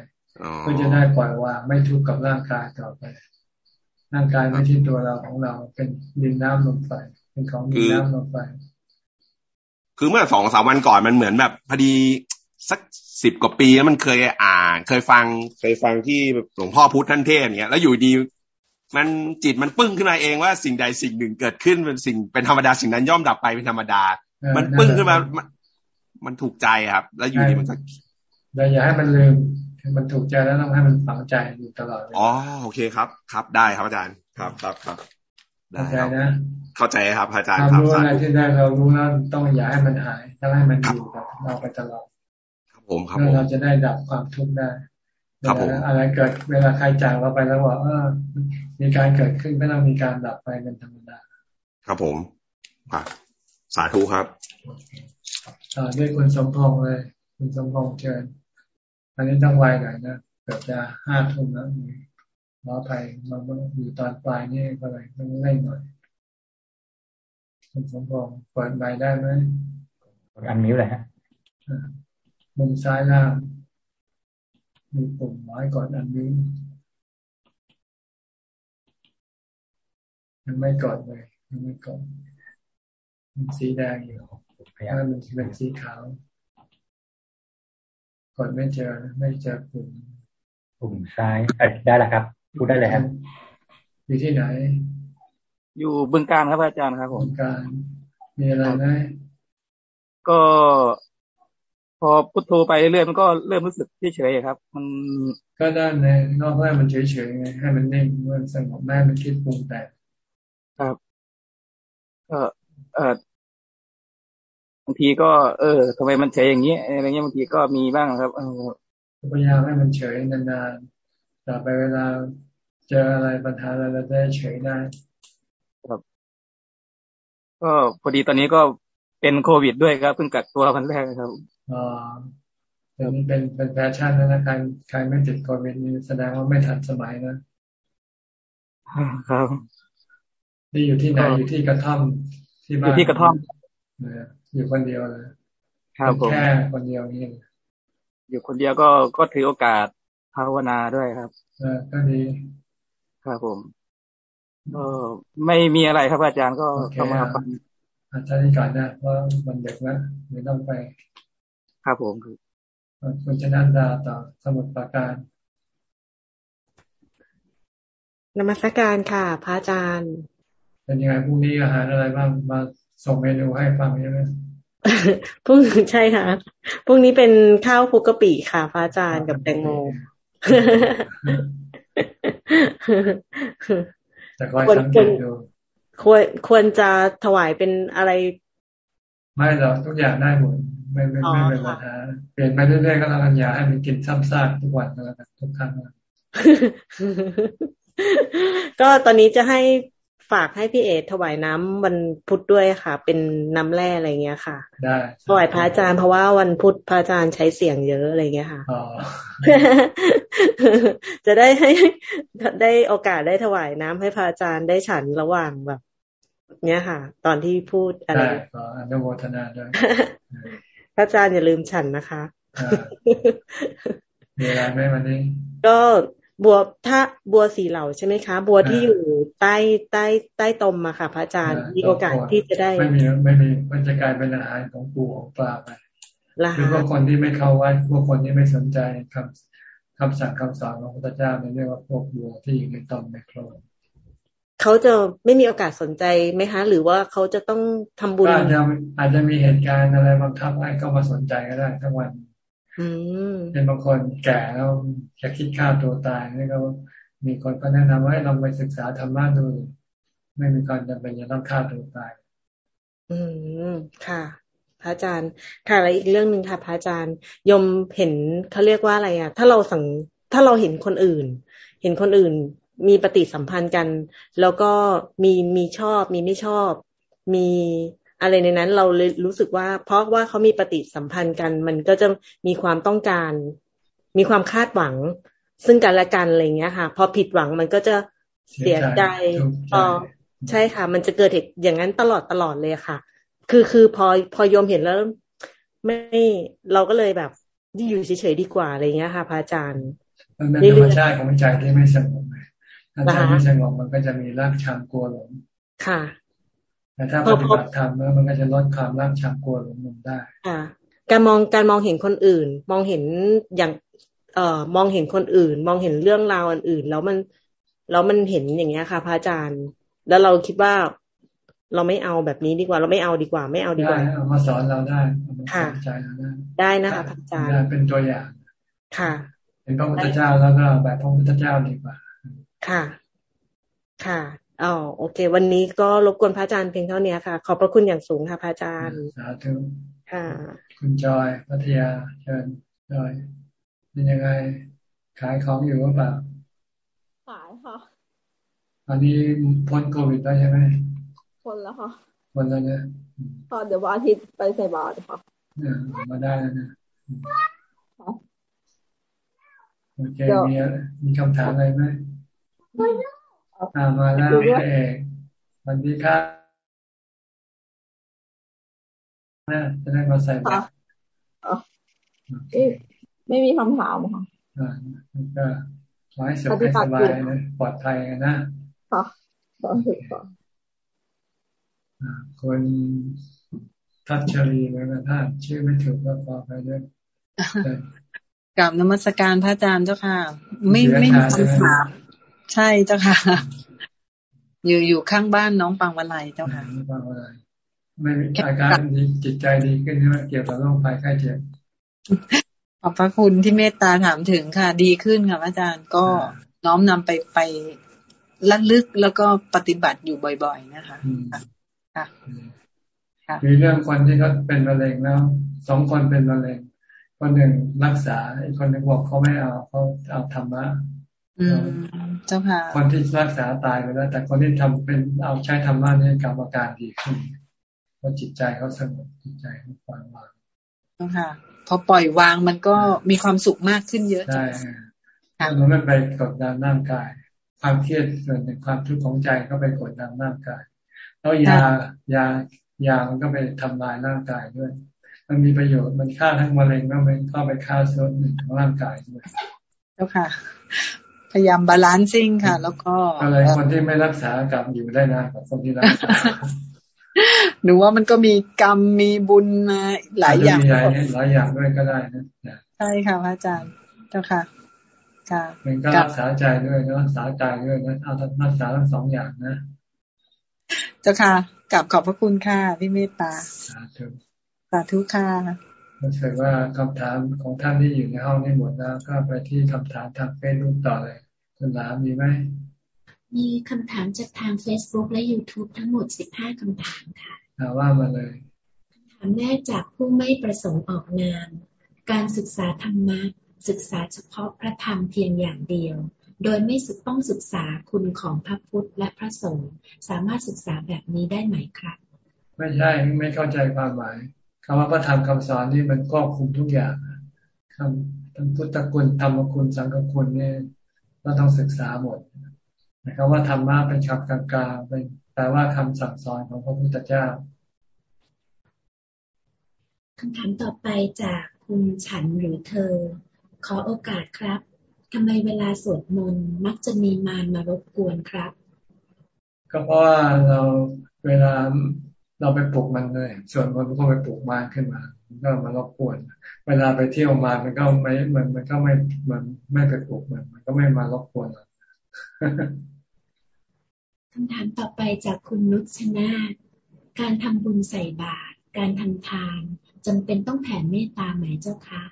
เพื่อจะได้ปล่อยวางไม่ทุกข์กับร่างกายต่อไป ร่างกายไม่ใช่ตัวเราของเราเป็นดินน้ำลมไฟเป็นของดินน้ำลมไฟคือเมื่อสองสามวันก่อนมันเหมือนแบบพอดีสักสิบกว่าปีแล้วมันเคยอ่านเคยฟัง เคยฟังที่หลวงพ่อพุทธท่านเทศเนี่ยแล้วอยู่ดี มันจิตมันปึ้งขึ้นมาเองว่าสิ่งใดสิ่งหนึ่งเกิดขึ้นเป็นสิ่งเป็นธรรมดาสิ่งนั้นย่อมดับไปเป็นธรรมดา มันปึ้งขึ้นมามันมันถูกใจครับ แล้วอยู่ดีมันก็อย่าให้มันลืม มันถูกใจแล้วต้องให้มันฝังใจอยู่ตลอดอ๋อโอเคครับ ครับได้ครับอาจารย์ครับครับครับได้ครับนะเข้าใจครับอาจารย์ครับรู้อะไรที่ได้เรารู้แล้วต้องอย่าให้มันหายต้องให้มันอยู่กับเราไปตลอดครับผมครับเราจะได้ดับความทุกข์ได้ครับผมอะไรเกิดเวลาใครจากเราไปแล้วว่าเออมีการเกิดขึ้นก็ต้องมีการดับไปเป็นธรรมดาครับผมครับสาธุครับต่อด้วยคุณสมพงษ์เลย คุณสมพงษ์เชิญ อันนี้ต้องไวหน่อยนะเกือบจะห้าทุ่มแล้วขอไปมาอยู่ตอนปลายนี่ก็เลยต้องเล่นหน่อยคุณสมพงศ์เปิดใบได้ไหมอันนิ้วเลยฮะมุมซ้ายล่าง มีปุ่มน้อยก่อนอันนี้ยังไม่กดเลยยังไม่กดมันสีแดงอยู่ถ้ามันเป็นสีขาวก ดไม่เจอไม่เจอปุ่มปุ่มซ้ายได้แล้วครับพูดได้เลยครับอยู่ที่ไหน อยู่บึงการครับอาจารย์ครับผมบึงการมีอะไรไหมก็พอพุทโธไปเรื่อยมันก็เริ่มรู้สึกเฉยๆครับ มันก็ได้ในนอกแรกมันเฉยๆไงให้มันนิ่งมันสงบแม่มันคิดปรุงแต่ครับก็เออ บางทีก็เออทำไมมันเฉยอย่างนี้อะไรเงี้ยบางทีก็มีบ้างครับเออพยายามให้มันเฉยนานๆต่อไปเวลาเจออะไรปัญหาอะไรเราได้เฉยได้ครับ ก็พอดีตอนนี้ก็เป็นโควิดด้วยครับเพิ่งกักตัววันแรกครับอ๋อเป็นเป็นเป็นแฟชั่นนะใครใครไม่ติดโควิดนี่แสดงว่าไม่ทันสมัยนะครับนี่อยู่ที่ไหนอยู่ที่กระท่อมที่บ้านอยู่ที่กระท่อม อยู่คนเดียวเลยครับผมแค่คนเดียวนี่อยู่คนเดียวก็ก็ถือโอกาสภาวนาด้วยครับเออก็ดีครับผมก็ไม่มีอะไรครับอาจารย์ก็เข้ามาฟังอาจารย์ก่อนนะว่ามันเด็กแล้วไม่ต้องไปครับผมคือคุณจะนันดาต่อสมุดประการนมัสการค่ะ พระอาจารย์ เป็นยังไงพรุ่งนี้อาหารอะไรบ้างมา ส่งเมนูให้ฟังใช่ไหมพรุ่งใช่ค่ะพรุ่งนี้เป็นข้าวคุกกะปิค่ะพระอาจารย์กับแตงโมควรควรควรจะถวายเป็นอะไร ไม่หรอกทุกอย่างได้หมดไม่ไม่ไม่เป็นปัญหาเปลี่ยนไปเรื่อยๆก็แล้วกันอย่าให้มันกินซ้ำซากทุกวันก็แล้วกันทุกครั้งก็ตอนนี้จะให้ ฝากให้พี่เอถวายน้ำวันพุธด้วยค่ะ เป็นน้ำแร่อะไรเงี้ยค่ะได้ถวายพระอาจารย์เพราะว่าวันพุธพระอาจารย์ใช้เสียงเยอะอะไรเงี้ยค่ะจะได้ให้ได้โอกาสได้ถวายน้ำให้พระอาจารย์ได้ฉันระหว่างแบบ เนี้ยค่ะ ตอนที่พูดอะไรได้ขออนุโมทนาด้วยพระอาจารย์อย่าลืมฉันนะคะมีอะไรไหมวันนี้ ก็ บัวถ้าบัวสีเหล่าใช่ไหมคะ บัวที่อยู่ใต้ใต้ใต้ตมมาค่ะ พระอาจารย์มีโอกาสที่จะได้ ไม่มีไม่มีมันจะกลายเป็นอาหารของปูของปลาไปคือพวกคนที่ไม่เข้าวัดพวกคนที่ไม่สนใจคำคำสั่งคำสอนของพระพุทธเจ้าเรียกว่าพวกบัวที่อยู่ในตมในโคลนเขาจะไม่มีโอกาสสนใจไหมคะ หรือว่าเขาจะต้องทำบุญอาจจะอาจจะมีเหตุการณ์อะไรบังคับให้ก็มาสนใจก็ได้ทั้งวัน เป็นบางคนแก่แล้วจะคิดฆ่าตัวตายนี่ก็มีคนก็แนะนำว่าเราไปศึกษาธรรมะดู ไม่มีการจำเป็นจะต้องฆ่าตัวตาย อืมค่ะ พระอาจารย์ ค่ะแล้วอีกเรื่องหนึ่งค่ะ พระอาจารย์ยมเห็นเขาเรียกว่าอะไรอะ ถ้าเราสังถ้าเราเห็นคนอื่น เห็นคนอื่น มีปฏิสัมพันธ์กัน แล้วก็มีมีชอบ มีไม่ชอบ มี อะไรในนั้นเราเลยรู้สึกว่า เพราะว่าเขามีปฏิสัมพันธ์กัน มันก็จะมีความต้องการ มีความคาดหวัง ซึ่งกันและกันอะไรเงี้ยค่ะ พอผิดหวังมันก็จะเสียใจพอใช่ค่ะ มันจะเกิดเหตุอย่างนั้นตลอดตลอดเลยค่ะ คือคือพอพอยมเห็นแล้ว ไม่เราก็เลยแบบที่อยู่เฉยๆดีกว่าอะไรเงี้ยค่ะพระอาจารย์มันเป็นธรรมชาติของใจที่ไม่สงบถ้าใจไม่สงบมันก็จะมีรักชังกลัวหลงค่ะ แต่ถ้าปฏิบัติธรรมแล้วมันก็จะลดความรักชังกลัวลงลงได้ค่ะการมองการมองเห็นคนอื่น มองเห็นอย่างเอ่อมองเห็นคนอื่น มองเห็นเรื่องราวอื่น แล้วมันแล้วมันเห็นอย่างเงี้ยค่ะ พระอาจารย์ แล้วเราคิดว่าเราไม่เอาแบบนี้ดีกว่า เราไม่เอาดีกว่า ไม่เอาดีกว่าเอามาสอนเราได้ค่ะใจเราได้ได้นะคะพระอาจารย์เป็นตัวอย่างค่ะเป็นพระพุทธเจ้าแล้วก็แบบพระพุทธเจ้าดีกว่า ค่ะ ค่ะ อ๋อโอเค วันนี้ก็รบกวนพระอาจารย์เพียงเท่านี้ค่ะ ขอบพระคุณอย่างสูงค่ะพระอาจารย์สาธุค่ะ คุณจอยพัทยาเชิญจอยเป็นยังไง ขายของอยู่หรือเปล่าขายค่ะอันนี้พ้นโควิดได้ใช่ไหมพ้นแล้วค่ะพ้นแล้วเนี่ยค่ะเดี๋ยววันอาทิตย์ไปใส่บาตรค่ะเนี่ยมาได้แล้วนะโอเคมีมีคำถามอะไรไหมอา มาแล้วพี่เอกวันดีครับนะจะได้มาใส่ค่ะไม่มีคำถามค่ะอ่าก็ขอให้สุขให้สบายนะปลอดภัยกันนะค่ะขอบคุณค่ะคนทัชชรีนะท่านชื่อไม่ถูกก็ขอไปด้วยกับนมัสการพระอาจารย์เจ้าค่ะ ไม่ไม่มีคำถาม ใช่เจ้าค่ะ อยู่อยู่ข้างบ้านน้องปังวลัยเจ้าค่ะปังวลัยไม่มีอาการดีจิตใจดีขึ้นใช่ไหมเกี่ยวกับโรคภัยไข้เจ็บขอบพระคุณที่เมตตาถามถึงค่ะ ดีขึ้นค่ะอาจารย์ก็น้อมนำไปไปละลึกแล้วก็ปฏิบัติอยู่บ่อย ๆ นะคะค่ะมีเรื่องคนที่เขาเป็นมะเร็งแล้วสองคนเป็นมะเร็ง คนหนึ่งรักษาอีกคนหนึ่งบอกเขาไม่เอาเขาเอาธรรมะอืม เจ้าค่ะ คนที่รักษาตายไปแล้ว แต่คนที่ทำเป็นเอาใช้ธรรมะนี่กรรมอาการดีขึ้นเพราะจิตใจเขาสงบจิตใจเขาปล่อยวางเจ้าค่ะพอปล่อยวางมันก็มีความสุขมากขึ้นเยอะใช่ค่ะมันไม่ไปกดดันร่างกาย ความเครียดส่วนหนึ่งความทุกข์ของใจก็ไปกดดันร่างกายแล้วยายายามันก็ไปทำลายร่างกายด้วย มันมีประโยชน์มันฆ่าทั้งมะเร็งแล้วมันก็ไปฆ่าส่วนหนึ่งของร่างกายด้วยเจ้าค่ะ พยายามบาลานซิ่งค่ะ แล้วก็อะไรคนที่ไม่รักษากับอยู่ได้นานกว่าคนที่รักษาหนูว่ามันก็มีกรรมมีบุญมาหลายอย่างหลายหลายอย่างด้วยก็ได้นะใช่ค่ะพระอาจารย์เจ้าค่ะค่ะมันก็รักษาใจด้วยรักษาใจด้วยนะเอารักษาทั้งสองอย่างนะเจ้าค่ะกลับขอบพระคุณค่ะพี่เมตตาสาธุสาธุค่ะรู้สึกว่าคำถามของท่านที่อยู่ในห้องนี้หมดแล้วก็ไปที่คำถามทางเฟซบุ๊กต่อเลย คุณหลามีไหม มีคำถามจากทาง Facebook และ YouTube ทั้งหมด 15คำถามค่ะว่ามาเลยคำถามแรกจากผู้ไม่ประสงค์ออกนาม การศึกษาธรรมะ ศึกษาเฉพาะพระธรรมเพียงอย่างเดียว โดยไม่สึกต้องศึกษาคุณของพระพุทธและพระสงฆ์สามารถศึกษาแบบนี้ได้ไหมครับ ไม่ใช่ไม่เข้าใจความหมายคำว่าพระธรรมคำสอนนี่มันครอบคลุมทุกอย่างคำทั้งพุทธคุณธรรมคุณสังฆคุณเนี่ย เราต้องศึกษาหมดนะครับว่าธรรมะเป็นคำกลางๆเป็นแปลว่าคำสั่งสอนของพระพุทธเจ้าคำถามต่อไปจากคุณฉันหรือเธอ ขอโอกาสครับทำไมเวลาสวดมนต์มักจะมีมารมารบกวนครับ ก็เพราะว่าเราเวลาเราไปปลุกมันเลยส่วนมันก็ไปปลุกมารขึ้นมามัน ก็มารบกวน เวลาไปเที่ยวมามันก็ไม่มันมันก็ไม่มันไม่ไปปลุกมัน มันก็ไม่มารบกวนเราคำถามต่อไปจากคุณนุชนาการทำบุญใส่บาตรการทำทานจำเป็นต้องแผ่เมตตาไหมเจ้าคะ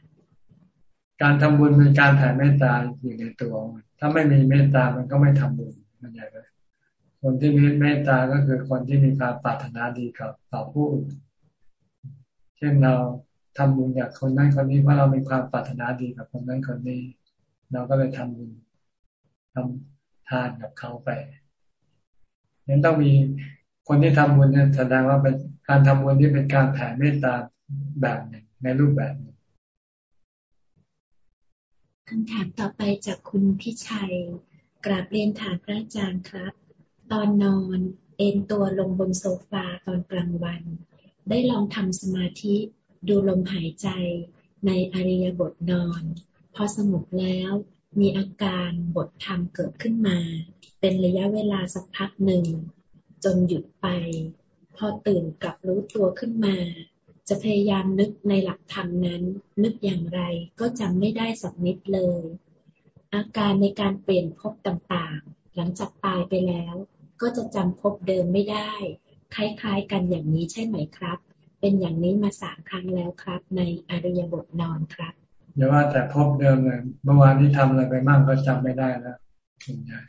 การทำบุญเป็นการแผ่เมตตาอยู่ในตัว ถ้าไม่มีเมตตามันก็ไม่ทำบุญมันใหญ่เลยคนที่มีเมตตาก็คือคนที่มีความปรารถนาดีกับต่อผู้อื่น เช่นเราทำบุญกับคนนั้นคนนี้เพราะเรามีความปรารถนาดีกับคนนั้นคนนี้ เราก็เลยทำบุญทำทานกับเขาไปนั้นต้องมีคนที่ทำบุญเนี่ยแสดงว่าเป็นการทำบุญที่เป็นการแผ่เมตตาแบบหนึ่งในรูปแบบหนึ่งคำถามต่อไปจากคุณพิชัย กราบเรียนถามพระอาจารย์ครับ ตอนนอนเอนตัวลงบนโซฟาตอนกลางวัน ได้ลองทำสมาธิดูลมหายใจในอริยบทนอน พอสงบแล้วมีอาการบทธรรมเกิดขึ้นมา เป็นระยะเวลาสักพักหนึ่ง จนหยุดไป พอตื่นกลับรู้ตัวขึ้นมา จะพยายามนึกในหลักธรรมนั้น นึกอย่างไรก็จำไม่ได้สักนิดเลย อาการในการเปลี่ยนภพต่างๆ หลังจากตายไปแล้ว ก็จะจำภพเดิมไม่ได้ คล้ายๆกันอย่างนี้ใช่ไหมครับ เป็นอย่างนี้มาสามครั้งแล้วครับ ในอริยบทนอนครับอย่าว่าแต่พบเดิมเลยเมื่อวานนี้ทำอะไรไปมั่งก็จำไม่ได้แล้วส่วนใหญ่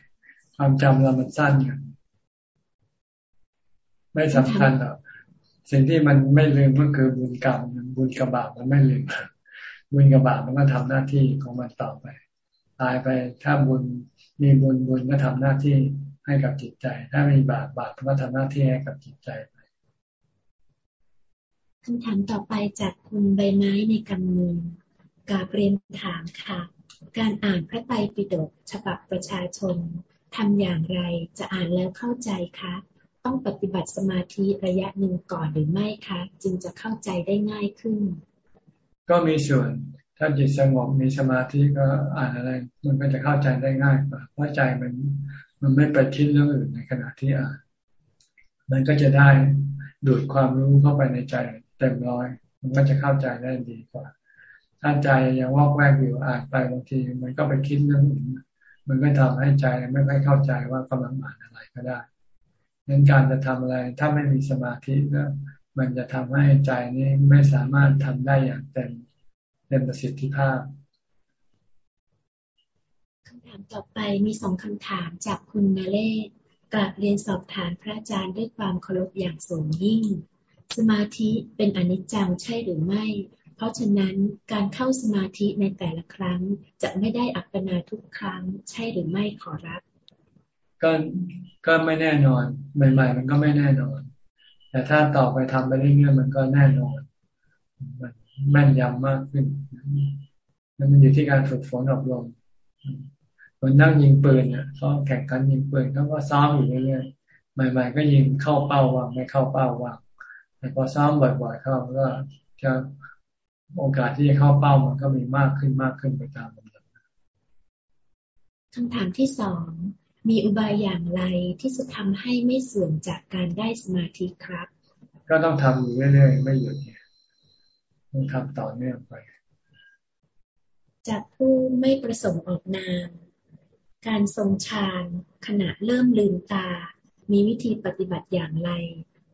ความจำเรามันสั้นกันไม่สำคัญหรอกสิ่งที่มันไม่ลืมก็คือบุญกรรมบุญกระบาปมันไม่ลืมบุญกระบาปมันก็ทำหน้าที่ของมันต่อไป ตายไปถ้าบุญมีบุญบุญก็ทำหน้าที่ ให้กับจิตใจ ถ้ามีบาปบาปก็ทำหน้าที่ให้กับจิตใจไปคำถามต่อไปจากคุณใบไม้ในกำมือกาเรียนถามค่ะ การอ่านพระไตรปิฎกฉบับประชาชนทำอย่างไรจะอ่านแล้วเข้าใจคะ ต้องปฏิบัติสมาธิระยะหนึ่งก่อนหรือไม่คะ จึงจะเข้าใจได้ง่ายขึ้น ก็มีส่วนถ้าจิตสงบมีสมาธิก็อ่านอะไร มันก็จะเข้าใจได้ง่ายกว่าเพราะใจมัน มันไม่ไปคิดเรื่องอื่นในขณะที่อ่าน มันก็จะได้ดูดความรู้เข้าไปในใจเต็มร้อย มันก็จะเข้าใจได้ดีกว่า ถ้าใจยังวอกแวกอยู่อ่านไปบางที มันก็ไปคิดเรื่องอื่น มันก็ทำให้ใจไม่ค่อยเข้าใจว่ากำลังอ่านอะไรก็ได้ดังการจะทำอะไร ถ้าไม่มีสมาธิแล้วมันจะทำให้ใจนี้ไม่สามารถทำได้อย่างเต็มเต็มประสิทธิภาพ ถามต่อไปมีสองคำถามจากคุณนาเล่กราบเรียนสอบถามพระอาจารย์ด้วยความเคารพอย่างสูงยิ่ง สมาธิเป็นอนิจจังใช่หรือไม่ เพราะฉะนั้นการเข้าสมาธิในแต่ละครั้ง จะไม่ได้อัปปนาทุกครั้งใช่หรือไม่ขอรับก็ก็ไม่แน่นอนใหม่ ๆ มันก็ไม่แน่นอน แต่ถ้าต่อไปทำไปเรื่อยๆมันก็แน่นอนมันแม่นยำมากขึ้นมันอยู่ที่การฝึกฝนอบรม คนนั่งยิงปืนเนี่ยซ้อมแข่งกันยิงปืนเขาก็ซ้อมอยู่เรื่อยๆใหม่ๆก็ยิงเข้าเป้าวางไม่เข้าเป้าวางแต่พอซ้อมบ่อยๆเข้าก็จะโอกาสที่จะเข้าเป้ามันก็มีมากขึ้นมากขึ้นไปตามลำดับคำถามที่สองมีอุบายอย่างไรที่จะทำให้ไม่เสื่อมจากการได้สมาธิครับ ก็ต้องทำอยู่เรื่อยๆไม่หยุดเนี่ยต้องทำต่อเนื่องไป จากผู้ไม่ประสงค์ออกนาม การทรงฌานขณะเริ่มลืมตา มีวิธีปฏิบัติอย่างไร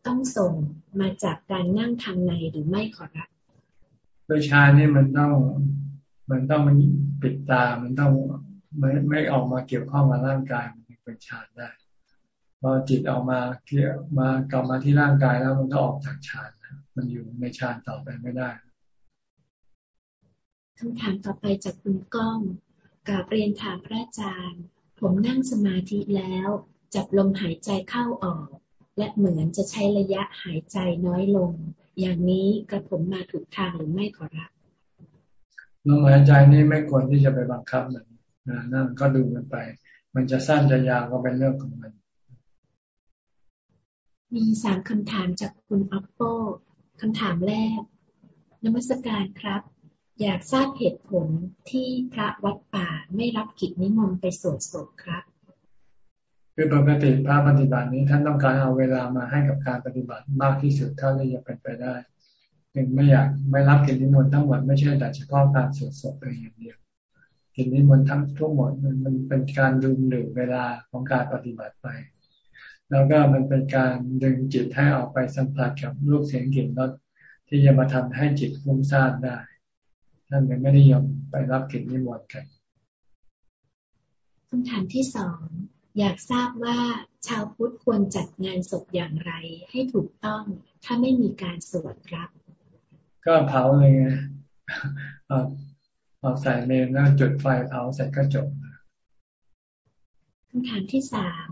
ต้องส่งมาจากการนั่งทางในหรือไม่ขอรับโดยฌานนี่มันต้องมันต้องมันปิดตา มันต้องไม่ไม่ออกมาเกี่ยวข้องกับร่างกายมันเป็นฌานได้พอจิตออกมาเกี่ยวมากลับมาที่ร่างกายแล้วมันก็ออกจากฌานมันอยู่ในฌานต่อไปไม่ได้คำถามต่อไปจากคุณก้อง กาบเรียนถามพระอาจารย์ ผมนั่งสมาธิแล้ว จับลมหายใจเข้าออก และเหมือนจะใช้ระยะหายใจน้อยลง อย่างนี้กระผมมาถูกทางหรือไม่ขอรับลมหายใจนี่ไม่ควรที่จะไปบังคับมันนะนั่งก็ดูมันไป มันจะสั้นจะยาวก็เป็นเรื่องของมัน มีสามคำถามจากคุณอัปโปคำถามแรกนมัสการครับ อยากทราบเหตุผลที่พระวัดป่าไม่รับกิจนิมนต์ไปสวดศพครับ คือปกติพระปฏิบัตินี้ท่านต้องการเอาเวลามาให้กับการปฏิบัติมากที่สุดเท่าที่จะเป็นไปได้ถึงไม่อยากไม่รับกิจนิมนต์ทั้งหมดไม่ใช่แต่เฉพาะการสวดศพเพียงอย่างเดียวกิจนิมนต์ทั้งทั้งหมดมันมันเป็นการดึงดึงเวลาของการปฏิบัติไป แล้วก็มันเป็นการดึงจิตให้ออกไปสัมผัสกับรูปเสียงกลิ่นรสที่จะมาทำให้จิตฟุ้งซ่านได้ ท่านไม่ได้ยอมไปรับกิจนิมนต์กันคำถามที่สองอยากทราบว่าชาวพุทธควรจัดงานศพอย่างไรให้ถูกต้องถ้าไม่มีการสวดครับ ก็เผาเลยไงเอาใส่เมนแล้วจุดไฟเผาเสร็จก็จบคำถามที่สาม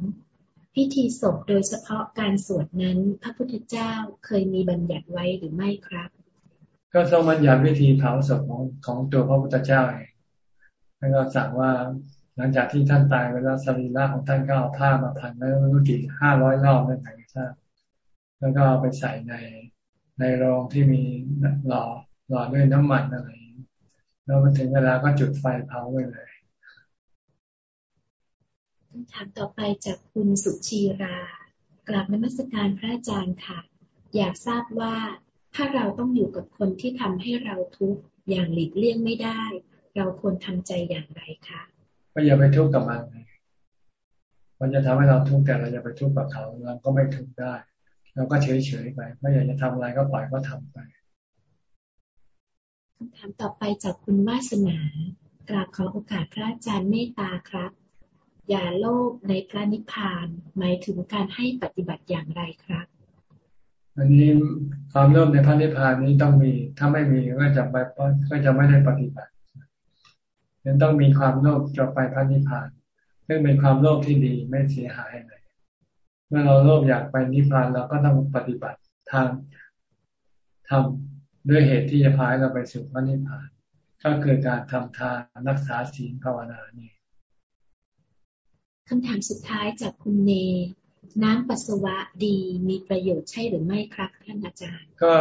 พิธีศพโดยเฉพาะการสวดนั้น พระพุทธเจ้าเคยมีบัญญัติไว้หรือไม่ครับ ก็ทรงบัญญัติวิธีเผาศพของของตัวพระพุทธเจ้าเองท่านก็สั่งว่าหลังจากที่ท่านตายไปแล้วสรีระของท่านก็เอาผ้ามาพันแล้วรู้กี่ห้าร้อยรอบนั่นเองทราบแล้วก็เอาไปใส่ในในโรงที่มีหล่อหล่อด้วยน้ำมันอะไร แล้วมาถึงเวลาก็จุดไฟเผาไปเลยคำถามต่อไปจากคุณสุชีรากราบนมัสการพระอาจารย์ค่ะ อยากทราบว่า ถ้าเราต้องอยู่กับคนที่ทำให้เราทุกข์อย่างหลีกเลี่ยงไม่ได้ เราควรทำใจอย่างไรคะก็อย่าไปทุกข์กับมันมันจะทำให้เราทุกข์แต่เราอย่าไปทุกข์กับเขาเราก็ไม่ทุกข์ได้เราก็เฉยเฉยไปไม่อยากจะทำอะไรก็ปล่อยก็ทำไปคำถามต่อไปจากคุณวาสนากราบขอโอกาสพระอาจารย์เมตตาครับ อย่าโลภในพระนิพพานหมายถึงการให้ปฏิบัติอย่างไรครับ อันนี้ความโลภในพระนิพพานนี้ต้องมี ถ้าไม่มีก็จะไปก็จะไม่ได้ปฏิบัติยังต้องมีความโลภจะไปพระนิพพานซึ่งเป็นความโลภที่ดีไม่เสียหายเลยเมื่อเราโลภอยากไปนิพพานเราก็ต้องปฏิบัติทางทำด้วยเหตุที่จะพาให้เราไปสู่พระนิพพาน ก็คือการทำทานรักษาศีลภาวนานี่คำถามสุดท้ายจากคุณเน น้ำปัสสาวะดีมีประโยชน์ใช่หรือไม่ครับท่านอาจารย์ ก็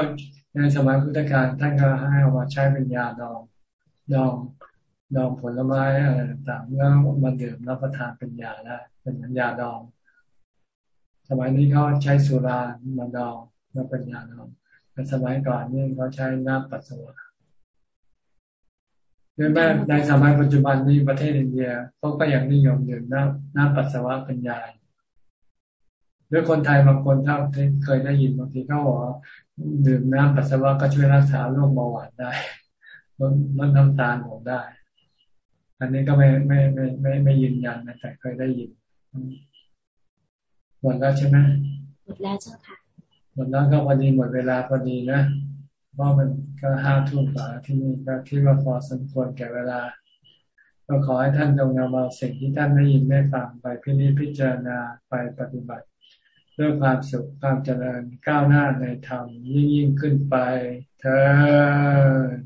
ในสมัยพุทธกาลท่านก็ให้เอามาใช้เป็นยาดองดองดองผลไม้อะไรต่างๆแล้วมาดื่มรับประทานเป็นยาได้เป็นยาดอง สมัยนี้เขาใช้สุรามาดองมาเป็นยาดองแต่สมัยก่อนนี่เขาใช้น้ำปัสสาวะหรือแม้ในสมัยปัจจุบันนี้ประเทศอินเดียเขาก็ยังนิยมดื่มน้ำน้ำปัสสาวะเป็นยา วยคนไทยบางคนถ้าเคยได้ยินบางทีเขาบอกดื่มน้ำปัสสาวะก็ช่วยรักษาโรคเบาหวานได้ลดลดน้ำตาลลงได้ อันนี้ก็ไม่ไม่ไม่ไม่ไม่ยืนยันนะแต่เคยได้ยินหมดแล้วใช่ไหมหมดแล้วเจ้าค่ะหมดแล้วก็พอดีหมดเวลาพอดีนะเพราะมันก็ห้าทุ่มกว่าที่นี่ก็คิดว่าพอสมควรแก่เวลา ก็ขอให้ท่านจงนำเอาสิ่งที่ท่านได้ยินได้ฟังไปพิจิตพิจารณาไปปฏิบัติ เรื่อความสุขความเจริญก้าวหน้าในธรรมยิ่งยิ่งขึ้นไปเธอ